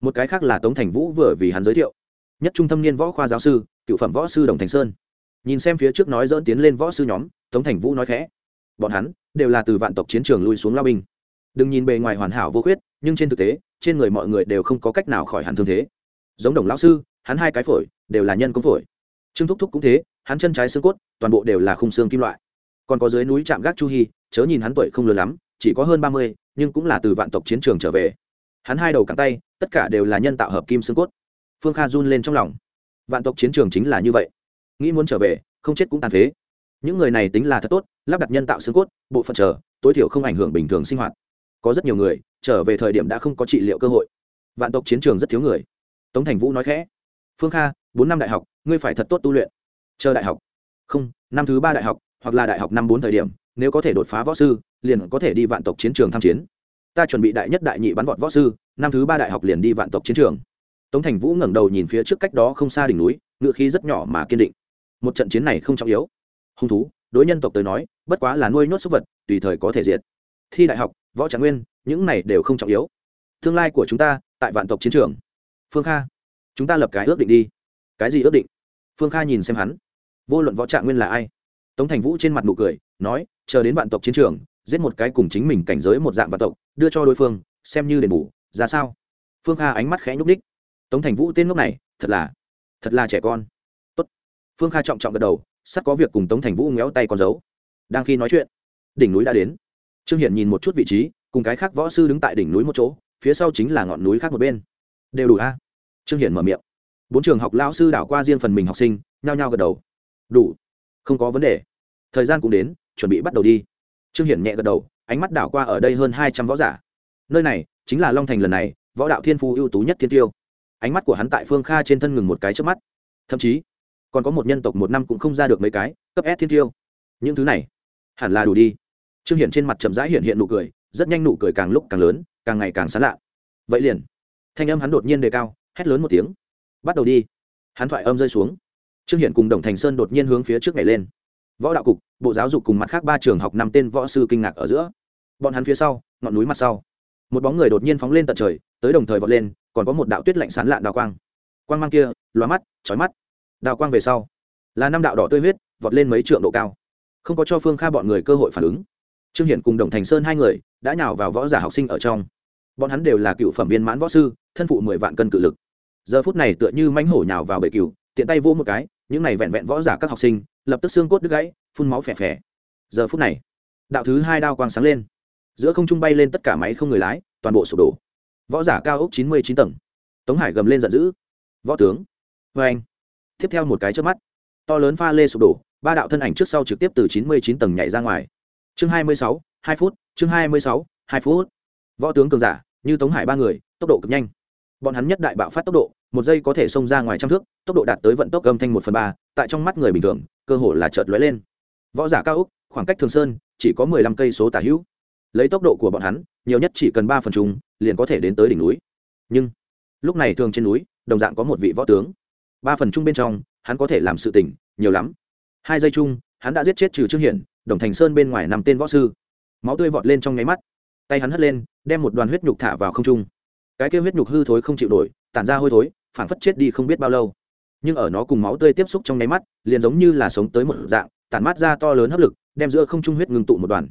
[SPEAKER 1] Một cái khác là tống thành vũ vừa vì hắn giới thiệu. Nhất trung thâm niên võ khoa giáo sư, cựu phẩm võ sư đồng thành sơn. Nhìn xem phía trước nói dỡn tiến lên võ sư nhóm, tống thành vũ nói khẽ. Bọn hắn đều là từ vạn tộc chiến trường lui xuống lao binh. Đừng nhìn bề ngoài hoàn hảo vô khuyết, nhưng trên thực tế, trên người mọi người đều không có cách nào khỏi hẳn thương thế. Giống đồng lão sư, hắn hai cái phổi đều là nhân công phổi. Trương thúc thúc cũng thế, hắn chân trái xương cốt toàn bộ đều là khung xương kim loại còn có dưới núi trạm gác chu hy chớ nhìn hắn tuổi không lớn lắm, chỉ có hơn ba mươi, nhưng cũng là từ vạn tộc chiến trường trở về. Hắn hai đầu cẳng tay, tất cả đều là nhân tạo hợp kim xương cốt. Phương kha run lên trong lòng. Vạn tộc chiến trường chính là như vậy. Nghĩ muốn trở về, không chết cũng tàn phế. Những người này tính là thật tốt, lắp đặt nhân tạo xương cốt, bộ phận chờ, tối thiểu không ảnh hưởng bình thường sinh hoạt. Có rất nhiều người, trở về thời điểm đã không có trị liệu cơ hội. Vạn tộc chiến trường rất thiếu người. Tống thành vũ nói khẽ. Phương kha, bốn năm đại học, ngươi phải thật tốt tu luyện. Chờ đại học. Không, năm thứ ba đại học hoặc là đại học năm bốn thời điểm, nếu có thể đột phá võ sư, liền có thể đi vạn tộc chiến trường tham chiến. Ta chuẩn bị đại nhất đại nhị bắn vọt võ sư, năm thứ ba đại học liền đi vạn tộc chiến trường. Tống thành vũ ngẩng đầu nhìn phía trước cách đó không xa đỉnh núi, ngựa khí rất nhỏ mà kiên định. Một trận chiến này không trọng yếu. Hung thú, đối nhân tộc tới nói, bất quá là nuôi nhốt súc vật, tùy thời có thể diệt. Thi đại học, võ trạng nguyên, những này đều không trọng yếu. Tương lai của chúng ta, tại vạn tộc chiến trường. Phương kha, chúng ta lập cái ước định đi. Cái gì ước định? Phương kha nhìn xem hắn. Vô luận võ trạng nguyên là ai? Tống thành vũ trên mặt nụ cười, nói, chờ đến vạn tộc chiến trường, giết một cái cùng chính mình cảnh giới một dạng vạn tộc, đưa cho đối phương, xem như đền bù, ra sao? Phương kha ánh mắt khẽ nhúc ních tống thành vũ tên ngốc này, thật là thật là trẻ con. Tốt. phương kha trọng trọng gật đầu, sắp có việc cùng tống thành vũ ngéo tay con dấu. Đang khi nói chuyện, đỉnh núi đã đến. Trương hiển nhìn một chút vị trí, cùng cái khác võ sư đứng tại đỉnh núi một chỗ, phía sau chính là ngọn núi khác một bên. Đều đủ a? Trương hiển mở miệng. Bốn trường học lão sư đảo qua riêng phần mình học sinh, nhao nhao gật đầu. Đủ không có vấn đề. Thời gian cũng đến, chuẩn bị bắt đầu đi. Trương hiển nhẹ gật đầu, ánh mắt đảo qua ở đây hơn hai trăm võ giả. Nơi này chính là long thành lần này, võ đạo thiên phu ưu tú nhất thiên tiêu. Ánh mắt của hắn tại phương kha trên thân ngừng một cái trước mắt. Thậm chí, còn có một nhân tộc một năm cũng không ra được mấy cái, cấp s thiên tiêu. Những thứ này, hẳn là đủ đi. Trương hiển trên mặt chậm rãi hiện hiện nụ cười, rất nhanh nụ cười càng lúc càng lớn, càng ngày càng sán lạ. Vậy liền, thanh âm hắn đột nhiên đề cao, hét lớn một tiếng. Bắt đầu đi. Hắn thoại âm rơi xuống trương hiển cùng đồng thành sơn đột nhiên hướng phía trước nhảy lên. Võ đạo cục, bộ giáo dục cùng mặt khác ba trường học năm tên võ sư kinh ngạc ở giữa. Bọn hắn phía sau, ngọn núi mặt sau. Một bóng người đột nhiên phóng lên tận trời, tới đồng thời vọt lên, còn có một đạo tuyết lạnh sán lạn đào quang. Quang mang kia loa mắt trói mắt. Đào quang về sau, là năm đạo đỏ tươi huyết, vọt lên mấy trượng độ cao. Không có cho phương kha bọn người cơ hội phản ứng. Trương hiển cùng đồng thành sơn hai người, đã nhào vào võ giả học sinh ở trong. Bọn hắn đều là cựu phẩm viên mãn võ sư, thân phụ mười vạn cân cự lực. Giờ phút này tựa như mánh hổ nhào vào bể cựu tiện tay vỗ một cái, những này vẹn vẹn võ giả các học sinh, lập tức xương cốt đứt gãy, phun máu phè phè. Giờ phút này, đạo thứ hai đao quang sáng lên. Giữa không trung bay lên tất cả máy không người lái, toàn bộ sụp đổ. Võ giả cao ốc chín mươi chín tầng. Tống hải gầm lên giận dữ. Võ tướng. Vê anh. Tiếp theo một cái trước mắt. To lớn pha lê sụp đổ, ba đạo thân ảnh trước sau trực tiếp từ chín mươi chín tầng nhảy ra ngoài. Chương hai mươi sáu, hai phút, chương hai mươi sáu, hai phút. Võ tướng cường giả, như tống hải ba người, tốc độ cực nhanh bọn hắn nhất đại bạo phát tốc độ, một giây có thể xông ra ngoài trăm thước, tốc độ đạt tới vận tốc âm thanh một phần ba, tại trong mắt người bình thường, cơ hồ là chợt lóe lên. Võ giả cao úc khoảng cách thường sơn, chỉ có mười lăm cây số tả hữu. Lấy tốc độ của bọn hắn, nhiều nhất chỉ cần ba phần trùng, liền có thể đến tới đỉnh núi. Nhưng, lúc này thường trên núi, đồng dạng có một vị võ tướng. Ba phần chung bên trong, hắn có thể làm sự tỉnh nhiều lắm. Hai giây chung, hắn đã giết chết trừ trương hiển, đồng thành sơn bên ngoài nằm tên võ sư. Máu tươi vọt lên trong nháy mắt. Tay hắn hất lên, đem một đoàn huyết nhục thả vào không trung cái kia huyết nhục hư thối không chịu nổi, tản ra hôi thối phản phất chết đi không biết bao lâu. Nhưng ở nó cùng máu tươi tiếp xúc trong nháy mắt, liền giống như là sống tới một dạng, tản mát ra to lớn hấp lực, đem giữa không trung huyết ngừng tụ một đoàn.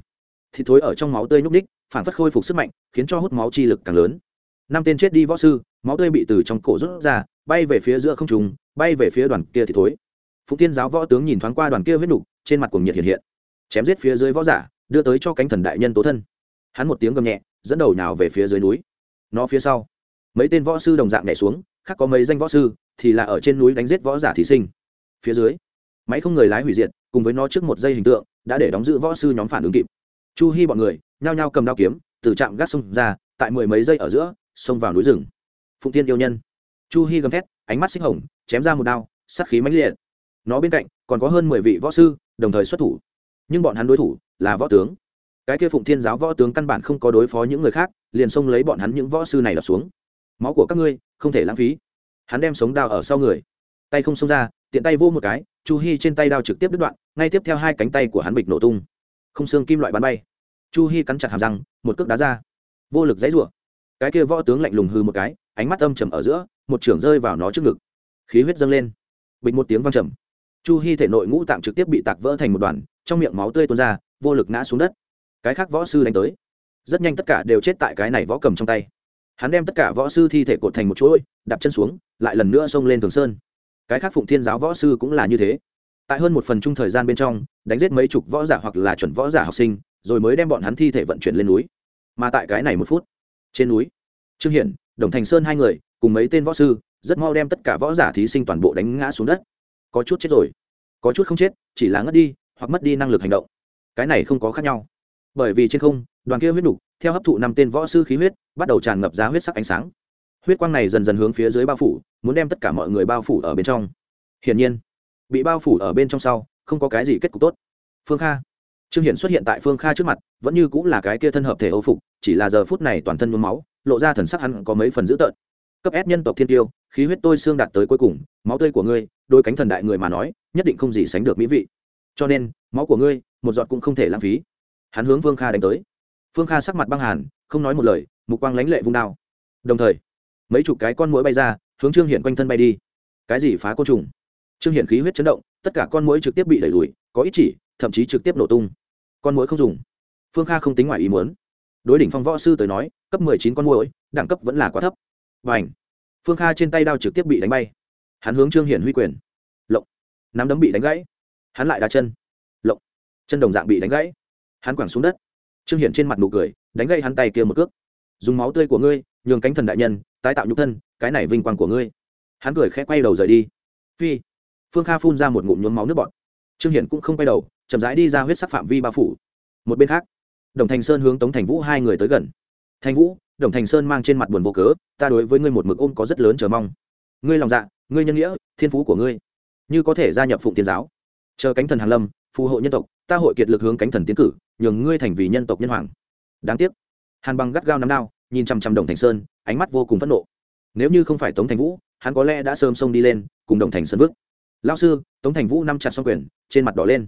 [SPEAKER 1] Thì thối ở trong máu tươi nhúc ních phản phất khôi phục sức mạnh, khiến cho hút máu chi lực càng lớn. Năm tên chết đi võ sư, máu tươi bị từ trong cổ rút ra, bay về phía giữa không trung, bay về phía đoàn kia thì thối. Phụng tiên giáo võ tướng nhìn thoáng qua đoàn kia huyết nục trên mặt cùng nhiệt hiện hiện. Chém giết phía dưới võ giả, đưa tới cho cánh thần đại nhân tố thân. Hắn một tiếng gầm nhẹ, dẫn đầu nào về phía dưới núi nó phía sau. Mấy tên võ sư đồng dạng nhảy xuống, khác có mấy danh võ sư, thì là ở trên núi đánh giết võ giả thí sinh. Phía dưới, máy không người lái hủy diệt, cùng với nó trước một giây hình tượng, đã để đóng giữ võ sư nhóm phản ứng kịp. Chu hy bọn người, nhao nhao cầm đao kiếm, từ trạm gác sông ra, tại mười mấy giây ở giữa, xông vào núi rừng. Phụng tiên yêu nhân. Chu hy gầm thét, ánh mắt xích hồng, chém ra một đao sắt khí mãnh liệt. Nó bên cạnh còn có hơn mười vị võ sư, đồng thời xuất thủ. Nhưng bọn hắn đối thủ là võ tướng cái kia phụng thiên giáo võ tướng căn bản không có đối phó những người khác, liền xông lấy bọn hắn những võ sư này đập xuống. Máu của các ngươi, không thể lãng phí. Hắn đem sống đao ở sau người. Tay không xông ra, tiện tay vô một cái, chu hy trên tay đao trực tiếp đứt đoạn, ngay tiếp theo hai cánh tay của hắn bịch nổ tung. Không xương kim loại bắn bay. Chu hy cắn chặt hàm răng, một cước đá ra. Vô lực dãy rủa. Cái kia võ tướng lạnh lùng hư một cái, ánh mắt âm trầm ở giữa, một trưởng rơi vào nó trước ngực. Khí huyết dâng lên. Bịch một tiếng văng trầm. Chu hy thể nội ngũ tạng trực tiếp bị tạc vỡ thành một đoàn, trong miệng máu tươi tuôn ra, vô lực ngã xuống đất cái khác võ sư đánh tới. Rất nhanh tất cả đều chết tại cái này võ cầm trong tay. Hắn đem tất cả võ sư thi thể cột thành một chuỗi, đạp chân xuống, lại lần nữa xông lên thường sơn. Cái khác phụng thiên giáo võ sư cũng là như thế. Tại hơn một phần chung thời gian bên trong, đánh giết mấy chục võ giả hoặc là chuẩn võ giả học sinh, rồi mới đem bọn hắn thi thể vận chuyển lên núi. Mà tại cái này một phút, trên núi, trương hiển, đồng thành sơn hai người, cùng mấy tên võ sư, rất mau đem tất cả võ giả thí sinh toàn bộ đánh ngã xuống đất. Có chút chết rồi, có chút không chết, chỉ là ngất đi, hoặc mất đi năng lực hành động. Cái này không có khác nhau bởi vì trên không, đoàn kia huyết đục theo hấp thụ năm tên võ sư khí huyết, bắt đầu tràn ngập giá huyết sắc ánh sáng. Huyết quang này dần dần hướng phía dưới bao phủ, muốn đem tất cả mọi người bao phủ ở bên trong. Hiển nhiên, bị bao phủ ở bên trong sau, không có cái gì kết cục tốt. Phương kha, trương hiển xuất hiện tại phương kha trước mặt, vẫn như cũng là cái kia thân hợp thể âu phục, chỉ là giờ phút này toàn thân nhuốm máu, lộ ra thần sắc hắn có mấy phần dữ tợn. Cấp ép nhân tộc thiên tiêu, khí huyết tôi xương đạt tới cuối cùng, máu tươi của ngươi, đôi cánh thần đại người mà nói, nhất định không gì sánh được mỹ vị. Cho nên, máu của ngươi, một giọt cũng không thể lãng phí hắn hướng Vương kha đánh tới. Phương kha sắc mặt băng hàn, không nói một lời, mục quang lánh lệ vung đao. Đồng thời, mấy chục cái con mũi bay ra, hướng trương hiển quanh thân bay đi. Cái gì phá côn trùng? Trương hiển khí huyết chấn động, tất cả con mũi trực tiếp bị đẩy lùi, có ít chỉ, thậm chí trực tiếp nổ tung. Con mũi không dùng. Phương kha không tính ngoài ý muốn. Đối đỉnh phong võ sư tới nói, cấp mười chín con mũi đẳng cấp vẫn là quá thấp. Và ảnh phương kha trên tay đao trực tiếp bị đánh bay. Hắn hướng trương hiển huy quyền. Lộng! Nắm đấm bị đánh gãy. Hắn lại đá chân. Lộng! Chân đồng dạng bị đánh gãy hắn quẳng xuống đất. Trương hiển trên mặt nụ cười, đánh gãy hắn tay kia một cước. Dùng máu tươi của ngươi, nhường cánh thần đại nhân, tái tạo nhục thân, cái này vinh quang của ngươi. Hắn cười khẽ quay đầu rời đi. Phi. Phương kha phun ra một ngụm nhuốm máu nước bọt. Trương hiển cũng không quay đầu, chậm rãi đi ra huyết sắc phạm vi bao phủ. Một bên khác, đồng thành sơn hướng tống thành vũ hai người tới gần. Thành vũ, đồng thành sơn mang trên mặt buồn vô cớ, ta đối với ngươi một mực ôm có rất lớn chờ mong. Ngươi lòng dạ ngươi nhân nghĩa, thiên phú của ngươi, như có thể gia nhập phụng tiên giáo. Chờ cánh thần hàn lâm, phù hộ nhân tộc, ta hội kiệt lực hướng cánh thần tiến cử nhường ngươi thành vì nhân tộc nhân hoàng. Đáng tiếc. Hàn bằng gắt gao nắm đao, nhìn chằm chằm đồng thành sơn, ánh mắt vô cùng phẫn nộ. Nếu như không phải tống thành vũ, hắn có lẽ đã sớm xông đi lên, cùng đồng thành sơn vứt. Lao sư, tống thành vũ nắm chặt xong quyền, trên mặt đỏ lên.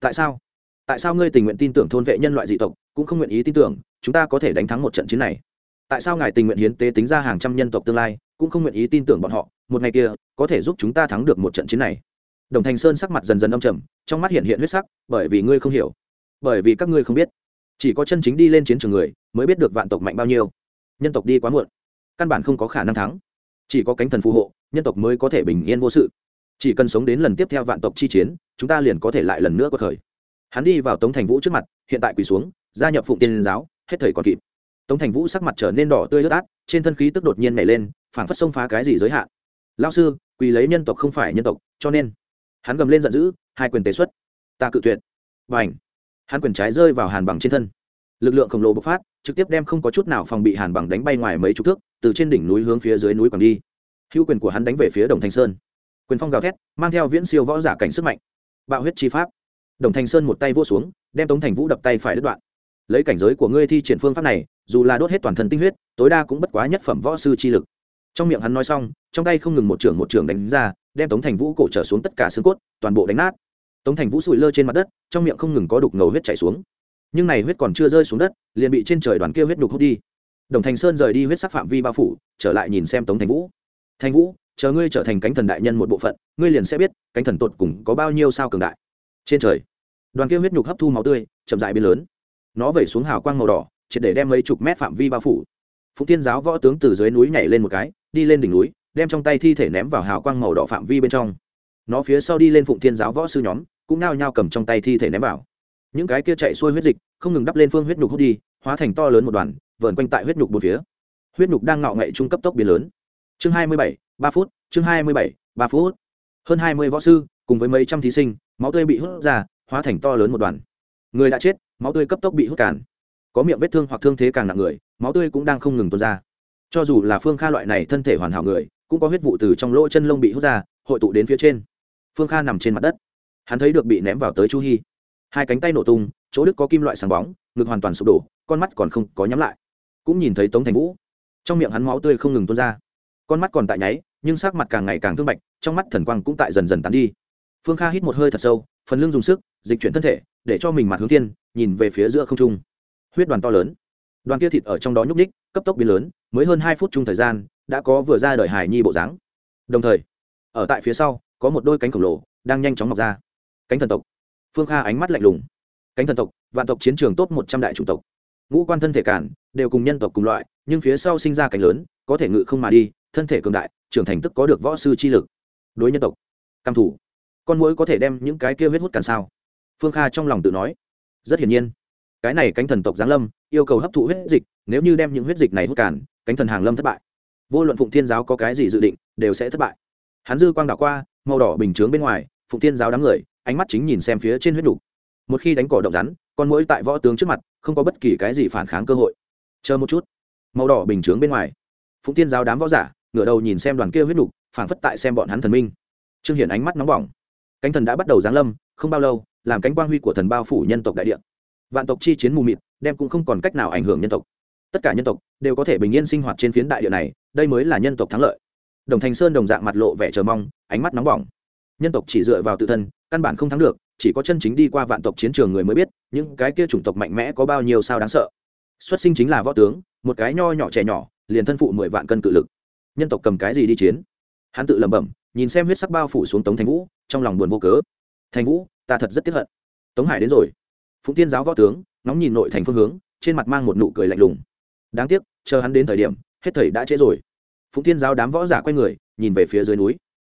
[SPEAKER 1] Tại sao? Tại sao ngươi tình nguyện tin tưởng thôn vệ nhân loại dị tộc, cũng không nguyện ý tin tưởng, chúng ta có thể đánh thắng một trận chiến này? Tại sao ngài tình nguyện hiến tế tính ra hàng trăm nhân tộc tương lai, cũng không nguyện ý tin tưởng bọn họ, một ngày kia, có thể giúp chúng ta thắng được một trận chiến này? Đồng thành sơn sắc mặt dần dần âm trầm, trong mắt hiện hiện huyết sắc, bởi vì ngươi không hiểu bởi vì các ngươi không biết. Chỉ có chân chính đi lên chiến trường người mới biết được vạn tộc mạnh bao nhiêu. Nhân tộc đi quá muộn, căn bản không có khả năng thắng. Chỉ có cánh thần phù hộ, nhân tộc mới có thể bình yên vô sự. Chỉ cần sống đến lần tiếp theo vạn tộc chi chiến, chúng ta liền có thể lại lần nữa có thời. Hắn đi vào tống thành vũ trước mặt, hiện tại quỳ xuống, gia nhập phụng tiên giáo, hết thời còn kịp. Tống thành vũ sắc mặt trở nên đỏ tươi ướt át, trên thân khí tức đột nhiên nảy lên phản phất xông phá cái gì giới hạn. Lao sư, quỳ lấy nhân tộc không phải nhân tộc, cho nên. Hắn gầm lên giận dữ, hai quyền tế xuất. Ta cự tuyệt. Và ảnh hắn quyền trái rơi vào hàn bằng trên thân. Lực lượng khổng lồ bộc phát, trực tiếp đem không có chút nào phòng bị hàn bằng đánh bay ngoài mấy chục thước, từ trên đỉnh núi hướng phía dưới núi quảng đi. Hữu quyền của hắn đánh về phía đồng thanh sơn. Quyền phong gào thét, mang theo viễn siêu võ giả cảnh sức mạnh. Bạo huyết chi pháp. Đồng thanh sơn một tay vô xuống, đem tống thành vũ đập tay phải đứt đoạn. Lấy cảnh giới của ngươi thi triển phương pháp này, dù là đốt hết toàn thân tinh huyết, tối đa cũng bất quá nhất phẩm võ sư chi lực. Trong miệng hắn nói xong, trong tay không ngừng một trưởng một trưởng đánh ra, đem tống thành vũ cổ trở xuống tất cả xương cốt, toàn bộ đánh nát tống thành vũ sụi lơ trên mặt đất, trong miệng không ngừng có đục ngầu huyết chảy xuống. Nhưng này huyết còn chưa rơi xuống đất, liền bị trên trời đoàn kia huyết đục hút đi. Đồng thành sơn rời đi huyết sắc phạm vi bao phủ, trở lại nhìn xem tống thành vũ. Thành vũ, chờ ngươi trở thành cánh thần đại nhân một bộ phận, ngươi liền sẽ biết cánh thần tột cùng có bao nhiêu sao cường đại. Trên trời, đoàn kia huyết nhục hấp thu máu tươi, chậm dại biến lớn. Nó vẩy xuống hào quang màu đỏ, triệt để đem mấy chục mét phạm vi bao phủ. Phụng tiên giáo võ tướng từ dưới núi nhảy lên một cái, đi lên đỉnh núi, đem trong tay thi thể ném vào hào quang màu đỏ phạm vi bên trong. Nó phía sau đi lên phụng thiên giáo võ sư nhóm cũng nao nhao cầm trong tay thi thể ném vào. Những cái kia chạy xuôi huyết dịch, không ngừng đắp lên phương huyết nhục hút đi, hóa thành to lớn một đoàn, vờn quanh tại huyết nhục bốn phía. Huyết nhục đang ngạo ngậy trung cấp tốc biến lớn. Chương hai mươi bảy, ba phút, chương hai mươi bảy, ba phút. Hơn hai mươi võ sư, cùng với mấy trăm thí sinh, máu tươi bị hút ra, hóa thành to lớn một đoàn. Người đã chết, máu tươi cấp tốc bị hút cản có miệng vết thương hoặc thương thế càng nặng người, máu tươi cũng đang không ngừng tuôn ra. Cho dù là phương kha loại này thân thể hoàn hảo người, cũng có huyết vụ từ trong lỗ chân lông bị hút ra, hội tụ đến phía trên. Phương kha nằm trên mặt đất hắn thấy được bị ném vào tới chu hy hai cánh tay nổ tung, chỗ đức có kim loại sáng bóng, ngực hoàn toàn sụp đổ, con mắt còn không có nhắm lại. Cũng nhìn thấy tống thành vũ. Trong miệng hắn máu tươi không ngừng tuôn ra. Con mắt còn tại nháy, nhưng sắc mặt càng ngày càng thương bạch, trong mắt thần quang cũng tại dần dần tán đi. Phương kha hít một hơi thật sâu, phần lưng dùng sức, dịch chuyển thân thể, để cho mình mặt hướng tiên nhìn về phía giữa không trung. Huyết đoàn to lớn. Đoàn kia thịt ở trong đó nhúc ních cấp tốc biến lớn, mới hơn hai phút chung thời gian, đã có vừa ra đời hải nhi bộ dáng. Đồng thời, ở tại phía sau, có một đôi cánh khổng lồ, đang nhanh chóng mọc ra cánh thần tộc. Phương kha ánh mắt lạnh lùng. Cánh thần tộc, vạn tộc chiến trường tốt một trăm đại chủng tộc. Ngũ quan thân thể cản, đều cùng nhân tộc cùng loại, nhưng phía sau sinh ra cánh lớn, có thể ngự không mà đi, thân thể cường đại, trưởng thành tức có được võ sư chi lực. Đối nhân tộc căm thủ. Con mũi có thể đem những cái kia huyết hút cản sao? Phương kha trong lòng tự nói. Rất hiển nhiên. Cái này cánh thần tộc giáng lâm, yêu cầu hấp thụ huyết dịch, nếu như đem những huyết dịch này hút cản, cánh thần hàng lâm thất bại. Vô luận phụng thiên giáo có cái gì dự định, đều sẽ thất bại. Hắn dư quang đảo qua, màu đỏ bình chướng bên ngoài, phụng thiên giáo đám người ánh mắt chính nhìn xem phía trên huyết đủ. một khi đánh cỏ động rắn con mũi tại võ tướng trước mặt không có bất kỳ cái gì phản kháng cơ hội. Chờ một chút. Màu đỏ bình chướng bên ngoài. Phụng tiên giáo đám võ giả ngửa đầu nhìn xem đoàn kia huyết đủ, phản phất tại xem bọn hắn thần minh. Trương hiển ánh mắt nóng bỏng. Cánh thần đã bắt đầu giáng lâm không bao lâu làm cánh quang huy của thần bao phủ nhân tộc đại địa. Vạn tộc chi chiến mù mịt đem cũng không còn cách nào ảnh hưởng nhân tộc. Tất cả nhân tộc đều có thể bình yên sinh hoạt trên phiến đại địa này đây mới là nhân tộc thắng lợi. Đồng thành sơn đồng dạng mặt lộ vẻ chờ mong ánh mắt nóng bỏng. Nhân tộc chỉ dựa vào tự thân căn bản không thắng được, chỉ có chân chính đi qua vạn tộc chiến trường người mới biết, những cái kia chủng tộc mạnh mẽ có bao nhiêu sao đáng sợ. Xuất sinh chính là võ tướng, một cái nho nhỏ trẻ nhỏ, liền thân phụ mười vạn cân cự lực. Nhân tộc cầm cái gì đi chiến? Hắn tự lẩm bẩm, nhìn xem huyết sắc bao phủ xuống tống thành vũ, trong lòng buồn vô cớ. Thành vũ, ta thật rất tiếc hận. Tống hải đến rồi. Phụng tiên giáo võ tướng nóng nhìn nội thành phương hướng, trên mặt mang một nụ cười lạnh lùng. Đáng tiếc, chờ hắn đến thời điểm, hết thầy đã trễ rồi. Phụng tiên giáo đám võ giả quay người, nhìn về phía dưới núi.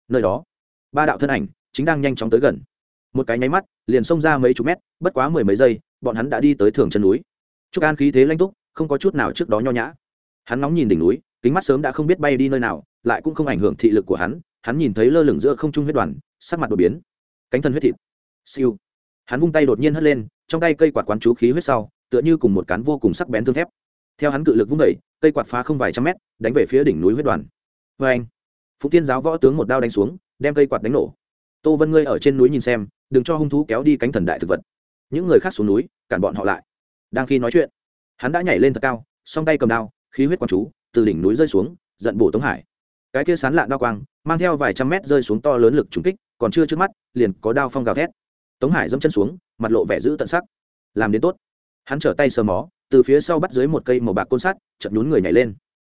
[SPEAKER 1] Nơi đó, ba đạo thân ảnh chính đang nhanh chóng tới gần. Một cái nháy mắt, liền xông ra mấy chục mét, bất quá mười mấy giây, bọn hắn đã đi tới thường chân núi. Trúc an khí thế lanh túc, không có chút nào trước đó nho nhã. Hắn ngóng nhìn đỉnh núi, kính mắt sớm đã không biết bay đi nơi nào, lại cũng không ảnh hưởng thị lực của hắn hắn nhìn thấy lơ lửng giữa không trung huyết đoàn, sắc mặt đột biến. Cánh thân huyết thịt. Siêu. Hắn vung tay đột nhiên hất lên, trong tay cây quạt quán chú khí huyết sau, tựa như cùng một cán vô cùng sắc bén thương thép. Theo hắn cự lực vung đẩy cây quạt phá không vài trăm mét, đánh về phía đỉnh núi huyết đoàn. Vê anh phụ tiên giáo võ tướng một đao đánh xuống, đem cây quạt đánh nổ tô vân ngươi ở trên núi nhìn xem, đừng cho hung thú kéo đi cánh thần đại thực vật. Những người khác xuống núi, cản bọn họ lại. Đang khi nói chuyện, hắn đã nhảy lên thật cao, song tay cầm đao, khí huyết quán chú, từ đỉnh núi rơi xuống, giận bổ tống hải. Cái kia sán lạ đao quang, mang theo vài trăm mét rơi xuống to lớn lực trúng kích, còn chưa trước mắt, liền có đao phong gào thét. Tống hải dâm chân xuống, mặt lộ vẻ giữ tận sắc. Làm đến tốt. Hắn trở tay sờ mó, từ phía sau bắt dưới một cây màu bạc côn sắt chật nhún người nhảy lên.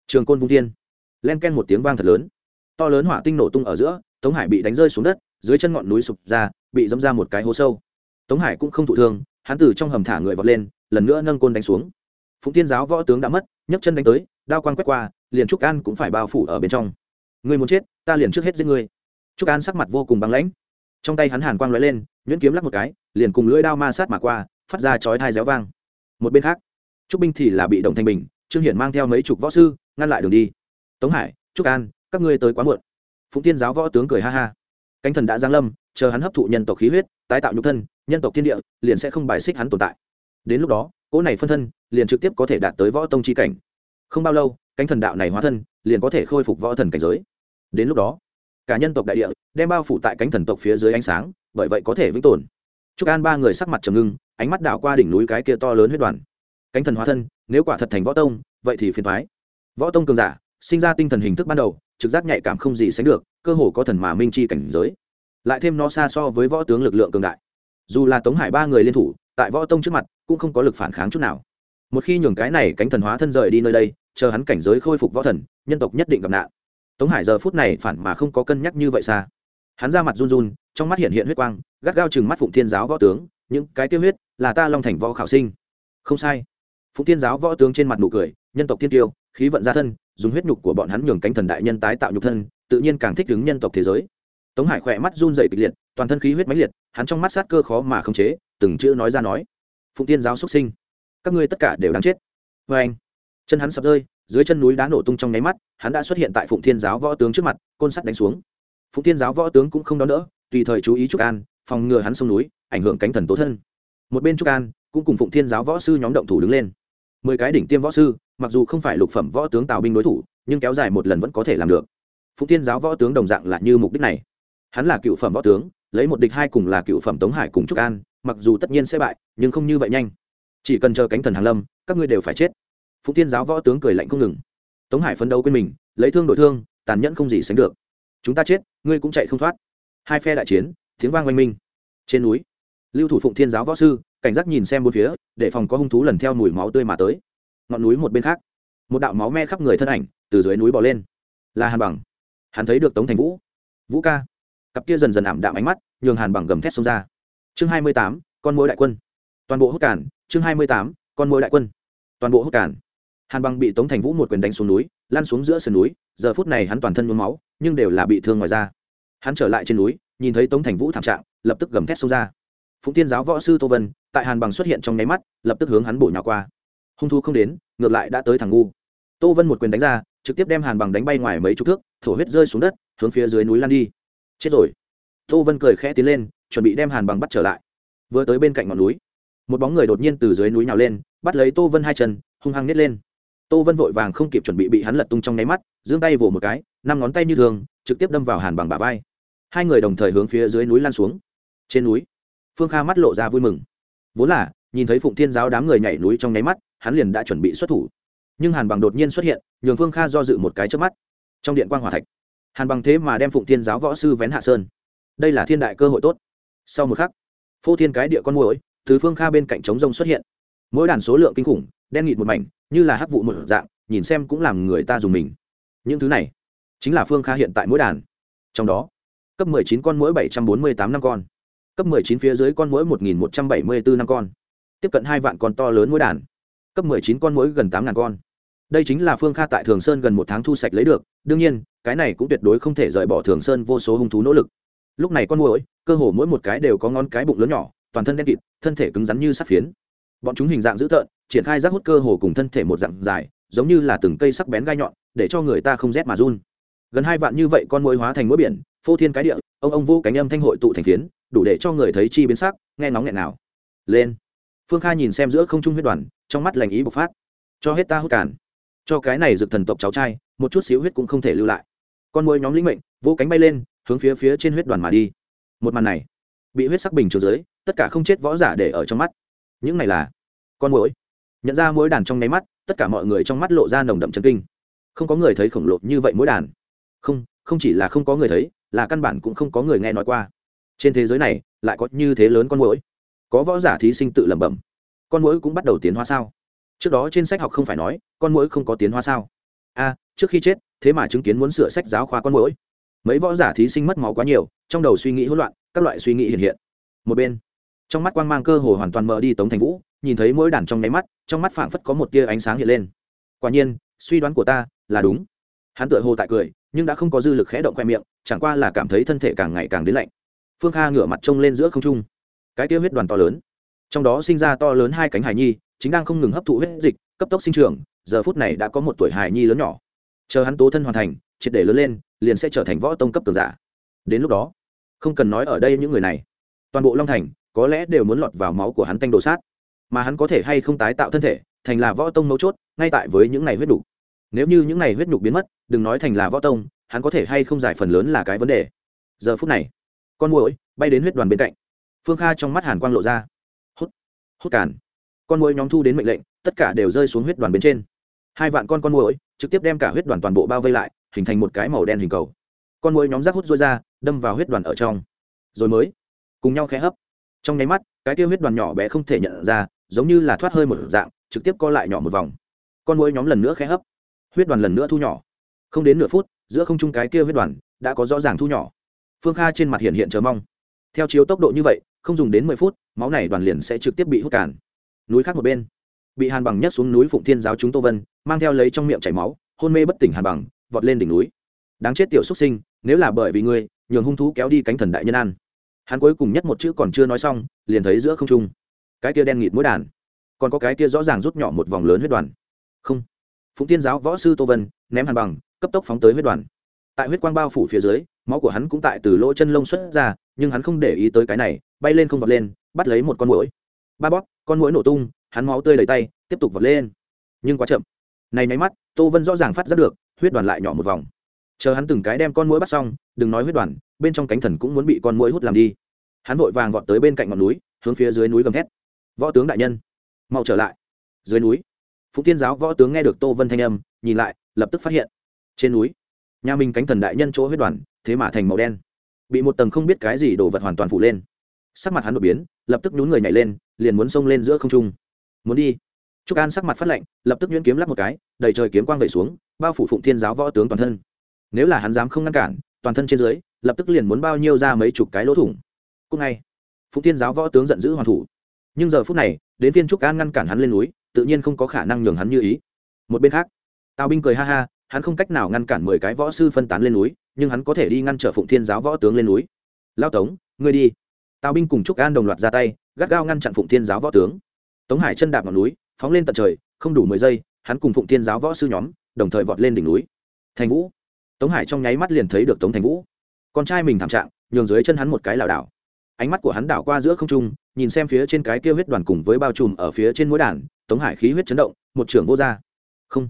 [SPEAKER 1] Trường côn vung thiên. Len ken một tiếng vang thật lớn. To lớn hỏa tinh nổ tung ở giữa, tống hải bị đánh rơi xuống đất dưới chân ngọn núi sụp ra, bị dẫm ra một cái hố sâu. Tống hải cũng không thụ thương, hắn từ trong hầm thả người vọt lên, lần nữa nâng côn đánh xuống. Phụng tiên giáo võ tướng đã mất, nhấc chân đánh tới, đao quang quét qua, liền trúc an cũng phải bao phủ ở bên trong. Người muốn chết, ta liền trước hết giết ngươi. Trúc an sắc mặt vô cùng băng lãnh. Trong tay hắn hàn quang lóe lên, nhuyễn kiếm lắc một cái, liền cùng lưỡi đao ma sát mà qua, phát ra chói thai réo vang. Một bên khác, trúc binh thì là bị động thanh bình, trương hiển mang theo mấy chục võ sư, ngăn lại đường đi. Tống hải, trúc an, các ngươi tới quá muộn. Phụng tiên giáo võ tướng cười ha ha cánh thần đã giáng lâm, chờ hắn hấp thụ nhân tộc khí huyết, tái tạo nhục thân, nhân tộc thiên địa, liền sẽ không bài xích hắn tồn tại. Đến lúc đó, cỗ này phân thân liền trực tiếp có thể đạt tới võ tông chi cảnh. Không bao lâu, cánh thần đạo này hóa thân liền có thể khôi phục võ thần cảnh giới. Đến lúc đó, cả nhân tộc đại địa đem bao phủ tại cánh thần tộc phía dưới ánh sáng, bởi vậy có thể vĩnh tồn. Chúc an ba người sắc mặt trầm ngưng, ánh mắt đảo qua đỉnh núi cái kia to lớn huyết đoàn. Cánh thần hóa thân, nếu quả thật thành võ tông, vậy thì phiền thoái võ tông cường giả sinh ra tinh thần hình thức ban đầu, trực giác nhạy cảm không gì sánh được, cơ hồ có thần mà minh chi cảnh giới. Lại thêm nó xa so với võ tướng lực lượng cường đại. Dù là tống hải ba người liên thủ, tại võ tông trước mặt, cũng không có lực phản kháng chút nào. Một khi nhường cái này cánh thần hóa thân rời đi nơi đây, chờ hắn cảnh giới khôi phục võ thần, nhân tộc nhất định gặp nạn. Tống hải giờ phút này phản mà không có cân nhắc như vậy xa. Hắn ra mặt run run, trong mắt hiện hiện huyết quang, gắt gao chừng mắt phụng thiên giáo võ tướng, những cái tiêu huyết, là ta long thành võ khảo sinh. Không sai. Phụng thiên giáo võ tướng trên mặt nụ cười, nhân tộc thiên tiêu, khí vận gia thân dùng huyết nhục của bọn hắn nhường cánh thần đại nhân tái tạo nhục thân, tự nhiên càng thích ứng nhân tộc thế giới. Tống hải khỏe mắt run dày kịch liệt, toàn thân khí huyết mãnh liệt, hắn trong mắt sát cơ khó mà không chế, từng chữ nói ra nói. Phụng tiên giáo xuất sinh. Các ngươi tất cả đều đáng chết. Vê anh, chân hắn sập rơi, dưới chân núi đá nổ tung trong nháy mắt, hắn đã xuất hiện tại phụng thiên giáo võ tướng trước mặt, côn sắt đánh xuống. Phụng thiên giáo võ tướng cũng không đón đỡ, tùy thời chú ý trúc an, phòng ngừa hắn sông núi, ảnh hưởng cánh thần tố thân. Một bên trúc an cũng cùng phụng thiên giáo võ sư nhóm động thủ đứng lên. Mười cái đỉnh tiêm võ sư mặc dù không phải lục phẩm võ tướng tào binh đối thủ, nhưng kéo dài một lần vẫn có thể làm được. Phụng thiên giáo võ tướng đồng dạng là như mục đích này. Hắn là cựu phẩm võ tướng, lấy một địch hai cùng là cựu phẩm tống hải cùng trúc an, mặc dù tất nhiên sẽ bại, nhưng không như vậy nhanh. Chỉ cần chờ cánh thần hàn lâm, các ngươi đều phải chết. Phụng tiên giáo võ tướng cười lạnh không ngừng. Tống hải phấn đấu quên mình, lấy thương đổi thương, tàn nhẫn không gì sánh được. Chúng ta chết, ngươi cũng chạy không thoát. Hai phe đại chiến, tiếng vang oanh minh. Trên núi, lưu thủ phụng thiên giáo võ sư, cảnh giác nhìn xem bốn phía, để phòng có hung thú lần theo mùi máu tươi mà tới ngọn núi một bên khác. Một đạo máu me khắp người thân ảnh từ dưới núi bỏ lên. Là hàn bằng. Hắn thấy được tống thành vũ. Vũ ca. Cặp kia dần dần ảm đạm ánh mắt, nhường hàn bằng gầm thét xông ra. Chương hai mươi tám, con mối đại quân. Toàn bộ hốt cản chương hai mươi tám, con mối đại quân. Toàn bộ hốt cản hàn bằng bị tống thành vũ một quyền đánh xuống núi lan xuống giữa sườn núi, giờ phút này hắn toàn thân nhuốm máu, nhưng đều là bị thương ngoài ra hắn trở lại trên núi, nhìn thấy tống thành vũ thảm trạng, lập tức gầm thét xông ra. Phụng tiên giáo võ sư tô vân, tại hàn bằng xuất hiện trong nháy mắt, lập tức hướng hắn bổ nhào qua hung thu không đến, ngược lại đã tới thằng ngu. Tô vân một quyền đánh ra, trực tiếp đem hàn bằng đánh bay ngoài mấy chục thước, thổ huyết rơi xuống đất, hướng phía dưới núi lan đi. Chết rồi. Tô vân cười khẽ tiến lên, chuẩn bị đem hàn bằng bắt trở lại. Vừa tới bên cạnh ngọn núi, một bóng người đột nhiên từ dưới núi nào lên, bắt lấy tô vân hai chân, hung hăng nít lên. Tô vân vội vàng không kịp chuẩn bị bị hắn lật tung trong nháy mắt, giương tay vỗ một cái, năm ngón tay như thường, trực tiếp đâm vào hàn bằng bả vai. Hai người đồng thời hướng phía dưới núi lan xuống. Trên núi, phương kha mắt lộ ra vui mừng. Vốn là nhìn thấy phụng thiên giáo đám người nhảy núi trong nháy mắt, hắn liền đã chuẩn bị xuất thủ. Nhưng hàn bằng đột nhiên xuất hiện, nhường phương kha do dự một cái trước mắt. Trong điện quan g hòa thạch, hàn bằng thế mà đem phụng thiên giáo võ sư vén hạ sơn. Đây là thiên đại cơ hội tốt. Sau một khắc, phô thiên cái địa con mũi từ phương kha bên cạnh trống rông xuất hiện. Mỗi đàn số lượng kinh khủng, đen nghịt một mảnh, như là hắc vụ một dạng, nhìn xem cũng làm người ta dùng mình. Những thứ này chính là phương kha hiện tại mỗi đàn. Trong đó, cấp 19 con mỗi 748 năm con. Cấp 19 phía dưới con mỗi 1174 năm con tiếp cận hai vạn con to lớn mỗi đàn, cấp 19 con mỗi gần tám ngàn con. Đây chính là phương kha tại thường sơn gần một tháng thu sạch lấy được, đương nhiên, cái này cũng tuyệt đối không thể rời bỏ thường sơn vô số hung thú nỗ lực. Lúc này con mũi cơ hồ mỗi một cái đều có ngón cái bụng lớn nhỏ, toàn thân đen kịt, thân thể cứng rắn như sắt phiến. Bọn chúng hình dạng dữ tợn, triển khai rác hút cơ hồ cùng thân thể một dạng dài, giống như là từng cây sắc bén gai nhọn, để cho người ta không rét mà run. Gần hai vạn như vậy con mũi hóa thành mũi biển, phô thiên cái địa, ông ông vô cánh âm thanh hội tụ thành phiến, đủ để cho người thấy chi biến sắc, nghe ngóng nghẹn nào. Lên phương kha nhìn xem giữa không trung huyết đoàn, trong mắt lành ý bộc phát. Cho hết ta hốt cản cho cái này dược thần tộc cháu trai, một chút xíu huyết cũng không thể lưu lại. Con môi nhóm lĩnh mệnh, vỗ cánh bay lên, hướng phía phía trên huyết đoàn mà đi. Một màn này, bị huyết sắc bình trường dưới, tất cả không chết võ giả để ở trong mắt. Những này là con mũi nhận ra mỗi đàn trong nháy mắt, tất cả mọi người trong mắt lộ ra nồng đậm chân kinh. Không có người thấy khổng lồ như vậy mỗi đàn. Không không chỉ là không có người thấy, là căn bản cũng không có người nghe nói qua. Trên thế giới này, lại có như thế lớn con mũi có võ giả thí sinh tự lẩm bẩm, con mũi cũng bắt đầu tiến hóa sao? Trước đó trên sách học không phải nói, con mũi không có tiến hóa sao? A trước khi chết, thế mà chứng kiến muốn sửa sách giáo khoa con mũi mấy võ giả thí sinh mất máu quá nhiều, trong đầu suy nghĩ hỗn loạn, các loại suy nghĩ hiện hiện. Một bên, trong mắt quang mang cơ hồ hoàn toàn mờ đi tống thành vũ, nhìn thấy mỗi đàn trong nháy mắt, trong mắt phảng phất có một tia ánh sáng hiện lên. Quả nhiên, suy đoán của ta là đúng. Hắn tựa hồ tại cười, nhưng đã không có dư lực khẽ động khoe miệng, chẳng qua là cảm thấy thân thể càng ngày càng đến lạnh. Phương kha ngửa mặt trông lên giữa không trung cái tiêu huyết đoàn to lớn. Trong đó sinh ra to lớn hai cánh hải nhi, chính đang không ngừng hấp thụ huyết dịch, cấp tốc sinh trưởng, giờ phút này đã có một tuổi hài nhi lớn nhỏ. Chờ hắn tố thân hoàn thành, triệt để lớn lên, liền sẽ trở thành võ tông cấp cường giả. Đến lúc đó, không cần nói ở đây những người này. Toàn bộ long thành, có lẽ đều muốn lọt vào máu của hắn tanh đồ sát. Mà hắn có thể hay không tái tạo thân thể, thành là võ tông mấu chốt, ngay tại với những này huyết nhục. Nếu như những này huyết nhục biến mất, đừng nói thành là võ tông, hắn có thể hay không giải phần lớn là cái vấn đề. Giờ phút này, con muỗi bay đến huyết đoàn bên cạnh phương kha trong mắt hàn quang lộ ra. Hút hút càn. Con muỗi nhóm thu đến mệnh lệnh, tất cả đều rơi xuống huyết đoàn bên trên. Hai vạn con con muỗi trực tiếp đem cả huyết đoàn toàn bộ bao vây lại, hình thành một cái màu đen hình cầu. Con muỗi nhóm rác hút rối ra, đâm vào huyết đoàn ở trong. Rồi mới, cùng nhau khẽ hấp. Trong nháy mắt, cái tiêu huyết đoàn nhỏ bé không thể nhận ra, giống như là thoát hơi một dạng, trực tiếp co lại nhỏ một vòng. Con muỗi nhóm lần nữa khẽ hấp. Huyết đoàn lần nữa thu nhỏ. Không đến nửa phút, giữa không trung cái kia huyết đoàn đã có rõ ràng thu nhỏ. Phương kha trên mặt hiện hiện chờ mong. Theo chiếu tốc độ như vậy không dùng đến mười phút, máu này đoàn liền sẽ trực tiếp bị hút cản núi khác một bên, bị hàn bằng nhấc xuống núi phụng thiên giáo chúng tô vân, mang theo lấy trong miệng chảy máu, hôn mê bất tỉnh hàn bằng, vọt lên đỉnh núi. Đáng chết tiểu xuất sinh, nếu là bởi vì ngươi, nhường hung thú kéo đi cánh thần đại nhân ăn hắn cuối cùng nhất một chữ còn chưa nói xong, liền thấy giữa không trung, cái kia đen nghịt mũi đàn. Còn có cái kia rõ ràng rút nhỏ một vòng lớn huyết đoàn. Không. Phụng tiên giáo võ sư tô vân, ném hàn bằng, cấp tốc phóng tới huyết đoàn tại huyết quang bao phủ phía dưới, máu của hắn cũng tại từ lỗ chân lông xuất ra, nhưng hắn không để ý tới cái này, bay lên không vọt lên, bắt lấy một con mũi ba bóp, con mũi nổ tung, hắn máu tươi đầy tay, tiếp tục vọt lên. Nhưng quá chậm. Này nháy mắt, tô vân rõ ràng phát giác được, huyết đoàn lại nhỏ một vòng. Chờ hắn từng cái đem con mũi bắt xong, đừng nói huyết đoàn, bên trong cánh thần cũng muốn bị con mũi hút làm đi. Hắn vội vàng vọt tới bên cạnh ngọn núi, hướng phía dưới núi gầm thét. Võ tướng đại nhân, mau trở lại. Dưới núi, phụng tiên giáo võ tướng nghe được tô vân thanh âm, nhìn lại, lập tức phát hiện. Trên núi nhà mình cánh thần đại nhân chỗ huyết đoàn, thế mà thành màu đen. Bị một tầng không biết cái gì đồ vật hoàn toàn phủ lên. Sắc mặt hắn đột biến, lập tức nhún người nhảy lên, liền muốn xông lên giữa không trung. Muốn đi. Trúc an sắc mặt phát lạnh, lập tức nhuyễn kiếm lắp một cái, đầy trời kiếm quang vẩy xuống, bao phủ phụng thiên giáo võ tướng toàn thân. Nếu là hắn dám không ngăn cản, toàn thân trên dưới, lập tức liền muốn bao nhiêu ra mấy chục cái lỗ thủng. Cúc ngay, phụng thiên giáo võ tướng giận dữ hoàn thủ. Nhưng giờ phút này, đến phiên trúc an ngăn cản hắn lên núi, tự nhiên không có khả năng nhường hắn như ý. Một bên khác, tào binh cười ha ha hắn không cách nào ngăn cản mười cái võ sư phân tán lên núi, nhưng hắn có thể đi ngăn trở phụng thiên giáo võ tướng lên núi. Lao tống, ngươi đi. Tào binh cùng trúc an đồng loạt ra tay, gắt gao ngăn chặn phụng thiên giáo võ tướng. Tống hải chân đạp ngọn núi, phóng lên tận trời, không đủ mười giây, hắn cùng phụng thiên giáo võ sư nhóm, đồng thời vọt lên đỉnh núi. Thành vũ. Tống hải trong nháy mắt liền thấy được tống thành vũ. Con trai mình thảm trạng, nhường dưới chân hắn một cái lảo đảo. Ánh mắt của hắn đảo qua giữa không trung, nhìn xem phía trên cái kia huyết đoàn cùng với bao trùm ở phía trên mũi đàn, tống hải khí huyết chấn động, một trưởng vô r không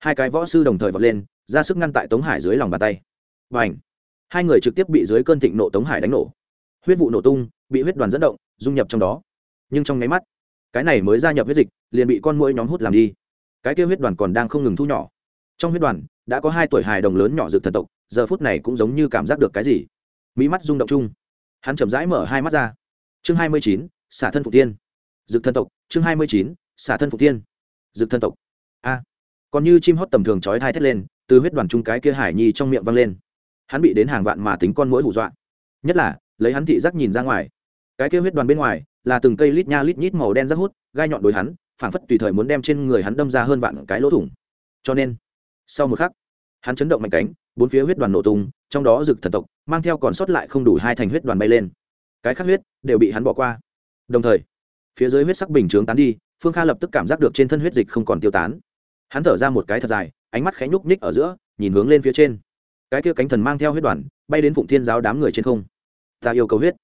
[SPEAKER 1] hai cái võ sư đồng thời vọt lên, ra sức ngăn tại tống hải dưới lòng bàn tay. Và h hai người trực tiếp bị dưới cơn thịnh nộ tống hải đánh nổ. Huyết vụ nổ tung, bị huyết đoàn dẫn động, dung nhập trong đó. Nhưng trong nháy mắt, cái này mới gia nhập huyết dịch, liền bị con mũi nhóm hút làm đi. Cái kia huyết đoàn còn đang không ngừng thu nhỏ. Trong huyết đoàn, đã có hai tuổi hài đồng lớn nhỏ dược thần tộc, giờ phút này cũng giống như cảm giác được cái gì. Mỹ mắt rung động chung. Hắn chậm rãi mở hai mắt ra. Chương hai mươi chín, xả thân phụ tiên dực thần tộc, chương hai mươi chín, xả thân phụ tiên dực thần tộc còn như chim hót tầm thường chói thai thét lên, từ huyết đoàn trung cái kia hải nhi trong miệng văng lên. Hắn bị đến hàng vạn mà tính con mũi hù dọa. Nhất là, lấy hắn thị giác nhìn ra ngoài. Cái kia huyết đoàn bên ngoài, là từng cây lít nha lít nhít màu đen rất hút, gai nhọn đối hắn, phảng phất tùy thời muốn đem trên người hắn đâm ra hơn vạn cái lỗ thủng. Cho nên, sau một khắc, hắn chấn động mạnh cánh, bốn phía huyết đoàn nổ tung, trong đó rực thần tộc, mang theo còn sót lại không đủ hai thành huyết đoàn bay lên. Cái khác huyết, đều bị hắn bỏ qua. Đồng thời, phía dưới huyết sắc bình chướng tán đi, phương kha lập tức cảm giác được trên thân huyết dịch không còn tiêu tán hắn thở ra một cái thật dài, ánh mắt khẽ nhúc nhích ở giữa, nhìn hướng lên phía trên. Cái kia cánh thần mang theo huyết đoàn, bay đến phụng thiên giáo đám người trên không. Ta yêu cầu huyết.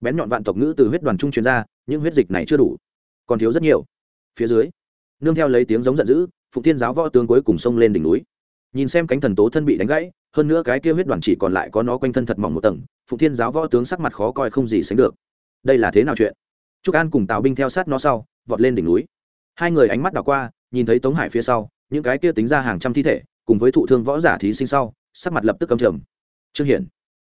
[SPEAKER 1] Bén nhọn vạn tộc ngữ từ huyết đoàn trung truyền ra nhưng huyết dịch này chưa đủ. Còn thiếu rất nhiều. Phía dưới, nương theo lấy tiếng giống giận dữ, phụng thiên giáo võ tướng cuối cùng xông lên đỉnh núi. Nhìn xem cánh thần tố thân bị đánh gãy, hơn nữa cái kia huyết đoàn chỉ còn lại có nó quanh thân thật mỏng một tầng, phụng thiên giáo võ tướng sắc mặt khó coi không gì sánh được. Đây là thế nào chuyện? Trúc an cùng tào binh theo sát nó sau, vọt lên đỉnh núi. Hai người ánh mắt đảo qua, nhìn thấy tống hải phía sau những cái kia tính ra hàng trăm thi thể, cùng với thụ thương võ giả thí sinh sau, sắc mặt lập tức cầm trầm. Trương hiển,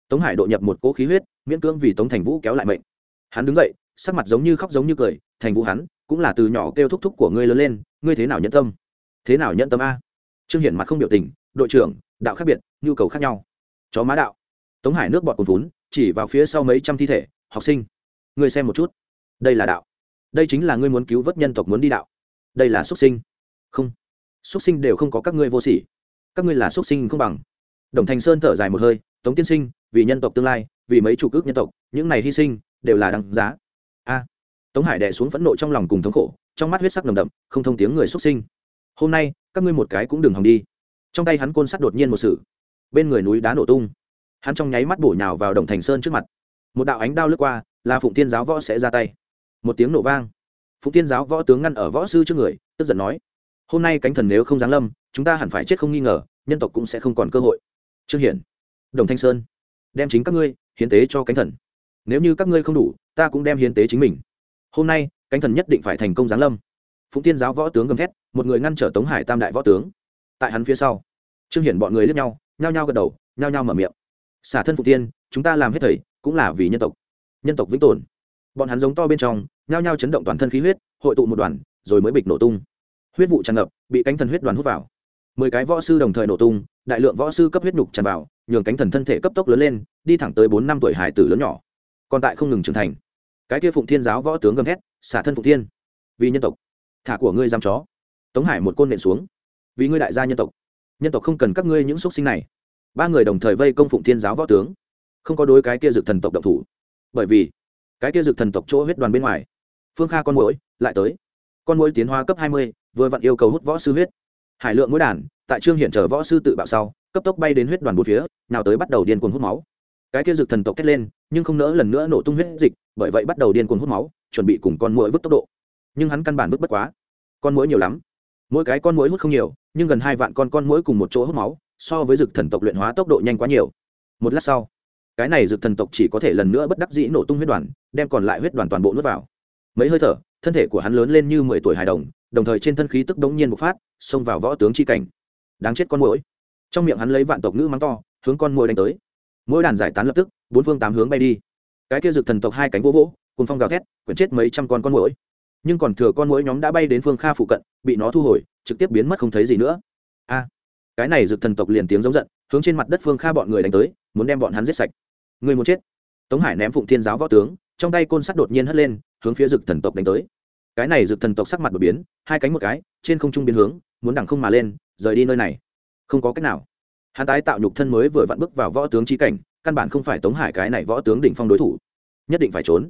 [SPEAKER 1] tống hải độ nhập một cỗ khí huyết, miễn cưỡng vì tống thành vũ kéo lại mệnh. Hắn đứng dậy, sắc mặt giống như khóc giống như cười, thành vũ hắn, cũng là từ nhỏ kêu thúc thúc của ngươi lớn lên, ngươi thế nào nhẫn tâm? Thế nào nhẫn tâm a? Trương hiển mặt không biểu tình, đội trưởng, đạo khác biệt, nhu cầu khác nhau. Chó má đạo. Tống hải nước bọt cồn vốn chỉ vào phía sau mấy trăm thi thể, học sinh, ngươi xem một chút. Đây là đạo. Đây chính là ngươi muốn cứu vớt nhân tộc muốn đi đạo. Đây là xuất sinh. Không xuất sinh đều không có các ngươi vô sỉ. Các ngươi là xuất sinh không bằng. Đồng thành sơn thở dài một hơi, tống tiên sinh, vì nhân tộc tương lai, vì mấy chủ cước nhân tộc, những này hy sinh, đều là đằng giá. A. Tống hải đè xuống phẫn nộ trong lòng cùng thống khổ, trong mắt huyết sắc nồng đậm, không thông tiếng người xuất sinh. Hôm nay, các ngươi một cái cũng đừng hòng đi. Trong tay hắn côn sắt đột nhiên một sự. Bên người núi đá nổ tung. Hắn trong nháy mắt bổ nhào vào đồng thành sơn trước mặt. Một đạo ánh đao lướt qua, là phụng tiên giáo võ sẽ ra tay. Một tiếng nổ vang. Phụng tiên giáo võ tướng ngăn ở võ sư trước người, tức giận nói hôm nay cánh thần nếu không giáng lâm, chúng ta hẳn phải chết không nghi ngờ, nhân tộc cũng sẽ không còn cơ hội. Trương hiển, đồng thanh sơn, đem chính các ngươi hiến tế cho cánh thần. Nếu như các ngươi không đủ, ta cũng đem hiến tế chính mình. Hôm nay, cánh thần nhất định phải thành công giáng lâm. Phụng tiên giáo võ tướng gầm thét, một người ngăn trở tống hải tam đại võ tướng. Tại hắn phía sau, trương hiển bọn người lướt nhau, nhao nhao gật đầu, nhao nhao mở miệng. Xả thân phụng tiên, chúng ta làm hết thầy, cũng là vì nhân tộc. Nhân tộc vĩnh tồn. Bọn hắn giống to bên trong, nhao nhao chấn động toàn thân khí huyết, hội tụ một đoàn, rồi mới bịch nổ tung huyết vụ tràn ngập, bị cánh thần huyết đoàn hút vào. Mười cái võ sư đồng thời nổ tung, đại lượng võ sư cấp huyết nhục tràn vào, nhường cánh thần thân thể cấp tốc lớn lên, đi thẳng tới bốn năm tuổi hải tử lớn nhỏ. Còn tại không ngừng trưởng thành. Cái kia phụng thiên giáo võ tướng gầm thét, xả thân phụng thiên! Vì nhân tộc, thả của ngươi giam chó! Tống hải một côn nện xuống. Vì ngươi đại gia nhân tộc nhân tộc không cần các ngươi những xúc sinh này. Ba người đồng thời vây công phụng thiên giáo võ tướng. Không có đối cái kia dực thần tộc động thủ, bởi vì cái kia dực thần tộc chỗ huyết đoàn bên ngoài, phương kha con mũi lại tới. Con mũi tiến hóa cấp hai mươi vừa vặn yêu cầu hút võ sư huyết. Hải lượng mũi đàn, tại trương hiện chờ võ sư tự bạo sau, cấp tốc bay đến huyết đoàn bốn phía, nào tới bắt đầu điên cuồng hút máu. Cái kia dực thần tộc thét lên, nhưng không nỡ lần nữa nổ tung huyết dịch, bởi vậy bắt đầu điên cuồng hút máu, chuẩn bị cùng con mũi vứt tốc độ. Nhưng hắn căn bản vứt bất quá. Con mũi nhiều lắm. Mỗi cái con mũi hút không nhiều, nhưng gần hai vạn con con mũi cùng một chỗ hút máu, so với dực thần tộc luyện hóa tốc độ nhanh quá nhiều. Một lát sau, cái này dược thần tộc chỉ có thể lần nữa bất đắc dĩ nổ tung huyết đoàn, đem còn lại huyết đoàn toàn bộ nuốt vào. Mấy hơi thở, thân thể của hắn lớn lên như mười tuổi hài đồng đồng thời trên thân khí tức đống nhiên bộc phát, xông vào võ tướng chi cảnh. Đáng chết con mũi trong miệng hắn lấy vạn tộc ngữ mắng to, hướng con mũi đánh tới. Mỗi đàn giải tán lập tức, bốn phương tám hướng bay đi. Cái kia dược thần tộc hai cánh vỗ vỗ cùng phong gào thét, quyển chết mấy trăm con con mũi nhưng còn thừa con mũi nhóm đã bay đến phương kha phụ cận, bị nó thu hồi, trực tiếp biến mất không thấy gì nữa. A. À, cái này dược thần tộc liền tiếng giống giận, hướng trên mặt đất phương kha bọn người đánh tới, muốn đem bọn hắn giết sạch. Người muốn chết. Tống hải ném phụng thiên giáo võ tướng, trong tay côn sắt đột nhiên hất lên, hướng phía dược thần tộc đánh tới cái này dược thần tộc sắc mặt đột biến, hai cánh một cái, trên không trung biến hướng, muốn đằng không mà lên, rời đi nơi này. Không có cách nào. Hắn tái tạo nhục thân mới vừa vặn bước vào võ tướng chi cảnh, căn bản không phải tống hải cái này võ tướng đỉnh phong đối thủ. Nhất định phải trốn.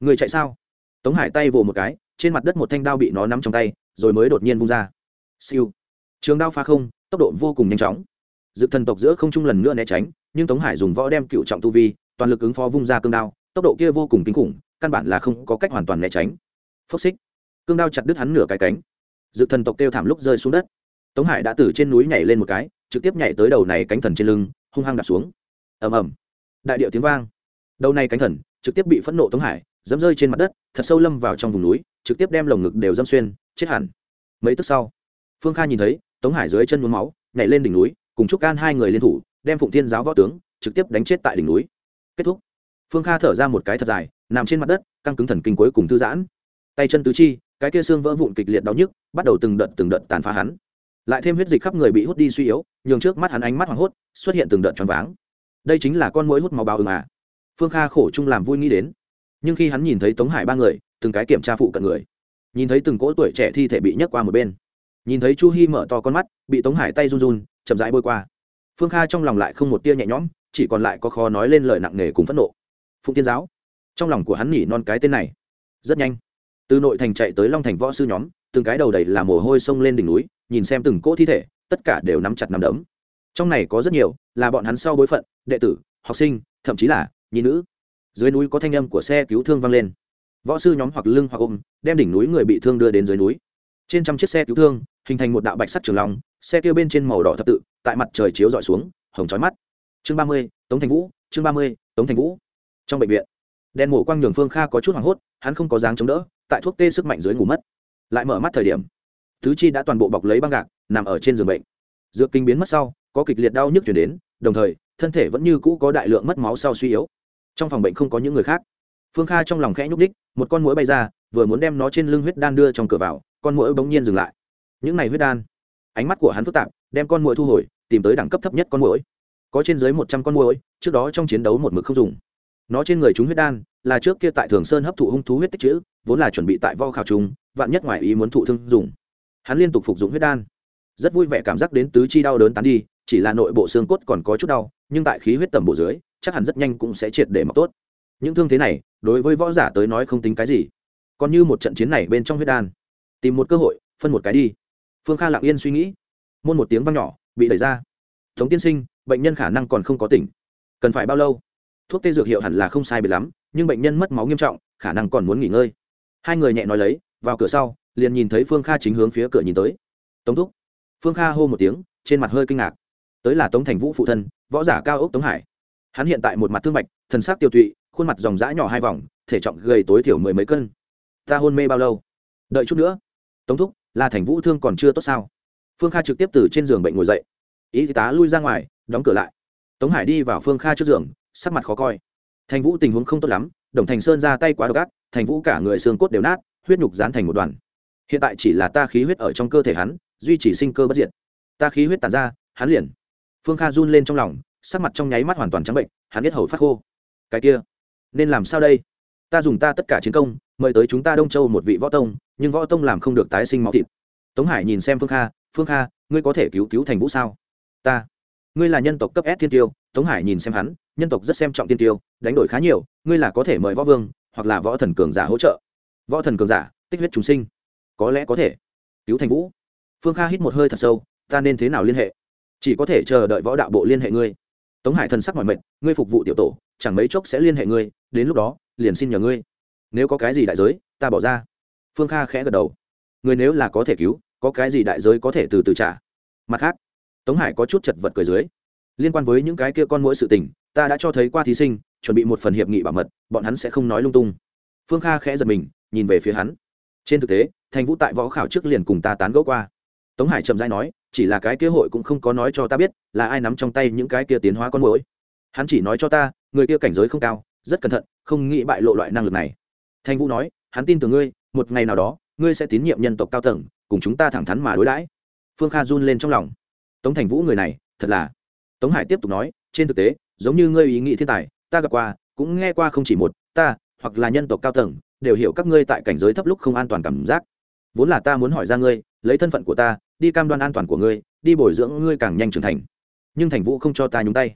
[SPEAKER 1] Người chạy sao? Tống hải tay vồ một cái, trên mặt đất một thanh đao bị nó nắm trong tay, rồi mới đột nhiên vung ra. Siêu. Trường đao pha không, tốc độ vô cùng nhanh chóng. Dự thần tộc giữa không trung lần nữa né tránh, nhưng tống hải dùng võ đem cựu trọng tu vi, toàn lực ứng phó vung ra cương đao, tốc độ kia vô cùng kinh khủng, căn bản là không có cách hoàn toàn né tránh. Phốc xích cương đao chặt đứt hắn nửa cái cánh. Dự thần tộc kêu thảm lúc rơi xuống đất. Tống hải đã từ trên núi nhảy lên một cái, trực tiếp nhảy tới đầu này cánh thần trên lưng, hung hăng đạp xuống. Ầm ầm. Đại điệu tiếng vang. Đầu này cánh thần trực tiếp bị phẫn nộ tống hải, dẫm rơi trên mặt đất, thật sâu lâm vào trong vùng núi, trực tiếp đem lồng ngực đều dâm xuyên, chết hẳn. Mấy tức sau, phương kha nhìn thấy, tống hải dưới chân nhuốm máu, nhảy lên đỉnh núi, cùng trúc can hai người liên thủ, đem phụng thiên giáo võ tướng trực tiếp đánh chết tại đỉnh núi. Kết thúc. Phương kha thở ra một cái thật dài, nằm trên mặt đất, căng cứng thần kinh cuối cùng thư giãn. Tay chân tứ chi cái kia xương vỡ vụn kịch liệt đau nhức, bắt đầu từng đợt từng đợt tàn phá hắn. Lại thêm huyết dịch khắp người bị hút đi suy yếu, nhường trước mắt hắn ánh mắt hoảng hốt, xuất hiện từng đợt choáng váng. Đây chính là con mũi hút máu bao ưng à. Phương kha khổ chung làm vui nghĩ đến. Nhưng khi hắn nhìn thấy tống hải ba người, từng cái kiểm tra phụ cận người, nhìn thấy từng cỗ tuổi trẻ thi thể bị nhấc qua một bên, nhìn thấy chu hi mở to con mắt, bị tống hải tay run run, chậm rãi bôi qua. Phương kha trong lòng lại không một tia nhẹ nhõm, chỉ còn lại có khó nói lên lời nặng nề cùng phẫn nộ. Phụng tiên giáo, trong lòng của hắn nhỉ non cái tên này, rất nhanh từ nội thành chạy tới long thành võ sư nhóm, từng cái đầu đầy là mồ hôi sông lên đỉnh núi, nhìn xem từng cỗ thi thể, tất cả đều nắm chặt nắm đấm. Trong này có rất nhiều, là bọn hắn sau bối phận, đệ tử, học sinh, thậm chí là nhi nữ. Dưới núi có thanh âm của xe cứu thương vang lên. Võ sư nhóm hoặc lưng hoặc ôm, đem đỉnh núi người bị thương đưa đến dưới núi. Trên trăm chiếc xe cứu thương, hình thành một đạo bạch sắt trường lòng xe kêu bên trên màu đỏ thập tự, tại mặt trời chiếu dọi xuống, hồng trói mắt. Chương ba mươi, tống thành vũ, chương ba mươi, tống thành vũ. Trong bệnh viện, đèn mổ quang nhường phương kha có chút hoảng hốt, hắn không có dáng chống đỡ tại thuốc tê sức mạnh dưới ngủ mất. Lại mở mắt thời điểm thứ chi đã toàn bộ bọc lấy băng gạc, nằm ở trên giường bệnh. Dược kinh biến mất sau, có kịch liệt đau nhức chuyển đến, đồng thời, thân thể vẫn như cũ có đại lượng mất máu sau suy yếu. Trong phòng bệnh không có những người khác. Phương kha trong lòng khẽ nhúc đích một con mũi bay ra, vừa muốn đem nó trên lưng huyết đan đưa trong cửa vào, con mũi bỗng nhiên dừng lại. Những này huyết đan, ánh mắt của hắn phức tạp, đem con mũi thu hồi, tìm tới đẳng cấp thấp nhất con mũi có trên dưới một trăm con mũi trước đó trong chiến đấu một mực không dùng. Nó trên người chúng huyết đan là trước kia tại thường sơn hấp thụ hung thú huyết tích chữ, vốn là chuẩn bị tại vo khảo trùng vạn nhất ngoài ý muốn thụ thương dùng. Hắn liên tục phục dụng huyết đan. Rất vui vẻ cảm giác đến tứ chi đau đớn tán đi, chỉ là nội bộ xương cốt còn có chút đau, nhưng tại khí huyết tầm bộ dưới, chắc hẳn rất nhanh cũng sẽ triệt để mọc tốt. Những thương thế này, đối với võ giả tới nói không tính cái gì. Còn như một trận chiến này bên trong huyết đan. Tìm một cơ hội, phân một cái đi. Phương kha lặng yên suy nghĩ. Môn một tiếng văng nhỏ, bị đẩy ra. Tống tiên sinh, bệnh nhân khả năng còn không có tỉnh. Cần phải bao lâu? Thuốc tê dược hiệu hẳn là không sai biệt lắm nhưng bệnh nhân mất máu nghiêm trọng, khả năng còn muốn nghỉ ngơi. Hai người nhẹ nói lấy, vào cửa sau, liền nhìn thấy phương kha chính hướng phía cửa nhìn tới. Tống thúc. Phương kha hô một tiếng, trên mặt hơi kinh ngạc. Tới là tống thành vũ phụ thân, võ giả cao ốc tống hải. Hắn hiện tại một mặt thương bạch, thần sắc tiêu tụy, khuôn mặt dòng dã nhỏ hai vòng, thể trọng gầy tối thiểu mười mấy cân. Ta hôn mê bao lâu? Đợi chút nữa. Tống thúc, là thành vũ thương còn chưa tốt sao? Phương kha trực tiếp từ trên giường bệnh ngồi dậy. Y tá lui ra ngoài, đóng cửa lại. Tống hải đi vào phương kha trước giường, sắc mặt khó coi thành vũ tình huống không tốt lắm, đồng thành sơn ra tay quá độc ác, thành vũ cả người xương cốt đều nát, huyết nhục dán thành một đoàn. Hiện tại chỉ là ta khí huyết ở trong cơ thể hắn, duy trì sinh cơ bất diệt. Ta khí huyết tàn ra, hắn liền. Phương kha run lên trong lòng, sắc mặt trong nháy mắt hoàn toàn trắng bệnh, hắn biết hầu phát khô. Cái kia, nên làm sao đây? Ta dùng ta tất cả chiến công, mời tới chúng ta đông châu một vị võ tông, nhưng võ tông làm không được tái sinh máu thịt. Tống hải nhìn xem phương kha phương kha, ngươi có thể cứu cứu thành vũ sao? Ta ngươi là nhân tộc cấp s thiên tiêu tống hải nhìn xem hắn nhân tộc rất xem trọng tiên tiêu đánh đổi khá nhiều ngươi là có thể mời võ vương hoặc là võ thần cường giả hỗ trợ. Võ thần cường giả tích huyết chúng sinh. Có lẽ có thể. Cứu thành vũ. Phương kha hít một hơi thật sâu ta nên thế nào liên hệ? Chỉ có thể chờ đợi võ đạo bộ liên hệ ngươi. Tống hải thần sắc mọi mệt, ngươi phục vụ tiểu tổ chẳng mấy chốc sẽ liên hệ ngươi đến lúc đó liền xin nhờ ngươi. Nếu có cái gì đại giới ta bỏ ra. Phương kha khẽ gật đầu. Người nếu là có thể cứu có cái gì đại giới có thể từ từ trả. Mặt khác tống hải có chút chật vật cười dưới. Liên quan với những cái kia con mỗi sự tình, ta đã cho thấy qua thí sinh, chuẩn bị một phần hiệp nghị bảo mật, bọn hắn sẽ không nói lung tung. Phương kha khẽ giật mình, nhìn về phía hắn. Trên thực tế, thành vũ tại võ khảo trước liền cùng ta tán gẫu qua. Tống hải chậm rãi nói, chỉ là cái kế hội cũng không có nói cho ta biết là ai nắm trong tay những cái kia tiến hóa con mũi hắn chỉ nói cho ta, người kia cảnh giới không cao, rất cẩn thận, không nghĩ bại lộ loại năng lực này. Thanh vũ nói, hắn tin tưởng ngươi, một ngày nào đó, ngươi sẽ tín nhiệm nhân tộc cao tầng, cùng chúng ta thẳng thắn mà đối đãi. Phương kha run lên trong lòng tống thành vũ người này, thật là. Tống hải tiếp tục nói, trên thực tế, giống như ngươi ý nghĩ thiên tài, ta gặp qua, cũng nghe qua không chỉ một, ta, hoặc là nhân tộc cao tầng, đều hiểu các ngươi tại cảnh giới thấp lúc không an toàn cảm giác. Vốn là ta muốn hỏi ra ngươi, lấy thân phận của ta, đi cam đoan an toàn của ngươi, đi bồi dưỡng ngươi càng nhanh trưởng thành. Nhưng thành vũ không cho ta nhúng tay.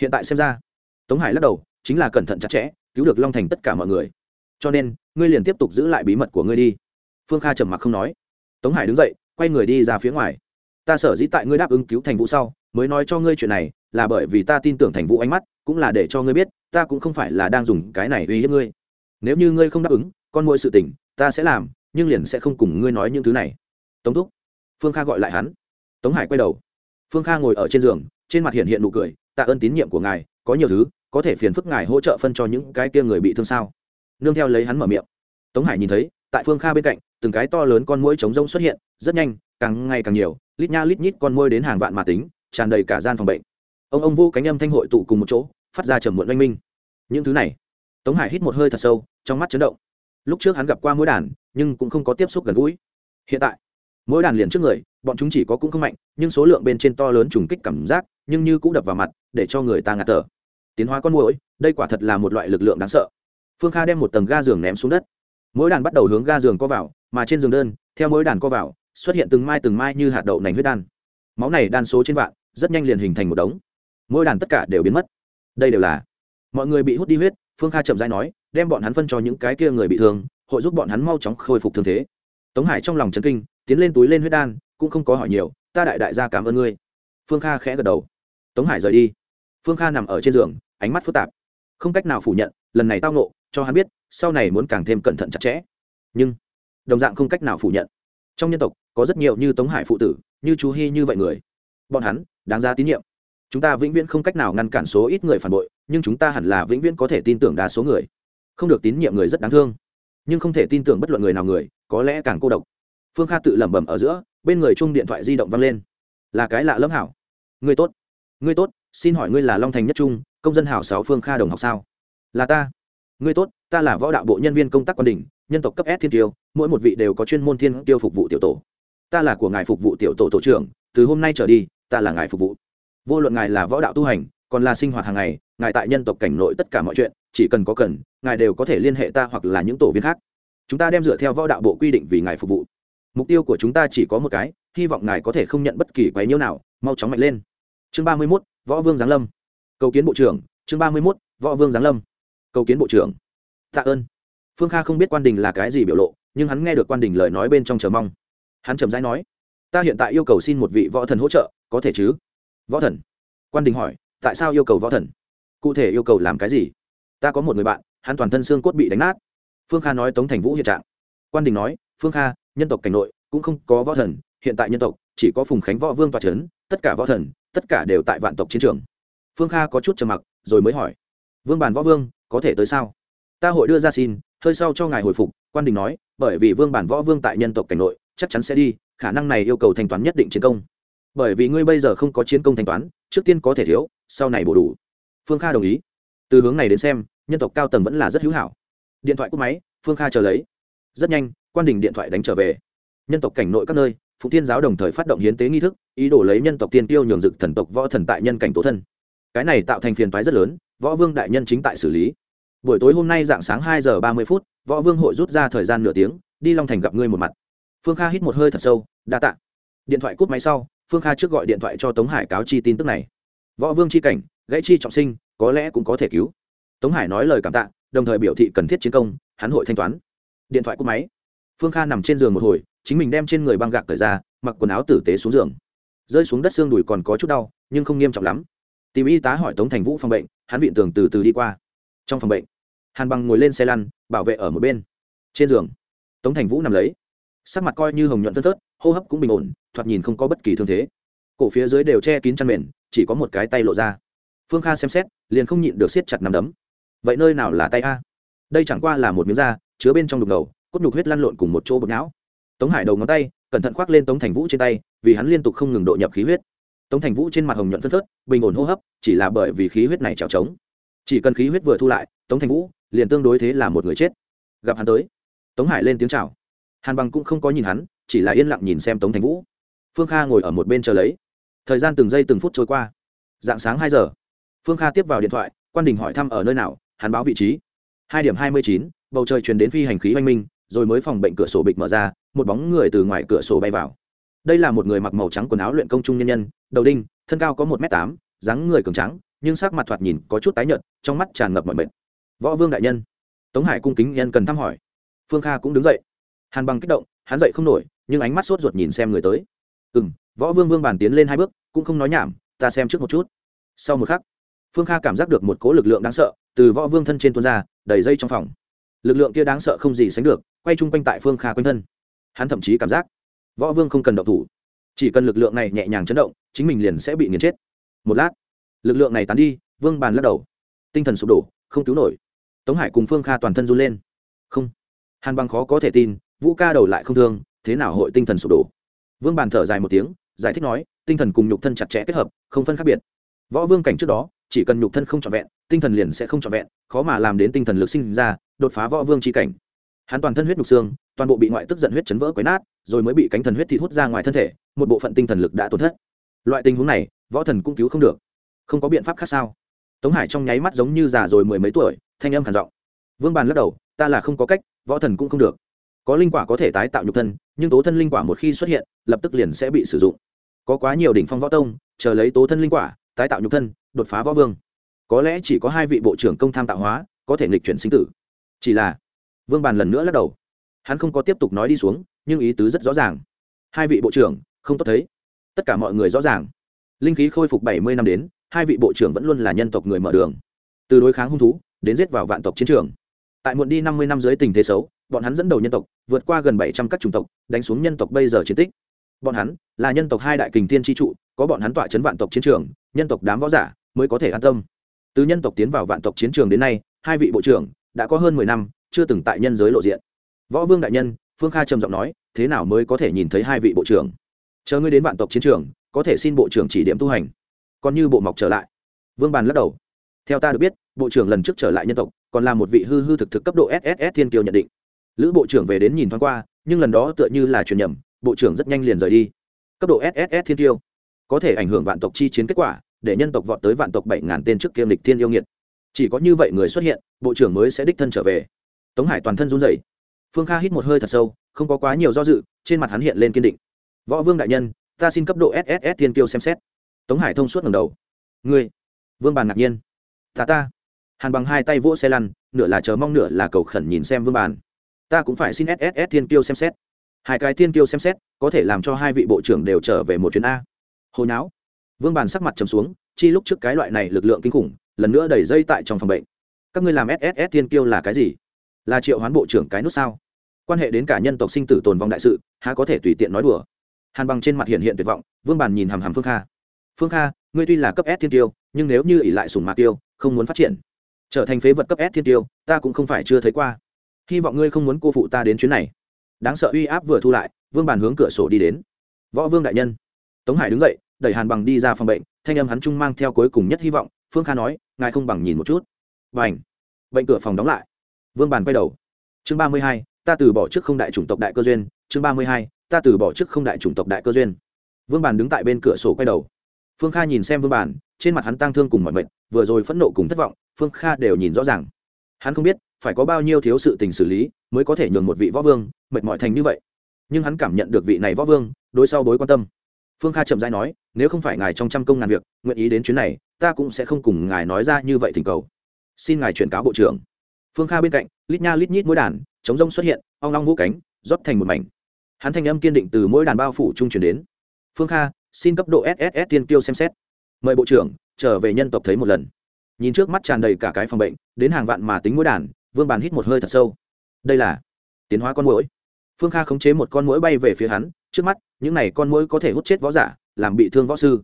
[SPEAKER 1] Hiện tại xem ra, tống hải lắc đầu, chính là cẩn thận chặt chẽ, cứu được long thành tất cả mọi người. Cho nên, ngươi liền tiếp tục giữ lại bí mật của ngươi đi. Phương kha trầm mặc không nói. Tống hải đứng dậy, quay người đi ra phía ngoài ta sở dĩ tại ngươi đáp ứng cứu thành vũ sau, mới nói cho ngươi chuyện này, là bởi vì ta tin tưởng thành vũ ánh mắt, cũng là để cho ngươi biết, ta cũng không phải là đang dùng cái này uy hiếp ngươi. Nếu như ngươi không đáp ứng, con mỗi sự tình, ta sẽ làm, nhưng liền sẽ không cùng ngươi nói những thứ này. Tống thúc. Phương kha gọi lại hắn. Tống hải quay đầu. Phương kha ngồi ở trên giường, trên mặt hiện hiện nụ cười, tạ ơn tín nhiệm của ngài, có nhiều thứ, có thể phiền phức ngài hỗ trợ phân cho những cái kia người bị thương sao? Nương theo lấy hắn mở miệng. Tống hải nhìn thấy, tại phương kha bên cạnh, từng cái to lớn con mũi trống rông xuất hiện, rất nhanh, càng ngày càng nhiều lít nha lít nhít con môi đến hàng vạn mà tính, tràn đầy cả gian phòng bệnh. Ông ông vô cánh âm thanh hội tụ cùng một chỗ, phát ra trầm muộn oanh minh. Những thứ này, tống hải hít một hơi thật sâu, trong mắt chấn động. Lúc trước hắn gặp qua mỗi đàn, nhưng cũng không có tiếp xúc gần gũi. Hiện tại, mỗi đàn liền trước người, bọn chúng chỉ có cũng không mạnh, nhưng số lượng bên trên to lớn trùng kích cảm giác, nhưng như cũng đập vào mặt, để cho người ta ngạt thở. Tiến hóa con mũi đây quả thật là một loại lực lượng đáng sợ. Phương kha đem một tầng ga giường ném xuống đất. Mỗi đàn bắt đầu hướng ga giường co vào, mà trên giường đơn, theo mỗi đàn co vào xuất hiện từng mai từng mai như hạt đậu nành huyết đan. Máu này đan số trên vạn, rất nhanh liền hình thành một đống. Mỗi đàn tất cả đều biến mất. Đây đều là mọi người bị hút đi huyết, phương kha chậm dãi nói, đem bọn hắn phân cho những cái kia người bị thương, hội giúp bọn hắn mau chóng khôi phục thương thế. Tống hải trong lòng chấn kinh, tiến lên túi lên huyết đan, cũng không có hỏi nhiều, ta đại đại gia cảm ơn ngươi. Phương kha khẽ gật đầu. Tống hải rời đi. Phương kha nằm ở trên giường, ánh mắt phức tạp. Không cách nào phủ nhận, lần này tao nộ cho hắn biết, sau này muốn càng thêm cẩn thận chặt chẽ. Nhưng, đồng dạng không cách nào phủ nhận trong nhân tộc có rất nhiều như tống hải phụ tử, như chú hy như vậy người. Bọn hắn, đáng ra tín nhiệm. Chúng ta vĩnh viễn không cách nào ngăn cản số ít người phản bội, nhưng chúng ta hẳn là vĩnh viễn có thể tin tưởng đa số người. Không được tín nhiệm người rất đáng thương, nhưng không thể tin tưởng bất luận người nào người, có lẽ càng cô độc. Phương kha tự lẩm bẩm ở giữa, bên người chung điện thoại di động văng lên. Là cái lạ lẫm hảo. Người tốt người tốt, xin hỏi ngươi là long thành nhất trung, công dân hảo sáu phương kha đồng học sao? Là ta. Ngươi tốt, ta là võ đạo bộ nhân viên công tác quan đình nhân tộc cấp s thiên tiêu, mỗi một vị đều có chuyên môn thiên tiêu phục vụ tiểu tổ. Ta là của ngài phục vụ tiểu tổ tổ trưởng, từ hôm nay trở đi, ta là ngài phục vụ. Vô luận ngài là võ đạo tu hành, còn là sinh hoạt hàng ngày, ngài tại nhân tộc cảnh nội tất cả mọi chuyện, chỉ cần có cần, ngài đều có thể liên hệ ta hoặc là những tổ viên khác. Chúng ta đem dựa theo võ đạo bộ quy định vì ngài phục vụ. Mục tiêu của chúng ta chỉ có một cái, hy vọng ngài có thể không nhận bất kỳ quấy nhiễu nào, mau chóng mạnh lên. Chương ba mươi mốt, võ vương giáng lâm. Cầu kiến bộ trưởng, chương ba mươi mốt, võ vương giáng lâm. Cầu kiến bộ trưởng. Tạ ơn phương kha không biết quan đình là cái gì biểu lộ, nhưng hắn nghe được quan đình lời nói bên trong chờ mong. Hắn trầm rãi nói, ta hiện tại yêu cầu xin một vị võ thần hỗ trợ, có thể chứ? Võ thần? Quan đình hỏi, tại sao yêu cầu võ thần? Cụ thể yêu cầu làm cái gì? Ta có một người bạn, hắn toàn thân xương cốt bị đánh nát. Phương kha nói tống thành vũ hiện trạng. Quan đình nói, phương kha, nhân tộc cảnh nội cũng không có võ thần, hiện tại nhân tộc chỉ có phùng khánh võ vương tòa c h ấ n tất cả võ thần, tất cả đều tại vạn tộc chiến trường. Phương kha có chút trầm mặc, rồi mới hỏi, vương bàn võ vương, có thể tới sao? Ta hội đưa ra xin hơi sau cho ngài hồi phục, quan đình nói, bởi vì vương bản võ vương tại nhân tộc cảnh nội, chắc chắn sẽ đi, khả năng này yêu cầu thanh toán nhất định chiến công. Bởi vì ngươi bây giờ không có chiến công thanh toán, trước tiên có thể thiếu, sau này bổ đủ. Phương kha đồng ý. Từ hướng này đến xem, nhân tộc cao tầng vẫn là rất hữu hảo. Điện thoại cúp máy, phương kha chờ lấy. Rất nhanh, quan đình điện thoại đánh trở về. Nhân tộc cảnh nội các nơi, phụ thiên giáo đồng thời phát động hiến tế nghi thức, ý đồ lấy nhân tộc tiên tiêu nhường dực thần tộc võ thần tại nhân cảnh tố thân. Cái này tạo thành phiền toái rất lớn, võ vương đại nhân chính tại xử lý buổi tối hôm nay dạng sáng hai giờ ba mươi phút, võ vương hội rút ra thời gian nửa tiếng, đi long thành gặp ngươi một mặt. Phương kha hít một hơi thật sâu, đa t ạ điện thoại cút máy sau, phương kha trước gọi điện thoại cho tống hải cáo chi tin tức này. Võ vương c h i cảnh, gãy chi trọng sinh, có lẽ cũng có thể cứu. Tống hải nói lời cảm tạ, đồng thời biểu thị cần thiết chiến công, hắn hội thanh toán. Điện thoại cúp máy. Phương kha nằm trên giường một hồi, chính mình đem trên người băng gạc cởi ra, mặc quần áo tử tế xuống giường. Rơi xuống đất xương đùi còn có chút đau, nhưng không nghiêm trọng lắm. Tìm y tá hỏi tống thành vũ phòng bệnh, hắn viện tường từ từ đi qua trong phòng bệnh, hàn bằng ngồi lên xe lăn, bảo vệ ở một bên. Trên giường, tống thành vũ nằm lấy. Sắc mặt coi như hồng nhuận phân phớt, hô hấp cũng bình ổn, thoạt nhìn không có bất kỳ thương thế. Cổ phía dưới đều che kín chăn mền, chỉ có một cái tay lộ ra. Phương kha xem xét, liền không nhịn được siết chặt nằm đấm. Vậy nơi nào là tay a? Đây chẳng qua là một miếng da, chứa bên trong đục ngầu, cốt nhục huyết lăn lộn cùng một chỗ bột não tống hải đầu ngón tay, cẩn thận khoác lên tống thành vũ trên tay, vì hắn liên tục không ngừng độ nhập khí huyết. Tống thành vũ trên mặt hồng nhuận phân phớt, bình ổn hô hấp, chỉ là bởi vì khí huyết này trèo trống chỉ cần khí huyết vừa thu lại, tống thành vũ liền tương đối thế là một người chết. Gặp hắn tới, tống hải lên tiếng chào. Hàn bằng cũng không có nhìn hắn, chỉ là yên lặng nhìn xem tống thành vũ. Phương kha ngồi ở một bên chờ lấy. Thời gian từng giây từng phút trôi qua. Dạng sáng hai giờ, phương kha tiếp vào điện thoại, quan đình hỏi thăm ở nơi nào, hắn báo vị trí. Hai điểm hai mươi chín, bầu trời truyền đến phi hành khí oanh minh, rồi mới phòng bệnh cửa sổ bịch mở ra, một bóng người từ ngoài cửa sổ bay vào. Đây là một người mặc màu trắng quần áo luyện công trung nhân nhân, đầu đinh, thân cao có một m tám, dáng người cường trắng nhưng sắc mặt thoạt nhìn có chút tái nhợt, trong mắt tràn ngập mọi mệt. Võ vương đại nhân, tống hải cung kính nhân cần thăm hỏi. Phương kha cũng đứng dậy. Hàn bằng kích động, hắn dậy không nổi, nhưng ánh mắt sốt ruột nhìn xem người tới. Ừ m võ vương vương bàn tiến lên hai bước, cũng không nói nhảm, ta xem trước một chút. Sau một khắc, phương kha cảm giác được một cố lực lượng đáng sợ từ võ vương thân trên tuôn ra, đầy dây trong phòng. Lực lượng kia đáng sợ không gì sánh được, quay chung quanh tại phương kha quanh thân. Hắn thậm chí cảm giác võ vương không cần động thủ. Chỉ cần lực lượng này nhẹ nhàng chấn động, chính mình liền sẽ bị nghiền chết. Một lát lực lượng này tán đi, vương bàn lắc đầu. Tinh thần sụp đổ, không cứu nổi. Tống hải cùng phương kha toàn thân run lên. Không. Hàn bằng khó có thể tin, vũ ca đầu lại không thương, thế nào hội tinh thần sụp đổ? Vương bàn thở dài một tiếng, giải thích nói, tinh thần cùng nhục thân chặt chẽ kết hợp, không phân khác biệt. Võ vương cảnh trước đó, chỉ cần nhục thân không trọn vẹn, tinh thần liền sẽ không trọn vẹn, khó mà làm đến tinh thần lực sinh ra, đột phá võ vương c h i cảnh. Hắn toàn thân huyết nhục xương, toàn bộ bị ngoại tức giận huyết chấn vỡ quấy nát, rồi mới bị cánh thần huyết thịt hút ra ngoài thân thể, một bộ phận tinh thần lực đã tổn thất. Loại tình huống này, võ thần cũng cứu không được không có biện pháp khác sao? Tống hải trong nháy mắt giống như già rồi mười mấy tuổi, thanh âm khản giọng. Vương bàn lắc đầu, ta là không có cách, võ thần cũng không được. Có linh quả có thể tái tạo nhục thân, nhưng tố thân linh quả một khi xuất hiện, lập tức liền sẽ bị sử dụng. Có quá nhiều đỉnh phong võ tông, chờ lấy tố thân linh quả, tái tạo nhục thân, đột phá võ vương. Có lẽ chỉ có hai vị bộ trưởng công tham tạo hóa, có thể nghịch chuyển sinh tử. Chỉ là, vương bàn lần nữa lắc đầu. Hắn không có tiếp tục nói đi xuống, nhưng ý tứ rất rõ ràng. Hai vị bộ trưởng, không tốt thấy. Tất cả mọi người rõ ràng. Linh khí khôi phục bảy mươi năm đến hai vị bộ trưởng vẫn luôn là nhân tộc người mở đường. Từ đối kháng hung thú, đến giết vào vạn tộc chiến trường. Tại muộn đi năm mươi năm dưới tình thế xấu, bọn hắn dẫn đầu nhân tộc, vượt qua gần bảy trăm các chủng tộc, đánh xuống nhân tộc bây giờ chiến tích. Bọn hắn là nhân tộc hai đại kình thiên tri trụ, có bọn hắn tọa chấn vạn tộc chiến trường, nhân tộc đám võ giả mới có thể an tâm. Từ nhân tộc tiến vào vạn tộc chiến trường đến nay, hai vị bộ trưởng đã có hơn mười năm, chưa từng tại nhân giới lộ diện. Võ vương đại nhân, phương kha trầm giọng nói, thế nào mới có thể nhìn thấy hai vị bộ trưởng? Chờ ngươi đến vạn tộc chiến trường, có thể xin bộ trưởng chỉ điểm tu hành còn như bộ mọc trở lại. Vương bàn lắc đầu. Theo ta được biết, bộ trưởng lần trước trở lại nhân tộc, còn là một vị hư hư thực thực cấp độ sss thiên kiều nhận định. Lữ bộ trưởng về đến nhìn thoáng qua, nhưng lần đó tựa như là truyền nhầm, bộ trưởng rất nhanh liền rời đi. Cấp độ sss thiên kiêu. Có thể ảnh hưởng vạn tộc chi chiến kết quả, để nhân tộc vọt tới vạn tộc bảy ngàn tên trước kiêm lịch thiên yêu nghiệt. Chỉ có như vậy người xuất hiện, bộ trưởng mới sẽ đích thân trở về. Tống hải toàn thân run rẩy. Phương kha hít một hơi thật sâu, không có quá nhiều do dự, trên mặt hắn hiện lên kiên định. Võ vương đại nhân, ta xin cấp độ sss thiên kiêu xem xét tống hải thông suốt ngầm đầu. Ngươi, vương bàn ngạc nhiên. Ta ta. Hàn bằng hai tay vỗ xe lăn, nửa là chờ mong nửa là cầu khẩn nhìn xem vương bàn. Ta cũng phải xin sss thiên kiêu xem xét. Hai cái thiên kiêu xem xét, có thể làm cho hai vị bộ trưởng đều trở về một chuyến a. Hồi não vương bàn sắc mặt trầm xuống, chi lúc trước cái loại này lực lượng kinh khủng, lần nữa đẩy dây tại trong phòng bệnh. Các ngươi làm sss thiên kiêu là cái gì? Là triệu hoán bộ trưởng cái nút sao? Quan hệ đến cả nhân tộc sinh tử tồn vong đại sự, há có thể tùy tiện nói đùa? Hàn bằng trên mặt hiện hiện tuyệt vọng, vương bàn nhìn hàm hàm phương kha phương kha, ngươi tuy là cấp s thiên tiêu, nhưng nếu như ỉ lại sùng mạc tiêu, không muốn phát triển, trở thành phế vật cấp s thiên tiêu, ta cũng không phải chưa thấy qua. Hy vọng ngươi không muốn cô phụ ta đến chuyến này. Đáng sợ uy áp vừa thu lại, vương bàn hướng cửa sổ đi đến. Võ vương đại nhân. Tống hải đứng dậy, đẩy hàn bằng đi ra phòng bệnh, thanh âm hắn trung mang theo cuối cùng nhất hy vọng, phương kha nói, ngài không bằng nhìn một chút. Và h bệnh cửa phòng đóng lại. Vương bàn quay đầu. Chương ba mươi hai, ta từ bỏ trước không đại chủng tộc đại cơ duyên. Chương ba mươi hai, ta từ bỏ trước không đại chủng tộc đại cơ duyên. Vương bàn đứng tại bên cửa sổ quay đầu phương kha nhìn xem vương bản, trên mặt hắn tăng thương cùng mọi mệnh vừa rồi phẫn nộ cùng thất vọng phương kha đều nhìn rõ ràng. Hắn không biết phải có bao nhiêu thiếu sự tình xử lý mới có thể nhường một vị võ vương mệt mỏi thành như vậy. Nhưng hắn cảm nhận được vị này võ vương đối sau bối quan tâm. Phương kha chậm dãi nói nếu không phải ngài trong trăm công ngàn việc nguyện ý đến chuyến này ta cũng sẽ không cùng ngài nói ra như vậy thỉnh cầu. Xin ngài chuyển cáo bộ trưởng. Phương kha bên cạnh lít nha lít nhít mỗi đàn chống rông xuất hiện ong long vũ cánh rót thành một mảnh. Hắn thanh âm kiên định từ mỗi đàn bao phủ trung chuyển đến. Phương kha xin cấp độ sss tiên tiêu xem xét. Mời bộ trưởng, trở về nhân tộc thấy một lần. Nhìn trước mắt tràn đầy cả cái phòng bệnh, đến hàng vạn mà tính mỗi đàn, vương bàn hít một hơi thật sâu. Đây là tiến hóa con mũi phương kha khống chế một con mũi bay về phía hắn, trước mắt, những này con mũi có thể hút chết võ giả, làm bị thương võ sư.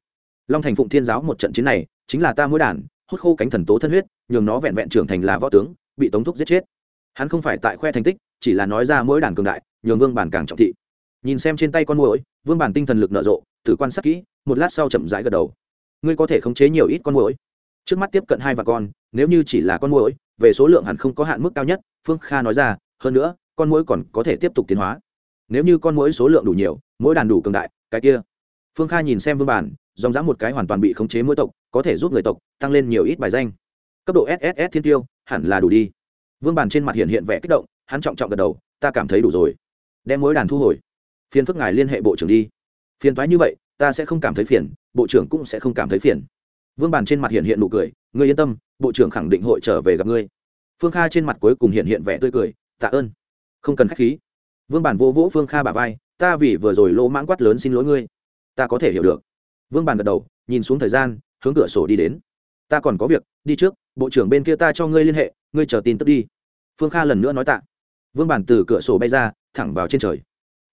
[SPEAKER 1] Long thành phụng thiên giáo một trận chiến này, chính là ta mũi đàn, hút khô cánh thần tố thân huyết, nhường nó vẹn vẹn trưởng thành là võ tướng, bị tống thúc giết chết. Hắn không phải tại khoe thành tích, chỉ là nói ra mỗi đàn cường đại, nhường vương bản càng trọng thị. Nhìn xem trên tay con mũi vương bản tinh thần lực nở rộ, thử quan sát kỹ, một lát sau chậm rãi gật đầu. Ngươi có thể khống chế nhiều ít con mũi trước mắt tiếp cận hai vạn con, nếu như chỉ là con mũi về số lượng hẳn không có hạn mức cao nhất, phương kha nói ra, hơn nữa, con mũi còn có thể tiếp tục tiến hóa. Nếu như con mũi số lượng đủ nhiều mỗi đàn đủ cường đại, cái kia. Phương kha nhìn xem vương bản, dòng dã một cái hoàn toàn bị khống chế mỗi tộc, có thể giúp người tộc tăng lên nhiều ít bài danh. Cấp độ sss thiên tiêu, hẳn là đủ đi. Vương bản trên mặt hiện hiện vẻ kích động, hắn trọng trọng gật đầu, ta cảm thấy đủ rồi. Đem mỗi đàn thu hồi phiền phức ngài liên hệ bộ trưởng đi. Phiền thoái như vậy, ta sẽ không cảm thấy phiền, bộ trưởng cũng sẽ không cảm thấy phiền. Vương bàn trên mặt hiện hiện nụ cười, ngươi yên tâm, bộ trưởng khẳng định hội trở về gặp ngươi. Phương kha trên mặt cuối cùng hiện hiện vẻ tươi cười, tạ ơn. Không cần k h á c h khí. Vương bản vô vỗ phương kha bà vai, ta vì vừa rồi lỗ mãng quát lớn xin lỗi ngươi. Ta có thể hiểu được. Vương bàn gật đầu, nhìn xuống thời gian, hướng cửa sổ đi đến. Ta còn có việc, đi trước, bộ trưởng bên kia ta cho ngươi liên hệ, ngươi chờ tin tức đi. Phương kha lần nữa nói tạ. Vương bản từ cửa sổ bay ra, thẳng vào trên trời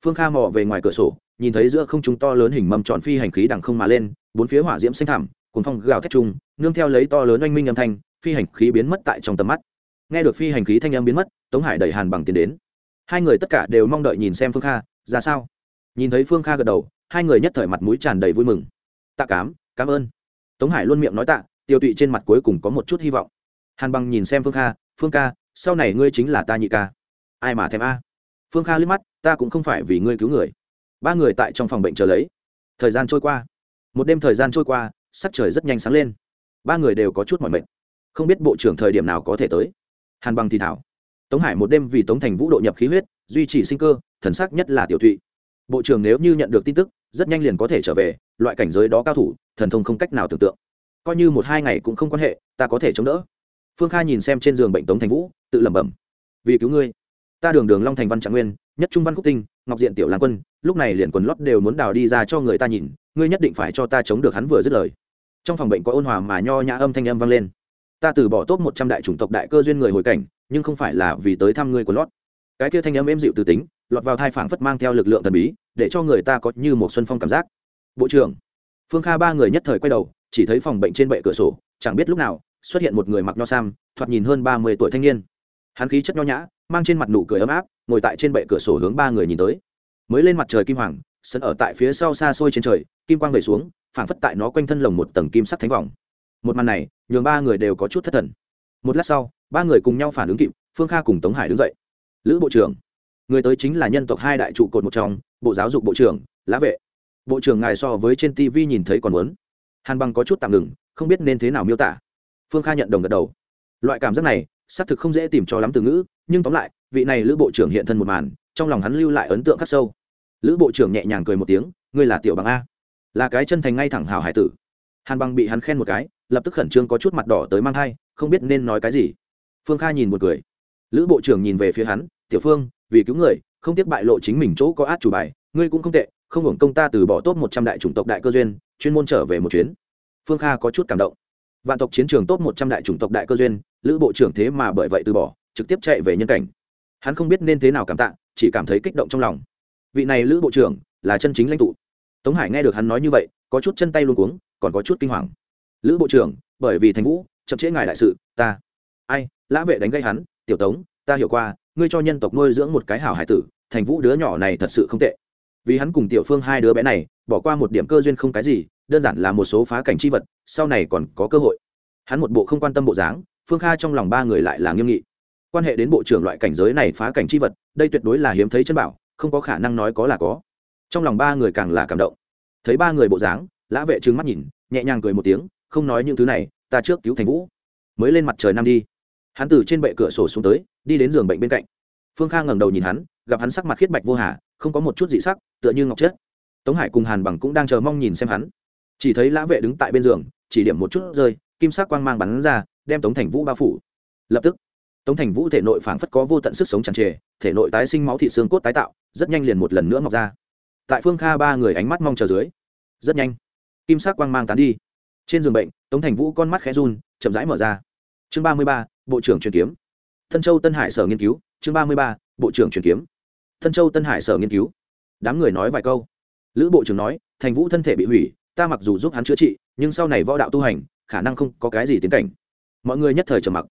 [SPEAKER 1] phương kha mò về ngoài cửa sổ nhìn thấy giữa không trung to lớn hình mầm tròn phi hành khí đằng không mà lên bốn phía hỏa diễm xanh thảm, cuốn phong gào thét trung nương theo lấy to lớn oanh minh âm thanh phi hành khí biến mất tại trong tầm mắt. Nghe được phi hành khí thanh âm biến mất tống hải đẩy hàn bằng tiến đến. Hai người tất cả đều mong đợi nhìn xem phương kha ra sao? Nhìn thấy phương kha gật đầu hai người nhất thời mặt mũi tràn đầy vui mừng. Tạ cám cảm ơn. Tống hải luôn miệng nói tạ tiêu tụy trên mặt cuối cùng có một chút hy vọng. Hàn bằng nhìn xem phương kha phương ca sau này ngươi chính là ta nhị ca. Ai mà thèm a? Phương kha liếc mắt ta cũng không phải vì ngươi cứu người. Ba người tại trong phòng bệnh chờ lấy. Thời gian trôi qua. Một đêm thời gian trôi qua, sắc trời rất nhanh sáng lên. Ba người đều có chút mỏi mệt. Không biết bộ trưởng thời điểm nào có thể tới. Hàn bằng thì thảo. Tống hải một đêm vì tống thành vũ độ nhập khí huyết, duy trì sinh cơ, thần sắc nhất là tiểu thụy bộ trưởng nếu như nhận được tin tức, rất nhanh liền có thể trở về, loại cảnh giới đó cao thủ, thần thông không cách nào tưởng tượng. Coi như một hai ngày cũng không quan hệ, ta có thể chống đỡ. Phương kha nhìn xem trên giường bệnh tống thành vũ, tự lẩm bẩm. Vì cứu ngươi, ta đường đường long thành văn trạng nguyên nhất trung văn quốc tinh, ngọc diện tiểu lan quân, lúc này liền quần lót đều muốn đào đi ra cho người ta nhìn, ngươi nhất định phải cho ta chống được hắn vừa dứt lời. Trong phòng bệnh có ôn hòa mà nho nhã âm thanh âm vang lên. Ta từ bỏ tốt một trăm đại chủng tộc đại cơ duyên người hồi cảnh, nhưng không phải là vì tới thăm ngươi quần lót. Cái kia thanh âm êm dịu từ tính, lọt vào thai phảng phất mang theo lực lượng thần bí, để cho người ta có như một xuân phong cảm giác. Bộ trưởng, phương kha ba người nhất thời quay đầu, chỉ thấy phòng bệnh trên bệ cửa sổ, chẳng biết lúc nào, xuất hiện một người mặc nho sam, thoạt nhìn hơn ba mươi tuổi thanh niên. Hắn khí chất nho nhã, mang trên mặt nụ cười ấm áp ngồi tại trên bệ cửa sổ hướng ba người nhìn tới. Mới lên mặt trời kim hoàng, sân ở tại phía sau xa xôi trên trời, kim quang về xuống, phảng phất tại nó quanh thân lồng một tầng kim sắc thánh vòng. Một màn này, nhường ba người đều có chút thất thần. Một lát sau, ba người cùng nhau phản ứng kịp, phương kha cùng tống hải đứng dậy. Lữ bộ trưởng, người tới chính là nhân tộc hai đại trụ cột một trong, bộ giáo dục bộ trưởng lá vệ. Bộ trưởng ngài so với trên tv nhìn thấy còn muốn. Hàn bằng có chút tạm ngừng, không biết nên thế nào miêu tả. Phương kha nhận đồng gật đầu. Loại cảm giác này, xác thực không dễ tìm cho lắm từ ngữ, nhưng tóm lại vị này lữ bộ trưởng hiện thân một màn, trong lòng hắn lưu lại ấn tượng khắc sâu. Lữ bộ trưởng nhẹ nhàng cười một tiếng, ngươi là tiểu bằng a. Là cái chân thành ngay thẳng hào hải tử. Hàn bằng bị hắn khen một cái, lập tức khẩn trương có chút mặt đỏ tới mang thai, không biết nên nói cái gì. Phương kha nhìn một cười lữ bộ trưởng nhìn về phía hắn, tiểu phương, vì cứu người, không tiếc bại lộ chính mình chỗ có át chủ bài, ngươi cũng không tệ, không hưởng công ta từ bỏ tốt một trăm đại chủng tộc đại cơ duyên, chuyên môn trở về một chuyến. Phương kha có chút cảm động. Vạn tộc chiến trường tốt một trăm đại chủng tộc đại cơ duyên, lữ bộ trưởng thế mà bởi vậy từ bỏ, trực tiếp chạy về nhân cảnh hắn không biết nên thế nào cảm tạ, chỉ cảm thấy kích động trong lòng. Vị này lữ bộ trưởng là chân chính lãnh tụ. Tống hải nghe được hắn nói như vậy, có chút chân tay luôn cuống, còn có chút kinh hoàng. Lữ bộ trưởng, bởi vì thành vũ, chậm trễ ngài đại sự, ta, ai, lã vệ đánh gây hắn, tiểu tống, ta hiểu qua, ngươi cho nhân tộc nuôi dưỡng một cái hảo hải tử, thành vũ đứa nhỏ này thật sự không tệ. Vì hắn cùng tiểu phương hai đứa bé này, bỏ qua một điểm cơ duyên không cái gì, đơn giản là một số phá cảnh c h i vật, sau này còn có cơ hội. Hắn một bộ không quan tâm bộ dáng, phương kha trong lòng ba người lại là nghiêm nghị quan hệ đến bộ trưởng loại cảnh giới này phá cảnh chi vật, đây tuyệt đối là hiếm thấy chân bảo, không có khả năng nói có là có. Trong lòng ba người càng là cảm động. Thấy ba người bộ dáng, lã vệ trừng mắt nhìn, nhẹ nhàng cười một tiếng, không nói những thứ này, ta trước cứu thành vũ. Mới lên mặt trời năm đi. Hắn từ trên bệ cửa sổ xuống tới, đi đến giường bệnh bên cạnh. Phương kha ngẩng đầu nhìn hắn, gặp hắn sắc mặt khiết bạch vô hà, không có một chút dị sắc, tựa như ngọc chết. Tống hải cùng hàn bằng cũng đang chờ mong nhìn xem hắn. Chỉ thấy lã vệ đứng tại bên giường, chỉ điểm một chút rơi, kim sắc quang mang bắn ra, đem tống thành vũ bao phủ. Lập tức tống thành vũ thể nội phảng phất có vô tận sức sống tràn trề, thể nội tái sinh máu thị xương cốt tái tạo, rất nhanh liền một lần nữa mọc ra. Tại phương kha ba người ánh mắt mong chờ dưới, rất nhanh, kim sắc quang mang tán đi. Trên giường bệnh, tống thành vũ con mắt khẽ run, chậm rãi mở ra. Chương ba mươi ba, bộ trưởng truyền kiếm. Thân châu tân hải sở nghiên cứu. Chương ba mươi ba, bộ trưởng truyền kiếm. Thân châu tân hải sở nghiên cứu. Đám người nói vài câu. Lữ bộ trưởng nói, thành vũ thân thể bị hủy, ta mặc dù giúp hắn chữa trị, nhưng sau này võ đạo tu hành, khả năng không có cái gì tiến cảnh. Mọi người nhất thời trầm mặc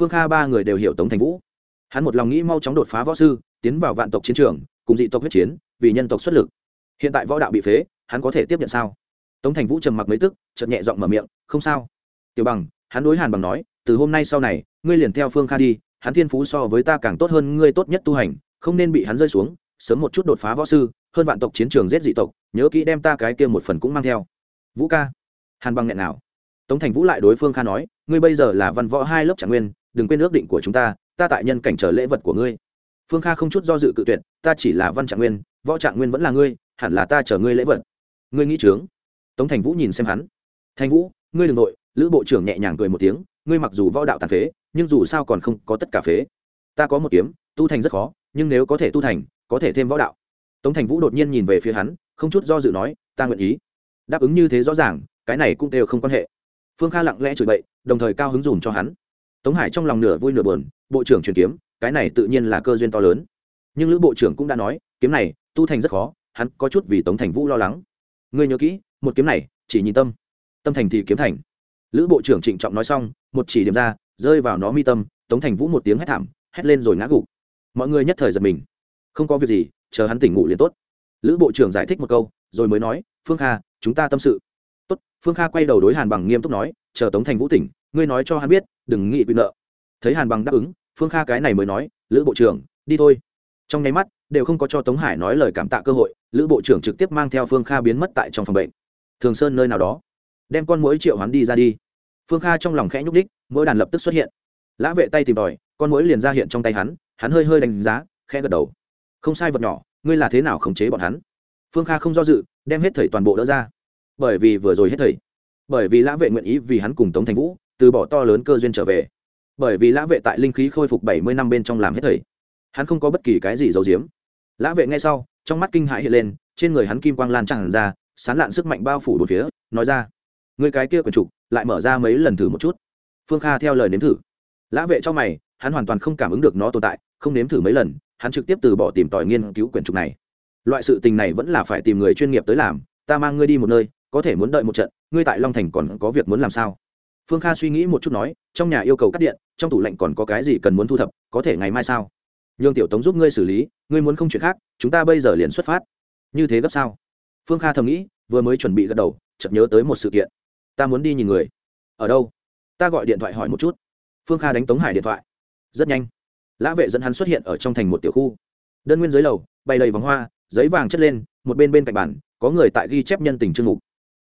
[SPEAKER 1] phương kha ba người đều hiểu tống thành vũ. Hắn một lòng nghĩ mau chóng đột phá võ sư, tiến vào vạn tộc chiến trường, cùng dị tộc huyết chiến, vì nhân tộc xuất lực. Hiện tại võ đạo bị phế, hắn có thể tiếp nhận sao? Tống thành vũ trầm mặc mấy tức, chợt nhẹ giọng mở miệng, không sao. Tiểu bằng, hắn đối hàn bằng nói, từ hôm nay sau này, ngươi liền theo phương kha đi, hắn thiên phú so với ta càng tốt hơn ngươi tốt nhất tu hành, không nên bị hắn rơi xuống, sớm một chút đột phá võ sư, hơn vạn tộc chiến trường giết dị tộc, nhớ kỹ đem ta cái kia một phần cũng mang theo. Vũ ca. Hàn bằng nghẹn nào. Tống thành vũ lại đối phương kha nói, ngươi bây giờ là văn võ hai lớp trạng nguyên đừng quên ước định của chúng ta ta tại nhân cảnh trở lễ vật của ngươi. Phương kha không chút do dự cự tuyệt, ta chỉ là văn trạng nguyên, võ trạng nguyên vẫn là ngươi, hẳn là ta chở ngươi lễ vật. Ngươi nghĩ trướng? Tống thành vũ nhìn xem hắn. Thành vũ, ngươi đ ừ n g nội lữ bộ trưởng nhẹ nhàng cười một tiếng, ngươi mặc dù võ đạo tàn phế, nhưng dù sao còn không có tất cả phế. Ta có một kiếm, tu thành rất khó, nhưng nếu có thể tu thành, có thể thêm võ đạo. Tống thành vũ đột nhiên nhìn về phía hắn, không chút do dự nói, ta nguyện ý. Đáp ứng như thế rõ ràng, cái này cũng đều không quan hệ. Phương kha lặng lẽ chửi bậy, đồng thời cao hứng dùm cho hắn tống hải trong lòng nửa vui nửa buồn, bộ trưởng truyền kiếm, cái này tự nhiên là cơ duyên to lớn. Nhưng lữ bộ trưởng cũng đã nói, kiếm này, tu thành rất khó, hắn có chút vì tống thành vũ lo lắng. Ngươi nhớ kỹ, một kiếm này, chỉ nhìn tâm tâm thành thì kiếm thành. Lữ bộ trưởng trịnh trọng nói xong, một chỉ điểm ra, rơi vào nó mi tâm, tống thành vũ một tiếng hét thảm, hét lên rồi ngã gục. Mọi người nhất thời giật mình. Không có việc gì, chờ hắn tỉnh ngủ liền tốt. Lữ bộ trưởng giải thích một câu, rồi mới nói, phương kha, chúng ta tâm sự. Tốt. Phương kha quay đầu đối hàn bằng nghiêm túc nói, chờ tống thành vũ tỉnh, ngươi nói cho hắn biết đừng nghĩ quyền nợ. Thấy hàn bằng đáp ứng, phương kha cái này mới nói, lữ bộ trưởng, đi thôi. Trong nháy mắt, đều không có cho tống hải nói lời cảm tạ cơ hội, lữ bộ trưởng trực tiếp mang theo phương kha biến mất tại trong phòng bệnh. Thường sơn nơi nào đó, đem con mũi triệu hắn đi ra đi. Phương kha trong lòng khẽ nhúc đích mỗi đàn lập tức xuất hiện. Lã vệ tay tìm tòi, con mũi liền ra hiện trong tay hắn hắn hơi hơi đánh giá, khẽ gật đầu. Không sai vật nhỏ, ngươi là thế nào khống chế bọn hắn? Phương kha không do dự, đem hết thầy toàn bộ đỡ ra. Bởi vì vừa rồi hết thầy. Bởi vì lã vệ nguyện ý vì hắn cùng tống thành vũ từ bỏ to lớn cơ duyên trở về. Bởi vì lã vệ tại linh khí khôi phục bảy mươi năm bên trong làm hết thầy. Hắn không có bất kỳ cái gì giấu giếm. Lã vệ ngay sau, trong mắt kinh hãi hiện lên, trên người hắn kim quang lan tràn ra, sán lạn sức mạnh bao phủ bốn phía, nói ra người cái kia quần trục lại mở ra mấy lần thử một chút. Phương kha theo lời nếm thử. Lã vệ cho mày, hắn hoàn toàn không cảm ứng được nó tồn tại, không nếm thử mấy lần, hắn trực tiếp từ bỏ tìm tòi nghiên cứu quyển trục này. Loại sự tình này vẫn là phải tìm người chuyên nghiệp tới làm, ta mang ngươi đi một nơi, có thể muốn đợi một trận, ngươi tại long thành còn có việc muốn làm sao? Phương kha suy nghĩ một chút nói, trong nhà yêu cầu cắt điện, trong tủ lạnh còn có cái gì cần muốn thu thập, có thể ngày mai sao? Nhường tiểu tống giúp ngươi xử lý, ngươi muốn không chuyện khác, chúng ta bây giờ liền xuất phát. Như thế gấp sao? Phương kha thầm nghĩ, vừa mới chuẩn bị gật đầu, chợt nhớ tới một sự kiện. Ta muốn đi nhìn người. Ở đâu? Ta gọi điện thoại hỏi một chút. Phương kha đánh tống hải điện thoại. Rất nhanh. Lã vệ dẫn hắn xuất hiện ở trong thành một tiểu khu. Đơn nguyên dưới lầu, bày đầy vòng hoa, giấy vàng chất lên, một bên bên cạnh bản có người tại ghi chép nhân tình chương mục.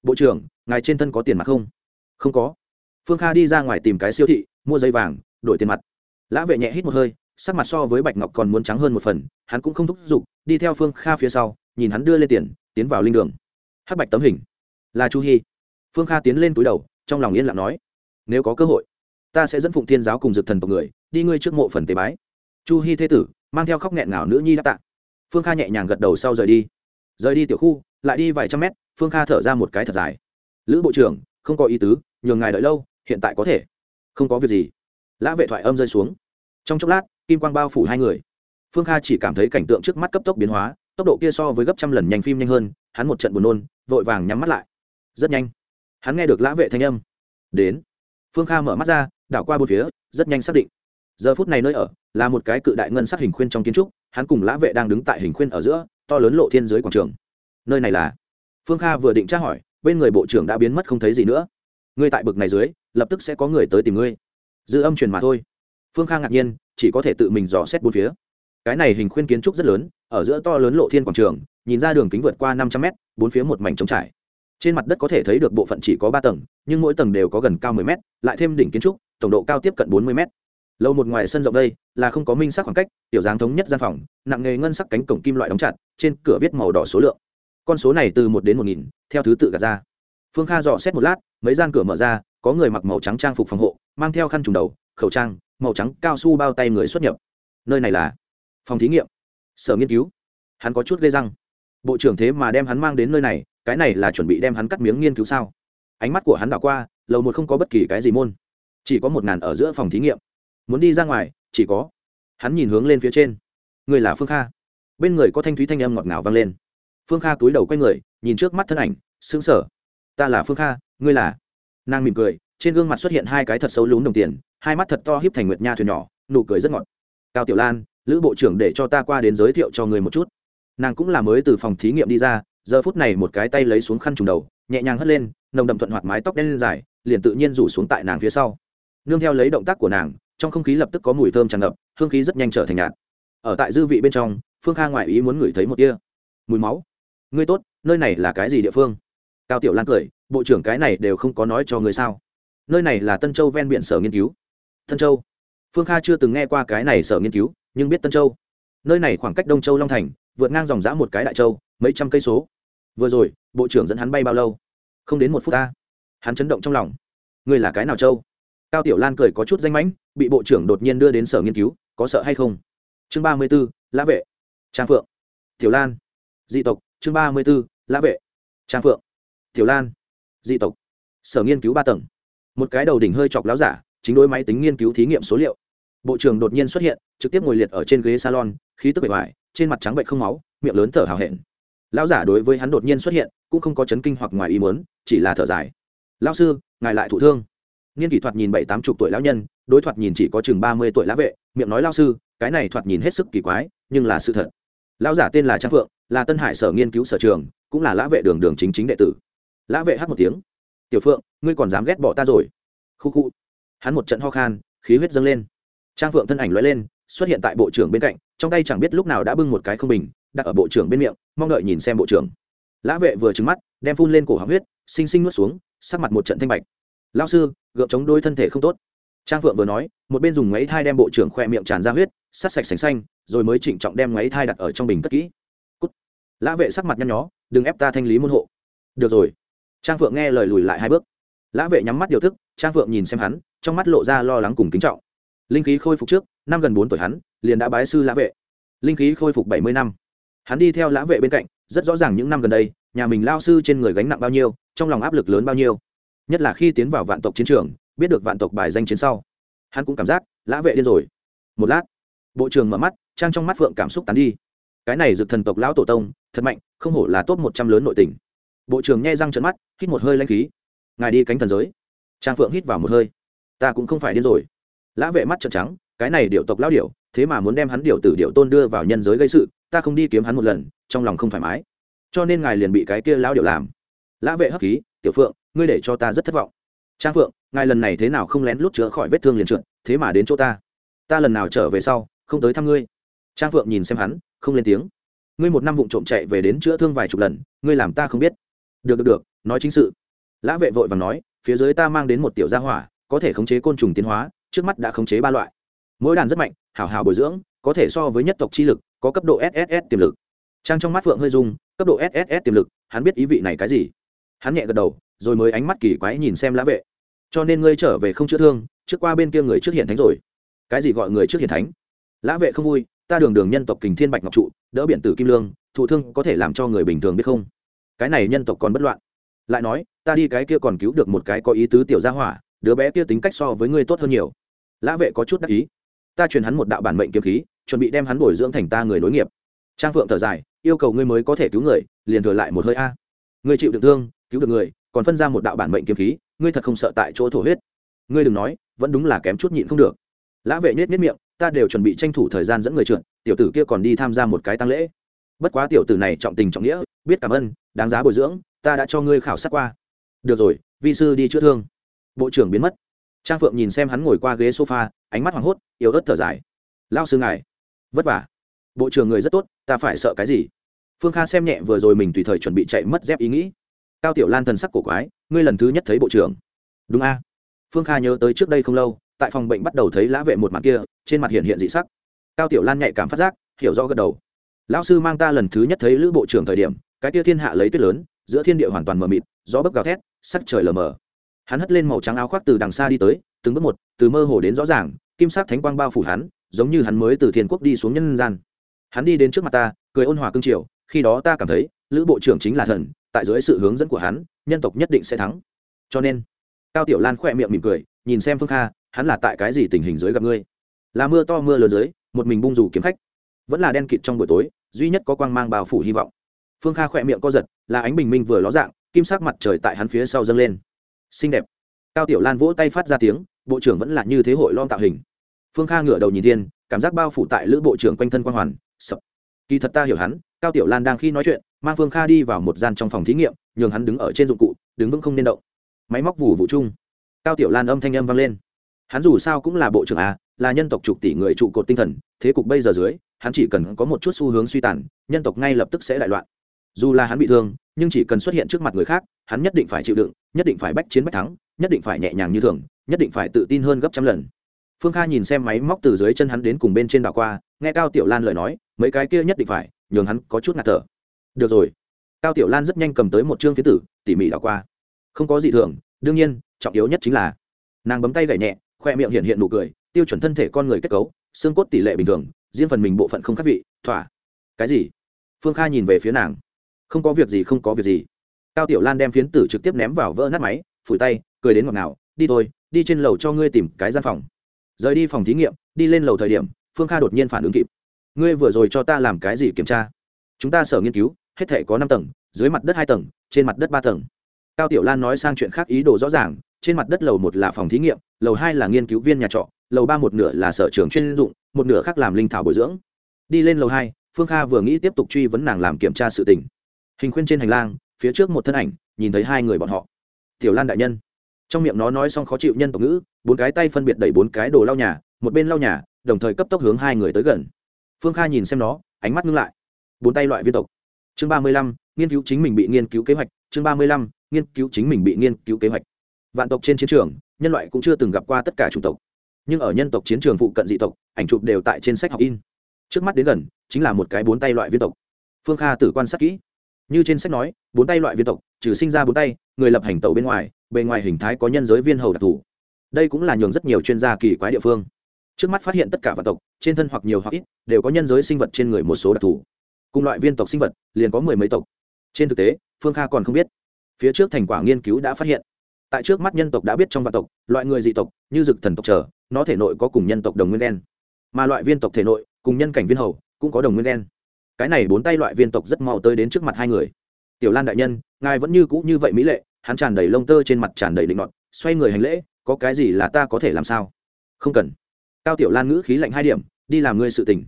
[SPEAKER 1] Bộ trưởng, ngài trên thân có tiền mặt không? Không có phương kha đi ra ngoài tìm cái siêu thị, mua giấy vàng, đổi tiền mặt. Lã vệ nhẹ hít một hơi, sắc mặt so với bạch ngọc còn muốn trắng hơn một phần, hắn cũng không thúc giục, đi theo phương kha phía sau, nhìn hắn đưa lên tiền, tiến vào linh đường. Hắc bạch tấm hình. Là chu hy phương kha tiến lên túi đầu, trong lòng yên lặng nói, nếu có cơ hội, ta sẽ dẫn phụng thiên giáo cùng dược thần tộc người, đi ngươi trước mộ phần tế bái. Chu hy thế tử, mang theo khóc nghẹn ngào nữ nhi đã tạ. Phương kha nhẹ nhàng gật đầu sau rời đi. Rời đi tiểu khu, lại đi vài trăm mét, phương kha thở ra một cái thật dài. Lữ bộ trưởng, không có ý tứ, nhường ngài đợi lâu hiện tại có thể. Không có việc gì. Lã vệ thoại âm rơi xuống. Trong chốc lát, kim quang bao phủ hai người. Phương kha chỉ cảm thấy cảnh tượng trước mắt cấp tốc biến hóa, tốc độ kia so với gấp trăm lần nhanh phim nhanh hơn, hắn một trận buồn nôn, vội vàng nhắm mắt lại. Rất nhanh, hắn nghe được lã vệ thanh âm. Đến. Phương kha mở mắt ra, đảo qua bốn phía, rất nhanh xác định. Giờ phút này nơi ở là một cái cự đại ngân sắc hình khuyên trong kiến trúc, hắn cùng lã vệ đang đứng tại hình khuyên ở giữa, to lớn lộ thiên dưới quảng trường. Nơi này là? Phương kha vừa định tra hỏi, bên người bộ trưởng đã biến mất không thấy gì nữa. Ngươi tại bực này dưới lập tức sẽ có người tới tìm ngươi. Dư âm truyền mà thôi. Phương kha ngạc nhiên, chỉ có thể tự mình dò xét bốn phía. Cái này hình khuyên kiến trúc rất lớn, ở giữa to lớn lộ thiên quảng trường, nhìn ra đường kính vượt qua năm trăm mét, bốn phía một mảnh trống trải. Trên mặt đất có thể thấy được bộ phận chỉ có ba tầng, nhưng mỗi tầng đều có gần cao mười mét, lại thêm đỉnh kiến trúc, tổng độ cao tiếp cận bốn mươi mét. Lâu một ngoài sân rộng đây, là không có minh sắc khoảng cách, tiểu dáng thống nhất gian phòng, nặng nghề ngân sắc cánh cổng kim loại đóng chặt, trên cửa viết màu đỏ số lượng. Con số này từ một đến một nghìn, theo thứ tự gạt ra phương kha dò xét một lát, mấy gian cửa mở ra, có người mặc màu trắng trang phục phòng hộ, mang theo khăn trùng đầu, khẩu trang, màu trắng, cao su bao tay người xuất nhập. Nơi này là phòng thí nghiệm, sở nghiên cứu. Hắn có chút gây răng. Bộ trưởng thế mà đem hắn mang đến nơi này, cái này là chuẩn bị đem hắn cắt miếng nghiên cứu sao? Ánh mắt của hắn đảo qua, lầu một không có bất kỳ cái gì môn, chỉ có một ngàn ở giữa phòng thí nghiệm. Muốn đi ra ngoài, chỉ có hắn nhìn hướng lên phía trên. Người là phương kha. Bên người có thanh thúy thanh âm ngọt ngào vang lên. Phương kha túi đầu quay người, nhìn trước mắt thân ảnh xứng sở ta là phương kha, ngươi là? Nàng mỉm cười, trên gương mặt xuất hiện hai cái thật xấu lún đồng tiền, hai mắt thật to hiếp thành nguyệt nha thuyền nhỏ, nụ cười rất ngọt. Cao tiểu lan, lữ bộ trưởng để cho ta qua đến giới thiệu cho người một chút. Nàng cũng là mới từ phòng thí nghiệm đi ra, giờ phút này một cái tay lấy xuống khăn trùng đầu, nhẹ nhàng hất lên, nồng đậm thuận hoạt mái tóc đen lên dài, liền tự nhiên rủ xuống tại nàng phía sau. Nương theo lấy động tác của nàng, trong không khí lập tức có mùi thơm tràn ngập, hương khí rất nhanh trở thành nhạt. Ở tại dư vị bên trong, phương kha ngoại ý muốn ngửi thấy một tia mùi máu. Ngươi tốt, nơi này là cái gì địa phương? Cao tiểu lan cười, bộ trưởng cái này đều không có nói cho người sao? Nơi này là tân châu ven biển sở nghiên cứu. Tân châu? Phương kha chưa từng nghe qua cái này sở nghiên cứu, nhưng biết tân châu. Nơi này khoảng cách đông châu long thành, vượt ngang dòng dã một cái đại châu, mấy trăm cây số. Vừa rồi, bộ trưởng dẫn hắn bay bao lâu? Không đến một phút ta. Hắn chấn động trong lòng. Ngươi là cái nào châu? Cao tiểu lan cười có chút danh mãnh, bị bộ trưởng đột nhiên đưa đến sở nghiên cứu, có sợ hay không? Chương ba mươi b ố lã vệ. Trang phượng. Tiểu lan. Dị tộc. Chương ba mươi b ố lã vệ. Trang phượng tiểu lan. Dị tộc. Sở nghiên cứu ba tầng. Một cái đầu đỉnh hơi chọc láo giả, chính đối máy tính nghiên cứu thí nghiệm số liệu. Bộ trưởng đột nhiên xuất hiện, trực tiếp ngồi liệt ở trên ghế salon, khí tức bề ngoài trên mặt trắng bệnh không máu, miệng lớn thở hào hẹn. Lão giả đối với hắn đột nhiên xuất hiện, cũng không có chấn kinh hoặc ngoài ý muốn, chỉ là thở dài. Lão sư, ngài lại thụ thương. Nghiên kỷ thoạt nhìn bảy tám chục tuổi lão nhân, đối thoạt nhìn chỉ có chừng ba mươi tuổi lá vệ, miệng nói lão sư, cái này thoạt nhìn hết sức kỳ quái, nhưng là sự thật. Lão giả tên là trang phượng, là tân hải sở nghiên cứu sở trường, cũng là lã vệ đường đường chính chính đệ tử lã vệ hát một tiếng. Tiểu phượng, ngươi còn dám ghét bỏ ta rồi? Khu khu. Hắn một trận ho khan, khí huyết dâng lên. Trang phượng thân ảnh loay lên, xuất hiện tại bộ trưởng bên cạnh, trong tay chẳng biết lúc nào đã bưng một cái không bình, đặt ở bộ trưởng bên miệng, mong đợi nhìn xem bộ trưởng. Lã vệ vừa trứng mắt, đem phun lên cổ họng huyết, xinh xinh nuốt xuống, sắc mặt một trận thanh bạch. Lao sư, gượng chống đôi thân thể không tốt. Trang phượng vừa nói, một bên dùng máy thai đem bộ trưởng khoe miệng tràn ra huyết sát sạch sành xanh, rồi mới trịnh trọng đem máy thai đặt ở trong bình cất kỹ. Cút. lã vệ sắc mặt nhăn nhó, đừng ép ta thanh lý môn hộ. Được rồi trang phượng nghe lời lùi lại hai bước. Lã vệ nhắm mắt điều thức, trang phượng nhìn xem hắn, trong mắt lộ ra lo lắng cùng kính trọng. Linh khí khôi phục trước, năm gần bốn tuổi hắn, liền đã bái sư lã vệ. Linh khí khôi phục bảy mươi năm. Hắn đi theo lã vệ bên cạnh, rất rõ ràng những năm gần đây, nhà mình lao sư trên người gánh nặng bao nhiêu, trong lòng áp lực lớn bao nhiêu. Nhất là khi tiến vào vạn tộc chiến trường, biết được vạn tộc bài danh chiến sau, hắn cũng cảm giác lã vệ điên rồi. Một lát, bộ trưởng mở mắt, trang trong mắt phượng cảm xúc tán đi. Cái này dược thần tộc lão tổ tông, thật mạnh, không hổ là top một trăm lớn nội tình bộ trưởng nghe răng trận mắt, hít một hơi lanh khí. Ngài đi cánh thần giới. Trang phượng hít vào một hơi. Ta cũng không phải điên rồi. Lã vệ mắt trợn trắng, cái này điệu tộc lao điệu thế mà muốn đem hắn điệu tử điệu tôn đưa vào nhân giới gây sự, ta không đi kiếm hắn một lần, trong lòng không thoải mái. Cho nên ngài liền bị cái kia lao điệu làm. Lã vệ hấp khí, tiểu phượng, ngươi để cho ta rất thất vọng. Trang phượng, ngài lần này thế nào không lén lút chữa khỏi vết thương liền trượt, thế mà đến chỗ ta. Ta lần nào trở về sau, không tới thăm ngươi. Trang phượng nhìn xem hắn, không lên tiếng. Ngươi một năm vụng trộm chạy về đến chữa thương vài chục lần, ngươi làm ta không biết được được được, nói chính sự. Lã vệ vội và nói, phía dưới ta mang đến một tiểu gia hỏa, có thể khống chế côn trùng tiến hóa, trước mắt đã khống chế ba loại. Mỗi đàn rất mạnh, hảo hảo bồi dưỡng, có thể so với nhất tộc chi lực, có cấp độ sss tiềm lực. Trang trong mắt phượng hơi dung cấp độ sss tiềm lực, hắn biết ý vị này cái gì. Hắn nhẹ gật đầu, rồi mới ánh mắt kỳ quái nhìn xem lã vệ. Cho nên ngươi trở về không chữa thương, trước qua bên kia người trước hiện thánh rồi. Cái gì gọi người trước hiện thánh? Lã vệ không vui, ta đường đường nhân tộc kình thiên bạch ngọc trụ, đỡ biển tử kim lương, thụ thương có thể làm cho người bình thường biết không? Cái này nhân tộc còn bất loạn. Lại nói, ta đi cái kia còn cứu được một cái có ý tứ tiểu gia hỏa, đứa bé kia tính cách so với ngươi tốt hơn nhiều. Lã vệ có chút đắc ý. Ta truyền hắn một đạo bản mệnh kiếm khí, chuẩn bị đem hắn bồi dưỡng thành ta người nối nghiệp. Trang phượng thở dài, yêu cầu ngươi mới có thể cứu người, liền thừa lại một hơi a. Ngươi chịu được thương, cứu được người, còn phân ra một đạo bản mệnh kiếm khí, ngươi thật không sợ tại chỗ thổ huyết. Ngươi đừng nói, vẫn đúng là kém chút nhịn không được. Lã vệ nhét nhét miệng, ta đều chuẩn bị tranh thủ thời gian dẫn người trượt, tiểu tử kia còn đi tham gia một cái tăng lễ. Bất quá tiểu tử này trọng tình trọng nghĩa biết cảm ơn, đáng giá bồi dưỡng, ta đã cho ngươi khảo sát qua. Được rồi, vi sư đi chữa thương. Bộ trưởng biến mất. Trang phượng nhìn xem hắn ngồi qua ghế sofa, ánh mắt hoảng hốt, yếu ớt thở dài. Lao sư ngài. Vất vả. Bộ trưởng người rất tốt, ta phải sợ cái gì? Phương kha xem nhẹ vừa rồi mình tùy thời chuẩn bị chạy mất dép ý nghĩ. Cao tiểu lan thần sắc cổ quái, ngươi lần thứ nhất thấy bộ trưởng. Đúng a. Phương kha nhớ tới trước đây không lâu, tại phòng bệnh bắt đầu thấy lã vệ một mặt kia, trên mặt hiện hiện dị sắc. Cao tiểu lan nhạy cảm phát giác, hiểu rõ gật đầu. Lão sư mang ta lần thứ nhất thấy lữ bộ trưởng thời điểm cái tia thiên hạ lấy tuyết lớn, giữa thiên địa hoàn toàn mờ mịt, gió bấc gào thét, sắc trời lờ mờ. Hắn hất lên màu trắng áo khoác từ đằng xa đi tới, từng bước một, từ mơ hồ đến rõ ràng, kim sắc thánh quang bao phủ hắn, giống như hắn mới từ thiên quốc đi xuống nhân gian. Hắn đi đến trước mặt ta, cười ôn hòa cương triều, khi đó ta cảm thấy, lữ bộ trưởng chính là thần, tại dưới sự hướng dẫn của hắn, nhân tộc nhất định sẽ thắng. Cho nên, cao tiểu lan khỏe miệng mỉm cười, nhìn xem phương kha, hắn là tại cái gì tình hình dưới gặp ngươi? Là mưa to mưa lớn dưới, một mình bung dù kiếm khách. Vẫn là đen kịt trong buổi tối, duy nhất có quang mang bao phủ hy vọng phương kha khỏe miệng co giật, là ánh bình minh vừa ló dạng, kim sắc mặt trời tại hắn phía sau dâng lên. Xinh đẹp. Cao tiểu lan vỗ tay phát ra tiếng, bộ trưởng vẫn là như thế hội lon tạo hình. Phương kha ngửa đầu nhìn thiên, cảm giác bao phủ tại lữ bộ trưởng quanh thân quang hoàn sập kỳ thật ta hiểu hắn, cao tiểu lan đang khi nói chuyện, mang phương kha đi vào một gian trong phòng thí nghiệm, nhường hắn đứng ở trên dụng cụ, đứng vững không nên động. Máy móc vù vụ chung. Cao tiểu lan âm thanh âm vang lên. Hắn dù sao cũng là bộ trưởng a, là nhân tộc chục tỷ người trụ cột tinh thần, thế cục bây giờ dưới, hắn chỉ cần có một chút xu hướng suy tàn, nhân tộc ngay lập tức sẽ đại loạn dù là hắn bị thương, nhưng chỉ cần xuất hiện trước mặt người khác, hắn nhất định phải chịu đựng, nhất định phải bách chiến bách thắng, nhất định phải nhẹ nhàng như thường, nhất định phải tự tin hơn gấp trăm lần. Phương kha nhìn xem máy móc từ dưới chân hắn đến cùng bên trên đảo qua, nghe cao tiểu lan lời nói, mấy cái kia nhất định phải, nhường hắn có chút ngạt thở. Được rồi. Cao tiểu lan rất nhanh cầm tới một chương phía tử, tỉ mỉ đảo qua. Không có gì thường, đương nhiên, trọng yếu nhất chính là, nàng bấm tay gậy nhẹ, khoe miệng hiện hiện nụ cười, tiêu chuẩn thân thể con người kết cấu, xương cốt tỷ lệ bình thường, riêng phần mình bộ phận không khác vị, thỏa. Cái gì? Phương kha nhìn về phía nàng không có việc gì, không có việc gì. Cao tiểu lan đem phiến tử trực tiếp ném vào vỡ nát máy, phủi tay, cười đến ngọt ngào, đi thôi, đi trên lầu cho ngươi tìm cái gian phòng. Rời đi phòng thí nghiệm, đi lên lầu thời điểm, phương kha đột nhiên phản ứng kịp. Ngươi vừa rồi cho ta làm cái gì kiểm tra? Chúng ta sở nghiên cứu, hết thể có năm tầng, dưới mặt đất hai tầng, trên mặt đất ba tầng. Cao tiểu lan nói sang chuyện khác ý đồ rõ ràng, trên mặt đất lầu một là phòng thí nghiệm, lầu hai là nghiên cứu viên nhà trọ, lầu ba một nửa là sở trường chuyên dụng, một nửa khác làm linh thảo bồi dưỡng. Đi lên lầu hai, phương kha vừa nghĩ tiếp tục truy vấn nàng làm kiểm tra sự tình hình khuyên trên hành lang, phía trước một thân ảnh, nhìn thấy hai người bọn họ. Tiểu lan đại nhân. Trong miệng nó nói xong khó chịu nhân tộc ngữ, bốn cái tay phân biệt đẩy bốn cái đồ lau nhà, một bên lau nhà, đồng thời cấp tốc hướng hai người tới gần. Phương kha nhìn xem nó, ánh mắt ngưng lại. Bốn tay loại viên tộc. Chương ba mươi lăm, nghiên cứu chính mình bị nghiên cứu kế hoạch. Chương ba mươi lăm, nghiên cứu chính mình bị nghiên cứu kế hoạch. Vạn tộc trên chiến trường, nhân loại cũng chưa từng gặp qua tất cả chủng tộc. Nhưng ở nhân tộc chiến trường phụ cận dị tộc, ảnh chụp đều tại trên sách học in. Trước mắt đến gần, chính là một cái bốn tay loại viên tộc. Phương kha tử quan sát kỹ như trên sách nói, bốn tay loại viên tộc, trừ sinh ra bốn tay, người lập hành tẩu bên ngoài, bề ngoài hình thái có nhân giới viên hầu đặc thù. Đây cũng là nhường rất nhiều chuyên gia kỳ quái địa phương. Trước mắt phát hiện tất cả vạn tộc, trên thân hoặc nhiều hoặc ít, đều có nhân giới sinh vật trên người một số đặc thù. Cùng loại viên tộc sinh vật, liền có mười mấy tộc. Trên thực tế, phương kha còn không biết. Phía trước thành quả nghiên cứu đã phát hiện. Tại trước mắt nhân tộc đã biết trong vạn tộc, loại người dị tộc, như dực thần tộc trở, nó thể nội có cùng nhân tộc đồng nguyên đen. Mà loại viên tộc thể nội, cùng nhân cảnh viên hầu, cũng có đồng nguyên đen cái này bốn tay loại viên tộc rất mau tới đến trước mặt hai người. Tiểu lan đại nhân, ngài vẫn như cũ như vậy mỹ lệ, hắn tràn đầy lông tơ trên mặt tràn đầy định ngọt xoay người hành lễ, có cái gì là ta có thể làm sao? Không cần. Cao tiểu lan ngữ khí lạnh hai điểm, đi làm ngươi sự tình.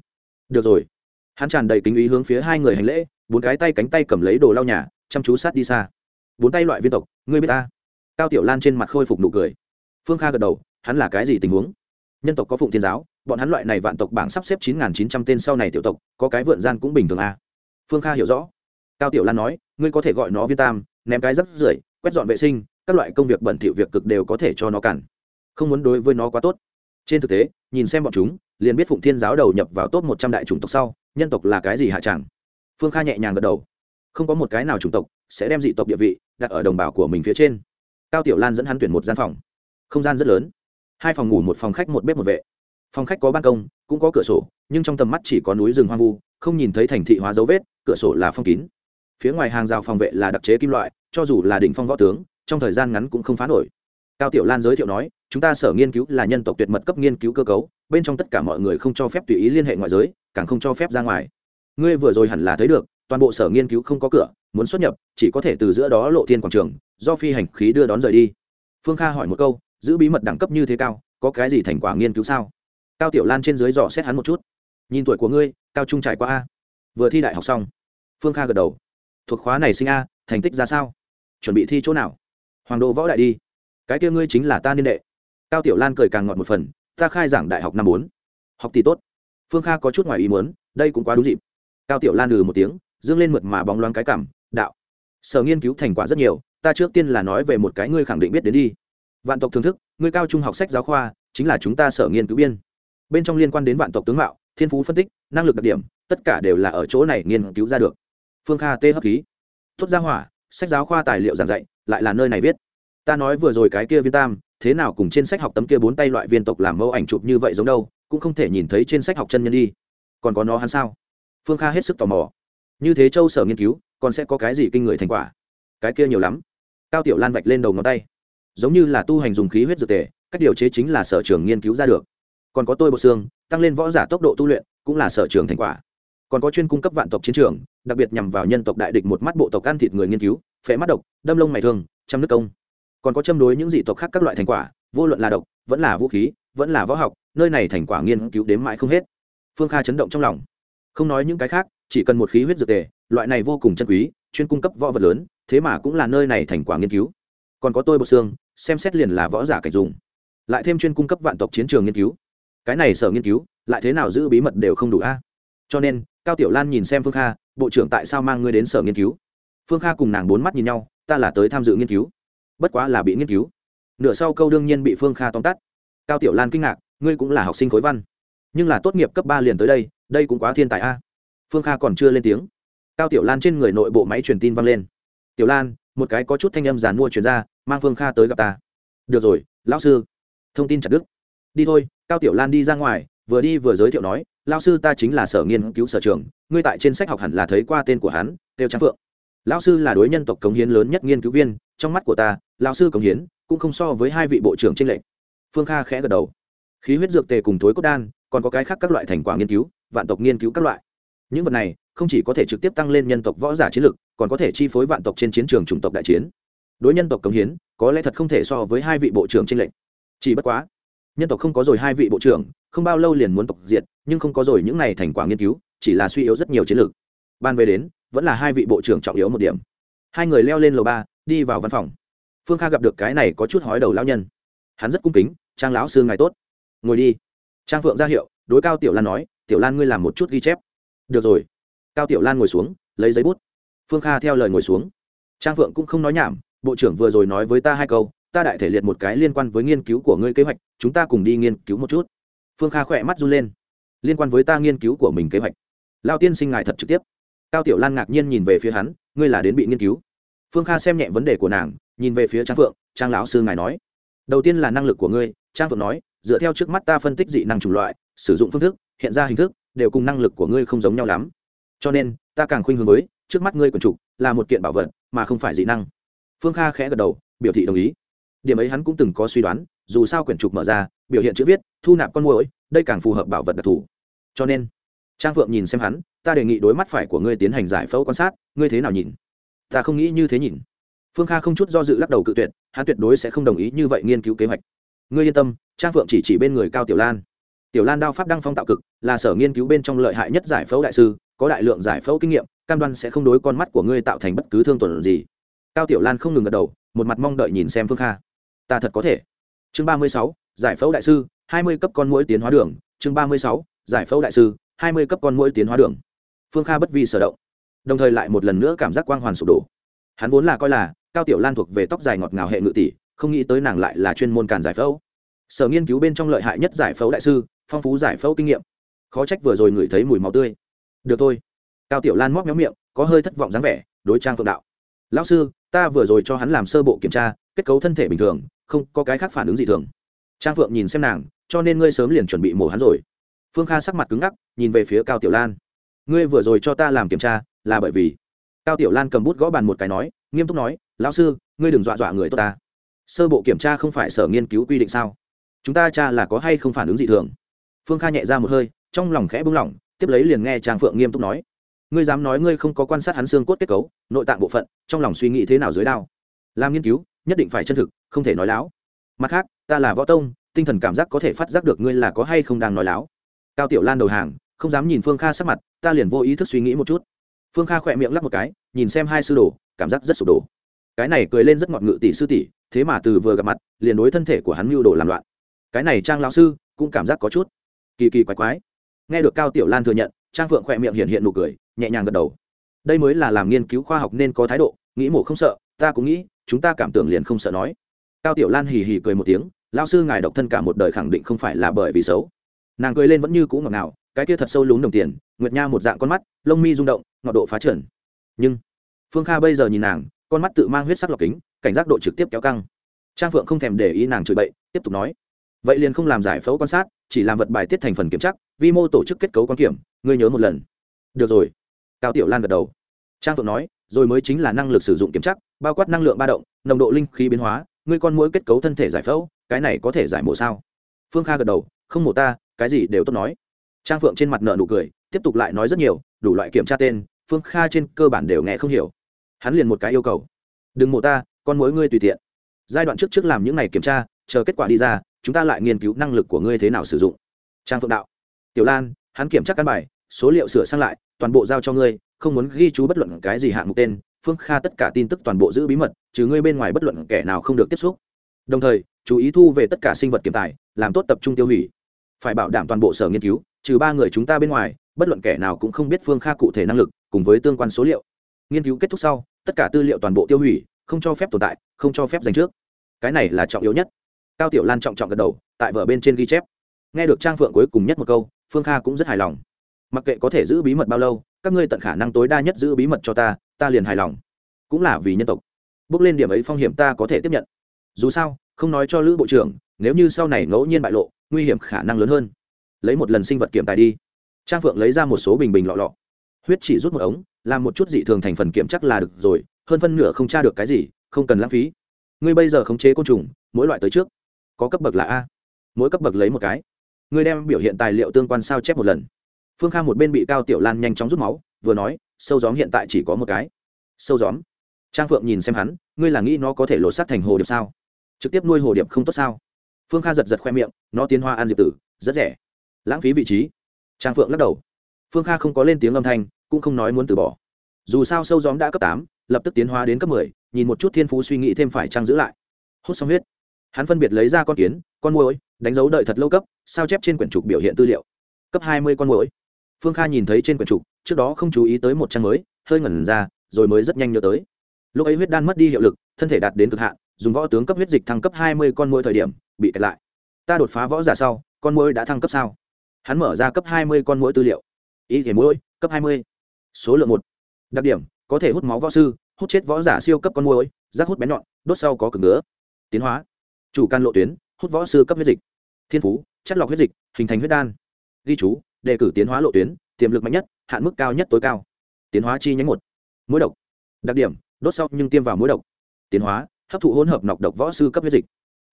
[SPEAKER 1] Được rồi. Hắn tràn đầy kính ý hướng phía hai người hành lễ, bốn cái tay cánh tay cầm lấy đồ lau nhà, chăm chú sát đi xa. Bốn tay loại viên tộc, ngươi biết ta? Cao tiểu lan trên mặt khôi phục nụ cười. Phương kha gật đầu, hắn là cái gì tình huống? Nhân tộc có phụng thiên giáo, bọn hắn loại này vạn tộc bảng sắp xếp chín nghìn chín trăm tên sau này tiểu tộc, có cái vượn gian cũng bình thường a. À. phương kha hiểu rõ. Cao tiểu lan nói, ngươi có thể gọi nó viên tam, ném cái rắc rưởi, quét dọn vệ sinh, các loại công việc bẩn thỉu việc cực đều có thể cho nó cản. Không muốn đối với nó quá tốt. Trên thực tế, nhìn xem bọn chúng, liền biết phụng thiên giáo đầu nhập vào top một trăm đại chủng tộc sau, nhân tộc là cái gì hạ chẳng. Phương kha nhẹ nhàng gật đầu. Không có một cái nào chủng tộc sẽ đem dị tộc địa vị đặt ở đồng bào của mình phía trên. Cao tiểu lan dẫn hắn tuyển một gian phòng. Không gian rất lớn hai phòng ngủ, một phòng khách, một bếp, một vệ. Phòng khách có ban công, cũng có cửa sổ, nhưng trong tầm mắt chỉ có núi rừng hoang vu, không nhìn thấy thành thị hóa dấu vết, cửa sổ là phong kín. Phía ngoài hàng rào phòng vệ là đặc chế kim loại, cho dù là đỉnh phong võ tướng, trong thời gian ngắn cũng không phá nổi. Cao tiểu lan giới thiệu nói, chúng ta sở nghiên cứu là nhân tộc tuyệt mật cấp nghiên cứu cơ cấu, bên trong tất cả mọi người không cho phép tùy ý liên hệ ngoại giới, càng không cho phép ra ngoài. Ngươi vừa rồi hẳn là thấy được, toàn bộ sở nghiên cứu không có cửa, muốn xuất nhập, chỉ có thể từ giữa đó lộ thiên quảng trường, do phi hành khí đưa đón rời đi. Phương kha hỏi một câu giữ bí mật đẳng cấp như thế cao, có cái gì thành quả nghiên cứu sao? Cao tiểu lan trên dưới dò xét hắn một chút. Nhìn tuổi của ngươi, cao trung trải qua a. Vừa thi đại học xong, phương kha gật đầu. Thuộc khóa này sinh a, thành tích ra sao? Chuẩn bị thi chỗ nào? Hoàng đô võ đại đi. Cái kia ngươi chính là ta niên đệ. Cao tiểu lan cười càng ngọt một phần. Ta khai giảng đại học năm bốn. Học tỷ tốt. Phương kha có chút ngoài ý muốn, đây cũng quá đúng dịp. Cao tiểu lan ừ một tiếng, dương lên mượt mà bóng loáng cái cảm, đạo. Sở nghiên cứu thành quả rất nhiều, ta trước tiên là nói về một cái ngươi khẳng định biết đến đi vạn tộc thưởng thức người cao trung học sách giáo khoa, chính là chúng ta sở nghiên cứu biên. Bên trong liên quan đến vạn tộc tướng mạo, thiên phú phân tích, năng lực đặc điểm, tất cả đều là ở chỗ này nghiên cứu ra được. Phương kha tê hấp khí. Tốt ra hỏa, sách giáo khoa tài liệu giảng dạy, lại là nơi này viết. Ta nói vừa rồi cái kia viên tam, thế nào cùng trên sách học tấm kia bốn tay loại viên tộc làm mẫu ảnh chụp như vậy giống đâu, cũng không thể nhìn thấy trên sách học chân nhân đi. Còn có nó hắn sao? Phương kha hết sức tò mò. Như thế châu sở nghiên cứu, còn sẽ có cái gì kinh người thành quả? Cái kia nhiều lắm. Cao tiểu lan vạch lên đầu ngón tay giống như là tu hành dùng khí huyết dược tề cách điều chế chính là sở trường nghiên cứu ra được. Còn có tôi bộ xương tăng lên võ giả tốc độ tu luyện cũng là sở trường thành quả. Còn có chuyên cung cấp vạn tộc chiến trường đặc biệt nhằm vào nhân tộc đại địch một mắt bộ tộc ăn thịt người nghiên cứu phế mắt độc đâm lông mày thương, trăm nước công. Còn có châm đối những dị tộc khác các loại thành quả vô luận là độc vẫn là vũ khí vẫn là võ học nơi này thành quả nghiên cứu đến mãi không hết. Phương kha chấn động trong lòng. Không nói những cái khác chỉ cần một khí huyết dược tề loại này vô cùng chân quý chuyên cung cấp võ vật lớn thế mà cũng là nơi này thành quả nghiên cứu. Còn có tôi bộ xương xem xét liền là võ giả cảnh dùng. Lại thêm chuyên cung cấp vạn tộc chiến trường nghiên cứu. Cái này sở nghiên cứu, lại thế nào giữ bí mật đều không đủ a. Cho nên, cao tiểu lan nhìn xem phương kha, bộ trưởng tại sao mang ngươi đến sở nghiên cứu? Phương kha cùng nàng bốn mắt nhìn nhau, ta là tới tham dự nghiên cứu, bất quá là bị nghiên cứu. Nửa sau câu đương nhiên bị phương kha tóm tắt. Cao tiểu lan kinh ngạc, ngươi cũng là học sinh khối văn, nhưng là tốt nghiệp cấp ba liền tới đây đây cũng quá thiên tài a. Phương kha còn chưa lên tiếng. Cao tiểu lan trên người nội bộ máy truyền tin vang lên. Tiểu lan một cái có chút thanh âm giàn mua chuyển ra, mang phương kha tới gặp ta. Được rồi, lão sư. Thông tin chặt đức đi thôi, cao tiểu lan đi ra ngoài, vừa đi vừa giới thiệu nói lao sư ta chính là sở nghiên cứu sở trường, ngươi tại trên sách học hẳn là thấy qua tên của hắn têu trang phượng. Lao sư là đối nhân tộc cống hiến lớn nhất nghiên cứu viên, trong mắt của ta lao sư cống hiến, cũng không so với hai vị bộ trưởng trên lệnh. phương kha khẽ gật đầu. Khí huyết dược tề cùng thối cốt đan, còn có cái khác các loại thành quả nghiên cứu, vạn tộc nghiên cứu các loại. Những vật này không chỉ có thể trực tiếp tăng lên nhân tộc võ giả chiến lực, còn có thể chi phối vạn tộc trên chiến trường chủng tộc đại chiến. Đối nhân tộc cống hiến, có lẽ thật không thể so với hai vị bộ trưởng tranh lệch. Chỉ bất quá, nhân tộc không có rồi hai vị bộ trưởng, không bao lâu liền muốn tộc diệt, nhưng không có rồi những này thành quả nghiên cứu, chỉ là suy yếu rất nhiều chiến lược ban về đến, vẫn là hai vị bộ trưởng trọng yếu một điểm. Hai người leo lên lầu ba, đi vào văn phòng. Phương kha gặp được cái này có chút hói đầu lão nhân. Hắn rất cung kính, trang lão sư ngài tốt. Ngồi đi. Trang phượng ra hiệu, đối cao tiểu lan nói, tiểu lan ngươi làm một chút ghi chép. Được rồi cao tiểu lan ngồi xuống, lấy giấy bút. Phương kha theo lời ngồi xuống. Trang phượng cũng không nói nhảm, bộ trưởng vừa rồi nói với ta hai câu, ta đại thể liệt một cái liên quan với nghiên cứu của ngươi kế hoạch, chúng ta cùng đi nghiên cứu một chút. Phương kha khỏe mắt run lên. Liên quan với ta nghiên cứu của mình kế hoạch? Lao tiên sinh ngài thật trực tiếp. Cao tiểu lan ngạc nhiên nhìn về phía hắn, ngươi là đến bị nghiên cứu? Phương kha xem nhẹ vấn đề của nàng, nhìn về phía trang phượng, trang lão sư ngài nói. Đầu tiên là năng lực của ngươi, trang phượng nói, dựa theo trước mắt ta phân tích dị năng chủng loại, sử dụng phương thức, hiện ra hình thức, đều cùng năng lực của ngươi không giống nhau lắm cho nên, ta càng khuynh hướng với, trước mắt ngươi quần trục là một kiện bảo vật, mà không phải dị năng. Phương kha khẽ gật đầu, biểu thị đồng ý. Điểm ấy hắn cũng từng có suy đoán, dù sao quyển trục mở ra, biểu hiện chữ viết, thu nạp con mồi đây càng phù hợp bảo vật đặc thù. Cho nên, trang phượng nhìn xem hắn, ta đề nghị đối mắt phải của ngươi tiến hành giải phẫu quan sát, ngươi thế nào nhìn? Ta không nghĩ như thế nhìn. Phương kha không chút do dự lắc đầu cự tuyệt, hắn tuyệt đối sẽ không đồng ý như vậy nghiên cứu kế hoạch. Ngươi yên tâm, trang phượng chỉ chỉ bên người cao tiểu lan tiểu lan đao pháp đăng phong tạo cực, là sở nghiên cứu bên trong lợi hại nhất giải phẫu đại sư, có đại lượng giải phẫu kinh nghiệm, cam đoan sẽ không đối con mắt của ngươi tạo thành bất cứ thương tổn gì. Cao tiểu lan không ngừng gật đầu, một mặt mong đợi nhìn xem phương kha. Ta thật có thể. Chương ba mươi sáu, giải phẫu đại sư, hai mươi cấp con mũi tiến hóa đường. Chương ba mươi sáu, giải phẫu đại sư, hai mươi cấp con mũi tiến hóa đường. Phương kha bất vi sở động. Đồng thời lại một lần nữa cảm giác quang hoàn sụp đổ. Hắn vốn là coi là, cao tiểu lan thuộc về tóc dài ngọt ngào hệ ngự tỷ, không nghĩ tới nàng lại là chuyên môn càn giải phẫu. Sở nghiên cứu bên trong lợi hại nhất giải phẫu đại sư phong phú giải phẫu kinh nghiệm. Khó trách vừa rồi ngửi thấy mùi máu tươi. Được thôi. Cao tiểu lan móc méo miệng, có hơi thất vọng dáng vẻ, đối trang phượng đạo. Lão sư, ta vừa rồi cho hắn làm sơ bộ kiểm tra, kết cấu thân thể bình thường, không có cái khác phản ứng gì thường. Trang phượng nhìn xem nàng, cho nên ngươi sớm liền chuẩn bị mổ hắn rồi. Phương kha sắc mặt cứng ngắc, nhìn về phía cao tiểu lan. Ngươi vừa rồi cho ta làm kiểm tra, là bởi vì? Cao tiểu lan cầm bút gõ bàn một cái nói, nghiêm túc nói, lão sư, ngươi đừng dọa dọa người tốt ta. Sơ bộ kiểm tra không phải sở nghiên cứu quy định sao? Chúng ta cha là có hay không phản ứng gì thường? Phương kha nhẹ ra một hơi, trong lòng khẽ bung lỏng, tiếp lấy liền nghe trang phượng nghiêm túc nói. Ngươi dám nói ngươi không có quan sát hắn xương cốt kết cấu, nội tạng bộ phận, trong lòng suy nghĩ thế nào dưới đao? Làm nghiên cứu, nhất định phải chân thực, không thể nói láo. Mặt khác, ta là võ tông, tinh thần cảm giác có thể phát giác được ngươi là có hay không đang nói láo. Cao tiểu lan đầu hàng, không dám nhìn phương kha sắc mặt, ta liền vô ý thức suy nghĩ một chút. Phương kha khỏe miệng lắc một cái, nhìn xem hai sư đồ, cảm giác rất sụp đổ. Cái này cười lên rất ngọt ngự tỷ sư tỷ, thế mà từ vừa gặp mặt, liền đối thân thể của hắn mưu đồ làm loạn. Cái này trang lão sư, cũng cảm giác có chút kỳ kỳ quái quái. Nghe được cao tiểu lan thừa nhận, trang phượng khỏe miệng hiện hiện nụ cười, nhẹ nhàng gật đầu. Đây mới là làm nghiên cứu khoa học nên có thái độ, nghĩ mổ không sợ, ta cũng nghĩ, chúng ta cảm tưởng liền không sợ nói. Cao tiểu lan hì hì cười một tiếng lao sư ngài độc thân cả một đời khẳng định không phải là bởi vì xấu. Nàng cười lên vẫn như cũ ngọt ngào, cái kia thật sâu lún đồng tiền, nguyệt nha một dạng con mắt, lông mi rung động, ngọt độ phá trần. Nhưng, phương kha bây giờ nhìn nàng, con mắt tự mang huyết sắc lọc kính, cảnh giác độ trực tiếp kéo căng. Trang phượng không thèm để ý nàng chửi bậy, tiếp tục nói vậy liền không làm giải phẫu quan sát, chỉ làm vật bài tiết thành phần kiểm chắc vi mô tổ chức kết cấu quan kiểm, ngươi nhớ một lần. Được rồi. Cao tiểu lan gật đầu. Trang phượng nói, rồi mới chính là năng lực sử dụng kiểm chắc bao quát năng lượng ba động, nồng độ linh khí biến hóa, ngươi con mũi kết cấu thân thể giải phẫu, cái này có thể giải mổ sao? Phương kha gật đầu, không mổ ta, cái gì đều tốt nói. Trang phượng trên mặt nợ nụ cười, tiếp tục lại nói rất nhiều, đủ loại kiểm tra tên, phương kha trên cơ bản đều nghe không hiểu. Hắn liền một cái yêu cầu. Đừng mổ ta, con mối ngươi tùy tiện. Giai đoạn trước trước làm những này kiểm tra, chờ kết quả đi ra chúng ta lại nghiên cứu năng lực của ngươi thế nào sử dụng. Trang phượng đạo. Tiểu lan, hắn kiểm tra căn bài, số liệu sửa sang lại, toàn bộ giao cho ngươi, không muốn ghi chú bất luận cái gì hạng mục tên, phương kha tất cả tin tức toàn bộ giữ bí mật, trừ ngươi bên ngoài bất luận kẻ nào không được tiếp xúc. Đồng thời, chú ý thu về tất cả sinh vật kiểm tài, làm tốt tập trung tiêu hủy. Phải bảo đảm toàn bộ sở nghiên cứu, trừ ba người chúng ta bên ngoài, bất luận kẻ nào cũng không biết phương kha cụ thể năng lực, cùng với tương quan số liệu. Nghiên cứu kết thúc sau, tất cả tư liệu toàn bộ tiêu hủy, không cho phép tồn tại, không cho phép dành trước. Cái này là trọng yếu nhất cao tiểu lan trọng trọng gật đầu, tại vở bên trên ghi chép. Nghe được trang phượng cuối cùng nhất một câu, phương kha cũng rất hài lòng. Mặc kệ có thể giữ bí mật bao lâu, các ngươi tận khả năng tối đa nhất giữ bí mật cho ta ta liền hài lòng. Cũng là vì nhân tộc. Bước lên điểm ấy phong hiểm ta có thể tiếp nhận. Dù sao, không nói cho lữ bộ trưởng, nếu như sau này ngẫu nhiên bại lộ, nguy hiểm khả năng lớn hơn. Lấy một lần sinh vật kiểm tài đi. Trang phượng lấy ra một số bình bình lọ lọ. Huyết chỉ rút một ống, làm một chút dị thường thành phần kiểm chắc là được rồi, hơn phân nửa không tra được cái gì, không cần lãng phí. Ngươi bây giờ khống chế côn trùng, mỗi loại tới trước có cấp bậc là a. Mỗi cấp bậc lấy một cái. Ngươi đem biểu hiện tài liệu tương quan sao chép một lần. Phương kha một bên bị cao tiểu lan nhanh chóng rút máu, vừa nói, sâu gióm hiện tại chỉ có một cái. Sâu gióm? Trang phượng nhìn xem hắn, ngươi là nghĩ nó có thể lột xác thành hồ điệp sao? Trực tiếp nuôi hồ điệp không tốt sao? Phương kha giật giật khoe miệng, nó tiến hoa ăn diệp tử, rất rẻ. Lãng phí vị trí. Trang phượng lắc đầu. Phương kha không có lên tiếng âm thanh, cũng không nói muốn từ bỏ. Dù sao sâu gióm đã cấp tám, lập tức tiến hóa đến cấp mười, nhìn một chút thiên phú suy nghĩ thêm phải trang giữ lại. Hút xong huyết hắn phân biệt lấy ra con kiến, con mối đánh dấu đợi thật lâu cấp, sao chép trên quyển trục biểu hiện tư liệu. Cấp hai mươi con mối phương kha nhìn thấy trên quyển trục, trước đó không chú ý tới một trang mới, hơi ngẩn ra, rồi mới rất nhanh nhớ tới. Lúc ấy huyết đan mất đi hiệu lực, thân thể đạt đến cực hạn, dùng võ tướng cấp huyết dịch thăng cấp hai mươi con mối thời điểm, bị kẹt lại. Ta đột phá võ giả sau, con mối đã thăng cấp sao? Hắn mở ra cấp hai mươi con mối tư liệu. Ý thể mối cấp hai mươi. Số lượng một. Đặc điểm, có thể hút máu võ sư, hút chết võ giả siêu cấp con mối rác hút bén nhọn, đốt sau có cực ngứa. Tiến hóa chủ can lộ tuyến, hút võ sư cấp huyết dịch. Thiên phú, chất lọc huyết dịch, hình thành huyết đan. Ghi chú, đề cử tiến hóa lộ tuyến, tiềm lực mạnh nhất, hạn mức cao nhất tối cao. Tiến hóa chi nhánh một. Mũi độc. Đặc điểm, đốt sau nhưng tiêm vào mũi độc. Tiến hóa, hấp thụ hỗn hợp nọc độc võ sư cấp huyết dịch.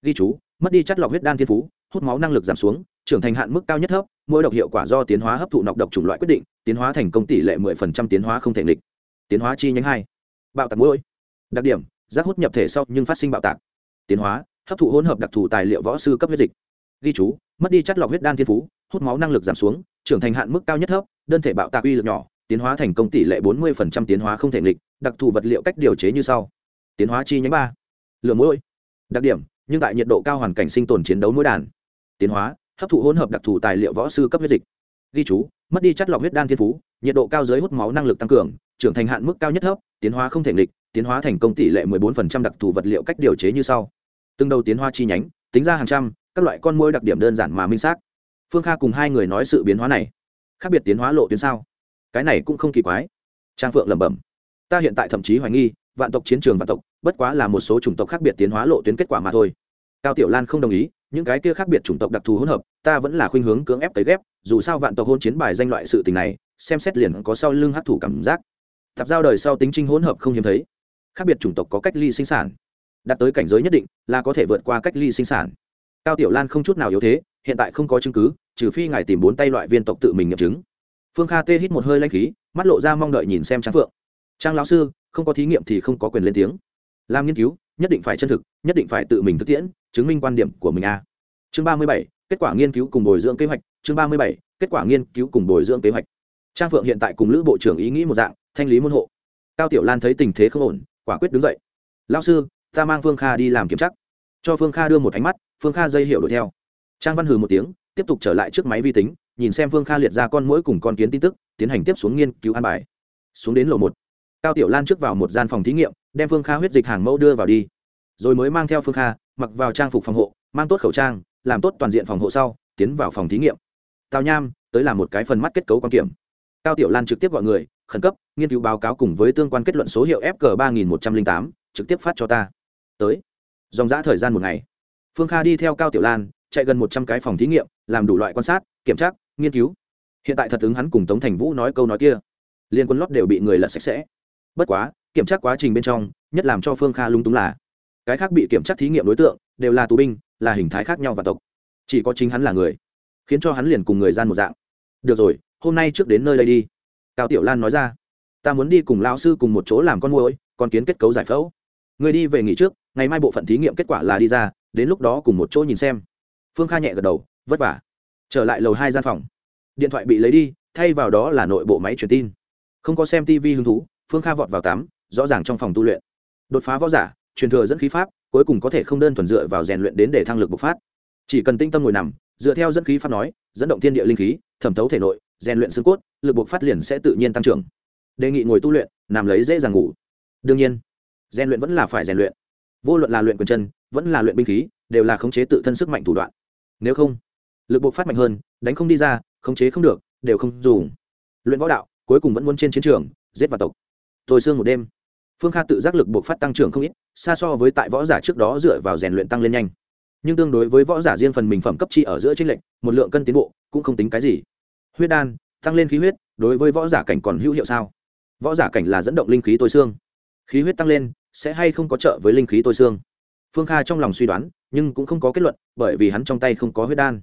[SPEAKER 1] Ghi chú, mất đi chất lọc huyết đan thiên phú, hút máu năng lực giảm xuống, trưởng thành hạn mức cao nhất thấp mỗi độc hiệu quả do tiến hóa hấp thụ nọc độc chủng loại quyết định, tiến hóa thành công tỷ lệ 10% tiến hóa không thể nghịch. Tiến hóa chi nhánh hai. Bạo tạc mũi đặc điểm giác hút nhập thể sau nhưng phát sinh bạo tạc. Tiến hóa hấp thụ hỗn hợp đặc thù tài liệu võ sư cấp huyết dịch. Ghi chú, mất đi chất lọc huyết đan thiên phú, hút máu năng lực giảm xuống, trưởng thành hạn mức cao nhất thấp, đơn thể bạo tạc uy lực nhỏ, tiến hóa thành công tỷ lệ 40% tiến hóa không thể nghịch, đặc thù vật liệu cách điều chế như sau. Tiến hóa chi nhánh ba. Lửa mũi đặc điểm, nhưng tại nhiệt độ cao hoàn cảnh sinh tồn chiến đấu mũi đàn. Tiến hóa, hấp thụ hỗn hợp đặc thù tài liệu võ sư cấp huyết dịch. Ghi chú, mất đi chất lọc huyết đan thiên phú, nhiệt độ cao dưới hút máu năng lực tăng cường, trưởng thành hạn mức cao nhất thấp, tiến hóa không thể nghịch, tiến hóa thành công tỷ lệ 14% đặc thù vật liệu cách điều chế như sau từng đầu tiến hóa chi nhánh, tính ra hàng trăm, các loại con môi đặc điểm đơn giản mà minh xác. Phương kha cùng hai người nói sự biến hóa này. Khác biệt tiến hóa lộ tuyến sao? Cái này cũng không kỳ quái. Trang phượng lẩm bẩm. Ta hiện tại thậm chí hoài nghi, vạn tộc chiến trường vạn tộc, bất quá là một số chủng tộc khác biệt tiến hóa lộ tuyến kết quả mà thôi. Cao tiểu lan không đồng ý, những cái kia khác biệt chủng tộc đặc thù hỗn hợp, ta vẫn là khuynh hướng cưỡng ép tới ghép, dù sao vạn tộc hôn chiến bài danh loại sự tình này, xem xét liền có sau lưng hấp thủ cảm giác. Tạp giao đời sau tính trinh hỗn hợp không hiếm thấy. Khác biệt chủng tộc có cách ly sinh sản đạt tới cảnh giới nhất định là có thể vượt qua cách ly sinh sản. Cao tiểu lan không chút nào yếu thế, hiện tại không có chứng cứ, trừ phi ngài tìm bốn tay loại viên tộc tự mình nghiệm chứng. Phương kha tê hít một hơi lanh khí, mắt lộ ra mong đợi nhìn xem trang phượng. Trang lão sư, không có thí nghiệm thì không có quyền lên tiếng. Làm nghiên cứu, nhất định phải chân thực, nhất định phải tự mình thực tiễn, chứng minh quan điểm của mình a. Chương ba mươi bảy, kết quả nghiên cứu cùng bồi dưỡng kế hoạch, chương ba mươi bảy, kết quả nghiên cứu cùng bồi dưỡng kế hoạch. Trang phượng hiện tại cùng lữ bộ trưởng ý nghĩ một dạng, thanh lý môn hộ. Cao tiểu lan thấy tình thế không ổn, quả quyết đứng dậy. Lao sư ta mang phương kha đi làm kiểm tra. Cho phương kha đưa một ánh mắt, phương kha dây hiệu đuổi theo. Trang văn hừ một tiếng, tiếp tục trở lại trước máy vi tính, nhìn xem phương kha liệt ra con mũi cùng con kiến tin tức, tiến hành tiếp xuống nghiên cứu an bài. Xuống đến lầu một. Cao tiểu lan trước vào một gian phòng thí nghiệm, đem phương kha huyết dịch hàng mẫu đưa vào đi. Rồi mới mang theo phương kha, mặc vào trang phục phòng hộ, mang tốt khẩu trang, làm tốt toàn diện phòng hộ sau, tiến vào phòng thí nghiệm. Tào nham, tới làm một cái phần mắt kết cấu quan kiểm. Cao tiểu lan trực tiếp gọi người, khẩn cấp, nghiên cứu báo cáo cùng với tương quan kết luận số hiệu fg ba nghìn một trăm linh tám, trực tiếp phát cho ta tới. Dòng giã thời gian một ngày. Phương kha đi theo cao tiểu lan, chạy gần một trăm cái phòng thí nghiệm, làm đủ loại quan sát, kiểm tra, nghiên cứu. Hiện tại thật ứng hắn cùng tống thành vũ nói câu nói kia. Liên quân lót đều bị người lật sạch sẽ. Bất quá, kiểm tra quá trình bên trong, nhất làm cho phương kha lung túng là, cái khác bị kiểm tra thí nghiệm đối tượng, đều là tù binh, là hình thái khác nhau và tộc. Chỉ có chính hắn là người, khiến cho hắn liền cùng người gian một dạng. Được rồi, hôm nay trước đến nơi đây đi. Cao tiểu lan nói ra, ta muốn đi cùng lao sư cùng một chỗ làm con môi còn kiến kết cấu giải phẫu người đi về nghỉ trước, ngày mai bộ phận thí nghiệm kết quả là đi ra, đến lúc đó cùng một chỗ nhìn xem. Phương kha nhẹ gật đầu, vất vả. Trở lại lầu hai gian phòng. Điện thoại bị lấy đi, thay vào đó là nội bộ máy truyền tin. Không có xem tv hứng thú, phương kha vọt vào tắm, rõ ràng trong phòng tu luyện. Đột phá võ giả, truyền thừa dẫn khí pháp, cuối cùng có thể không đơn thuần dựa vào rèn luyện đến để thăng lực bộc phát. Chỉ cần tinh tâm ngồi nằm, dựa theo dẫn khí pháp nói, dẫn động thiên địa linh khí, thẩm thấu thể nội, rèn luyện xương cốt, lực bộc phát liền sẽ tự nhiên tăng trưởng. Đề nghị ngồi tu luyện, nằm lấy dễ dàng ngủ. Đương nhiên rèn luyện vẫn là phải rèn luyện. Vô luận là luyện quyền chân, vẫn là luyện binh khí, đều là khống chế tự thân sức mạnh thủ đoạn. Nếu không, lực bộc phát mạnh hơn, đánh không đi ra, khống chế không được, đều không dùng. Luyện võ đạo, cuối cùng vẫn muốn trên chiến trường, giết vào tộc. Tôi xương một đêm. Phương kha tự giác lực bộc phát tăng trưởng không ít, xa so với tại võ giả trước đó dựa vào rèn luyện tăng lên nhanh. Nhưng tương đối với võ giả riêng phần mình phẩm cấp chi ở giữa tranh lệnh một lượng cân tiến bộ, cũng không tính cái gì. Huyết đan, tăng lên khí huyết, đối với võ giả cảnh còn hữu hiệu sao? Võ giả cảnh là dẫn động linh khí tôi xương khí huyết tăng lên, sẽ hay không có trợ với linh khí tôi xương? Phương kha trong lòng suy đoán, nhưng cũng không có kết luận, bởi vì hắn trong tay không có huyết đan.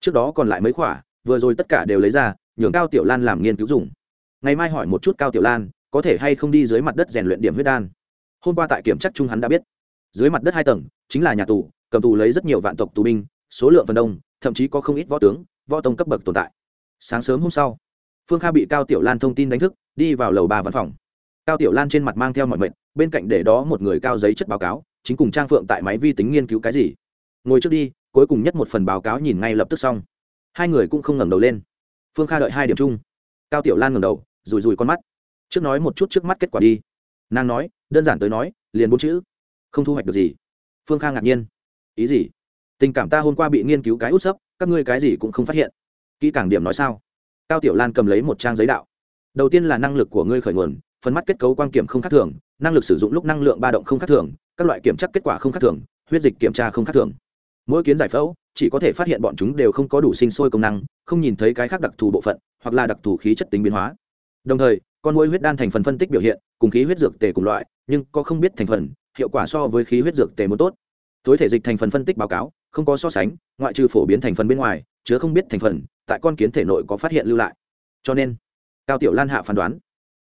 [SPEAKER 1] Trước đó còn lại mấy khỏa, vừa rồi tất cả đều lấy ra, nhường cao tiểu lan làm nghiên cứu dùng. Ngày mai hỏi một chút cao tiểu lan, có thể hay không đi dưới mặt đất rèn luyện điểm huyết đan. Hôm qua tại kiểm chắc chung hắn đã biết. Dưới mặt đất hai tầng, chính là nhà tù, cầm tù lấy rất nhiều vạn tộc tù binh, số lượng phần đông, thậm chí có không ít võ tướng, võ tông cấp bậc tồn tại. Sáng sớm hôm sau, phương kha bị cao tiểu lan thông tin đánh thức, đi vào lầu ba văn phòng cao tiểu lan trên mặt mang theo mọi mệnh, bên cạnh để đó một người cao giấy chất báo cáo, chính cùng trang phượng tại máy vi tính nghiên cứu cái gì. Ngồi trước đi, cuối cùng nhất một phần báo cáo nhìn ngay lập tức xong. Hai người cũng không ngẩng đầu lên. Phương kha đợi hai điểm chung. Cao tiểu lan ngẩng đầu rùi rùi con mắt. Trước nói một chút trước mắt kết quả đi. Nàng nói, đơn giản tới nói, liền bốn chữ. Không thu hoạch được gì. Phương kha ngạc nhiên. Ý gì? Tình cảm ta hôm qua bị nghiên cứu cái út sấp, các ngươi cái gì cũng không phát hiện. Kỹ càng điểm nói sao? Cao tiểu lan cầm lấy một trang giấy đạo. Đầu tiên là năng lực của ngươi khởi nguồn phần mắt kết cấu quan kiểm không khác thường, năng lực sử dụng lúc năng lượng ba động không khác thường, các loại kiểm tra kết quả không khác thường, huyết dịch kiểm tra không khác thường. Mỗi kiến giải phẫu, chỉ có thể phát hiện bọn chúng đều không có đủ sinh sôi công năng, không nhìn thấy cái khác đặc thù bộ phận, hoặc là đặc thù khí chất tính biến hóa. Đồng thời, con mũi huyết đan thành phần phân tích biểu hiện, cùng khí huyết dược tề cùng loại, nhưng có không biết thành phần, hiệu quả so với khí huyết dược tề muốn tốt. Tối thể dịch thành phần phân tích báo cáo, không có so sánh, ngoại trừ phổ biến thành phần bên ngoài, chứa không biết thành phần, tại con kiến thể nội có phát hiện lưu lại. Cho nên, cao tiểu lan hạ phán đoán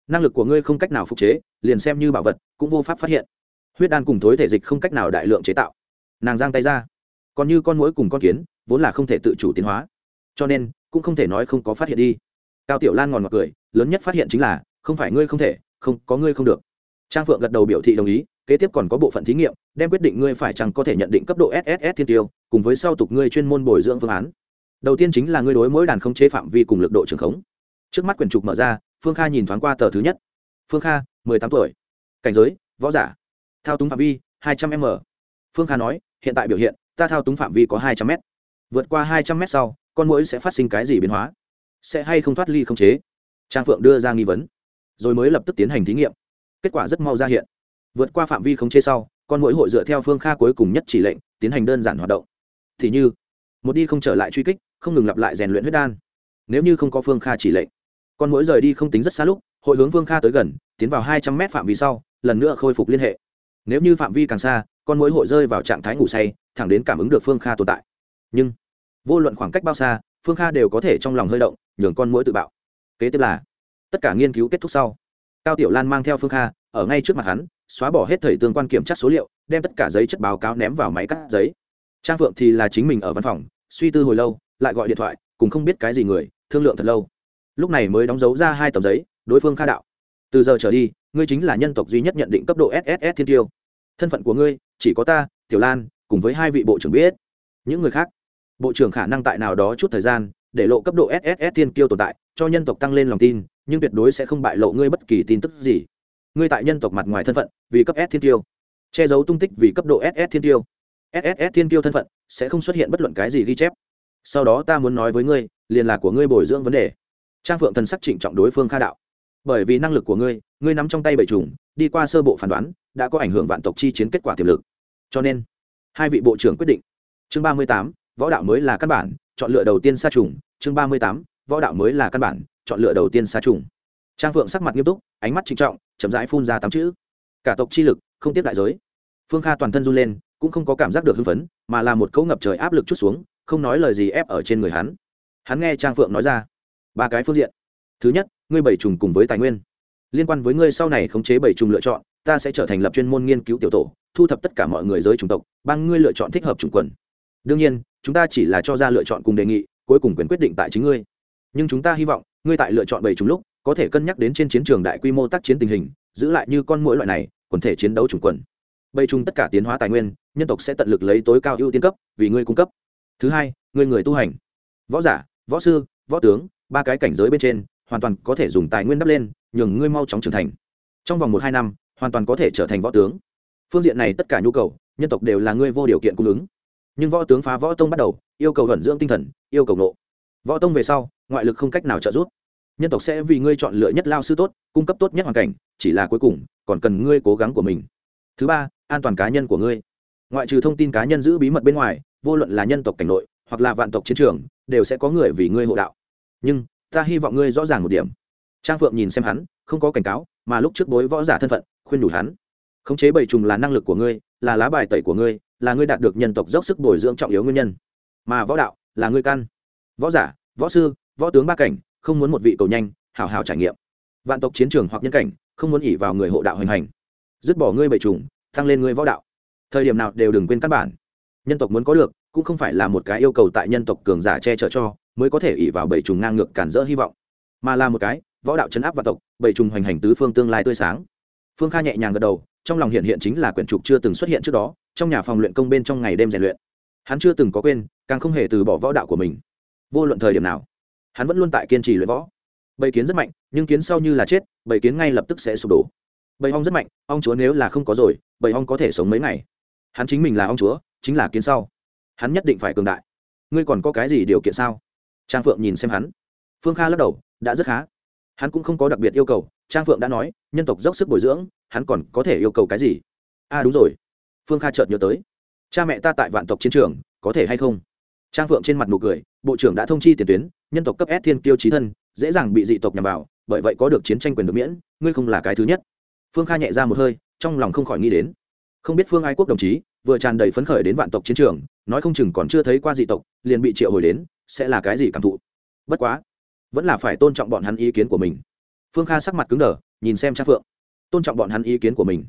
[SPEAKER 1] năng lực của ngươi không cách nào phục chế, liền xem như bảo vật, cũng vô pháp phát hiện. Huyết đan cùng thối thể dịch không cách nào đại lượng chế tạo. Nàng giang tay ra. Còn như con mũi cùng con kiến, vốn là không thể tự chủ tiến hóa. Cho nên, cũng không thể nói không có phát hiện đi. Cao tiểu lan ngòn ngọt cười, lớn nhất phát hiện chính là, không phải ngươi không thể, không, có ngươi không được. Trang phượng gật đầu biểu thị đồng ý, kế tiếp còn có bộ phận thí nghiệm, đem quyết định ngươi phải chăng có thể nhận định cấp độ sss thiên tiêu, cùng với sau tục ngươi chuyên môn bồi dưỡng phương án. Đầu tiên chính là ngươi đối mỗi đàn không chế phạm vi cùng lực độ trường khống. Trước mắt quyển trục mở ra phương kha nhìn thoáng qua tờ thứ nhất. Phương kha, mười tám tuổi. Cảnh giới, võ giả. Thao túng phạm vi, hai trăm m. Phương kha nói, hiện tại biểu hiện, ta thao túng phạm vi có hai trăm m. Vượt qua hai trăm m sau, con mũi sẽ phát sinh cái gì biến hóa? Sẽ hay không thoát ly không chế? Trang phượng đưa ra nghi vấn. Rồi mới lập tức tiến hành thí nghiệm. Kết quả rất mau ra hiện. Vượt qua phạm vi không chế sau, con mũi hội dựa theo phương kha cuối cùng nhất chỉ lệnh, tiến hành đơn giản hoạt động. Thì như, một đi không trở lại truy kích, không ngừng lặp lại rèn luyện huyết đan. Nếu như không có phương kha chỉ lệnh con mũi rời đi không tính rất xa lúc, hội hướng phương kha tới gần, tiến vào hai trăm mét phạm vi sau, lần nữa khôi phục liên hệ. Nếu như phạm vi càng xa, con mũi hội rơi vào trạng thái ngủ say, thẳng đến cảm ứng được phương kha tồn tại. Nhưng, vô luận khoảng cách bao xa, phương kha đều có thể trong lòng hơi động, nhường con mũi tự bạo. Kế tiếp là, tất cả nghiên cứu kết thúc sau. Cao tiểu lan mang theo phương kha, ở ngay trước mặt hắn, xóa bỏ hết thời tương quan kiểm tra số liệu, đem tất cả giấy chất báo cáo ném vào máy cắt giấy. Trang phượng thì là chính mình ở văn phòng, suy tư hồi lâu, lại gọi điện thoại, cùng không biết cái gì người, thương lượng thật lâu lúc này mới đóng dấu ra hai tấm giấy, đối phương kha đạo. Từ giờ trở đi, ngươi chính là nhân tộc duy nhất nhận định cấp độ sss thiên tiêu. Thân phận của ngươi, chỉ có ta, tiểu lan, cùng với hai vị bộ trưởng biết. Những người khác, bộ trưởng khả năng tại nào đó chút thời gian, để lộ cấp độ sss thiên kiêu tồn tại, cho nhân tộc tăng lên lòng tin, nhưng tuyệt đối sẽ không bại lộ ngươi bất kỳ tin tức gì. Ngươi tại nhân tộc mặt ngoài thân phận, vì cấp s thiên tiêu. Che giấu tung tích vì cấp độ ss thiên tiêu. Sss thiên tiêu thân phận, sẽ không xuất hiện bất luận cái gì ghi chép. Sau đó ta muốn nói với ngươi, liền là của ngươi bồi dưỡng vấn đề trang phượng thần sắc trịnh trọng đối phương kha đạo. Bởi vì năng lực của ngươi ngươi nắm trong tay bảy trùng đi qua sơ bộ phán đoán, đã có ảnh hưởng vạn tộc chi chiến kết quả tiềm lực. Cho nên, hai vị bộ trưởng quyết định. Chương ba mươi tám, võ đạo mới là căn bản, chọn lựa đầu tiên sa trùng. Chương ba mươi tám, võ đạo mới là căn bản, chọn lựa đầu tiên sa trùng. Trang phượng sắc mặt nghiêm túc, ánh mắt trịnh trọng, chậm rãi phun ra tám chữ. Cả tộc chi lực, không tiếp đại giới. Phương kha toàn thân run lên, cũng không có cảm giác được hưng phấn, mà là một cấu ngập trời áp lực chút xuống, không nói lời gì ép ở trên người hắn. Hắn nghe trang phượng nói ra ba cái phương diện. Thứ nhất, ngươi bảy trùng cùng với tài nguyên. Liên quan với ngươi sau này khống chế bảy trùng lựa chọn, ta sẽ trở thành lập chuyên môn nghiên cứu tiểu tổ, thu thập tất cả mọi người giới chủng tộc, bằng ngươi lựa chọn thích hợp chủng quần. Đương nhiên, chúng ta chỉ là cho ra lựa chọn cùng đề nghị, cuối cùng quyền quyết định tại chính ngươi. Nhưng chúng ta hy vọng, ngươi tại lựa chọn bảy trùng lúc, có thể cân nhắc đến trên chiến trường đại quy mô tác chiến tình hình, giữ lại như con mỗi loại này, quần thể chiến đấu chủng quần. Bảy trùng tất cả tiến hóa tài nguyên, nhân tộc sẽ tận lực lấy tối cao ưu tiên cấp, vì ngươi cung cấp. Thứ hai, ngươi người tu hành. Võ giả, võ sư, võ tướng ba cái cảnh giới bên trên, hoàn toàn có thể dùng tài nguyên đắp lên, nhường ngươi mau chóng trưởng thành. Trong vòng một hai năm, hoàn toàn có thể trở thành võ tướng. Phương diện này tất cả nhu cầu, nhân tộc đều là ngươi vô điều kiện cung ứng. Nhưng võ tướng phá võ tông bắt đầu, yêu cầu vận dưỡng tinh thần, yêu cầu nộ. Võ tông về sau, ngoại lực không cách nào trợ giúp. Nhân tộc sẽ vì ngươi chọn lựa nhất lao sư tốt, cung cấp tốt nhất hoàn cảnh, chỉ là cuối cùng, còn cần ngươi cố gắng của mình. Thứ ba, an toàn cá nhân của ngươi. Ngoại trừ thông tin cá nhân giữ bí mật bên ngoài, vô luận là nhân tộc cảnh nội, hoặc là vạn tộc chiến trường, đều sẽ có người vì ngươi hộ đạo nhưng ta hy vọng ngươi rõ ràng một điểm. Trang phượng nhìn xem hắn, không có cảnh cáo, mà lúc trước bối võ giả thân phận, khuyên đủ hắn. Khống chế bảy trùng là năng lực của ngươi, là lá bài tẩy của ngươi, là ngươi đạt được nhân tộc dốc sức bồi dưỡng trọng yếu nguyên nhân. Mà võ đạo là ngươi căn. Võ giả, võ sư, võ tướng ba cảnh, không muốn một vị cầu nhanh, hào hào trải nghiệm. Vạn tộc chiến trường hoặc nhân cảnh, không muốn ỉ vào người hộ đạo hoành hành. Dứt bỏ ngươi bảy trùng, tăng lên ngươi võ đạo. Thời điểm nào đều đừng quên căn bản. Nhân tộc muốn có được, cũng không phải là một cái yêu cầu tại nhân tộc cường giả che chở cho mới có thể ỉ vào bảy trùng ngang ngược cản rỡ hy vọng. Mà là một cái, võ đạo chấn áp và tộc, bảy trùng hoành hành tứ phương tương lai tươi sáng. Phương kha nhẹ nhàng gật đầu, trong lòng hiện hiện chính là quyển trục chưa từng xuất hiện trước đó, trong nhà phòng luyện công bên trong ngày đêm rèn luyện. Hắn chưa từng có quên, càng không hề từ bỏ võ đạo của mình. Vô luận thời điểm nào, hắn vẫn luôn tại kiên trì luyện võ. Bầy kiến rất mạnh, nhưng kiến sau như là chết bầy kiến ngay lập tức sẽ sụp đổ. Bầy ong rất mạnh, ong chúa nếu là không có rồi bầy ong có thể sống mấy ngày. Hắn chính mình là ong chúa, chính là kiến sau. Hắn nhất định phải cường đại. Ngươi còn có cái gì điều kiện sao? Trang phượng nhìn xem hắn. Phương kha lắc đầu, đã rất khá. Hắn cũng không có đặc biệt yêu cầu, trang phượng đã nói, nhân tộc dốc sức bồi dưỡng, hắn còn có thể yêu cầu cái gì? À đúng rồi. Phương kha chợt nhớ tới. Cha mẹ ta tại vạn tộc chiến trường, có thể hay không? Trang phượng trên mặt nụ cười, bộ trưởng đã thông chi tiền tuyến, nhân tộc cấp s thiên kiêu trí thân, dễ dàng bị dị tộc nhằm vào, bởi vậy có được chiến tranh quyền được miễn, ngươi không là cái thứ nhất. Phương kha nhẹ ra một hơi, trong lòng không khỏi nghĩ đến. Không biết phương ai quốc đồng chí, vừa tràn đầy phấn khởi đến vạn tộc chiến trường, nói không chừng còn chưa thấy qua dị tộc, liền bị triệu hồi đến sẽ là cái gì cảm thụ? Bất quá, vẫn là phải tôn trọng bọn hắn ý kiến của mình. Phương kha sắc mặt cứng đờ, nhìn xem trang phượng. Tôn trọng bọn hắn ý kiến của mình.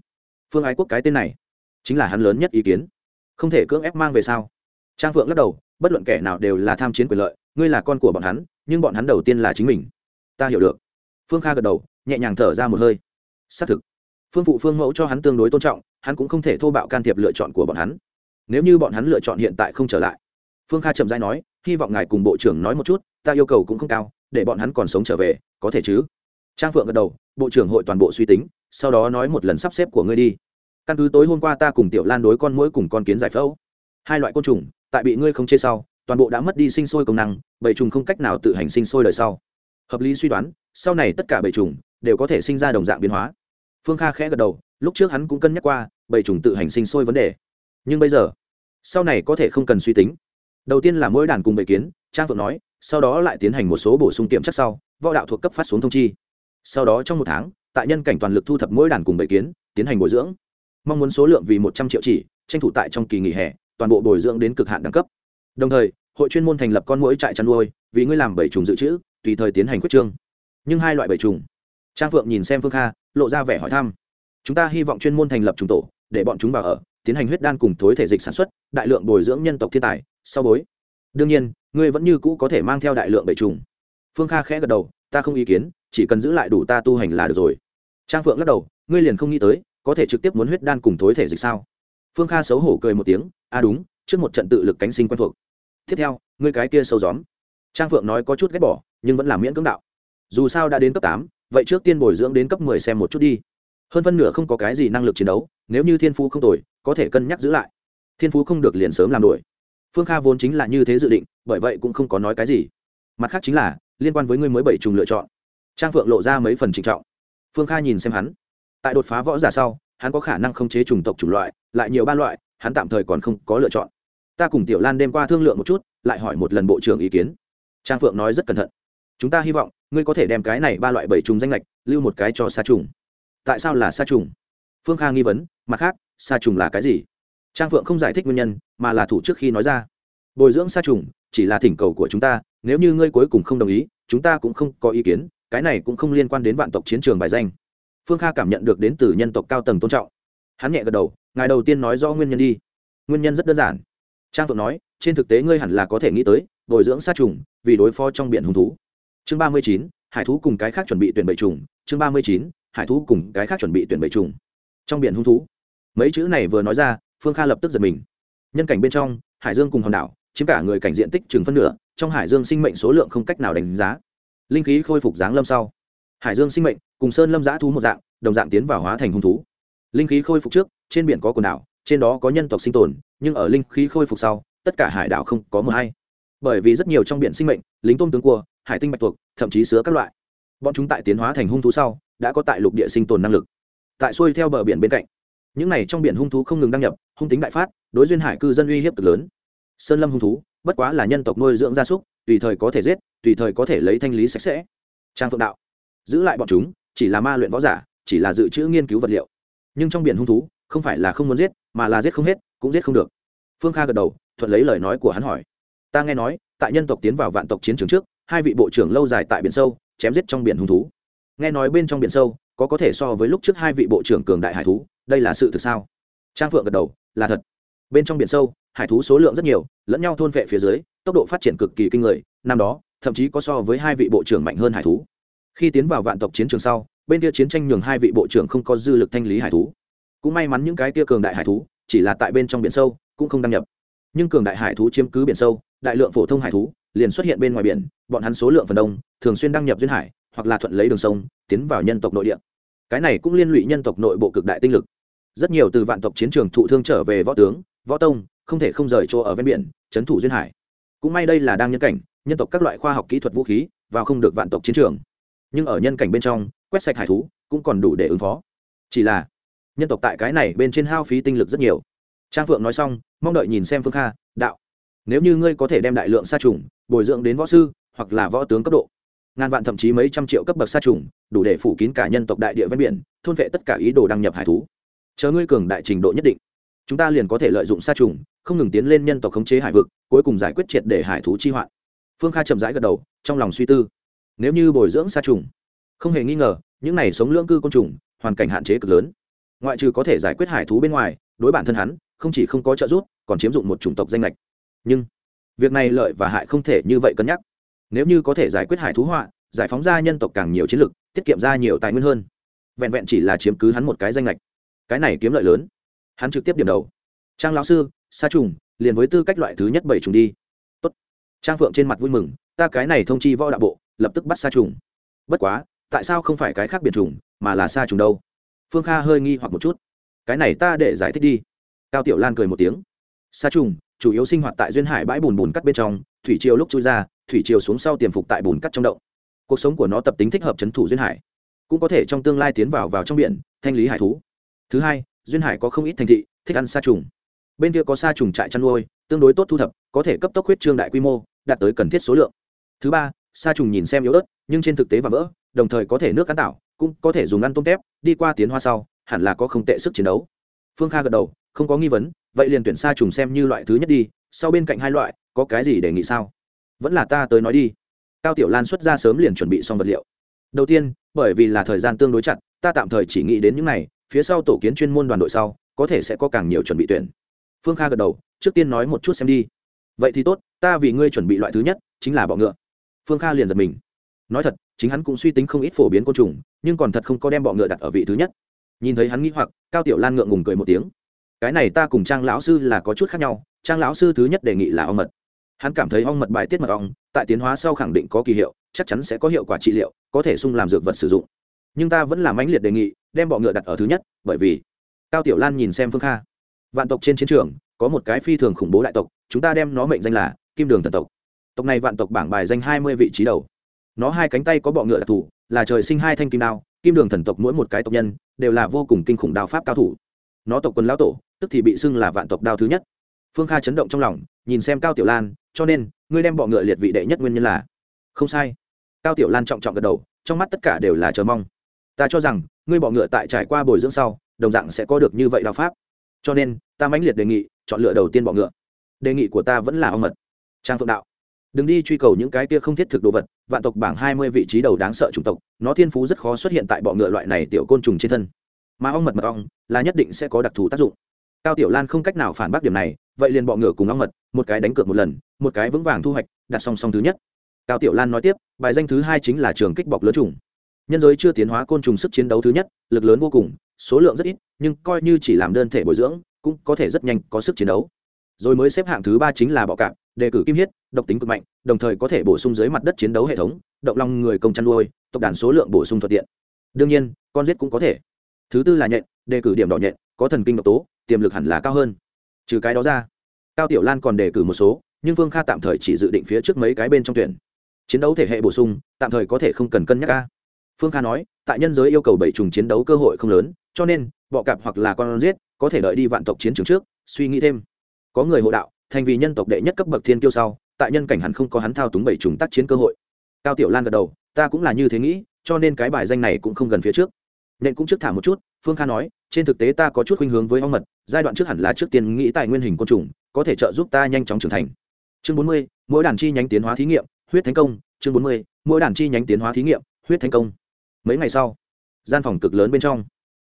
[SPEAKER 1] Phương ái quốc cái tên này, chính là hắn lớn nhất ý kiến. Không thể cưỡng ép mang về sao? Trang phượng lắc đầu, bất luận kẻ nào đều là tham chiến quyền lợi, ngươi là con của bọn hắn, nhưng bọn hắn đầu tiên là chính mình. Ta hiểu được. Phương kha gật đầu, nhẹ nhàng thở ra một hơi. Xác thực, phương phụ phương mẫu cho hắn tương đối tôn trọng, hắn cũng không thể thô bạo can thiệp lựa chọn của bọn hắn. Nếu như bọn hắn lựa chọn hiện tại không trở lại, phương kha chậm dãi nói hy vọng ngài cùng bộ trưởng nói một chút, ta yêu cầu cũng không cao, để bọn hắn còn sống trở về, có thể chứ? Trang phượng gật đầu, bộ trưởng hội toàn bộ suy tính, sau đó nói một lần sắp xếp của ngươi đi. Căn cứ tối hôm qua ta cùng tiểu lan đối con mũi cùng con kiến giải phẫu, hai loại côn trùng, tại bị ngươi không chê sau, toàn bộ đã mất đi sinh sôi công năng, bầy trùng không cách nào tự hành sinh sôi đời sau. Hợp lý suy đoán, sau này tất cả bầy trùng đều có thể sinh ra đồng dạng biến hóa. Phương kha khẽ gật đầu, lúc trước hắn cũng cân nhắc qua, bầy trùng tự hành sinh sôi vấn đề. Nhưng bây giờ, sau này có thể không cần suy tính đầu tiên là mỗi đàn cùng bệ kiến, trang phượng nói, sau đó lại tiến hành một số bổ sung kiểm chắc sau, võ đạo thuộc cấp phát xuống thông chi. Sau đó trong một tháng, tại nhân cảnh toàn lực thu thập mỗi đàn cùng bệ kiến, tiến hành bồi dưỡng. Mong muốn số lượng vì một trăm triệu chỉ, tranh thủ tại trong kỳ nghỉ hè, toàn bộ bồi dưỡng đến cực hạn đẳng cấp. Đồng thời, hội chuyên môn thành lập con mũi trại chăn nuôi, vì ngươi làm bảy trùng dự trữ, tùy thời tiến hành quyết trương. Nhưng hai loại bảy trùng, trang phượng nhìn xem phương kha, lộ ra vẻ hỏi thăm. Chúng ta hy vọng chuyên môn thành lập trùng tổ, để bọn chúng vào ở, tiến hành huyết đan cùng thối thể dịch sản xuất, đại lượng bồi dưỡng nhân tộc thiên tài sau bối. Đương nhiên, ngươi vẫn như cũ có thể mang theo đại lượng bệ trùng. Phương kha khẽ gật đầu, ta không ý kiến, chỉ cần giữ lại đủ ta tu hành là được rồi. Trang phượng lắc đầu, ngươi liền không nghĩ tới, có thể trực tiếp muốn huyết đan cùng thối thể dịch sao? Phương kha xấu hổ cười một tiếng a à đúng, trước một trận tự lực cánh sinh quen thuộc. Tiếp theo, ngươi cái kia sâu gióm. Trang phượng nói có chút ghét bỏ, nhưng vẫn là miễn cưỡng đạo. Dù sao đã đến cấp tám, vậy trước tiên bồi dưỡng đến cấp mười xem một chút đi. Hơn phân nửa không có cái gì năng lực chiến đấu, nếu như thiên phú không tồi, có thể cân nhắc giữ lại. Thiên phú không được liền sớm làm đuổi phương kha vốn chính là như thế dự định, bởi vậy cũng không có nói cái gì. Mặt khác chính là, liên quan với ngươi mới bảy trùng lựa chọn. Trang phượng lộ ra mấy phần trịnh trọng. Phương kha nhìn xem hắn. Tại đột phá võ giả sau, hắn có khả năng không chế chủng tộc chủng loại, lại nhiều ba loại, hắn tạm thời còn không có lựa chọn. Ta cùng tiểu lan đêm qua thương lượng một chút, lại hỏi một lần bộ trưởng ý kiến. Trang phượng nói rất cẩn thận. Chúng ta hy vọng, ngươi có thể đem cái này ba loại bảy trùng danh lệch, lưu một cái cho sa trùng. Tại sao là sa trùng? Phương kha nghi vấn, mặt khác, sa trùng là cái gì? Trang phượng không giải thích nguyên nhân, mà là thủ trước khi nói ra. Bồi dưỡng sa trùng chỉ là thỉnh cầu của chúng ta, nếu như ngươi cuối cùng không đồng ý, chúng ta cũng không có ý kiến, cái này cũng không liên quan đến vạn tộc chiến trường bài danh. Phương kha cảm nhận được đến từ nhân tộc cao tầng tôn trọng. Hắn nhẹ gật đầu, ngài đầu tiên nói do nguyên nhân đi. Nguyên nhân rất đơn giản. Trang phượng nói, trên thực tế ngươi hẳn là có thể nghĩ tới, bồi dưỡng sát trùng vì đối phó trong biển hung thú. Chương ba mươi chín, hải thú cùng cái khác chuẩn bị tuyển bầy trùng. Chương ba mươi chín, hải thú cùng cái khác chuẩn bị tuyển bầy trùng. Trong biển hung thú. Mấy chữ này vừa nói ra phương kha lập tức giật mình. Nhân cảnh bên trong, hải dương cùng hòn đảo, chiếm cả người cảnh diện tích chừng phân nửa, trong hải dương sinh mệnh số lượng không cách nào đánh giá. Linh khí khôi phục dáng lâm sau, hải dương sinh mệnh cùng sơn lâm giã thú một dạng, đồng dạng tiến vào hóa thành hung thú. Linh khí khôi phục trước, trên biển có quần đảo, trên đó có nhân tộc sinh tồn, nhưng ở linh khí khôi phục sau, tất cả hải đảo không có mờ hay. Bởi vì rất nhiều trong biển sinh mệnh, lính tôm tướng cua, hải tinh bạch tuộc, thậm chí sứa các loại. Bọn chúng tại tiến hóa thành hung thú sau, đã có tại lục địa sinh tồn năng lực. Tại xuôi theo bờ biển bên cạnh những này trong biển hung thú không ngừng đăng nhập, hung tính đại phát, đối duyên hải cư dân uy hiếp cực lớn. Sơn lâm hung thú, bất quá là nhân tộc nuôi dưỡng gia súc, tùy thời có thể giết, tùy thời có thể lấy thanh lý sạch sẽ. Trang phượng đạo, giữ lại bọn chúng, chỉ là ma luyện võ giả, chỉ là dự trữ nghiên cứu vật liệu. Nhưng trong biển hung thú, không phải là không muốn giết, mà là giết không hết, cũng giết không được. Phương kha gật đầu, thuận lấy lời nói của hắn hỏi. Ta nghe nói, tại nhân tộc tiến vào vạn tộc chiến trường trước, hai vị bộ trưởng lâu dài tại biển sâu, chém giết trong biển hung thú. Nghe nói bên trong biển sâu, có có thể so với lúc trước hai vị bộ trưởng cường đại hải thú đây là sự thực sao? Trang phượng gật đầu, là thật. Bên trong biển sâu, hải thú số lượng rất nhiều, lẫn nhau thôn vệ phía dưới, tốc độ phát triển cực kỳ kinh người, năm đó, thậm chí có so với hai vị bộ trưởng mạnh hơn hải thú. Khi tiến vào vạn tộc chiến trường sau, bên kia chiến tranh nhường hai vị bộ trưởng không có dư lực thanh lý hải thú. Cũng may mắn những cái kia cường đại hải thú, chỉ là tại bên trong biển sâu, cũng không đăng nhập. Nhưng cường đại hải thú chiếm cứ biển sâu, đại lượng phổ thông hải thú, liền xuất hiện bên ngoài biển, bọn hắn số lượng phần đông, thường xuyên đăng nhập duyên hải, hoặc là thuận lấy đường sông, tiến vào nhân tộc nội địa. Cái này cũng liên lụy nhân tộc nội bộ cực đại tinh lực rất nhiều từ vạn tộc chiến trường thụ thương trở về võ tướng, võ tông, không thể không rời chỗ ở ven biển, trấn thủ duyên hải. Cũng may đây là đang nhân cảnh, nhân tộc các loại khoa học kỹ thuật vũ khí, vào không được vạn tộc chiến trường. Nhưng ở nhân cảnh bên trong, quét sạch hải thú, cũng còn đủ để ứng phó. Chỉ là, nhân tộc tại cái này bên trên hao phí tinh lực rất nhiều. Trang phượng nói xong, mong đợi nhìn xem phương kha, đạo nếu như ngươi có thể đem đại lượng sa trùng bồi dưỡng đến võ sư hoặc là võ tướng cấp độ, ngàn vạn thậm chí mấy trăm triệu cấp bậc sa trùng, đủ để phủ kín cả nhân tộc đại địa ven biển, thôn vệ tất cả ý đồ đăng nhập hải thú chờ ngươi cường đại trình độ nhất định, chúng ta liền có thể lợi dụng sa trùng, không ngừng tiến lên nhân tộc khống chế hải vực, cuối cùng giải quyết triệt để hải thú chi hoạn. Phương kha chậm rãi gật đầu, trong lòng suy tư. Nếu như bồi dưỡng sa trùng, không hề nghi ngờ, những này sống lưỡng cư côn trùng, hoàn cảnh hạn chế cực lớn. Ngoại trừ có thể giải quyết hải thú bên ngoài, đối bản thân hắn, không chỉ không có trợ giúp, còn chiếm dụng một chủng tộc danh lệch nhưng, việc này lợi và hại không thể như vậy cân nhắc. Nếu như có thể giải quyết hải thú họa, giải phóng ra nhân tộc càng nhiều chiến lực, tiết kiệm ra nhiều tài nguyên hơn. Vẹn vẹn chỉ là chiếm cứ hắn một cái danh lệch cái này kiếm lợi lớn. Hắn trực tiếp điểm đầu. Trang lão sư, sa trùng, liền với tư cách loại thứ nhất bảy trùng đi. Tốt. trang phượng trên mặt vui mừng, ta cái này thông chi võ đạo bộ, lập tức bắt sa trùng. Bất quá, tại sao không phải cái khác biệt trùng, mà là sa trùng đâu? Phương kha hơi nghi hoặc một chút. Cái này ta để giải thích đi. Cao tiểu lan cười một tiếng. Sa trùng, chủ yếu sinh hoạt tại duyên hải bãi bùn bùn cắt bên trong, thủy triều lúc chui ra, thủy triều xuống sau tiềm phục tại bùn cắt trong động. Cuộc sống của nó tập tính thích hợp chấn thủ duyên hải. Cũng có thể trong tương lai tiến vào vào trong biển, thanh lý hải thú thứ hai, duyên hải có không ít thành thị, thích ăn sa trùng. Bên kia có sa trùng trại chăn nuôi, tương đối tốt thu thập, có thể cấp tốc huyết trương đại quy mô, đạt tới cần thiết số lượng. Thứ ba, sa trùng nhìn xem yếu ớt, nhưng trên thực tế và vỡ, đồng thời có thể nước cán tạo, cũng có thể dùng ăn tôm tép, đi qua tiến hoa sau, hẳn là có không tệ sức chiến đấu. Phương kha gật đầu, không có nghi vấn, vậy liền tuyển sa trùng xem như loại thứ nhất đi, sau bên cạnh hai loại, có cái gì đề nghị sao? Vẫn là ta tới nói đi. Cao tiểu lan xuất ra sớm liền chuẩn bị xong vật liệu. Đầu tiên, bởi vì là thời gian tương đối chặt, ta tạm thời chỉ nghĩ đến những này phía sau tổ kiến chuyên môn đoàn đội sau, có thể sẽ có càng nhiều chuẩn bị tuyển. Phương kha gật đầu, trước tiên nói một chút xem đi. Vậy thì tốt, ta vì ngươi chuẩn bị loại thứ nhất, chính là bọ ngựa. Phương kha liền giật mình. Nói thật, chính hắn cũng suy tính không ít phổ biến côn trùng, nhưng còn thật không có đem bọ ngựa đặt ở vị thứ nhất. Nhìn thấy hắn nghĩ hoặc, cao tiểu lan ngượng ngùng cười một tiếng. Cái này ta cùng trang lão sư là có chút khác nhau, trang lão sư thứ nhất đề nghị là ong mật. Hắn cảm thấy ong mật bài tiết mật ong, tại tiến hóa sau khẳng định có kỳ hiệu, chắc chắn sẽ có hiệu quả trị liệu, có thể sung làm dược vật sử dụng. Nhưng ta vẫn làm mãnh liệt đề nghị đem bọ ngựa đặt ở thứ nhất, bởi vì cao tiểu lan nhìn xem phương kha. Vạn tộc trên chiến trường, có một cái phi thường khủng bố đại tộc, chúng ta đem nó mệnh danh là kim đường thần tộc. Tộc này vạn tộc bảng bài danh hai mươi vị trí đầu. Nó hai cánh tay có bọ ngựa đặc thù, là trời sinh hai thanh kim đao, kim đường thần tộc mỗi một cái tộc nhân đều là vô cùng kinh khủng đao pháp cao thủ. Nó tộc quân lão tổ, tức thì bị xưng là vạn tộc đao thứ nhất. Phương kha chấn động trong lòng, nhìn xem cao tiểu lan, cho nên, ngươi đem bọ ngựa liệt vị đệ nhất nguyên nhân là? Không sai. Cao tiểu lan trọng trọng gật đầu, trong mắt tất cả đều là chờ mong. Ta cho rằng ngươi bọ ngựa tại trải qua bồi dưỡng sau, đồng dạng sẽ có được như vậy đao pháp. Cho nên, ta mãnh liệt đề nghị, chọn lựa đầu tiên bọ ngựa. Đề nghị của ta vẫn là ong mật. Trang phượng đạo. Đừng đi truy cầu những cái kia không thiết thực đồ vật, vạn tộc bảng hai mươi vị trí đầu đáng sợ chủng tộc, nó thiên phú rất khó xuất hiện tại bọ ngựa loại này tiểu côn trùng trên thân. Mà ong mật mật ong là nhất định sẽ có đặc thù tác dụng. Cao tiểu lan không cách nào phản bác điểm này, vậy liền bọ ngựa cùng ong mật, một cái đánh cược một lần, một cái vững vàng thu hoạch, đặt song song thứ nhất. Cao tiểu lan nói tiếp, bài danh thứ hai chính là trường kích bọc lớn trùng nhân giới chưa tiến hóa côn trùng sức chiến đấu thứ nhất, lực lớn vô cùng, số lượng rất ít, nhưng coi như chỉ làm đơn thể bồi dưỡng, cũng có thể rất nhanh có sức chiến đấu. Rồi mới xếp hạng thứ ba chính là bọ cạp, đề cử kim hiết, độc tính cực mạnh, đồng thời có thể bổ sung dưới mặt đất chiến đấu hệ thống, động lòng người công chăn nuôi, tộc đàn số lượng bổ sung thuận tiện. Đương nhiên, con giết cũng có thể. Thứ tư là nhện, đề cử điểm đỏ nhện, có thần kinh độc tố, tiềm lực hẳn là cao hơn. Trừ cái đó ra, cao tiểu lan còn đề cử một số, nhưng vương kha tạm thời chỉ dự định phía trước mấy cái bên trong tuyển. Chiến đấu thể hệ bổ sung, tạm thời có thể không cần cân nhắc ca phương kha nói, tại nhân giới yêu cầu bảy trùng chiến đấu cơ hội không lớn, cho nên, bọ cạp hoặc là con giết, có thể đợi đi vạn tộc chiến trường trước, suy nghĩ thêm. Có người hộ đạo, thành vì nhân tộc đệ nhất cấp bậc thiên kiêu sau, tại nhân cảnh hẳn không có hắn thao túng bảy trùng tác chiến cơ hội. Cao tiểu lan gật đầu, ta cũng là như thế nghĩ, cho nên cái bài danh này cũng không gần phía trước. Nên cũng trước thả một chút, phương kha nói, trên thực tế ta có chút khuynh hướng với ong mật, giai đoạn trước hẳn là trước tiên nghĩ tài nguyên hình côn trùng, có thể trợ giúp ta nhanh chóng trưởng thành. Chương bốn mươi, mỗi đàn chi nhánh tiến hóa thí nghiệm, huyết thành công. Chương bốn mươi, mỗi đàn chi nhánh tiến hóa thí nghiệm, huyết thành công mấy ngày sau, gian phòng cực lớn bên trong,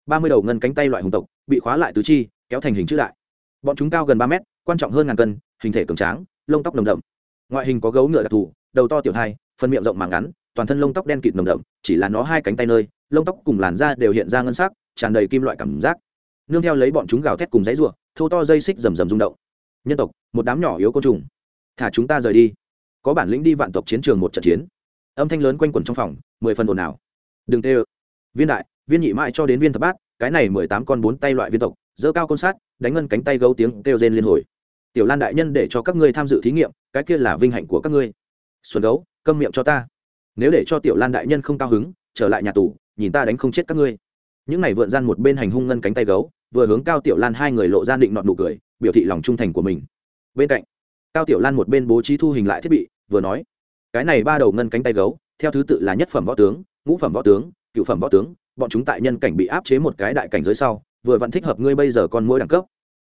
[SPEAKER 1] ba mươi đầu ngân cánh tay loại hùng tộc bị khóa lại tứ chi, kéo thành hình chữ đại. Bọn chúng cao gần ba mét, quan trọng hơn ngàn cân, hình thể cường tráng, lông tóc nồng đậm. Ngoại hình có gấu ngựa đặc thù, đầu to tiểu thai phần miệng rộng màng ngắn, toàn thân lông tóc đen kịt nồng đậm, chỉ là nó hai cánh tay nơi, lông tóc cùng làn da đều hiện ra ngân sắc, tràn đầy kim loại cảm giác. Nương theo lấy bọn chúng gào thét cùng dãy ruộng thâu to dây xích rầm rầm rung động. Nhân tộc, một đám nhỏ yếu côn trùng. Thả chúng ta rời đi. Có bản lĩnh đi vạn tộc chiến trường một trận chiến. Âm thanh lớn quanh quẩn trong phòng, mười phần ồn ào đừng tê ơ. Viên đại, viên nhị mãi cho đến viên thập bát, cái này mười tám con bốn tay loại viên tộc dơ cao côn sát đánh ngân cánh tay gấu tiếng kêu rên liên hồi. Tiểu lan đại nhân để cho các ngươi tham dự thí nghiệm, cái kia là vinh hạnh của các ngươi. Xuân gấu, câm miệng cho ta. Nếu để cho tiểu lan đại nhân không cao hứng, trở lại nhà tù, nhìn ta đánh không chết các ngươi. Những này vượn gian một bên hành hung ngân cánh tay gấu, vừa hướng cao tiểu lan hai người lộ ra định nọn nụ cười, biểu thị lòng trung thành của mình. Bên cạnh, cao tiểu lan một bên bố trí thu hình lại thiết bị, vừa nói, cái này ba đầu ngân cánh tay gấu, theo thứ tự là nhất phẩm võ tướng ngũ phẩm võ tướng, cựu phẩm võ tướng, bọn chúng tại nhân cảnh bị áp chế một cái đại cảnh giới sau, vừa vẫn thích hợp ngươi bây giờ còn mỗi đẳng cấp.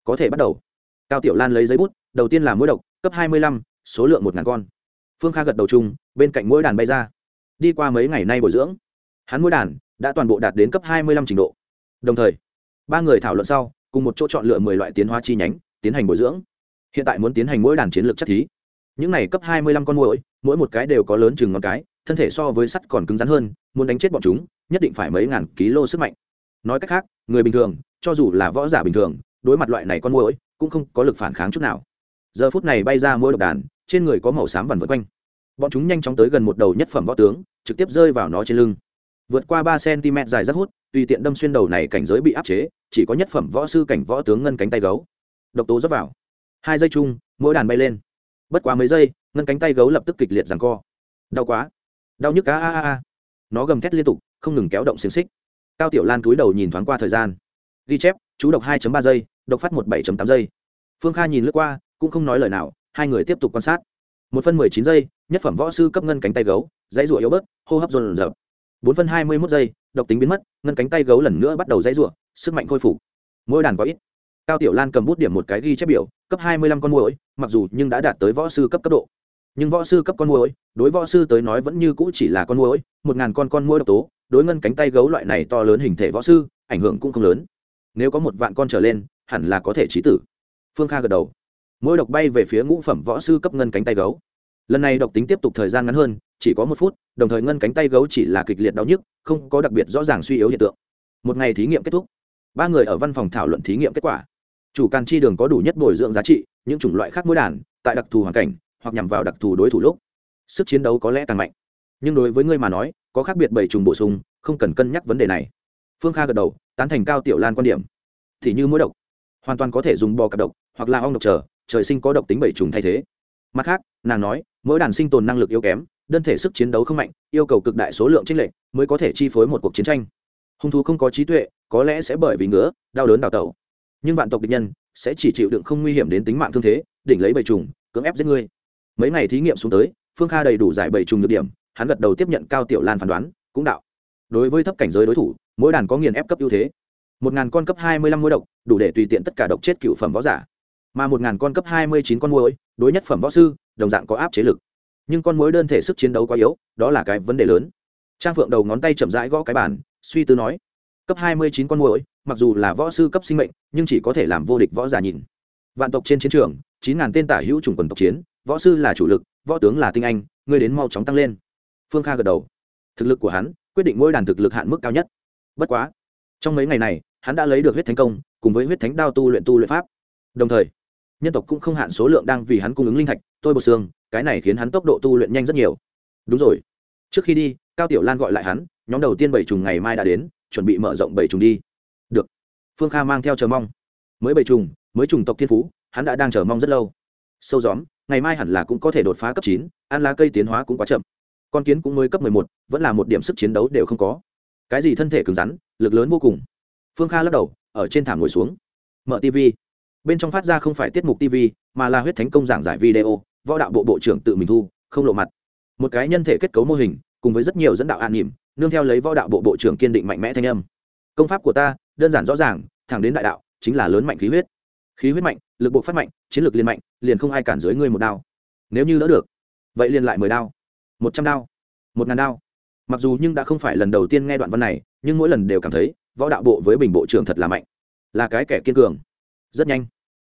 [SPEAKER 1] Có thể bắt đầu. Cao tiểu lan lấy giấy bút, đầu tiên là mỗi độc, cấp hai mươi lăm, số lượng một ngàn con. Phương kha gật đầu chung, bên cạnh mỗi đàn bay ra. Đi qua mấy ngày nay bồi dưỡng, hắn mỗi đàn đã toàn bộ đạt đến cấp hai mươi lăm trình độ. Đồng thời, ba người thảo luận sau, cùng một chỗ chọn lựa mười loại tiến hóa chi nhánh, tiến hành bồi dưỡng. Hiện tại muốn tiến hành mỗi đàn chiến lược chất thí. Những này cấp hai mươi lăm con mỗi mỗi một cái đều có lớn chừng ngón cái thân thể so với sắt còn cứng rắn hơn, muốn đánh chết bọn chúng, nhất định phải mấy ngàn ký sức mạnh. Nói cách khác, người bình thường, cho dù là võ giả bình thường, đối mặt loại này con mũi cũng không có lực phản kháng chút nào. Giờ phút này bay ra mỗi độc đàn, trên người có màu xám vằn vượt quanh. Bọn chúng nhanh chóng tới gần một đầu nhất phẩm võ tướng, trực tiếp rơi vào nó trên lưng. Vượt qua ba cm dài rất hút, tùy tiện đâm xuyên đầu này cảnh giới bị áp chế, chỉ có nhất phẩm võ sư cảnh võ tướng ngân cánh tay gấu. Độc tố dốc vào. Hai giây chung mỗi đàn bay lên. Bất quá mấy giây, ngân cánh tay gấu lập tức kịch liệt rằng co. Đau quá đau nhức cá a a a nó gầm thét liên tục, không ngừng kéo động xiềng xích. Cao tiểu lan cúi đầu nhìn thoáng qua thời gian. Ghi chép, chú độc 2 ba giây độc phát một 7 tám giây. Phương kha nhìn lướt qua, cũng không nói lời nào, hai người tiếp tục quan sát. Một phân mười chín giây, nhất phẩm võ sư cấp ngân cánh tay gấu, dãy rủa yếu bớt, hô hấp dồn dập. Bốn phân hai mươi mốt giây, độc tính biến mất, ngân cánh tay gấu lần nữa bắt đầu dãy rủa, sức mạnh khôi phục. Mỗi đàn có ít. Cao tiểu lan cầm bút điểm một cái ghi chép biểu, cấp hai mươi lăm con muỗi, mặc dù nhưng đã đạt tới võ sư cấp cấp độ nhưng võ sư cấp con muỗi, đối võ sư tới nói vẫn như cũ chỉ là con muỗi, một ngàn con con muỗi độc tố, đối ngân cánh tay gấu loại này to lớn hình thể võ sư, ảnh hưởng cũng không lớn. Nếu có một vạn con trở lên, hẳn là có thể trí tử. Phương kha gật đầu. Mỗi độc bay về phía ngũ phẩm võ sư cấp ngân cánh tay gấu. Lần này độc tính tiếp tục thời gian ngắn hơn, chỉ có một phút, đồng thời ngân cánh tay gấu chỉ là kịch liệt đau nhức, không có đặc biệt rõ ràng suy yếu hiện tượng. Một ngày thí nghiệm kết thúc. Ba người ở văn phòng thảo luận thí nghiệm kết quả. Chủ can chi đường có đủ nhất bồi dưỡng giá trị, những chủng loại khác mỗi đàn, tại đặc thù hoàn cảnh hoặc nhằm vào đặc thù đối thủ lúc, sức chiến đấu có lẽ càng mạnh. Nhưng đối với ngươi mà nói, có khác biệt bảy trùng bổ sung, không cần cân nhắc vấn đề này. Phương kha gật đầu, tán thành cao tiểu lan quan điểm. Thì như mỗi độc, hoàn toàn có thể dùng bò cặp độc hoặc là ong độc trở, trời sinh có độc tính bảy trùng thay thế. Mặt khác, nàng nói, mỗi đàn sinh tồn năng lực yếu kém, đơn thể sức chiến đấu không mạnh, yêu cầu cực đại số lượng tranh lệch mới có thể chi phối một cuộc chiến tranh. Hung thú không có trí tuệ, có lẽ sẽ bởi vì ngứa, đau đớn đào tẩu. Nhưng vạn tộc địch nhân sẽ chỉ chịu đựng không nguy hiểm đến tính mạng thương thế, đỉnh lấy bầy trùng, cưỡng ép giết ngươi mấy ngày thí nghiệm xuống tới, phương kha đầy đủ giải bảy trùng được điểm, hắn gật đầu tiếp nhận cao tiểu lan phán đoán, cũng đạo. Đối với thấp cảnh giới đối thủ, mỗi đàn có nghiền ép cấp ưu thế. Một ngàn con cấp hai mươi lăm mỗi độc, đủ để tùy tiện tất cả độc chết cựu phẩm võ giả. Mà một ngàn con cấp hai mươi chín con muối đối nhất phẩm võ sư, đồng dạng có áp chế lực. Nhưng con muối đơn thể sức chiến đấu quá yếu, đó là cái vấn đề lớn. Trang phượng đầu ngón tay chậm rãi gõ cái bàn, suy tư nói, cấp hai mươi chín con muỗi, mặc dù là võ sư cấp sinh mệnh, nhưng chỉ có thể làm vô địch võ giả nhìn. Vạn tộc trên chiến trường, chín ngàn tên tả hữu chủng quần tộc chiến võ sư là chủ lực, võ tướng là tinh anh, ngươi đến mau chóng tăng lên. Phương kha gật đầu. Thực lực của hắn, quyết định mỗi đàn thực lực hạn mức cao nhất. Bất quá, trong mấy ngày này, hắn đã lấy được huyết thánh công, cùng với huyết thánh đao tu luyện tu luyện pháp. Đồng thời, nhân tộc cũng không hạn số lượng đang vì hắn cung ứng linh thạch, tôi bột xương, cái này khiến hắn tốc độ tu luyện nhanh rất nhiều. Đúng rồi. Trước khi đi, cao tiểu lan gọi lại hắn, nhóm đầu tiên bảy trùng ngày mai đã đến, chuẩn bị mở rộng bảy trùng đi. Được. Phương kha mang theo chờ mong. Mới bảy trùng, mới trùng tộc thiên phú, hắn đã đang chờ mong rất lâu. Sâu gióm ngày mai hẳn là cũng có thể đột phá cấp chín, ăn lá cây tiến hóa cũng quá chậm. Con kiến cũng mới cấp mười một, vẫn là một điểm sức chiến đấu đều không có. Cái gì thân thể cứng rắn, lực lớn vô cùng. Phương kha lắc đầu, ở trên thảm ngồi xuống. Mở tv bên trong phát ra không phải tiết mục tv mà là huyết thánh công giảng giải video, võ đạo bộ bộ trưởng tự mình thu, không lộ mặt. Một cái nhân thể kết cấu mô hình, cùng với rất nhiều dẫn đạo an nỉm nương theo lấy võ đạo bộ bộ trưởng kiên định mạnh mẽ thanh âm. Công pháp của ta, đơn giản rõ ràng, thẳng đến đại đạo, chính là lớn mạnh khí huyết khí huyết mạnh, lực bộ phát mạnh, chiến lược liên mạnh, liền không ai cản dưới ngươi một đao. Nếu như đỡ được, vậy liền lại mười đao, một trăm đao, một ngàn đao. Mặc dù nhưng đã không phải lần đầu tiên nghe đoạn văn này, nhưng mỗi lần đều cảm thấy võ đạo bộ với bình bộ trưởng thật là mạnh. Là cái kẻ kiên cường. Rất nhanh.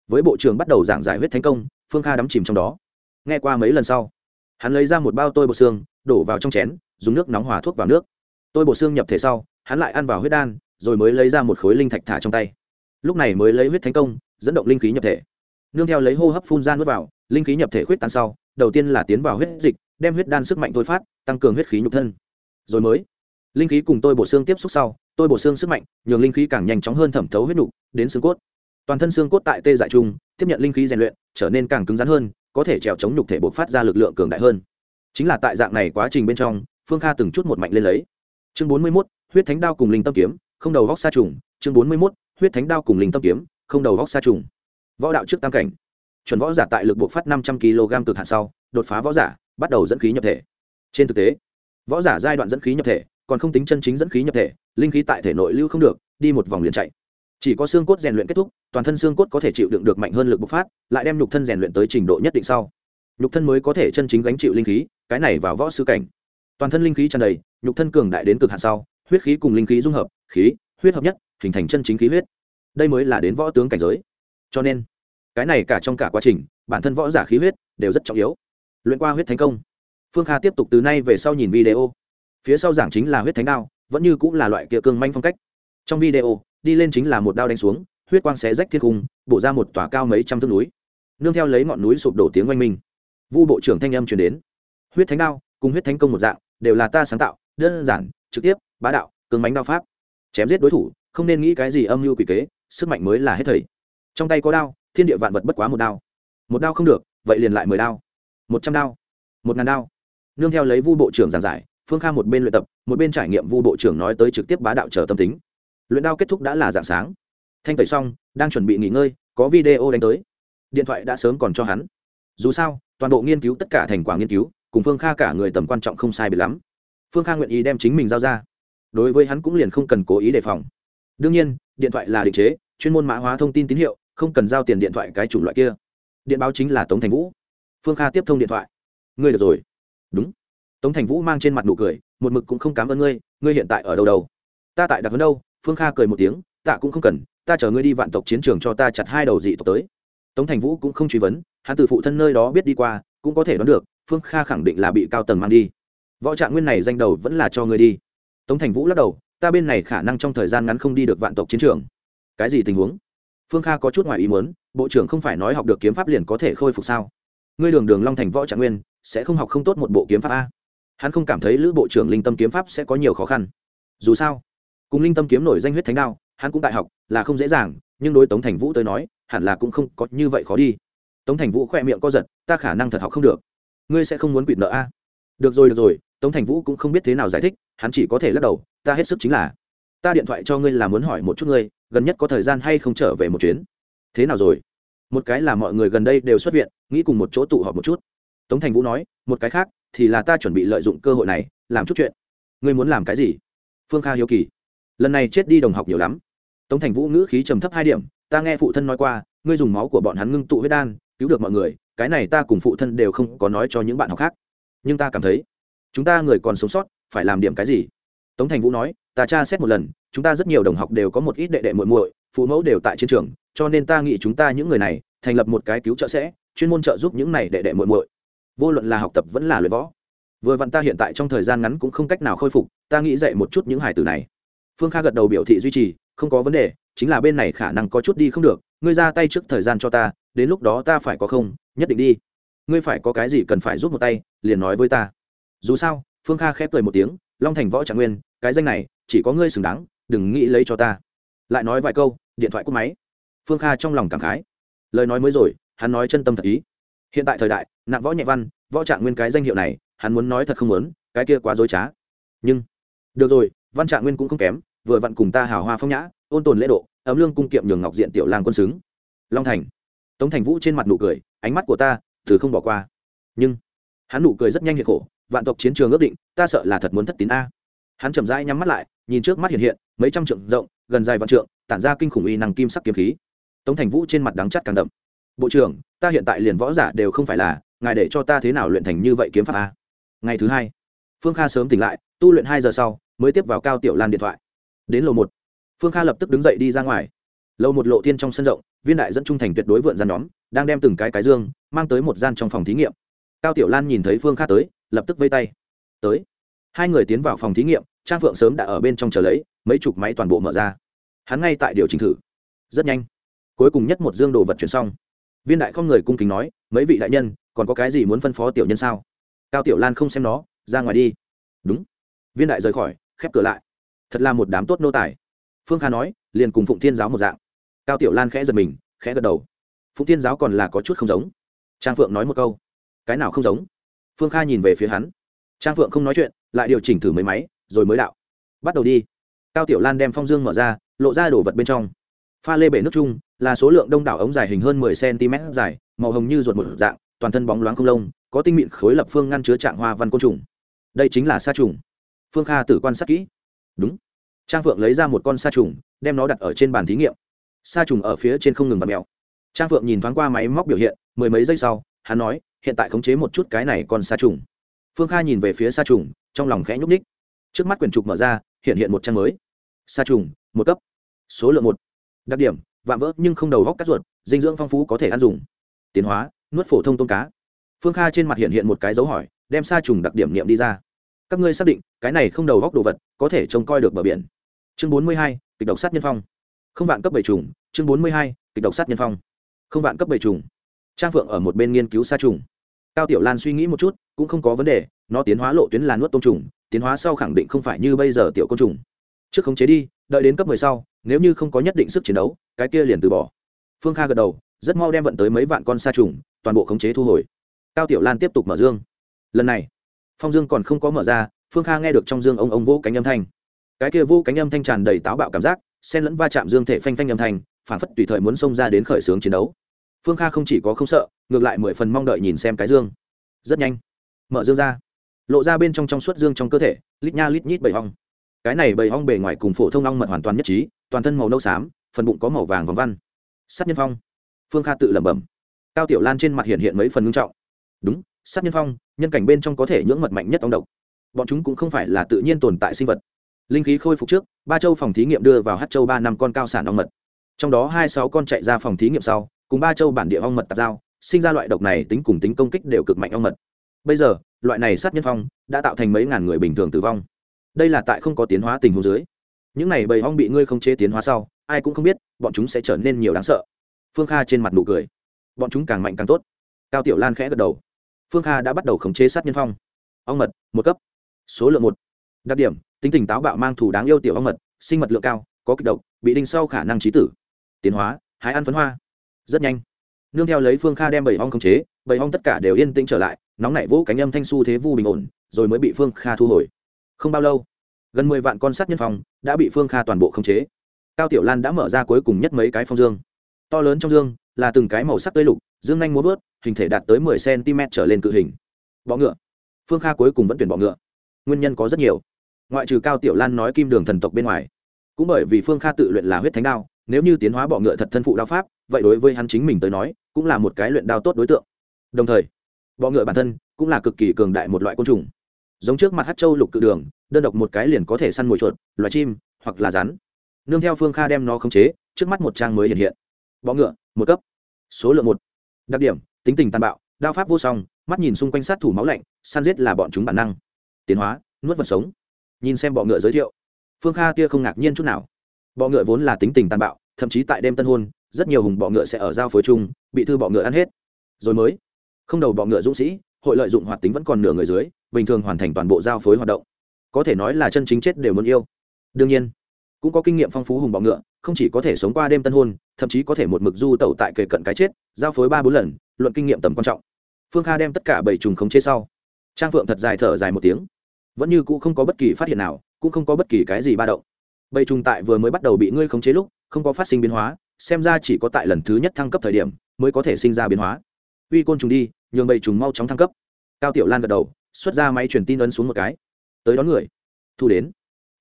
[SPEAKER 1] Với bộ trưởng bắt đầu giảng giải huyết thành công, phương kha đắm chìm trong đó. Nghe qua mấy lần sau, hắn lấy ra một bao tôi bột xương, đổ vào trong chén, dùng nước nóng hòa thuốc vào nước. Tôi bột xương nhập thể sau, hắn lại ăn vào huyết đan, rồi mới lấy ra một khối linh thạch thả trong tay. Lúc này mới lấy huyết thánh công dẫn động linh khí nhập thể. Nương theo lấy hô hấp phun ra nuốt vào, linh khí nhập thể khuyết tán sau, đầu tiên là tiến vào huyết dịch, đem huyết đan sức mạnh thôi phát, tăng cường huyết khí nhục thân. Rồi mới, linh khí cùng tôi bổ xương tiếp xúc sau, tôi bổ xương sức mạnh, nhường linh khí càng nhanh chóng hơn thẩm thấu huyết nục đến xương cốt. Toàn thân xương cốt tại tê dại trung tiếp nhận linh khí rèn luyện, trở nên càng cứng rắn hơn, có thể trèo chống nhục thể bộc phát ra lực lượng cường đại hơn. Chính là tại dạng này quá trình bên trong, phương kha từng chút một mạnh lên lấy. Chương bốn mươi mốt, huyết thánh đao cùng linh tâm kiếm, không đầu vóc xa trùng, chương bốn mươi mốt, huyết thánh đao cùng linh tâm kiếm không đầu vóc xa trùng. Võ đạo trước tam cảnh. Chuẩn võ giả tại lực buộc phát năm trăm kg cực hạ sau, đột phá võ giả, bắt đầu dẫn khí nhập thể. Trên thực tế, võ giả giai đoạn dẫn khí nhập thể, còn không tính chân chính dẫn khí nhập thể, linh khí tại thể nội lưu không được, đi một vòng liền chạy. Chỉ có xương cốt rèn luyện kết thúc, toàn thân xương cốt có thể chịu đựng được mạnh hơn lực bộc phát, lại đem nhục thân rèn luyện tới trình độ nhất định sau. Nhục thân mới có thể chân chính gánh chịu linh khí, cái này vào võ sư cảnh. Toàn thân linh khí tràn đầy, nhục thân cường đại đến cực hạn sau, huyết khí cùng linh khí dung hợp, khí, huyết hợp nhất, hình thành chân chính khí huyết đây mới là đến võ tướng cảnh giới. Cho nên, cái này cả trong cả quá trình, bản thân võ giả khí huyết đều rất trọng yếu. Luyện qua huyết thành công, phương kha tiếp tục từ nay về sau nhìn video. Phía sau giảng chính là huyết thánh đao, vẫn như cũng là loại kia cương manh phong cách. Trong video, đi lên chính là một đao đánh xuống, huyết quang xé rách thiên cung, bổ ra một tòa cao mấy trăm thước núi. Nương theo lấy ngọn núi sụp đổ tiếng oanh minh. Vu bộ trưởng thanh âm truyền đến. Huyết thánh đao cùng huyết thánh công một dạng, đều là ta sáng tạo, đơn giản, trực tiếp, bá đạo, cương mánh đao pháp. Chém giết đối thủ, không nên nghĩ cái gì âm mưu quỷ kế sức mạnh mới là hết thầy. Trong tay có đao, thiên địa vạn vật bất quá một đao. Một đao không được, vậy liền lại mười đao. Một trăm đao, một ngàn đao. Nương theo lấy vu bộ trưởng giảng giải, phương kha một bên luyện tập, một bên trải nghiệm vu bộ trưởng nói tới trực tiếp bá đạo trở tâm tính. Luyện đao kết thúc đã là dạng sáng. Thanh tẩy xong, đang chuẩn bị nghỉ ngơi, có video đánh tới. Điện thoại đã sớm còn cho hắn. Dù sao, toàn bộ nghiên cứu tất cả thành quả nghiên cứu, cùng phương kha cả người tầm quan trọng không sai biệt lắm. Phương kha nguyện ý đem chính mình giao ra. Đối với hắn cũng liền không cần cố ý đề phòng. Đương nhiên, điện thoại là định chế chuyên môn mã hóa thông tin tín hiệu, không cần giao tiền điện thoại cái chủng loại kia. Điện báo chính là tống thành vũ. Phương kha tiếp thông điện thoại. Ngươi được rồi. Đúng. Tống thành vũ mang trên mặt nụ cười, một mực cũng không cảm ơn ngươi ngươi hiện tại ở đâu đâu? Ta tại đặc hơn đâu? Phương kha cười một tiếng tạ cũng không cần, ta chở ngươi đi vạn tộc chiến trường cho ta chặt hai đầu dị tộc tới. Tống thành vũ cũng không truy vấn, hắn từ phụ thân nơi đó biết đi qua, cũng có thể đoán được, phương kha khẳng định là bị cao tầng mang đi. Võ trạng nguyên này danh đầu vẫn là cho ngươi đi. Tống thành vũ lắc đầu, ta bên này khả năng trong thời gian ngắn không đi được vạn tộc chiến trường cái gì tình huống? Phương kha có chút ngoài ý muốn, bộ trưởng không phải nói học được kiếm pháp liền có thể khôi phục sao? Ngươi đường đường long thành võ trạng nguyên, sẽ không học không tốt một bộ kiếm pháp a? Hắn không cảm thấy lữ bộ trưởng linh tâm kiếm pháp sẽ có nhiều khó khăn. Dù sao, cùng linh tâm kiếm nổi danh huyết thánh đao, hắn cũng tại học, là không dễ dàng, nhưng đối tống thành vũ tới nói, hẳn là cũng không có như vậy khó đi. Tống thành vũ khoe miệng co giật, ta khả năng thật học không được. Ngươi sẽ không muốn quỵt nợ a? Được rồi được rồi, tống thành vũ cũng không biết thế nào giải thích, hắn chỉ có thể lắc đầu, ta hết sức chính là, ta điện thoại cho ngươi là muốn hỏi một chút ngươi gần nhất có thời gian hay không trở về một chuyến? Thế nào rồi? Một cái là mọi người gần đây đều xuất viện, nghĩ cùng một chỗ tụ họp một chút. Tống thành vũ nói, một cái khác, thì là ta chuẩn bị lợi dụng cơ hội này, làm chút chuyện. Ngươi muốn làm cái gì? Phương kha hiếu kỳ. Lần này chết đi đồng học nhiều lắm. Tống thành vũ ngữ khí trầm thấp hai điểm, ta nghe phụ thân nói qua, ngươi dùng máu của bọn hắn ngưng tụ huyết đan, cứu được mọi người, cái này ta cùng phụ thân đều không có nói cho những bạn học khác. Nhưng ta cảm thấy, chúng ta người còn sống sót, phải làm điểm cái gì? Tống thành vũ nói, ta tra xét một lần chúng ta rất nhiều đồng học đều có một ít đệ đệ muội muội, phụ mẫu đều tại chiến trường, cho nên ta nghĩ chúng ta những người này thành lập một cái cứu trợ sẽ, chuyên môn trợ giúp những này đệ đệ muội muội. Vô luận là học tập vẫn là luyện võ. Vừa vặn ta hiện tại trong thời gian ngắn cũng không cách nào khôi phục, ta nghĩ dạy một chút những hải tử này. Phương kha gật đầu biểu thị duy trì, không có vấn đề, chính là bên này khả năng có chút đi không được, ngươi ra tay trước thời gian cho ta, đến lúc đó ta phải có không, nhất định đi. Ngươi phải có cái gì cần phải giúp một tay, liền nói với ta. Dù sao, phương kha khép cười một tiếng, long thành võ trạng nguyên, cái danh này, chỉ có ngươi xứng đáng đừng nghĩ lấy cho ta. Lại nói vài câu, điện thoại cúp máy. Phương kha trong lòng cảm khái. Lời nói mới rồi, hắn nói chân tâm thật ý. Hiện tại thời đại, nặng võ nhẹ văn, võ trạng nguyên cái danh hiệu này, hắn muốn nói thật không muốn, cái kia quá dối trá. Nhưng, được rồi, văn trạng nguyên cũng không kém, vừa vặn cùng ta hào hoa phong nhã, ôn tồn lễ độ, ấm lương cung kiệm nhường ngọc diện tiểu lang quân xứng. Long thành. Tống thành vũ trên mặt nụ cười, ánh mắt của ta, từ không bỏ qua. Nhưng, hắn nụ cười rất nhanh hiện khổ, vạn tộc chiến trường ước định, ta sợ là thật muốn thất tín a. Hắn chậm rãi nhắm mắt lại nhìn trước mắt hiện hiện, mấy trăm trượng rộng, gần dài vạn trượng, tản ra kinh khủng uy năng kim sắc kiếm khí. Tống thành vũ trên mặt đắng chắt càng đậm. Bộ trưởng, ta hiện tại liền võ giả đều không phải là, ngài để cho ta thế nào luyện thành như vậy kiếm pháp a? Ngày thứ hai, phương kha sớm tỉnh lại, tu luyện hai giờ sau, mới tiếp vào cao tiểu lan điện thoại. Đến lầu một, phương kha lập tức đứng dậy đi ra ngoài. Lầu một lộ thiên trong sân rộng, viên đại dẫn trung thành tuyệt đối vượn gian nhóm, đang đem từng cái cái dương, mang tới một gian trong phòng thí nghiệm. Cao tiểu lan nhìn thấy phương kha tới, lập tức vây tay. Tới. Hai người tiến vào phòng thí nghiệm trang phượng sớm đã ở bên trong chờ lấy, mấy chục máy toàn bộ mở ra. Hắn ngay tại điều chỉnh thử. Rất nhanh. Cuối cùng nhất một dương đồ vật chuyển xong. Viên đại không người cung kính nói, mấy vị đại nhân, còn có cái gì muốn phân phó tiểu nhân sao? Cao tiểu lan không xem nó, ra ngoài đi. Đúng. Viên đại rời khỏi, khép cửa lại. Thật là một đám tốt nô tài. Phương kha nói, liền cùng phụng thiên giáo một dạng. Cao tiểu lan khẽ giật mình, khẽ gật đầu. Phụng thiên giáo còn là có chút không giống. Trang phượng nói một câu. Cái nào không giống? Phương kha nhìn về phía hắn. Trang phượng không nói chuyện, lại điều chỉnh thử mấy máy rồi mới đạo. Bắt đầu đi. Cao tiểu lan đem phong dương mở ra, lộ ra đồ vật bên trong. Pha lê bể nước chung, là số lượng đông đảo ống dài hình hơn mười cm dài, màu hồng như ruột một dạng, toàn thân bóng loáng không lông, có tinh mịn khối lập phương ngăn chứa trạng hoa văn côn trùng. Đây chính là sa trùng. Phương kha tử quan sát kỹ. Đúng. Trang phượng lấy ra một con sa trùng, đem nó đặt ở trên bàn thí nghiệm. Sa trùng ở phía trên không ngừng và mèo. Trang phượng nhìn thoáng qua máy móc biểu hiện, mười mấy giây sau, hắn nói, hiện tại khống chế một chút cái này còn sa trùng. Phương kha nhìn về phía sa trùng, trong lòng khẽ nhúc ních trước mắt quyển trục mở ra, hiện hiện một trang mới. Sa trùng, một cấp. Số lượng một. Đặc điểm, vạm vỡ nhưng không đầu góc cắt ruột, dinh dưỡng phong phú có thể ăn dùng. Tiến hóa, nuốt phổ thông tôm cá. Phương kha trên mặt hiện hiện một cái dấu hỏi, đem sa trùng đặc điểm niệm đi ra. Các ngươi xác định, cái này không đầu góc đồ vật, có thể trông coi được bờ biển. Chương bốn mươi hai, kịch độc sát nhân phong. Không vạn cấp bảy trùng, chương bốn mươi hai, kịch độc sát nhân phong. Không vạn cấp bảy trùng. Trang phượng ở một bên nghiên cứu sa trùng. Cao tiểu lan suy nghĩ một chút, cũng không có vấn đề, nó tiến hóa lộ tuyến là nuốt tôm trùng tiến hóa sau khẳng định không phải như bây giờ tiểu côn trùng. Trước khống chế đi, đợi đến cấp mười sau, nếu như không có nhất định sức chiến đấu, cái kia liền từ bỏ. Phương kha gật đầu, rất mau đem vận tới mấy vạn con sa trùng, toàn bộ khống chế thu hồi. Cao tiểu lan tiếp tục mở dương. Lần này, phong dương còn không có mở ra, phương kha nghe được trong dương ông ông vỗ cánh âm thanh. Cái kia vô cánh âm thanh tràn đầy táo bạo cảm giác, xen lẫn va chạm dương thể phanh phanh âm thanh, phản phất tùy thời muốn xông ra đến khởi xướng chiến đấu. Phương kha không chỉ có không sợ, ngược lại mười phần mong đợi nhìn xem cái dương. Rất nhanh, mở dương ra lộ ra bên trong trong suốt dương trong cơ thể, lít nha lít nhít bầy hong cái này bầy hong bề ngoài cùng phổ thông ong mật hoàn toàn nhất trí, toàn thân màu nâu xám, phần bụng có màu vàng vòng văn. Sát nhân phong. Phương kha tự lẩm bẩm. Cao tiểu lan trên mặt hiện hiện mấy phần ngưng trọng. Đúng, sát nhân phong, nhân cảnh bên trong có thể nhưỡng mật mạnh nhất ong độc. Bọn chúng cũng không phải là tự nhiên tồn tại sinh vật. Linh khí khôi phục trước, ba châu phòng thí nghiệm đưa vào hát châu ba năm con cao sản ong mật. Trong đó hai sáu con chạy ra phòng thí nghiệm sau, cùng ba châu bản địa ong mật tạp giao, sinh ra loại độc này tính cùng tính công kích đều cực mạnh ong mật bây giờ, loại này sát nhân phong đã tạo thành mấy ngàn người bình thường tử vong. Đây là tại không có tiến hóa tình huống dưới. Những này bầy ong bị ngươi không chế tiến hóa sau, ai cũng không biết, bọn chúng sẽ trở nên nhiều đáng sợ. Phương kha trên mặt nụ cười. Bọn chúng càng mạnh càng tốt. Cao tiểu lan khẽ gật đầu. Phương kha đã bắt đầu khống chế sát nhân phong. Ong mật, một cấp. Số lượng một. Đặc điểm, tính tình táo bạo mang thủ đáng yêu tiểu ong mật, sinh mật lượng cao, có kịch độc, bị đinh sau khả năng trí tử. Tiến hóa, hái ăn phấn hoa. Rất nhanh. Nương theo lấy phương kha đem bảy ong khống chế bầy ong tất cả đều yên tĩnh trở lại, nóng nảy vỗ cánh âm thanh su thế vu bình ổn, rồi mới bị phương kha thu hồi. Không bao lâu, gần mười vạn con sát nhân phòng đã bị phương kha toàn bộ khống chế. Cao tiểu lan đã mở ra cuối cùng nhất mấy cái phong dương. To lớn trong dương là từng cái màu sắc tươi lục, dương nhanh muốn vớt, hình thể đạt tới mười cm trở lên cự hình. Bọ ngựa. Phương kha cuối cùng vẫn tuyển bọ ngựa. Nguyên nhân có rất nhiều. Ngoại trừ cao tiểu lan nói kim đường thần tộc bên ngoài, cũng bởi vì phương kha tự luyện là huyết thánh đao, nếu như tiến hóa bọ ngựa thật thân phụ đao pháp, vậy đối với hắn chính mình tới nói, cũng là một cái luyện đao tốt đối tượng đồng thời, bọ ngựa bản thân cũng là cực kỳ cường đại một loại côn trùng. Giống trước mặt hát châu lục cự đường, đơn độc một cái liền có thể săn mồi chuột, loài chim, hoặc là rắn. Nương theo phương kha đem nó khống chế, trước mắt một trang mới hiện hiện. Bọ ngựa, một cấp. Số lượng một. Đặc điểm, tính tình tàn bạo, đao pháp vô song, mắt nhìn xung quanh sát thủ máu lạnh, săn giết là bọn chúng bản năng. Tiến hóa, nuốt vật sống. Nhìn xem bọ ngựa giới thiệu, phương kha tia không ngạc nhiên chút nào. Bọ ngựa vốn là tính tình tàn bạo, thậm chí tại đêm tân hôn, rất nhiều hùng bọ ngựa sẽ ở giao phối chung, bị thư bọ ngựa ăn hết. Rồi mới không đầu bọ ngựa dũng sĩ, hội lợi dụng hoạt tính vẫn còn nửa người dưới, bình thường hoàn thành toàn bộ giao phối hoạt động. Có thể nói là chân chính chết đều muốn yêu. Đương nhiên, cũng có kinh nghiệm phong phú hùng bọ ngựa, không chỉ có thể sống qua đêm tân hôn, thậm chí có thể một mực du tẩu tại kề cận cái chết, giao phối ba bốn lần, luận kinh nghiệm tầm quan trọng. Phương kha đem tất cả bảy trùng khống chế sau, trang phượng thật dài thở dài một tiếng. Vẫn như cũ không có bất kỳ phát hiện nào, cũng không có bất kỳ cái gì ba động. Bầy trùng tại vừa mới bắt đầu bị ngươi khống chế lúc, không có phát sinh biến hóa, xem ra chỉ có tại lần thứ nhất thăng cấp thời điểm mới có thể sinh ra biến hóa uy côn trùng đi, nhường bầy trùng mau chóng thăng cấp. Cao tiểu lan gật đầu, xuất ra máy truyền tin ấn xuống một cái. Tới đón người. Thu đến.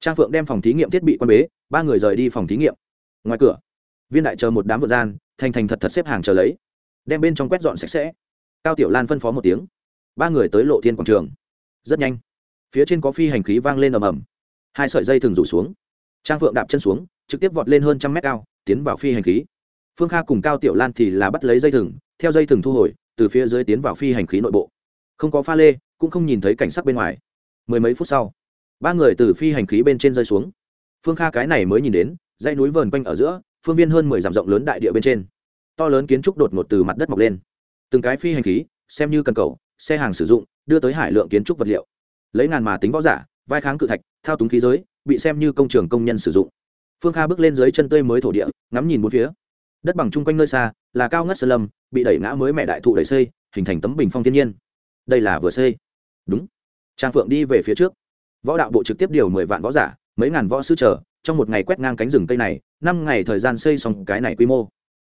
[SPEAKER 1] Trang phượng đem phòng thí nghiệm thiết bị quan bế, ba người rời đi phòng thí nghiệm. Ngoài cửa, viên đại chờ một đám vượt gian, thành thành thật thật xếp hàng chờ lấy. Đem bên trong quét dọn sạch sẽ. Cao tiểu lan phân phó một tiếng. Ba người tới lộ thiên quảng trường. Rất nhanh, phía trên có phi hành khí vang lên ầm ầm. Hai sợi dây thường rủ xuống. Trang phượng đạp chân xuống, trực tiếp vọt lên hơn trăm mét cao, tiến vào phi hành khí. Phương kha cùng cao tiểu lan thì là bắt lấy dây thừng, theo dây thừng thu hồi từ phía dưới tiến vào phi hành khí nội bộ. Không có pha lê, cũng không nhìn thấy cảnh sắc bên ngoài. Mười mấy phút sau, ba người từ phi hành khí bên trên rơi xuống. Phương kha cái này mới nhìn đến, dãy núi vờn quanh ở giữa, phương viên hơn mười dặm rộng lớn đại địa bên trên. To lớn kiến trúc đột ngột từ mặt đất mọc lên. Từng cái phi hành khí, xem như cần cầu, xe hàng sử dụng, đưa tới hải lượng kiến trúc vật liệu. Lấy ngàn mà tính võ giả, vai kháng cự thạch, thao túng khí giới, bị xem như công trường công nhân sử dụng. Phương kha bước lên dưới chân tươi mới thổ địa, ngắm nhìn bốn phía đất bằng chung quanh nơi xa, là cao ngất sơn lâm, bị đẩy ngã mới mẹ đại thụ đẩy xây, hình thành tấm bình phong thiên nhiên. Đây là vừa xây. Đúng. Trang phượng đi về phía trước. Võ đạo bộ trực tiếp điều mười vạn võ giả, mấy ngàn võ sư chờ, trong một ngày quét ngang cánh rừng cây này, năm ngày thời gian xây xong cái này quy mô.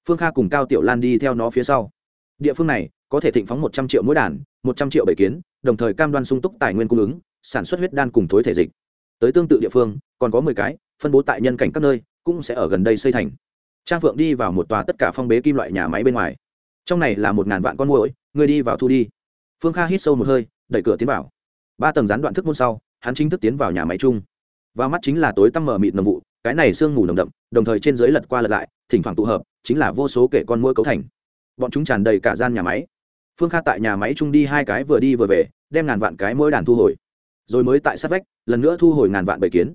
[SPEAKER 1] Phương kha cùng cao tiểu lan đi theo nó phía sau. Địa phương này, có thể thịnh phóng một trăm triệu mỗi đàn, một trăm triệu bảy kiến, đồng thời cam đoan sung túc tài nguyên cung ứng, sản xuất huyết đan cùng thối thể dịch. Tới tương tự địa phương, còn có mười cái, phân bố tại nhân cảnh các nơi, cũng sẽ ở gần đây xây thành trang phượng đi vào một tòa tất cả phong bế kim loại nhà máy bên ngoài. Trong này là một ngàn vạn con muỗi người đi vào thu đi. Phương kha hít sâu một hơi, đẩy cửa tiến vào. Ba tầng gián đoạn thức môn sau, hắn chính thức tiến vào nhà máy chung. Và mắt chính là tối tăm mờ mịt nồng vụ, cái này sương mù nồng đậm, đồng thời trên dưới lật qua lật lại, thỉnh thoảng tụ hợp, chính là vô số kể con mũi cấu thành. Bọn chúng tràn đầy cả gian nhà máy. Phương kha tại nhà máy chung đi hai cái vừa đi vừa về, đem ngàn vạn cái mỗi đàn thu hồi. Rồi mới tại sát vách, lần nữa thu hồi ngàn vạn bầy kiến.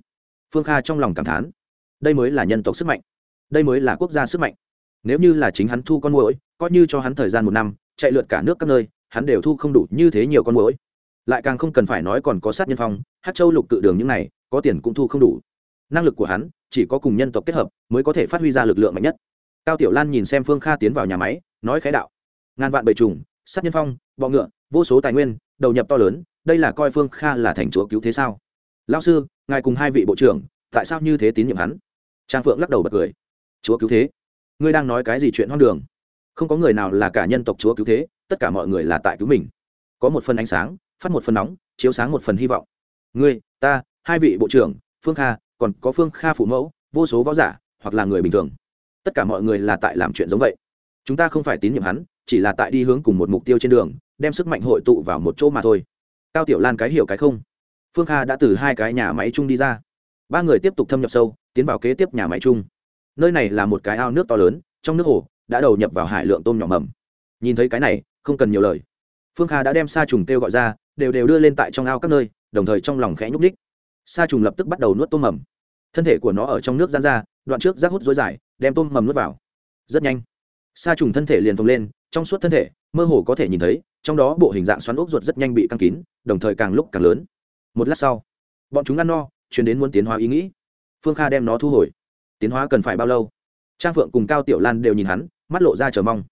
[SPEAKER 1] Phương kha trong lòng cảm thán, đây mới là nhân tộc sức mạnh đây mới là quốc gia sức mạnh. Nếu như là chính hắn thu con mũi coi như cho hắn thời gian một năm, chạy lượt cả nước các nơi, hắn đều thu không đủ như thế nhiều con mũi lại càng không cần phải nói còn có sát nhân phong, hát châu lục cự đường những này, có tiền cũng thu không đủ. Năng lực của hắn, chỉ có cùng nhân tộc kết hợp, mới có thể phát huy ra lực lượng mạnh nhất. Cao tiểu lan nhìn xem phương kha tiến vào nhà máy, nói khái đạo. Ngàn vạn bầy trùng, sát nhân phong, bọ ngựa, vô số tài nguyên, đầu nhập to lớn, đây là coi phương kha là thành chúa cứu thế sao? Lao sư, ngài cùng hai vị bộ trưởng, tại sao như thế tín nhiệm hắn? Trang phượng lắc đầu bật cười chúa cứu thế. Ngươi đang nói cái gì chuyện hoang đường? Không có người nào là cả nhân tộc chúa cứu thế, tất cả mọi người là tại cứu mình. Có một phần ánh sáng, phát một phần nóng, chiếu sáng một phần hy vọng. Ngươi, ta, hai vị bộ trưởng, phương kha, còn có phương kha phụ mẫu, vô số võ giả, hoặc là người bình thường. Tất cả mọi người là tại làm chuyện giống vậy. Chúng ta không phải tín nhiệm hắn, chỉ là tại đi hướng cùng một mục tiêu trên đường, đem sức mạnh hội tụ vào một chỗ mà thôi. Cao tiểu lan cái hiểu cái không? Phương kha đã từ hai cái nhà máy chung đi ra. Ba người tiếp tục thâm nhập sâu, tiến vào kế tiếp nhà máy chung nơi này là một cái ao nước to lớn, trong nước hồ, đã đầu nhập vào hải lượng tôm nhỏ mầm. Nhìn thấy cái này, không cần nhiều lời. Phương kha đã đem sa trùng kêu gọi ra, đều đều đưa lên tại trong ao các nơi, đồng thời trong lòng khẽ nhúc ních sa trùng lập tức bắt đầu nuốt tôm mầm. Thân thể của nó ở trong nước gian ra, đoạn trước rác hút dối dài đem tôm mầm nuốt vào. Rất nhanh, sa trùng thân thể liền phồng lên, trong suốt thân thể, mơ hồ có thể nhìn thấy, trong đó bộ hình dạng xoắn ốc ruột rất nhanh bị căng kín, đồng thời càng lúc càng lớn. Một lát sau, bọn chúng ăn no, chuyển đến muốn tiến hóa ý nghĩ. Phương kha đem nó thu hồi tiến hóa cần phải bao lâu? Trang phượng cùng cao tiểu lan đều nhìn hắn, mắt lộ ra chờ mong.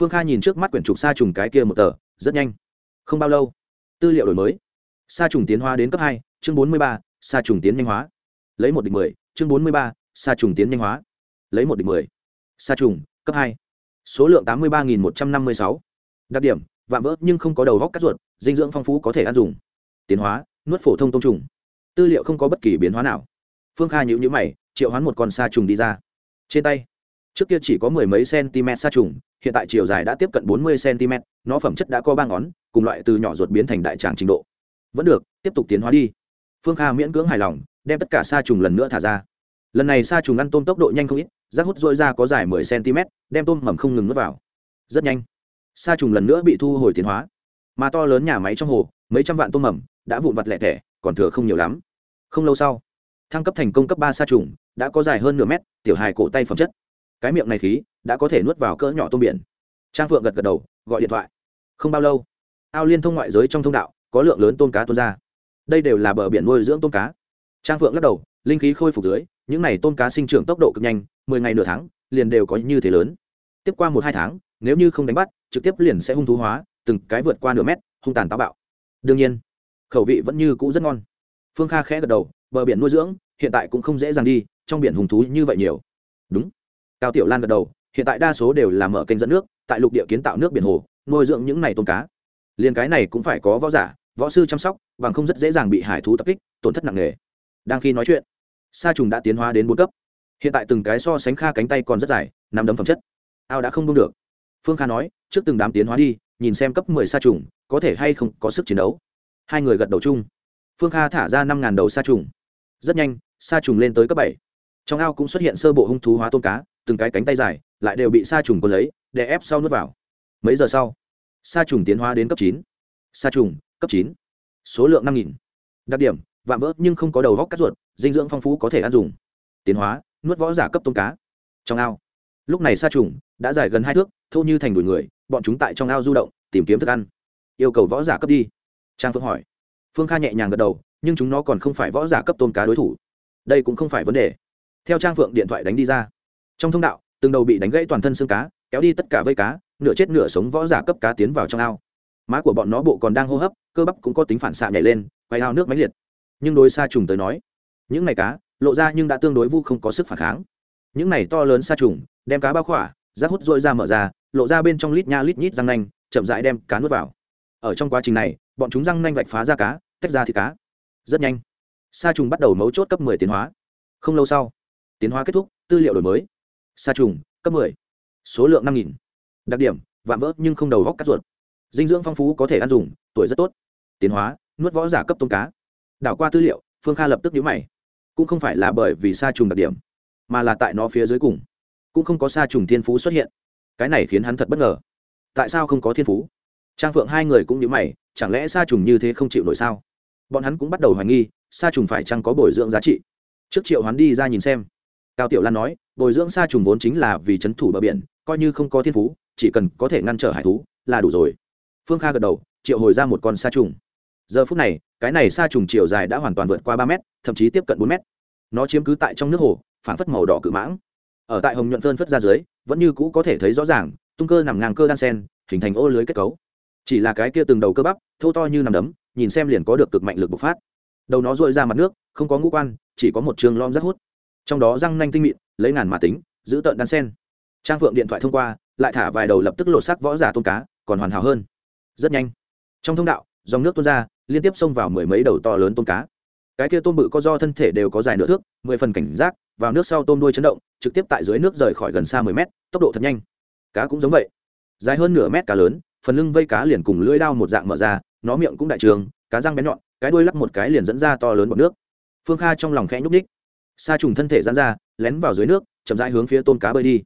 [SPEAKER 1] Phương kha nhìn trước mắt quyển trục sa trùng cái kia một tờ, rất nhanh. Không bao lâu, tư liệu đổi mới. Sa trùng tiến hóa đến cấp hai, chương bốn mươi ba, sa trùng tiến nhanh hóa. Lấy một địch mười, chương bốn mươi ba, sa trùng tiến nhanh hóa. Lấy một địch mười, sa trùng, cấp hai. Số lượng tám mươi ba một trăm năm mươi sáu. Đặc điểm, vạm vỡ nhưng không có đầu góc cắt ruột, dinh dưỡng phong phú có thể ăn dùng. Tiến hóa, nuốt phổ thông tôm trùng. Tư liệu không có bất kỳ biến hóa nào. Phương kha nhữ nhữ mày triệu hoán một con sa trùng đi ra. Trên tay, trước kia chỉ có mười mấy cm sa trùng, hiện tại chiều dài đã tiếp cận bốn mươi cm, nó phẩm chất đã có ba ngón, cùng loại từ nhỏ ruột biến thành đại tràng trình độ. Vẫn được, tiếp tục tiến hóa đi. Phương kha miễn cưỡng hài lòng, đem tất cả sa trùng lần nữa thả ra. Lần này sa trùng ăn tôm tốc độ nhanh không ít, rác hút dội ra có dài mười cm, đem tôm mầm không ngừng nuốt vào. Rất nhanh, sa trùng lần nữa bị thu hồi tiến hóa. Mà to lớn nhà máy trong hồ, mấy trăm vạn tôm mầm, đã vụn vặt lẻ tẻ, còn thừa không nhiều lắm. Không lâu sau thăng cấp thành công cấp ba sa trùng, đã có dài hơn nửa mét, tiểu hài cổ tay phẩm chất. Cái miệng này khí, đã có thể nuốt vào cỡ nhỏ tôm biển. Trang phượng gật gật đầu, gọi điện thoại. Không bao lâu, ao liên thông ngoại giới trong thông đạo, có lượng lớn tôm cá tuôn ra. Đây đều là bờ biển nuôi dưỡng tôm cá. Trang phượng lắc đầu, linh khí khôi phục dưới, những n à y tôm cá sinh trưởng tốc độ cực nhanh, mười ngày nửa tháng, liền đều có như thế lớn. Tiếp qua một hai tháng, nếu như không đánh bắt, trực tiếp liền sẽ hung thú hóa, từng cái vượt qua nửa mét, hung tàn táo bạo. Đương nhiên, khẩu vị vẫn như cũ rất ngon. Phương kha khẽ gật đầu bờ biển nuôi dưỡng, hiện tại cũng không dễ dàng đi, trong biển hùng thú như vậy nhiều. Đúng. Cao tiểu lan gật đầu, hiện tại đa số đều là mở kênh dẫn nước, tại lục địa kiến tạo nước biển hồ, nuôi dưỡng những này tôm cá. Liền cái này cũng phải có võ giả, võ sư chăm sóc, bằng không rất dễ dàng bị hải thú tập kích, tổn thất nặng nề. Đang khi nói chuyện, sa trùng đã tiến hóa đến bốn cấp. Hiện tại từng cái so sánh kha cánh tay còn rất dài nằm đấm phẩm chất. Ao đã không đông được. Phương kha nói, trước từng đám tiến hóa đi, nhìn xem cấp mười sa trùng, có thể hay không có sức chiến đấu. Hai người gật đầu chung. Phương kha thả ra năm ngàn đầu sa trùng rất nhanh, sa trùng lên tới cấp bảy. Trong ao cũng xuất hiện sơ bộ hung thú hóa tôm cá, từng cái cánh tay dài lại đều bị sa trùng quân lấy để ép sau nước vào. Mấy giờ sau, sa trùng tiến hóa đến cấp chín. Sa trùng, cấp chín. Số lượng năm nghìn. Đặc điểm, vạm vỡ nhưng không có đầu góc cắt ruột, dinh dưỡng phong phú có thể ăn dùng. Tiến hóa, nuốt võ giả cấp tôm cá. Trong ao, lúc này sa trùng đã dài gần hai thước, thô như thành đùi người, bọn chúng tại trong ao du động, tìm kiếm thức ăn. Yêu cầu võ giả cấp đi. Trang phương hỏi. Phương kha nhẹ nhàng gật đầu nhưng chúng nó còn không phải võ giả cấp tôn cá đối thủ. Đây cũng không phải vấn đề. Theo trang phượng điện thoại đánh đi ra. Trong thông đạo, từng đầu bị đánh gãy toàn thân xương cá, kéo đi tất cả vây cá, nửa chết nửa sống võ giả cấp cá tiến vào trong ao. Má của bọn nó bộ còn đang hô hấp, cơ bắp cũng có tính phản xạ nhảy lên, quay ao nước máy liệt. Nhưng đối xa trùng tới nói, những này cá, lộ ra nhưng đã tương đối vu không có sức phản kháng. Những này to lớn xa trùng, đem cá bao khỏa, rác hút dội ra mở ra, lộ ra bên trong lít nha lít nhít răng nanh, chậm rãi đem cá nuốt vào. Ở trong quá trình này, bọn chúng răng nanh vạch phá ra cá, tách ra thịt cá rất nhanh. Sa trùng bắt đầu mấu chốt cấp 10 tiến hóa. Không lâu sau, tiến hóa kết thúc, tư liệu đổi mới. Sa trùng, cấp 10. số lượng 5.000. đặc điểm, vạm vỡ nhưng không đầu góc cắt ruột. Dinh dưỡng phong phú có thể ăn dùng, tuổi rất tốt. Tiến hóa, nuốt võ giả cấp tôm cá. Đảo qua tư liệu, phương kha lập tức nhíu mày. Cũng không phải là bởi vì sa trùng đặc điểm, mà là tại nó phía dưới cùng. Cũng không có sa trùng thiên phú xuất hiện. Cái này khiến hắn thật bất ngờ. Tại sao không có thiên phú? Trang phượng hai người cũng nhíu mày, chẳng lẽ sa trùng như thế không chịu nổi sao? Bọn hắn cũng bắt đầu hoài nghi, sa trùng phải chăng có bồi dưỡng giá trị. Trước triệu hắn đi ra nhìn xem. Cao tiểu lan nói, bồi dưỡng sa trùng vốn chính là vì c h ấ n thủ bờ biển, coi như không có thiên phú, chỉ cần có thể ngăn trở hải thú, là đủ rồi. Phương kha gật đầu, triệu hồi ra một con sa trùng. Giờ phút này, cái này sa trùng chiều dài đã hoàn toàn vượt qua ba mét, thậm chí tiếp cận bốn mét. Nó chiếm cứ tại trong nước hồ phản phất màu đỏ cự mãng. Ở tại hồng nhuận phơn phất ra dưới, vẫn như cũ có thể thấy rõ ràng, tung cơ nằm ngang cơ đan sen, hình thành ô lưới kết cấu. Chỉ là cái kia từng đầu cơ bắp, thô to như nằm đấm nhìn xem liền có được cực mạnh lực bộc phát. Đầu nó dội ra mặt nước, không có ngũ quan, chỉ có một trường lom rất hút. Trong đó răng nanh tinh mịn, lấy ngàn mà tính, giữ tợn đan sen. Trang phượng điện thoại thông qua, lại thả vài đầu lập tức lột xác võ giả tôn cá, còn hoàn hảo hơn. Rất nhanh. Trong thông đạo, dòng nước tuôn ra, liên tiếp xông vào mười mấy đầu to lớn tôm cá. Cái kia tôm bự có do thân thể đều có dài nửa thước, mười phần cảnh giác, vào nước sau tôm đuôi chấn động, trực tiếp tại dưới nước rời khỏi gần xa mười mét, tốc độ thật nhanh. Cá cũng giống vậy. Dài hơn nửa mét cá lớn, phần lưng vây cá liền cùng lưỡi đao một dạng mở ra nó miệng cũng đại trường, cá răng bén nhọn, cái đuôi lắc một cái liền dẫn ra to lớn bọt nước. Phương kha trong lòng khẽ nhúc ních sa trùng thân thể dán ra, lén vào dưới nước, chậm rãi hướng phía tôm cá bơi đi.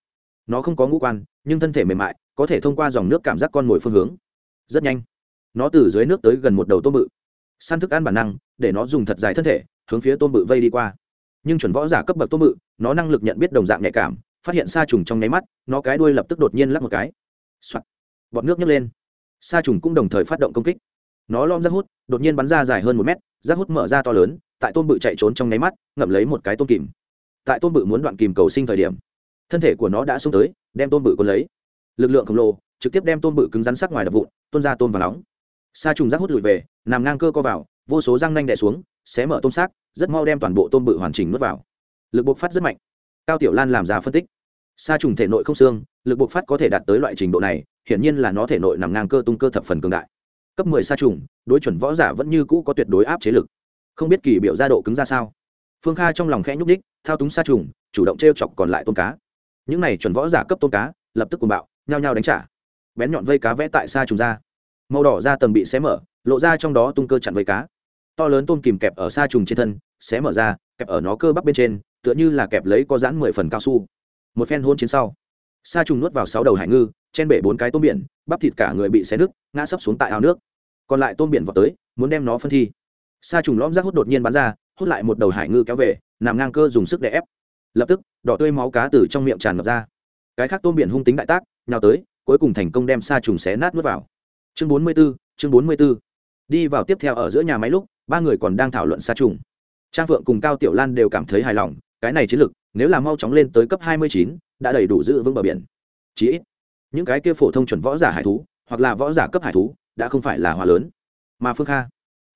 [SPEAKER 1] Nó không có ngũ quan, nhưng thân thể mềm mại, có thể thông qua dòng nước cảm giác con mồi phương hướng. Rất nhanh, nó từ dưới nước tới gần một đầu tôm bự. Săn thức ăn bản năng, để nó dùng thật dài thân thể, hướng phía tôm bự vây đi qua. Nhưng chuẩn võ giả cấp bậc tôm bự, nó năng lực nhận biết đồng dạng nhạy cảm, phát hiện sa trùng trong nháy mắt, nó cái đuôi lập tức đột nhiên lắc một cái、Soạn. bọt nước nhấc lên. Sa trùng cũng đồng thời phát động công kích nó lom rác hút, đột nhiên bắn ra dài hơn một mét, rác hút mở ra to lớn, tại tôm bự chạy trốn trong nháy mắt, ngậm lấy một cái tôm kìm. Tại tôm bự muốn đoạn kìm cầu sinh thời điểm, thân thể của nó đã xông tới, đem tôm bự cuốn lấy. Lực lượng khổng lồ, trực tiếp đem tôm bự cứng rắn sắc ngoài đập vụn, tuôn ra tôm và nóng. Sa trùng rác hút lùi về, nằm ngang cơ co vào, vô số răng nanh đè xuống, xé mở tôm xác, rất mau đem toàn bộ tôm bự hoàn chỉnh nuốt vào. Lực bộc phát rất mạnh. Cao tiểu lan làm ra phân tích. Sa trùng thể nội không xương, lực bộc phát có thể đạt tới loại trình độ này, hiển nhiên là nó thể nội nằm ngang cơ tung cơ thập phần cường đại cấp mười sa trùng, đối chuẩn võ giả vẫn như cũ có tuyệt đối áp chế lực. Không biết kỳ biểu gia độ cứng ra sao. Phương kha trong lòng khẽ nhúc nhích, thao túng sa trùng, chủ động t r e o chọc còn lại tôm cá. Những này chuẩn võ giả cấp tôm cá, lập tức cùng bạo, nhao nhao đánh trả. Bén nhọn vây cá vẽ tại sa trùng ra. Màu đỏ ra tầng bị xé mở, lộ ra trong đó tung cơ chặn vây cá. To lớn tôm kìm kẹp ở sa trùng trên thân, xé mở ra, kẹp ở nó cơ bắp bên trên, tựa như là kẹp lấy có dãn mười phần cao su. Một phen hôn chiến sau, sa trùng nuốt vào sáu đầu hải ngư, chen bể bốn cái tôm biển, bắp thịt cả người bị xé nứt, ngã sấp xuống tại ao nước còn lại tôm biển vào tới muốn đem nó phân thi. Sa trùng lõm rác hút đột nhiên bắn ra hút lại một đầu hải ngư kéo về nằm ngang cơ dùng sức để ép. Lập tức đỏ tươi máu cá từ trong miệng tràn ngập ra. Cái khác tôm biển hung tính đại tác nhào tới cuối cùng thành công đem sa trùng xé nát nuốt vào. Chương bốn mươi 44, chương bốn mươi 44. đi vào tiếp theo ở giữa nhà máy lúc ba người còn đang thảo luận sa trùng. Trang phượng cùng cao tiểu lan đều cảm thấy hài lòng cái này chiến lược nếu là mau chóng lên tới cấp hai mươi chín đã đầy đủ giữ vững bờ biển. Chí ít những cái kia phổ thông chuẩn võ giả hải thú hoặc là võ giả cấp hải thú đã không phải là hòa lớn, mà phương kha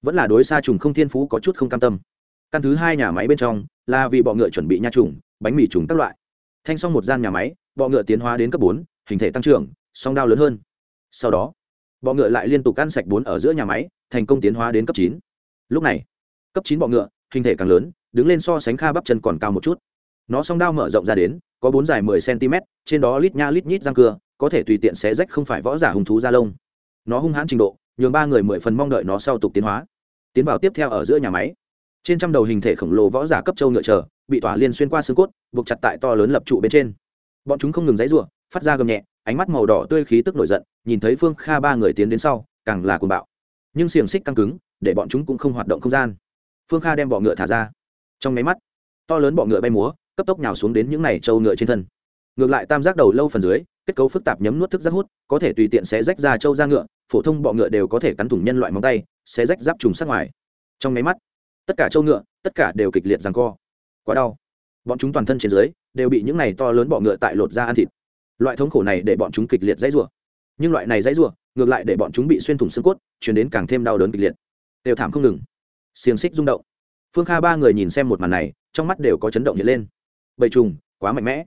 [SPEAKER 1] vẫn là đối xa trùng không thiên phú có chút không cam tâm. Căn thứ hai nhà máy bên trong là vì bọ ngựa chuẩn bị nha trùng, bánh mì trùng các loại. Thanh xong một gian nhà máy, bọ ngựa tiến hóa đến cấp bốn, hình thể tăng trưởng, song đao lớn hơn. Sau đó, bọ ngựa lại liên tục ăn sạch bốn ở giữa nhà máy, thành công tiến hóa đến cấp chín. Lúc này, cấp chín bọ ngựa, hình thể càng lớn, đứng lên so sánh kha bắp chân còn cao một chút. Nó song đao mở rộng ra đến, có bốn dài mười cm trên đó lít nha lít nhít răng cưa, có thể tùy tiện xé rách không phải võ giả hung thú da lông nó hung hãn trình độ, nhường ba người mười phần mong đợi nó sau tục tiến hóa. Tiến vào tiếp theo ở giữa nhà máy. Trên trăm đầu hình thể khổng lồ võ giả cấp châu ngựa chờ, bị tỏa liên xuyên qua xương cốt, buộc chặt tại to lớn lập trụ bên trên. Bọn chúng không ngừng dãy rủa phát ra gầm nhẹ, ánh mắt màu đỏ tươi khí tức nổi giận, nhìn thấy phương kha ba người tiến đến sau, càng là cuồng bạo. Nhưng xiềng xích căng cứng, để bọn chúng cũng không hoạt động không gian. Phương kha đem bọ ngựa thả ra. Trong máy mắt, to lớn bọ ngựa bay múa, cấp tốc nhào xuống đến những này trâu ngựa trên thân. Ngược lại tam giác đầu lâu phần dưới kết cấu phức tạp nhấm nuốt thức giác hút, có thể tùy tiện sẽ rách ra trâu da ngựa, phổ thông bọ ngựa đều có thể cắn thủng nhân loại móng tay sẽ rách giáp trùng sát ngoài. Trong nháy mắt, tất cả trâu ngựa, tất cả đều kịch liệt rằng co. Quá đau. Bọn chúng toàn thân trên dưới đều bị những này to lớn bọ ngựa tại lột ra ăn thịt. Loại thống khổ này để bọn chúng kịch liệt dãy rủa. Nhưng loại này dãy rủa ngược lại để bọn chúng bị xuyên thủng xương cốt, chuyển đến càng thêm đau đớn kịch liệt. Đều thảm không ngừng. Xiềng xích rung động. Phương kha ba người nhìn xem một màn này, trong mắt đều có chấn động hiện lên. Bầy trùng, quá mạnh mẽ.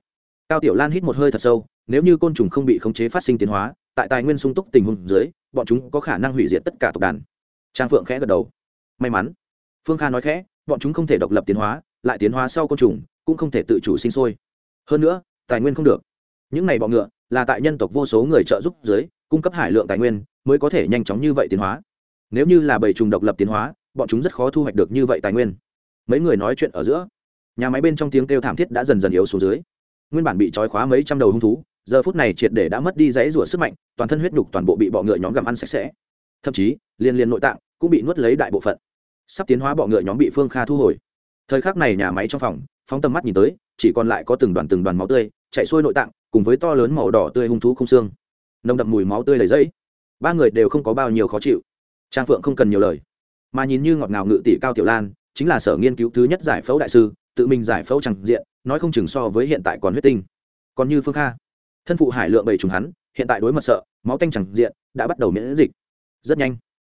[SPEAKER 1] Cao tiểu lan hít một hơi thật sâu nếu như côn trùng không bị khống chế phát sinh tiến hóa, tại tài nguyên sung túc tình huống dưới, bọn chúng có khả năng hủy diệt tất cả tộc đàn. Trang phượng khẽ gật đầu. May mắn. Phương kha nói khẽ, bọn chúng không thể độc lập tiến hóa, lại tiến hóa sau côn trùng, cũng không thể tự chủ sinh sôi. Hơn nữa, tài nguyên không được. Những này bọ ngựa là tại nhân tộc vô số người trợ giúp dưới, cung cấp hải lượng tài nguyên, mới có thể nhanh chóng như vậy tiến hóa. Nếu như là bầy trùng độc lập tiến hóa, bọn chúng rất khó thu hoạch được như vậy tài nguyên. Mấy người nói chuyện ở giữa. Nhà máy bên trong tiếng kêu thảm thiết đã dần dần yếu xuống dưới. Nguyên bản bị trói khóa mấy trăm đầu hung thú giờ phút này triệt để đã mất đi dãy rủa sức mạnh, toàn thân huyết nhục toàn bộ bị bọ ngựa nhóm gặm ăn sạch sẽ. Thậm chí, liên liên nội tạng cũng bị nuốt lấy đại bộ phận. Sắp tiến hóa bọ ngựa nhóm bị phương kha thu hồi. Thời khắc này nhà máy trong phòng, phóng tầm mắt nhìn tới, chỉ còn lại có từng đoàn từng đoàn máu tươi, chạy xuôi nội tạng, cùng với to lớn màu đỏ tươi hung thú không xương. Nồng đậm mùi máu tươi lầy dẫy. Ba người đều không có bao nhiêu khó chịu. Trang phượng không cần nhiều lời. Mà nhìn như ngọt ngào ngự tỷ cao tiểu lan, chính là sở nghiên cứu thứ nhất giải phẫu đại sư, tự mình giải phẫu chẳng diện, nói không chừng so với hiện tại còn huyết tinh. Còn như phương kha thân phụ hải lượng bảy trùng hắn, hiện tại đối mặt sợ, máu tanh chẳng diện, đã bắt đầu miễn dịch. Rất nhanh,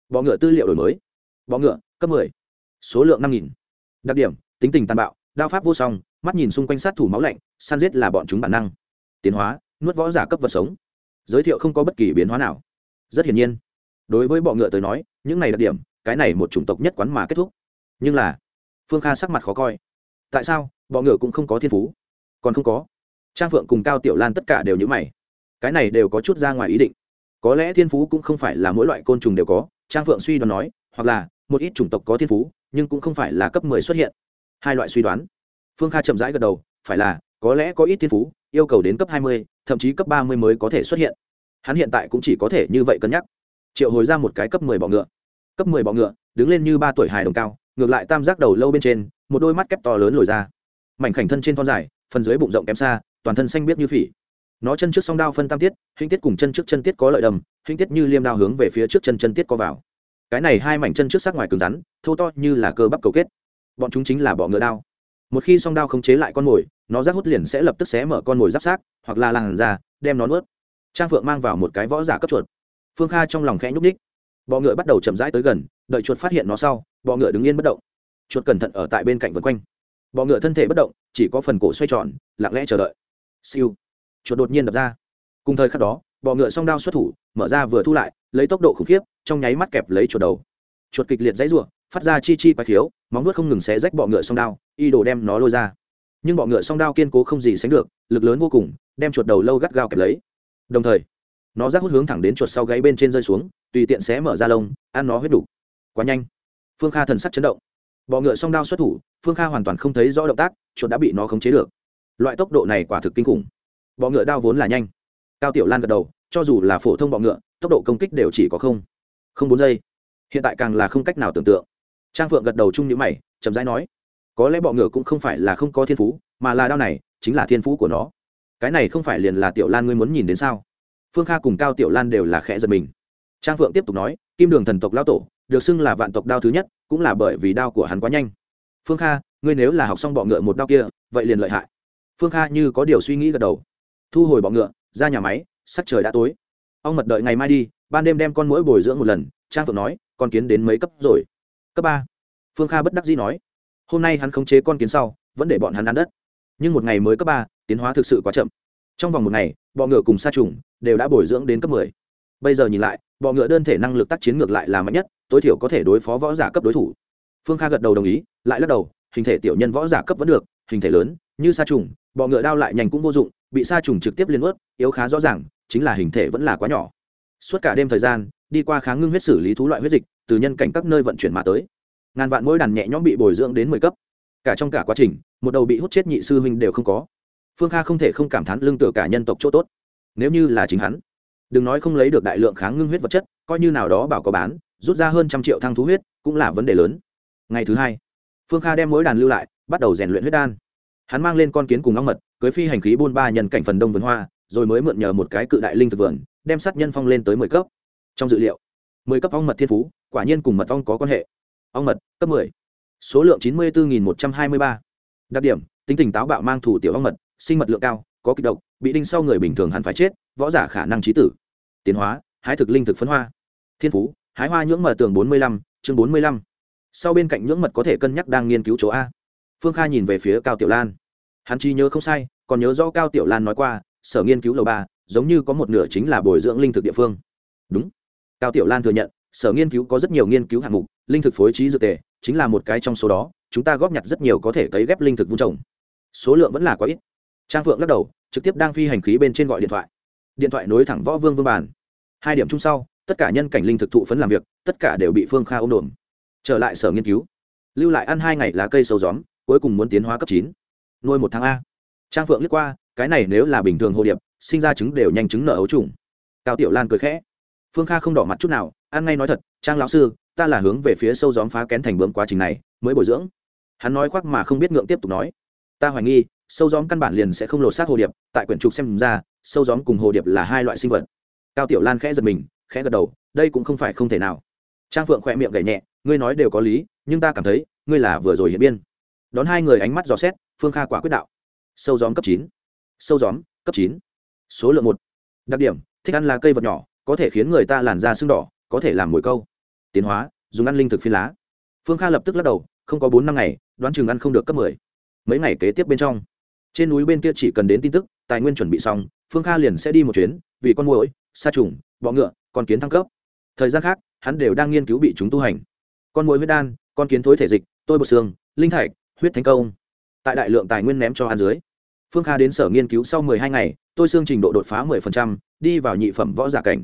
[SPEAKER 1] bọ ngựa tư liệu đổi mới. Bọ ngựa, cấp 10. số lượng năm nghìn. Đặc điểm, tính tình tàn bạo, đao pháp vô song, mắt nhìn xung quanh sát thủ máu lạnh, săn giết là bọn chúng bản năng. Tiến hóa, nuốt võ giả cấp vật sống. Giới thiệu không có bất kỳ biến hóa nào. Rất hiển nhiên, đối với bọ ngựa tới nói, những này đặc điểm, cái này một chủng tộc nhất quán mà kết thúc. Nhưng là, phương kha sắc mặt khó coi. Tại sao, bọ ngựa cũng không có thiên phú? Còn không có trang phượng cùng cao tiểu lan tất cả đều nhữ mày. Cái này đều có chút ra ngoài ý định. Có lẽ thiên phú cũng không phải là mỗi loại côn trùng đều có, trang phượng suy đoán nói, hoặc là một ít chủng tộc có thiên phú, nhưng cũng không phải là cấp mười xuất hiện. Hai loại suy đoán. Phương kha chậm rãi gật đầu, phải là, có lẽ có ít thiên phú, yêu cầu đến cấp hai mươi, thậm chí cấp ba mươi mới có thể xuất hiện. Hắn hiện tại cũng chỉ có thể như vậy cân nhắc. Triệu hồi ra một cái cấp mười bọ ngựa. Cấp mười bọ ngựa, đứng lên như ba tuổi hài đồng cao, ngược lại tam giác đầu lâu bên trên, một đôi mắt kép to lớn lồi ra. Mảnh khảnh thân trên thon dài, phần dưới bụng rộng kém xa toàn thân xanh biết như phỉ. Nó chân trước song đao phân tam tiết, hình tiết cùng chân trước chân tiết có lợi đầm, hình tiết như liêm đao hướng về phía trước chân chân tiết có vào. Cái này hai mảnh chân trước sát ngoài cứng rắn, thô to như là cơ bắp cầu kết. Bọn chúng chính là bọ ngựa đao. Một khi song đao không chế lại con mồi, nó rác hút liền sẽ lập tức xé mở con mồi giáp sát, hoặc là làn ra đem nó nuốt. Trang phượng mang vào một cái võ giả cấp chuột. Phương kha trong lòng khẽ nhúc ních bọ ngựa bắt đầu chậm rãi tới gần, đợi chuột phát hiện nó sau, bọ ngựa đứng yên bất động. Chuột cẩn thận ở tại bên cạnh vân quanh. Bọ ngựa thân thể bất động, chỉ có phần cổ xoay tròn, lặng lẽ chờ đợi siêu. Chuột đột nhiên đập ra. Cùng thời khắc đó, bọ ngựa song đao xuất thủ, mở ra vừa thu lại, lấy tốc độ khủng khiếp, trong nháy mắt kẹp lấy chuột đầu. Chuột kịch liệt dãy ruộng phát ra chi chi quái khiếu, móng nuốt không ngừng xé rách bọ ngựa song đao, y đồ đem nó lôi ra. Nhưng bọ ngựa song đao kiên cố không gì sánh được, lực lớn vô cùng, đem chuột đầu lâu gắt gao kẹp lấy. Đồng thời, nó rác hút hướng thẳng đến chuột sau gáy bên trên rơi xuống, tùy tiện xé mở ra lông, ăn nó huyết đủ. Quá nhanh. Phương kha thần sắc chấn động. Bọ ngựa song đao xuất thủ, phương kha hoàn toàn không thấy rõ động tác, chuột đã bị nó khống chế được loại tốc độ này quả thực kinh khủng. Bọ ngựa đao vốn là nhanh. Cao tiểu lan gật đầu, cho dù là phổ thông bọ ngựa, tốc độ công kích đều chỉ có không. Không bốn giây. Hiện tại càng là không cách nào tưởng tượng. Trang phượng gật đầu chung nhữ mày, chậm rãi nói, có lẽ bọ ngựa cũng không phải là không có thiên phú, mà là đao này chính là thiên phú của nó. Cái này không phải liền là tiểu lan ngươi muốn nhìn đến sao? Phương kha cùng cao tiểu lan đều là khẽ giật mình. Trang phượng tiếp tục nói, kim đường thần tộc lao tổ, được xưng là vạn tộc đao thứ nhất, cũng là bởi vì đao của hắn quá nhanh. Phương kha, ngươi nếu là học xong bọ ngựa một đao kia, vậy liền lợi hại phương kha như có điều suy nghĩ gật đầu. Thu hồi bọ ngựa, ra nhà máy, sắc trời đã tối. Ông mật đợi ngày mai đi, ban đêm đem con mũi bồi dưỡng một lần, trang phượng nói, con kiến đến mấy cấp rồi? Cấp ba. Phương kha bất đắc dĩ nói, hôm nay hắn khống chế con kiến sau, vẫn để bọn hắn ăn đất. Nhưng một ngày mới cấp ba, tiến hóa thực sự quá chậm. Trong vòng một ngày, bọ ngựa cùng sa trùng đều đã bồi dưỡng đến cấp mười. Bây giờ nhìn lại, bọ ngựa đơn thể năng lực tác chiến ngược lại là mạnh nhất, tối thiểu có thể đối phó võ giả cấp đối thủ. Phương kha gật đầu đồng ý, lại lắc đầu, hình thể tiểu nhân võ giả cấp vẫn được, hình thể lớn, như sa trùng bọ ngựa đao lại nhanh cũng vô dụng, bị sa trùng trực tiếp liên ướt yếu khá rõ ràng, chính là hình thể vẫn là quá nhỏ. Suốt cả đêm thời gian, đi qua kháng ngưng huyết xử lý thú loại huyết dịch, từ nhân cảnh các nơi vận chuyển mà tới. Ngàn vạn mỗi đàn nhẹ nhõm bị bồi dưỡng đến mười cấp. Cả trong cả quá trình, một đầu bị hút chết nhị sư huynh đều không có. Phương kha không thể không cảm thán lương tựa cả nhân tộc chỗ tốt. Nếu như là chính hắn, đừng nói không lấy được đại lượng kháng ngưng huyết vật chất, coi như nào đó bảo có bán, rút ra hơn trăm triệu thăng thú huyết, cũng là vấn đề lớn. Ngày thứ hai, phương kha đem mỗi đàn lưu lại, bắt đầu rèn luyện huyết đan hắn mang lên con kiến cùng ong mật, cưới phi hành khí buôn ba nhân cảnh phần đông vườn hoa, rồi mới mượn nhờ một cái cự đại linh thực vườn, đem sát nhân phong lên tới mười cấp. Trong dự liệu, mười cấp ong mật thiên phú, quả nhiên cùng mật ong có quan hệ. Ong mật, cấp mười. Số lượng chín mươi bốn một trăm hai mươi ba. Đặc điểm, tính tình táo bạo mang thủ tiểu ong mật, sinh mật lượng cao, có kịch độc, bị đinh sau người bình thường hẳn phải chết, võ giả khả năng trí tử. Tiến hóa, hái thực linh thực phấn hoa. Thiên phú, hái hoa nhưỡng mật tường bốn mươi lăm, chương bốn mươi lăm. Sau bên cạnh nhưỡng mật có thể cân nhắc đang nghiên cứu chỗ a phương kha nhìn về phía cao tiểu lan. Hắn chi nhớ không sai, còn nhớ do cao tiểu lan nói qua, sở nghiên cứu lầu ba, giống như có một nửa chính là bồi dưỡng linh thực địa phương. Đúng. Cao tiểu lan thừa nhận, sở nghiên cứu có rất nhiều nghiên cứu hạng mục, linh thực phối trí dược tề, chính là một cái trong số đó, chúng ta góp nhặt rất nhiều có thể cấy ghép linh thực vun trồng. Số lượng vẫn là quá ít. Trang phượng lắc đầu, trực tiếp đang phi hành khí bên trên gọi điện thoại. Điện thoại nối thẳng võ vương vương bàn. Hai điểm chung sau, tất cả nhân cảnh linh thực thụ phấn làm việc, tất cả đều bị phương kha ôm đồn trở lại sở nghiên cứu. Lưu lại ăn hai ngày lá cây sâu gióm cuối cùng muốn tiến hóa cấp chín. Nuôi một tháng a. Trang phượng liếc qua, cái này nếu là bình thường hồ điệp, sinh ra trứng đều nhanh trứng nở ấu trùng. Cao tiểu lan cười khẽ. Phương kha không đỏ mặt chút nào, ăn ngay nói thật, trang lão sư, ta là hướng về phía sâu gióm phá kén thành bướm quá trình này, mới bồi dưỡng. Hắn nói khoác mà không biết ngượng tiếp tục nói. Ta hoài nghi, sâu gióm căn bản liền sẽ không lột xác hồ điệp, tại quyển trục xem ra, sâu gióm cùng hồ điệp là hai loại sinh vật. Cao tiểu lan khẽ giật mình, khẽ gật đầu, đây cũng không phải không thể nào. Trang phượng khỏe miệng gảy nhẹ, ngươi nói đều có lý, nhưng ta cảm thấy, ngươi là vừa rồi hiện biên đón hai người ánh mắt dò xét, phương kha quả quyết đạo. Sâu gióm cấp chín. Sâu gióm cấp chín. Số lượng một. Đặc điểm, thích ăn là cây vật nhỏ, có thể khiến người ta làn da sưng đỏ, có thể làm mồi câu. Tiến hóa, dùng ăn linh thực phi lá. Phương kha lập tức lắc đầu, không có bốn năm ngày, đoán chừng ăn không được cấp mười. Mấy ngày kế tiếp bên trong, trên núi bên kia chỉ cần đến tin tức, tài nguyên chuẩn bị xong, phương kha liền sẽ đi một chuyến, vì con muỗi, sa trùng, bọ ngựa, con kiến thăng cấp. Thời gian khác, hắn đều đang nghiên cứu bị chúng tu hành. Con muỗi huyết đan, con kiến thối thể dịch, tôi bột xương, linh thạch huyết Thánh công. Tại đại lượng tài nguyên ném cho hắn dưới, phương kha đến sở nghiên cứu sau mười hai ngày, tôi xương trình độ đột phá mười phần trăm, đi vào nhị phẩm võ giả cảnh.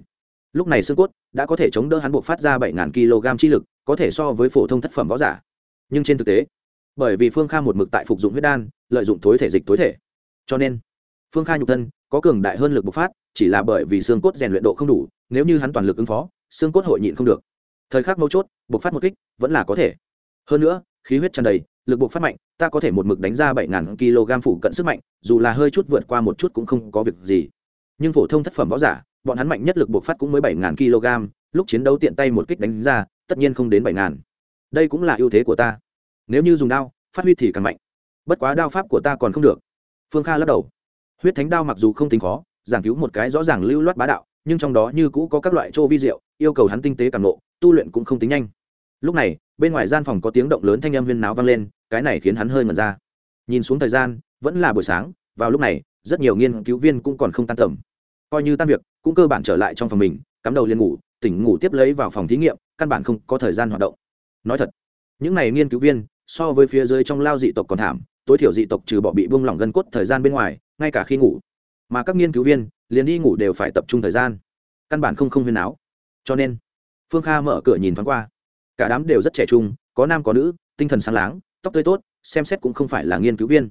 [SPEAKER 1] Lúc này xương cốt đã có thể chống đỡ hắn buộc phát ra bảy ngàn kg chi lực, có thể so với phổ thông thất phẩm võ giả. Nhưng trên thực tế, bởi vì phương kha một mực tại phục dụng huyết đan, lợi dụng tối thể dịch tối thể. Cho nên, phương kha nhục thân có cường đại hơn lực bộc phát, chỉ là bởi vì xương cốt rèn luyện độ không đủ, nếu như hắn toàn lực ứng phó, xương cốt hội nhịn không được. Thời khắc mấu chốt, bộc phát một kích vẫn là có thể. Hơn nữa, khí huyết tràn đầy lực buộc phát mạnh, ta có thể một mực đánh ra bảy ngàn kg phủ cận sức mạnh, dù là hơi chút vượt qua một chút cũng không có việc gì. Nhưng phổ thông thất phẩm võ giả, bọn hắn mạnh nhất lực buộc phát cũng mới bảy ngàn kg, lúc chiến đấu tiện tay một kích đánh ra, tất nhiên không đến bảy ngàn. Đây cũng là ưu thế của ta. Nếu như dùng đao, phát huy thì càng mạnh. Bất quá đao pháp của ta còn không được. Phương kha lắc đầu. Huyết thánh đao mặc dù không tính khó, giảng cứu một cái rõ ràng lưu loát bá đạo, nhưng trong đó như cũ có các loại chỗ vi diệu, yêu cầu hắn tinh tế càng nộ tu luyện cũng không tính nhanh lúc này, bên ngoài gian phòng có tiếng động lớn thanh âm huyên náo vang lên, cái này khiến hắn hơi mật ra. Nhìn xuống thời gian, vẫn là buổi sáng, vào lúc này, rất nhiều nghiên cứu viên cũng còn không tan tầm. Coi như tan việc, cũng cơ bản trở lại trong phòng mình, cắm đầu liền ngủ, tỉnh ngủ tiếp lấy vào phòng thí nghiệm, căn bản không có thời gian hoạt động. Nói thật, những này nghiên cứu viên, so với phía dưới trong lao dị tộc còn thảm, tối thiểu dị tộc trừ bỏ bị buông lỏng gân cốt thời gian bên ngoài, ngay cả khi ngủ. Mà các nghiên cứu viên, liền đi ngủ đều phải tập trung thời gian. Căn bản không không huyên áo cho nên, phương kha mở cửa nhìn thoáng qua cả đám đều rất trẻ trung, có nam có nữ, tinh thần sáng láng, tóc tươi tốt, xem xét cũng không phải là nghiên cứu viên.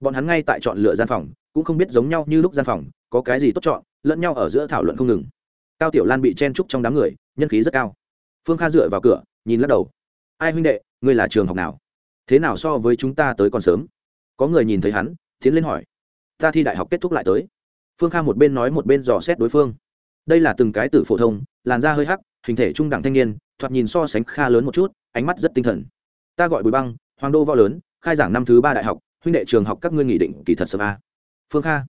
[SPEAKER 1] Bọn hắn ngay tại chọn lựa gian phòng, cũng không biết giống nhau như lúc gian phòng, có cái gì tốt chọn, lẫn nhau ở giữa thảo luận không ngừng. Cao tiểu lan bị chen trúc trong đám người, nhân khí rất cao. Phương kha dựa vào cửa, nhìn lắc đầu. Ai huynh đệ, ngươi là trường học nào? Thế nào so với chúng ta tới còn sớm? Có người nhìn thấy hắn, tiến lên hỏi. Ta thi đại học kết thúc lại tới. Phương kha một bên nói một bên dò xét đối phương. Đây là từng cái tử phổ thông, làn da hơi hắc, hình thể trung đẳng thanh niên thoạt nhìn so sánh kha lớn một chút, ánh mắt rất tinh thần. Ta gọi bùi băng, hoàng đô võ lớn, khai giảng năm thứ ba đại học, huynh đệ trường học các ngươi nghị định kỳ thật sớm a. Phương kha.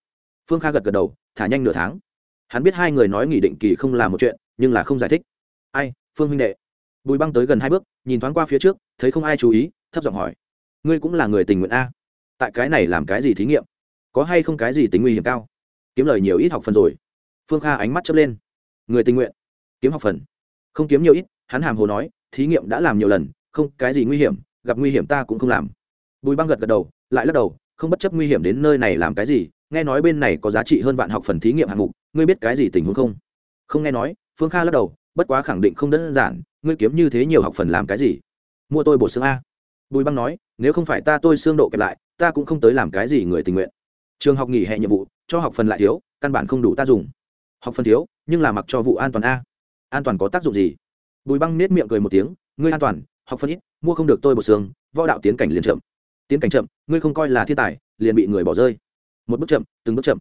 [SPEAKER 1] Phương kha gật gật đầu, thả nhanh nửa tháng. Hắn biết hai người nói nghị định kỳ không là một chuyện, nhưng là không giải thích. Ai, phương huynh đệ? Bùi băng tới gần hai bước, nhìn thoáng qua phía trước, thấy không ai chú ý, thấp giọng hỏi. Ngươi cũng là người tình nguyện a? Tại cái này làm cái gì thí nghiệm? Có hay không cái gì tính nguy hiểm cao? Kiếm lời nhiều ít học phần rồi. Phương kha ánh mắt chớp lên. Người tình nguyện. Kiếm học phần. Không kiếm nhiều ít hắn hàm hồ nói, thí nghiệm đã làm nhiều lần, không, cái gì nguy hiểm, gặp nguy hiểm ta cũng không làm. Bùi băng gật gật đầu, lại lắc đầu, không bất chấp nguy hiểm đến nơi này làm cái gì, nghe nói bên này có giá trị hơn vạn học phần thí nghiệm hạng mục, ngươi biết cái gì tình huống không? Không nghe nói, phương kha lắc đầu, bất quá khẳng định không đơn giản, ngươi kiếm như thế nhiều học phần làm cái gì? Mua tôi bổ xương a. Bùi băng nói, nếu không phải ta tôi xương độ kẹp lại, ta cũng không tới làm cái gì người tình nguyện. Trường học nghỉ hè nhiệm vụ, cho học phần lại thiếu, căn bản không đủ ta dùng. Học phần thiếu, nhưng là mặc cho vụ an toàn a. An toàn có tác dụng gì? Bùi băng nết miệng cười một tiếng, ngươi an toàn, học phần ít, mua không được tôi bổ xương, võ đạo tiến cảnh liền chậm. Tiến cảnh chậm, ngươi không coi là thiên tài, liền bị người bỏ rơi. Một bước chậm, từng bước chậm.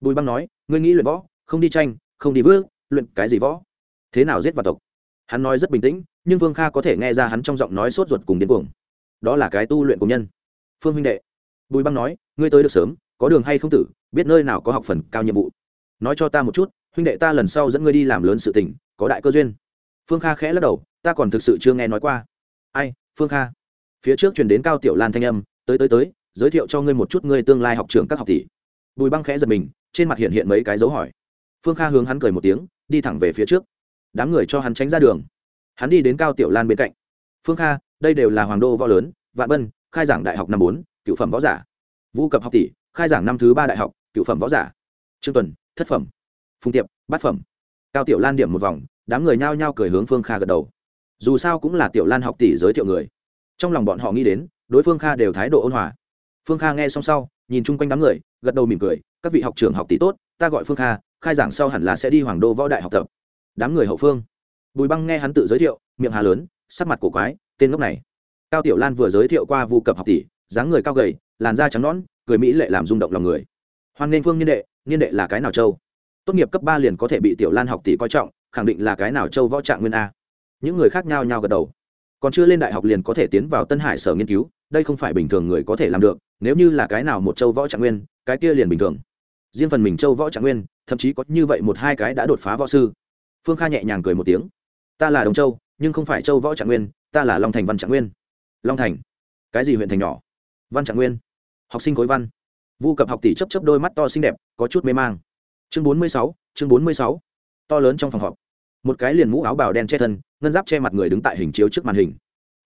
[SPEAKER 1] Bùi băng nói, ngươi nghĩ luyện võ, không đi tranh, không đi vước, luyện cái gì võ? Thế nào giết vào tộc? Hắn nói rất bình tĩnh, nhưng vương kha có thể nghe ra hắn trong giọng nói sốt ruột cùng điên cuồng. Đó là cái tu luyện của nhân. Phương huynh đệ. Bùi băng nói, ngươi tới được sớm, có đường hay không tử, biết nơi nào có học phần cao nhiệm vụ. Nói cho ta một chút, huynh đệ ta lần sau dẫn ngươi đi làm lớn sự tình, có đại cơ duyên phương kha khẽ lắc đầu, ta còn thực sự chưa nghe nói qua. Ai, phương kha? Phía trước chuyển đến cao tiểu lan thanh âm, tới tới tới, giới thiệu cho ngươi một chút ngươi tương lai học trường các học tỷ. Bùi băng khẽ giật mình, trên mặt hiện hiện mấy cái dấu hỏi. Phương kha hướng hắn cười một tiếng, đi thẳng về phía trước. Đám người cho hắn tránh ra đường. Hắn đi đến cao tiểu lan bên cạnh. Phương kha, đây đều là hoàng đô võ lớn, vạn bân, khai giảng đại học năm bốn, cựu phẩm võ giả. Vũ cập học tỷ, khai giảng năm thứ ba đại học, cựu phẩm võ giả. Trương tuần, thất phẩm. Phùng tiệp, bát phẩm. Cao tiểu lan điểm một vòng đám người nhao nhao cười hướng phương kha gật đầu. Dù sao cũng là tiểu lan học tỷ giới thiệu người. Trong lòng bọn họ nghĩ đến, đối phương kha đều thái độ ôn hòa. Phương kha nghe xong sau, nhìn chung quanh đám người, gật đầu mỉm cười, các vị học trưởng học tỷ tốt, ta gọi phương kha, khai giảng sau hẳn là sẽ đi hoàng đô võ đại học tập. Đám người hậu phương. Bùi băng nghe hắn tự giới thiệu, miệng hà lớn, sắc mặt cổ quái, tên ngốc này. Cao tiểu lan vừa giới thiệu qua vu cập học tỷ, dáng người cao gầy, làn da trắng nõn, cười mỹ lệ làm rung động lòng người. Hoan nghênh phương niên đệ niên đệ là cái nào châu? Tốt nghiệp cấp ba liền có thể bị tiểu lan học tỷ coi trọng khẳng định là cái nào châu võ trạng nguyên a. Những người khác nhau nhau gật đầu. Còn chưa lên đại học liền có thể tiến vào tân hải sở nghiên cứu, đây không phải bình thường người có thể làm được, nếu như là cái nào một châu võ trạng nguyên, cái kia liền bình thường. Riêng phần mình châu võ trạng nguyên, thậm chí có như vậy một hai cái đã đột phá võ sư. Phương kha nhẹ nhàng cười một tiếng. Ta là đồng châu, nhưng không phải châu võ trạng nguyên, ta là long thành văn trạng nguyên. Long thành? Cái gì huyện thành nhỏ? Văn trạng nguyên. Học sinh khối văn. Vu cập học tỷ chấp chấp đôi mắt to xinh đẹp, có chút mê mang. Chương bốn mươi sáu, chương bốn mươi sáu. To lớn trong phòng họp một cái liền mũ áo bào đen che thân, ngân giáp che mặt người đứng tại hình chiếu trước màn hình.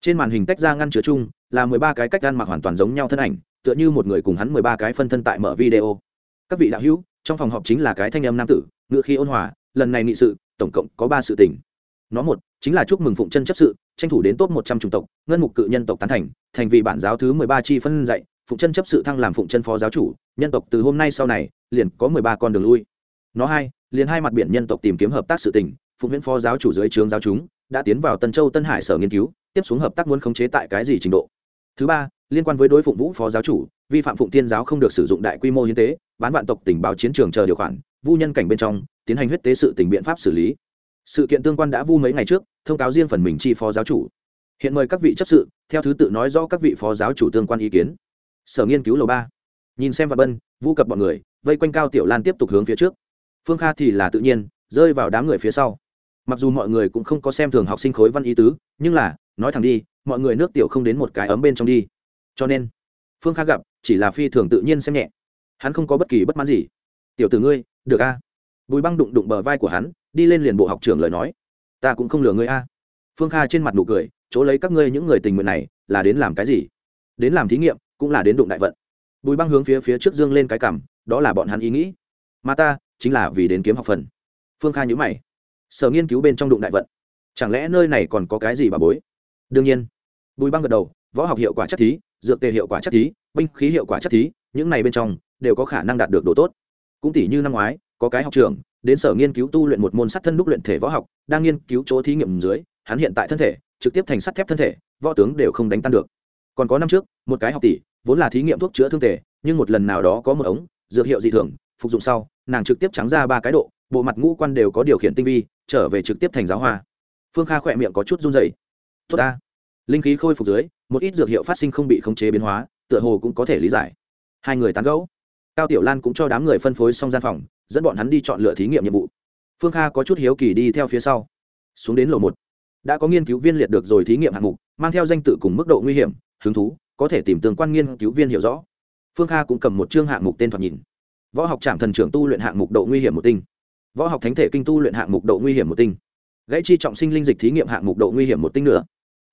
[SPEAKER 1] Trên màn hình tách ra ngăn chứa chung, là mười ba cái cách gan mặc hoàn toàn giống nhau thân ảnh, tựa như một người cùng hắn mười ba cái phân thân tại mở video. Các vị đạo hữu, trong phòng họp chính là cái thanh âm nam tử, ngựa khi ôn hòa, lần này nghị sự, tổng cộng có ba sự tình. Nó một, chính là chúc mừng phụng chân chấp sự, tranh thủ đến top một trăm chủng tộc, ngân mục cự nhân tộc tán thành thành vì bản giáo thứ mười ba chi phân dạy, phụng chân chấp sự thăng làm phụng chân phó giáo chủ, nhân tộc từ hôm nay sau này, liền có mười ba con đường lui. Nó hai, liền hai mặt biển nhân tộc tìm kiếm hợp tác sự tình phụng huyễn phó giáo chủ dưới trướng giáo chúng, đã tiến vào tân châu tân hải sở nghiên cứu, tiếp xuống hợp tác muốn khống chế tại cái gì trình độ? Thứ ba, liên quan với đối phụng vũ phó giáo chủ, vi phạm phụng tiên giáo không được sử dụng đại quy mô hiến tế, bán vạn tộc tình báo chiến trường chờ điều khoản, vu nhân cảnh bên trong, tiến hành huyết tế sự tình biện pháp xử lý. Sự kiện tương quan đã vu mấy ngày trước, thông cáo riêng phần mình chi phó giáo chủ. Hiện mời các vị chấp sự, theo thứ tự nói rõ các vị phó giáo chủ tương quan ý kiến. Sở nghiên cứu lầu ba. Nhìn xem và bân vu cập bọn người, vây quanh cao tiểu lan tiếp tục hướng phía trước. Phương kha thì là tự nhiên, rơi vào đám người phía sau mặc dù mọi người cũng không có xem thường học sinh khối văn ý tứ, nhưng là, nói thẳng đi, mọi người nước tiểu không đến một cái ấm bên trong đi. Cho nên, phương kha gặp, chỉ là phi thường tự nhiên xem nhẹ. Hắn không có bất kỳ bất mãn gì. Tiểu tử ngươi, được a? Bùi băng đụng đụng bờ vai của hắn, đi lên liền bộ học trưởng lời nói. Ta cũng không lừa ngươi a. Phương kha trên mặt nụ cười, chỗ lấy các ngươi những người tình nguyện này, là đến làm cái gì? Đến làm thí nghiệm, cũng là đến đụng đại vận. Bùi băng hướng phía phía trước dương lên cái cằm, đó là bọn hắn ý nghĩ. Mà ta, chính là vì đến kiếm học phần. Phương kha nhữ mày sở nghiên cứu bên trong đụng đại vận. Chẳng lẽ nơi này còn có cái gì bà bối? Đương nhiên. Bùi băng gật đầu, võ học hiệu quả chất thí, dược tề hiệu quả chất thí, binh khí hiệu quả chất thí, những này bên trong đều có khả năng đạt được độ tốt. Cũng tỷ như năm ngoái, có cái học trường đến sở nghiên cứu tu luyện một môn sắt thân đúc luyện thể võ học, đang nghiên cứu chỗ thí nghiệm dưới, hắn hiện tại thân thể, trực tiếp thành sắt thép thân thể, võ tướng đều không đánh tan được. Còn có năm trước, một cái học tỷ vốn là thí nghiệm thuốc chữa thương thể nhưng một lần nào đó có một ống dược hiệu dị thường, phục dụng sau, nàng trực tiếp trắng ra ba cái độ, bộ mặt ngũ quan đều có điều khiển tinh vi trở về trực tiếp thành giáo hoa. Phương kha khỏe miệng có chút run dày tốt ta. Linh khí khôi phục dưới, một ít dược hiệu phát sinh không bị khống chế biến hóa, tựa hồ cũng có thể lý giải. Hai người tán gẫu. Cao tiểu lan cũng cho đám người phân phối xong gian phòng, dẫn bọn hắn đi chọn lựa thí nghiệm nhiệm vụ. Phương kha có chút hiếu kỳ đi theo phía sau. Xuống đến lầu một. Đã có nghiên cứu viên liệt được rồi thí nghiệm hạng mục, mang theo danh tự cùng mức độ nguy hiểm, hứng thú, có thể tìm tương quan nghiên cứu viên hiểu rõ. Phương kha cũng cầm một chương hạng mục tên thoạt nhìn. Võ học trạm thần trưởng tu luyện hạng mục độ nguy hiểm một tinh võ học thánh thể kinh tu luyện hạng mục độ nguy hiểm một tinh. Gãy chi trọng sinh linh dịch thí nghiệm hạng mục độ nguy hiểm một tinh nữa.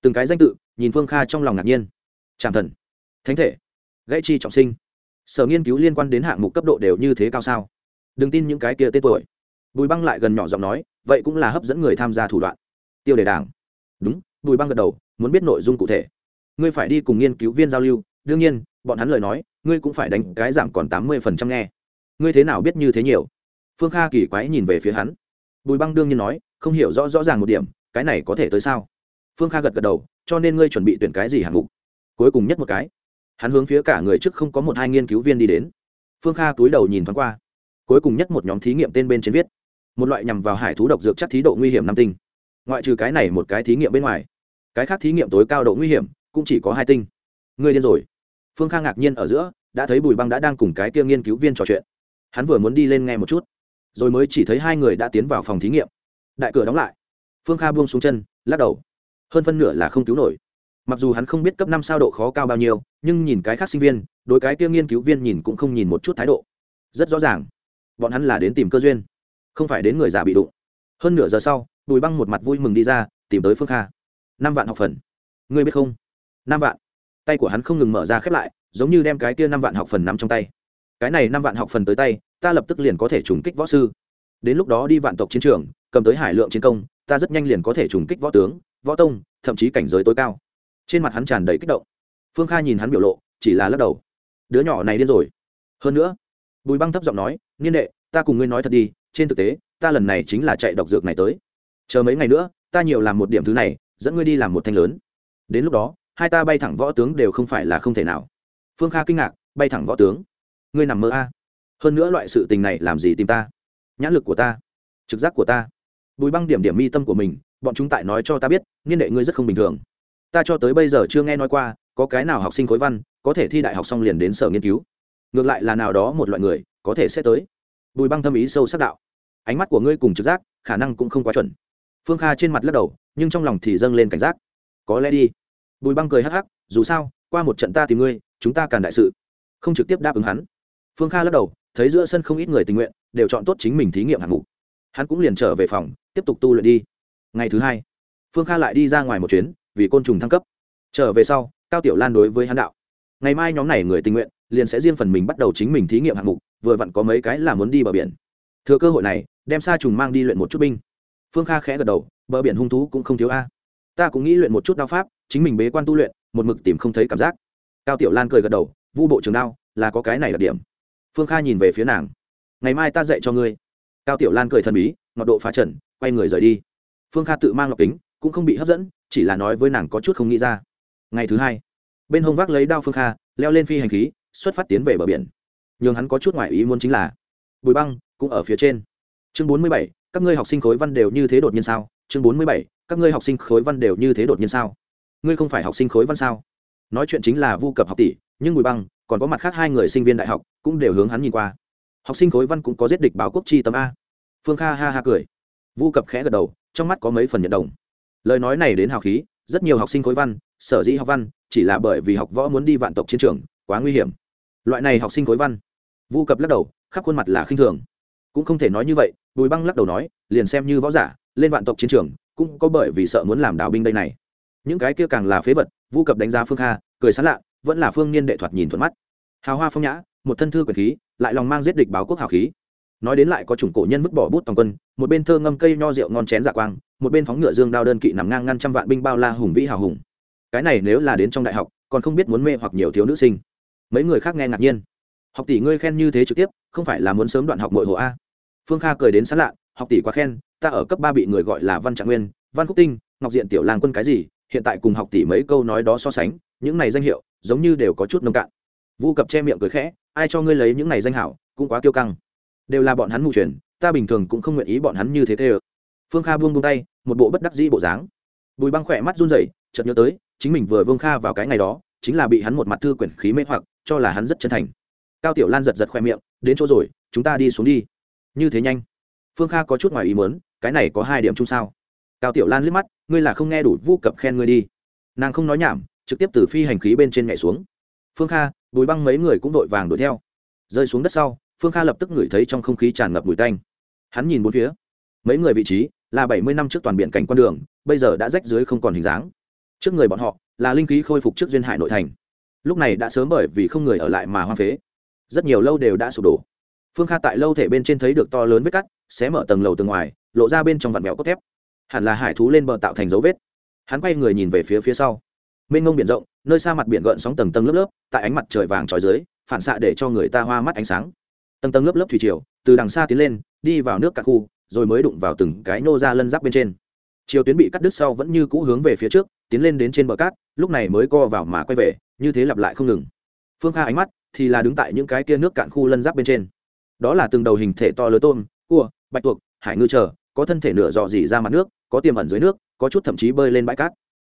[SPEAKER 1] Từng cái danh tự, nhìn phương kha trong lòng ngạc nhiên. Tràng thần. Thánh thể. Gãy chi trọng sinh. Sở nghiên cứu liên quan đến hạng mục cấp độ đều như thế cao sao? Đừng tin những cái kia tên tuổi. Bùi băng lại gần nhỏ giọng nói, vậy cũng là hấp dẫn người tham gia thủ đoạn. Tiêu đề đảng. Đúng, bùi băng gật đầu, muốn biết nội dung cụ thể. Ngươi phải đi cùng nghiên cứu viên giao lưu. Đương nhiên, bọn hắn lời nói, ngươi cũng phải đánh cái giảm còn tám mươi phần trăm nghe. Ngươi thế nào biết như thế nhiều? Phương kha kỳ quái nhìn về phía hắn. Bùi băng đương nhiên nói, không hiểu rõ rõ ràng một điểm, cái này có thể tới sao? Phương kha gật gật đầu, cho nên ngươi chuẩn bị tuyển cái gì hạng mục? Cuối cùng nhất một cái. Hắn hướng phía cả người trước không có một hai nghiên cứu viên đi đến. Phương kha túi đầu nhìn thoáng qua. Cuối cùng nhất một nhóm thí nghiệm tên bên trên viết. Một loại nhằm vào hải thú độc dược chắc thí độ nguy hiểm năm tinh. Ngoại trừ cái này một cái thí nghiệm bên ngoài, cái khác thí nghiệm tối cao độ nguy hiểm cũng chỉ có hai tinh. Ngươi điên rồi. Phương kha ngạc nhiên ở giữa, đã thấy bùi băng đã đang cùng cái kia nghiên cứu viên trò chuyện. Hắn vừa muốn đi lên nghe một chút rồi mới chỉ thấy hai người đã tiến vào phòng thí nghiệm. Đại cửa đóng lại. Phương kha buông xuống chân, lắc đầu. Hơn phân nửa là không cứu nổi. Mặc dù hắn không biết cấp năm sao độ khó cao bao nhiêu, nhưng nhìn cái khác sinh viên, đối cái kia nghiên cứu viên nhìn cũng không nhìn một chút thái độ. Rất rõ ràng. Bọn hắn là đến tìm cơ duyên, không phải đến người già bị đụng. Hơn nửa giờ sau, bùi băng một mặt vui mừng đi ra, tìm tới phương kha. Năm vạn học phần. Ngươi biết không? Năm vạn. Tay của hắn không ngừng mở ra khép lại, giống như đem cái kia năm vạn học phần nắm trong tay. Cái này năm vạn học phần tới tay ta lập tức liền có thể trùng kích võ sư. Đến lúc đó đi vạn tộc chiến trường, cầm tới hải lượng chiến công, ta rất nhanh liền có thể trùng kích võ tướng, võ tông, thậm chí cảnh giới tối cao. Trên mặt hắn tràn đầy kích động. Phương kha nhìn hắn biểu lộ, chỉ là lắc đầu. Đứa nhỏ này điên rồi. Hơn nữa, bùi băng thấp giọng nói, niên đệ, ta cùng ngươi nói thật đi, trên thực tế, ta lần này chính là chạy độc dược này tới. Chờ mấy ngày nữa, ta nhiều làm một điểm thứ này, dẫn ngươi đi làm một thanh lớn. Đến lúc đó, hai ta bay thẳng võ tướng đều không phải là không thể nào. Phương kha kinh ngạc, bay thẳng võ tướng? Ngươi nằm mơ a? Hơn nữa loại sự tình này làm gì tìm ta? Nhãn lực của ta, trực giác của ta. Bùi băng điểm điểm mi tâm của mình, bọn chúng tại nói cho ta biết, niên đệ ngươi rất không bình thường. Ta cho tới bây giờ chưa nghe nói qua, có cái nào học sinh khối văn, có thể thi đại học xong liền đến sở nghiên cứu. Ngược lại là nào đó một loại người, có thể sẽ tới. Bùi băng thâm ý sâu sắc đạo. Ánh mắt của ngươi cùng trực giác, khả năng cũng không quá chuẩn. Phương kha trên mặt lắc đầu, nhưng trong lòng thì dâng lên cảnh giác. Có lẽ đi. Bùi băng cười hắc hắc, dù sao, qua một trận ta tìm ngươi, chúng ta càn đại sự. Không trực tiếp đáp ứng hắn. Phương kha lắc đầu thấy giữa sân không ít người tình nguyện, đều chọn tốt chính mình thí nghiệm hạng mục. Hắn cũng liền trở về phòng, tiếp tục tu luyện đi. Ngày thứ hai, phương kha lại đi ra ngoài một chuyến, vì côn trùng thăng cấp. Trở về sau, cao tiểu lan đối với hắn đạo, ngày mai nhóm này người tình nguyện, liền sẽ riêng phần mình bắt đầu chính mình thí nghiệm hạng mục, vừa vặn có mấy cái là muốn đi bờ biển. Thừa cơ hội này, đem sa trùng mang đi luyện một chút binh. Phương kha khẽ gật đầu, bờ biển hung thú cũng không thiếu a. Ta cũng nghĩ luyện một chút đao pháp, chính mình bế quan tu luyện, một mực tìm không thấy cảm giác. Cao tiểu lan cười gật đầu, vu bộ trường đao là có cái này đặc điểm phương kha nhìn về phía nàng. Ngày mai ta dạy cho ngươi. Cao tiểu lan cười thần bí, ngọt độ phá trần, quay người rời đi. Phương kha tự mang lọc kính, cũng không bị hấp dẫn, chỉ là nói với nàng có chút không nghĩ ra. Ngày thứ hai, bên hông vác lấy đao phương kha, leo lên phi hành khí, xuất phát tiến về bờ biển. Nhường hắn có chút ngoại ý muốn chính là bùi băng cũng ở phía trên. Chương bốn mươi bảy, các ngươi học sinh khối văn đều như thế đột nhiên sao? Chương bốn mươi bảy, các ngươi học sinh khối văn đều như thế đột nhiên sao? Ngươi không phải học sinh khối văn sao? Nói chuyện chính là vu cập học tỷ, nhưng bùi băng còn có mặt khác hai người sinh viên đại học cũng đều hướng hắn nhìn qua. Học sinh khối văn cũng có giết địch báo quốc chi tấm a. Phương kha ha ha cười. Vu cập khẽ gật đầu, trong mắt có mấy phần nhận đồng. Lời nói này đến hào khí, rất nhiều học sinh khối văn, sở dĩ học văn, chỉ là bởi vì học võ muốn đi vạn tộc chiến trường, quá nguy hiểm. Loại này học sinh khối văn, vu cập lắc đầu, khắp khuôn mặt là khinh thường. Cũng không thể nói như vậy, bùi băng lắc đầu nói, liền xem như võ giả, lên vạn tộc chiến trường, cũng có bởi vì sợ muốn làm đào binh đây này. Những cái kia càng là phế vật, vu cập đánh giá phương kha, cười sán lạ vẫn là phương niên đệ thoạt nhìn thuận mắt. Hào hoa phong nhã, một thân thư quyền khí, lại lòng mang giết địch báo quốc hào khí. Nói đến lại có chủng cổ nhân vứt bỏ bút tòng quân, một bên thơ ngâm cây nho rượu ngon chén dạ quang, một bên phóng ngựa dương đao đơn kỵ nằm ngang ngăn trăm vạn binh bao la hùng vĩ hào hùng. Cái này nếu là đến trong đại học, còn không biết muốn mê hoặc nhiều thiếu nữ sinh. Mấy người khác nghe ngạc nhiên. Học tỷ ngươi khen như thế trực tiếp, không phải là muốn sớm đoạn học nội hồ a? Phương kha cười đến sán lạ, học tỷ quá khen, ta ở cấp ba bị người gọi là văn trạng nguyên, văn quốc tinh, ngọc diện tiểu lang quân cái gì, hiện tại cùng học tỷ mấy câu nói đó so sánh, những này danh hiệu giống như đều có chút nông cạn. Vu cập che miệng cười khẽ, ai cho ngươi lấy những này danh hảo, cũng quá tiêu căng. Đều là bọn hắn mù truyền ta bình thường cũng không nguyện ý bọn hắn như thế thế ơ. Phương kha buông buông tay, một bộ bất đắc dĩ bộ dáng. Bùi băng khỏe mắt run rẩy, chợt nhớ tới, chính mình vừa vương kha vào cái ngày đó, chính là bị hắn một mặt thư quyển khí mê hoặc, cho là hắn rất chân thành. Cao tiểu lan giật giật khoe miệng, đến chỗ rồi, chúng ta đi xuống đi. Như thế nhanh? Phương kha có chút ngoài ý muốn, cái này có hai điểm chung sao? Cao tiểu lan liếc mắt, ngươi là không nghe đủ vu cập khen ngươi đi. Nàng không nói nhảm trực tiếp từ phi hành khí bên trên nhảy xuống. Phương kha, bùi băng mấy người cũng vội vàng đuổi theo. Rơi xuống đất sau, phương kha lập tức ngửi thấy trong không khí tràn ngập mùi tanh. Hắn nhìn bốn phía. Mấy người vị trí là bảy mươi năm trước toàn biển cảnh quan đường, bây giờ đã rách dưới không còn hình dáng. Trước người bọn họ là linh khí khôi phục trước duyên hải nội thành. Lúc này đã sớm bởi vì không người ở lại mà hoang phế. Rất nhiều lâu đều đã sụp đổ. Phương kha tại lâu thể bên trên thấy được to lớn vết cắt, xé mở tầng lầu từ ngoài, lộ ra bên trong vạt mèo cốt thép. Hẳn là hải thú lên bờ tạo thành dấu vết. Hắn quay người nhìn về phía phía sau mênh ngông biển rộng, nơi xa mặt biển gợn sóng tầng tầng lớp lớp, tại ánh mặt trời vàng trói dưới, phản xạ để cho người ta hoa mắt ánh sáng. Tầng tầng lớp lớp thủy triều, từ đằng xa tiến lên, đi vào nước cả khu, rồi mới đụng vào từng cái nô ra lân giáp bên trên. Chiều tuyến bị cắt đứt sau vẫn như cũ hướng về phía trước, tiến lên đến trên bờ cát, lúc này mới co vào mà quay về, như thế lặp lại không ngừng. Phương kha ánh mắt thì là đứng tại những cái kia nước cạn khu lân giáp bên trên. Đó là từng đầu hình thể to lớn tôm, cua, bạch tuộc, hải ngư chờ, có thân thể nửa dò dỉ ra mặt nước, có tiềm ẩn dưới nước, có chút thậm chí bơi lên bãi cát.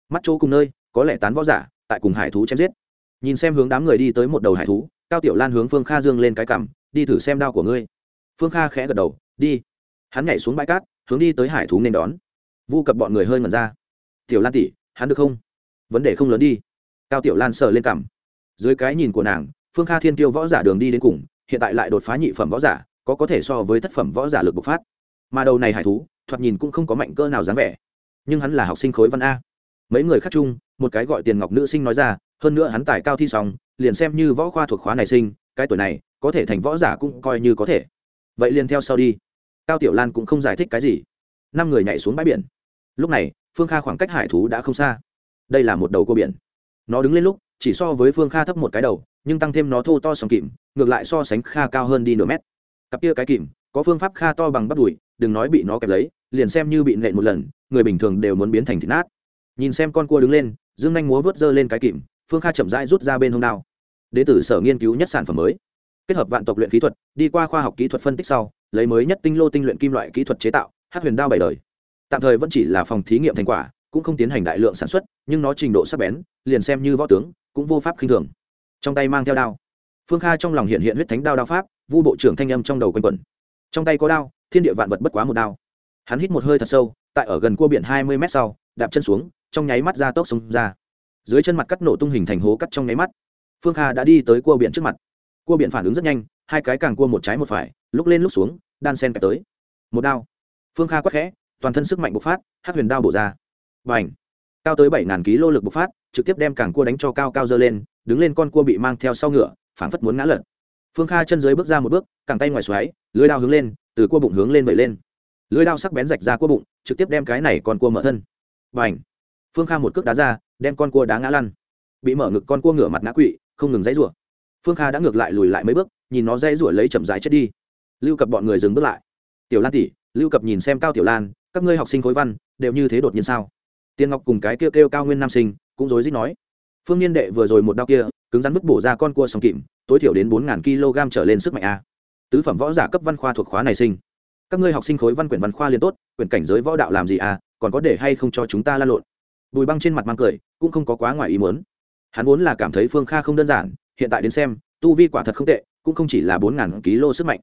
[SPEAKER 1] Mắt chỗ cùng nơi có lẽ tán võ giả, tại cùng hải thú chém giết. Nhìn xem hướng đám người đi tới một đầu hải thú, cao tiểu lan hướng phương kha dương lên cái cằm, đi thử xem đao của ngươi. Phương kha khẽ gật đầu, đi. Hắn nhảy xuống bãi cát, hướng đi tới hải thú nên đón. Vu cập bọn người hơi ngẩn ra. Tiểu lan tỉ hắn được không? Vấn đề không lớn đi. Cao tiểu lan sờ lên cằm. Dưới cái nhìn của nàng, phương kha thiên tiêu võ giả đường đi đến cùng, hiện tại lại đột phá nhị phẩm võ giả, có có thể so với thất phẩm võ giả lực bộc phát. Mà đầu này hải thú, thoạt nhìn cũng không có mạnh cơ nào dáng vẻ. Nhưng hắn là học sinh khối văn a mấy người khác chung, một cái gọi tiền ngọc nữ sinh nói ra, hơn nữa hắn tài cao thi xong liền xem như võ khoa thuộc khóa này sinh, cái tuổi này, có thể thành võ giả cũng coi như có thể. Vậy liền theo sau đi. Cao tiểu lan cũng không giải thích cái gì. Năm người nhảy xuống bãi biển. Lúc này, phương kha khoảng cách hải thú đã không xa. Đây là một đầu cua biển. Nó đứng lên lúc, chỉ so với phương kha thấp một cái đầu, nhưng tăng thêm nó thô to sòng kìm, ngược lại so sánh kha cao hơn đi nửa mét. Cặp kia cái kìm, có phương pháp kha to bằng bắp đùi, đừng nói bị nó kẹp lấy, liền xem như bị nện một lần, người bình thường đều muốn biến thành thịt nát nhìn xem con cua đứng lên, dương nhanh múa vớt dơ lên cái kìm, phương kha chậm rãi rút ra bên hông đao. Đến tử sở nghiên cứu nhất sản phẩm mới. Kết hợp vạn tộc luyện kỹ thuật, đi qua khoa học kỹ thuật phân tích sau, lấy mới nhất tinh lô tinh luyện kim loại kỹ thuật chế tạo, hát huyền đao bảy đời. Tạm thời vẫn chỉ là phòng thí nghiệm thành quả, cũng không tiến hành đại lượng sản xuất, nhưng nó trình độ sắc bén, liền xem như võ tướng, cũng vô pháp khinh thường. Trong tay mang theo đao. Phương kha trong lòng hiện hiện huyết thánh đao đao pháp, vu bộ trưởng thanh âm trong đầu quanh quẩn. Trong tay có đao, thiên địa vạn vật bất quá một đao. Hắn hít một hơi thật sâu, tại ở gần cua biển hai mươi mét sau, đạp chân xuống trong nháy mắt ra tốc xông ra. Dưới chân mặt cắt nổ tung hình thành hố cắt trong nháy mắt. Phương kha đã đi tới cua biển trước mặt. Cua biển phản ứng rất nhanh, hai cái càng cua một trái một phải, lúc lên lúc xuống, đan sen kẹp tới. Một đao. Phương kha quắc khẽ, toàn thân sức mạnh bộc phát hát huyền đao bổ ra. Và ảnh cao tới bảy ngàn ký lô lực bộc phát, trực tiếp đem càng cua đánh cho cao cao dơ lên, đứng lên con cua bị mang theo sau ngựa, phảng phất muốn ngã lật. Phương kha chân dưới bước ra một bước càng tay ngoài xoáy lưới đao hướng lên, từ cua bụng hướng lên vẩy lên. Lưới đao sắc bén rạch ra cua bụng, trực tiếp đem cái này con cua mở thân. Và ảnh phương kha một cước đá ra, đem con cua đá ngã lăn. Bị mở ngực con cua ngửa mặt ngã quỵ, không ngừng dãy rủa. Phương kha đã ngược lại lùi lại mấy bước, nhìn nó dãy rủa lấy chậm rãi chết đi. Lưu cập bọn người dừng bước lại. Tiểu lan tỷ, lưu cập nhìn xem cao tiểu lan, các ngươi học sinh khối văn, đều như thế đột nhiên sao? Tiên ngọc cùng cái kêu kêu cao nguyên nam sinh, cũng rối rít nói. Phương niên đệ vừa rồi một đau kia, cứng rắn vứt bổ ra con cua sòng kìm, tối thiểu đến bốn kg trở lên sức mạnh a. Tứ phẩm võ giả cấp văn khoa thuộc khóa này sinh. Các ngươi học sinh khối văn quyển văn khoa liên tốt, quyển cảnh giới võ đạo làm gì à còn có để hay không cho chúng ta lan lộn? Bùi băng trên mặt mang cười, cũng không có quá ngoài ý muốn. Hắn vốn là cảm thấy phương kha không đơn giản, hiện tại đến xem, tu vi quả thật không tệ, cũng không chỉ là bốn ngàn ký lô sức mạnh.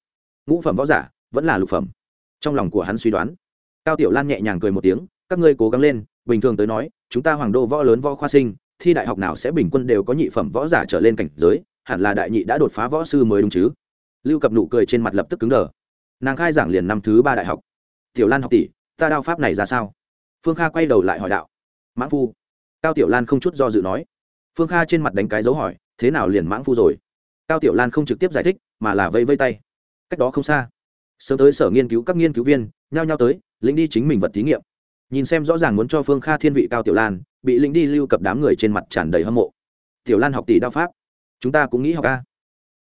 [SPEAKER 1] Ngũ phẩm võ giả, vẫn là lục phẩm. Trong lòng của hắn suy đoán, cao tiểu lan nhẹ nhàng cười một tiếng, các ngươi cố gắng lên, bình thường tới nói, chúng ta hoàng đô võ lớn võ khoa sinh, thi đại học nào sẽ bình quân đều có nhị phẩm võ giả trở lên cảnh giới, hẳn là đại nhị đã đột phá võ sư mới đúng chứ. Lưu cập nụ cười trên mặt lập tức cứng đờ. Nàng khai giảng liền năm thứ ba đại học. Tiểu lan học tỷ, ta đao pháp này ra sao? Phương kha quay đầu lại hỏi đạo mãng phu. Cao tiểu lan không chút do dự nói. Phương kha trên mặt đánh cái dấu hỏi, thế nào liền mãng phu rồi? Cao tiểu lan không trực tiếp giải thích, mà là vây vây tay. Cách đó không xa. Sớm tới sở nghiên cứu các nghiên cứu viên, nhao nhao tới, lĩnh đi chính mình vật thí nghiệm. Nhìn xem rõ ràng muốn cho phương kha thiên vị cao tiểu lan, bị lĩnh đi lưu cập đám người trên mặt tràn đầy hâm mộ. Tiểu lan học tỷ đao pháp. Chúng ta cũng nghĩ học ca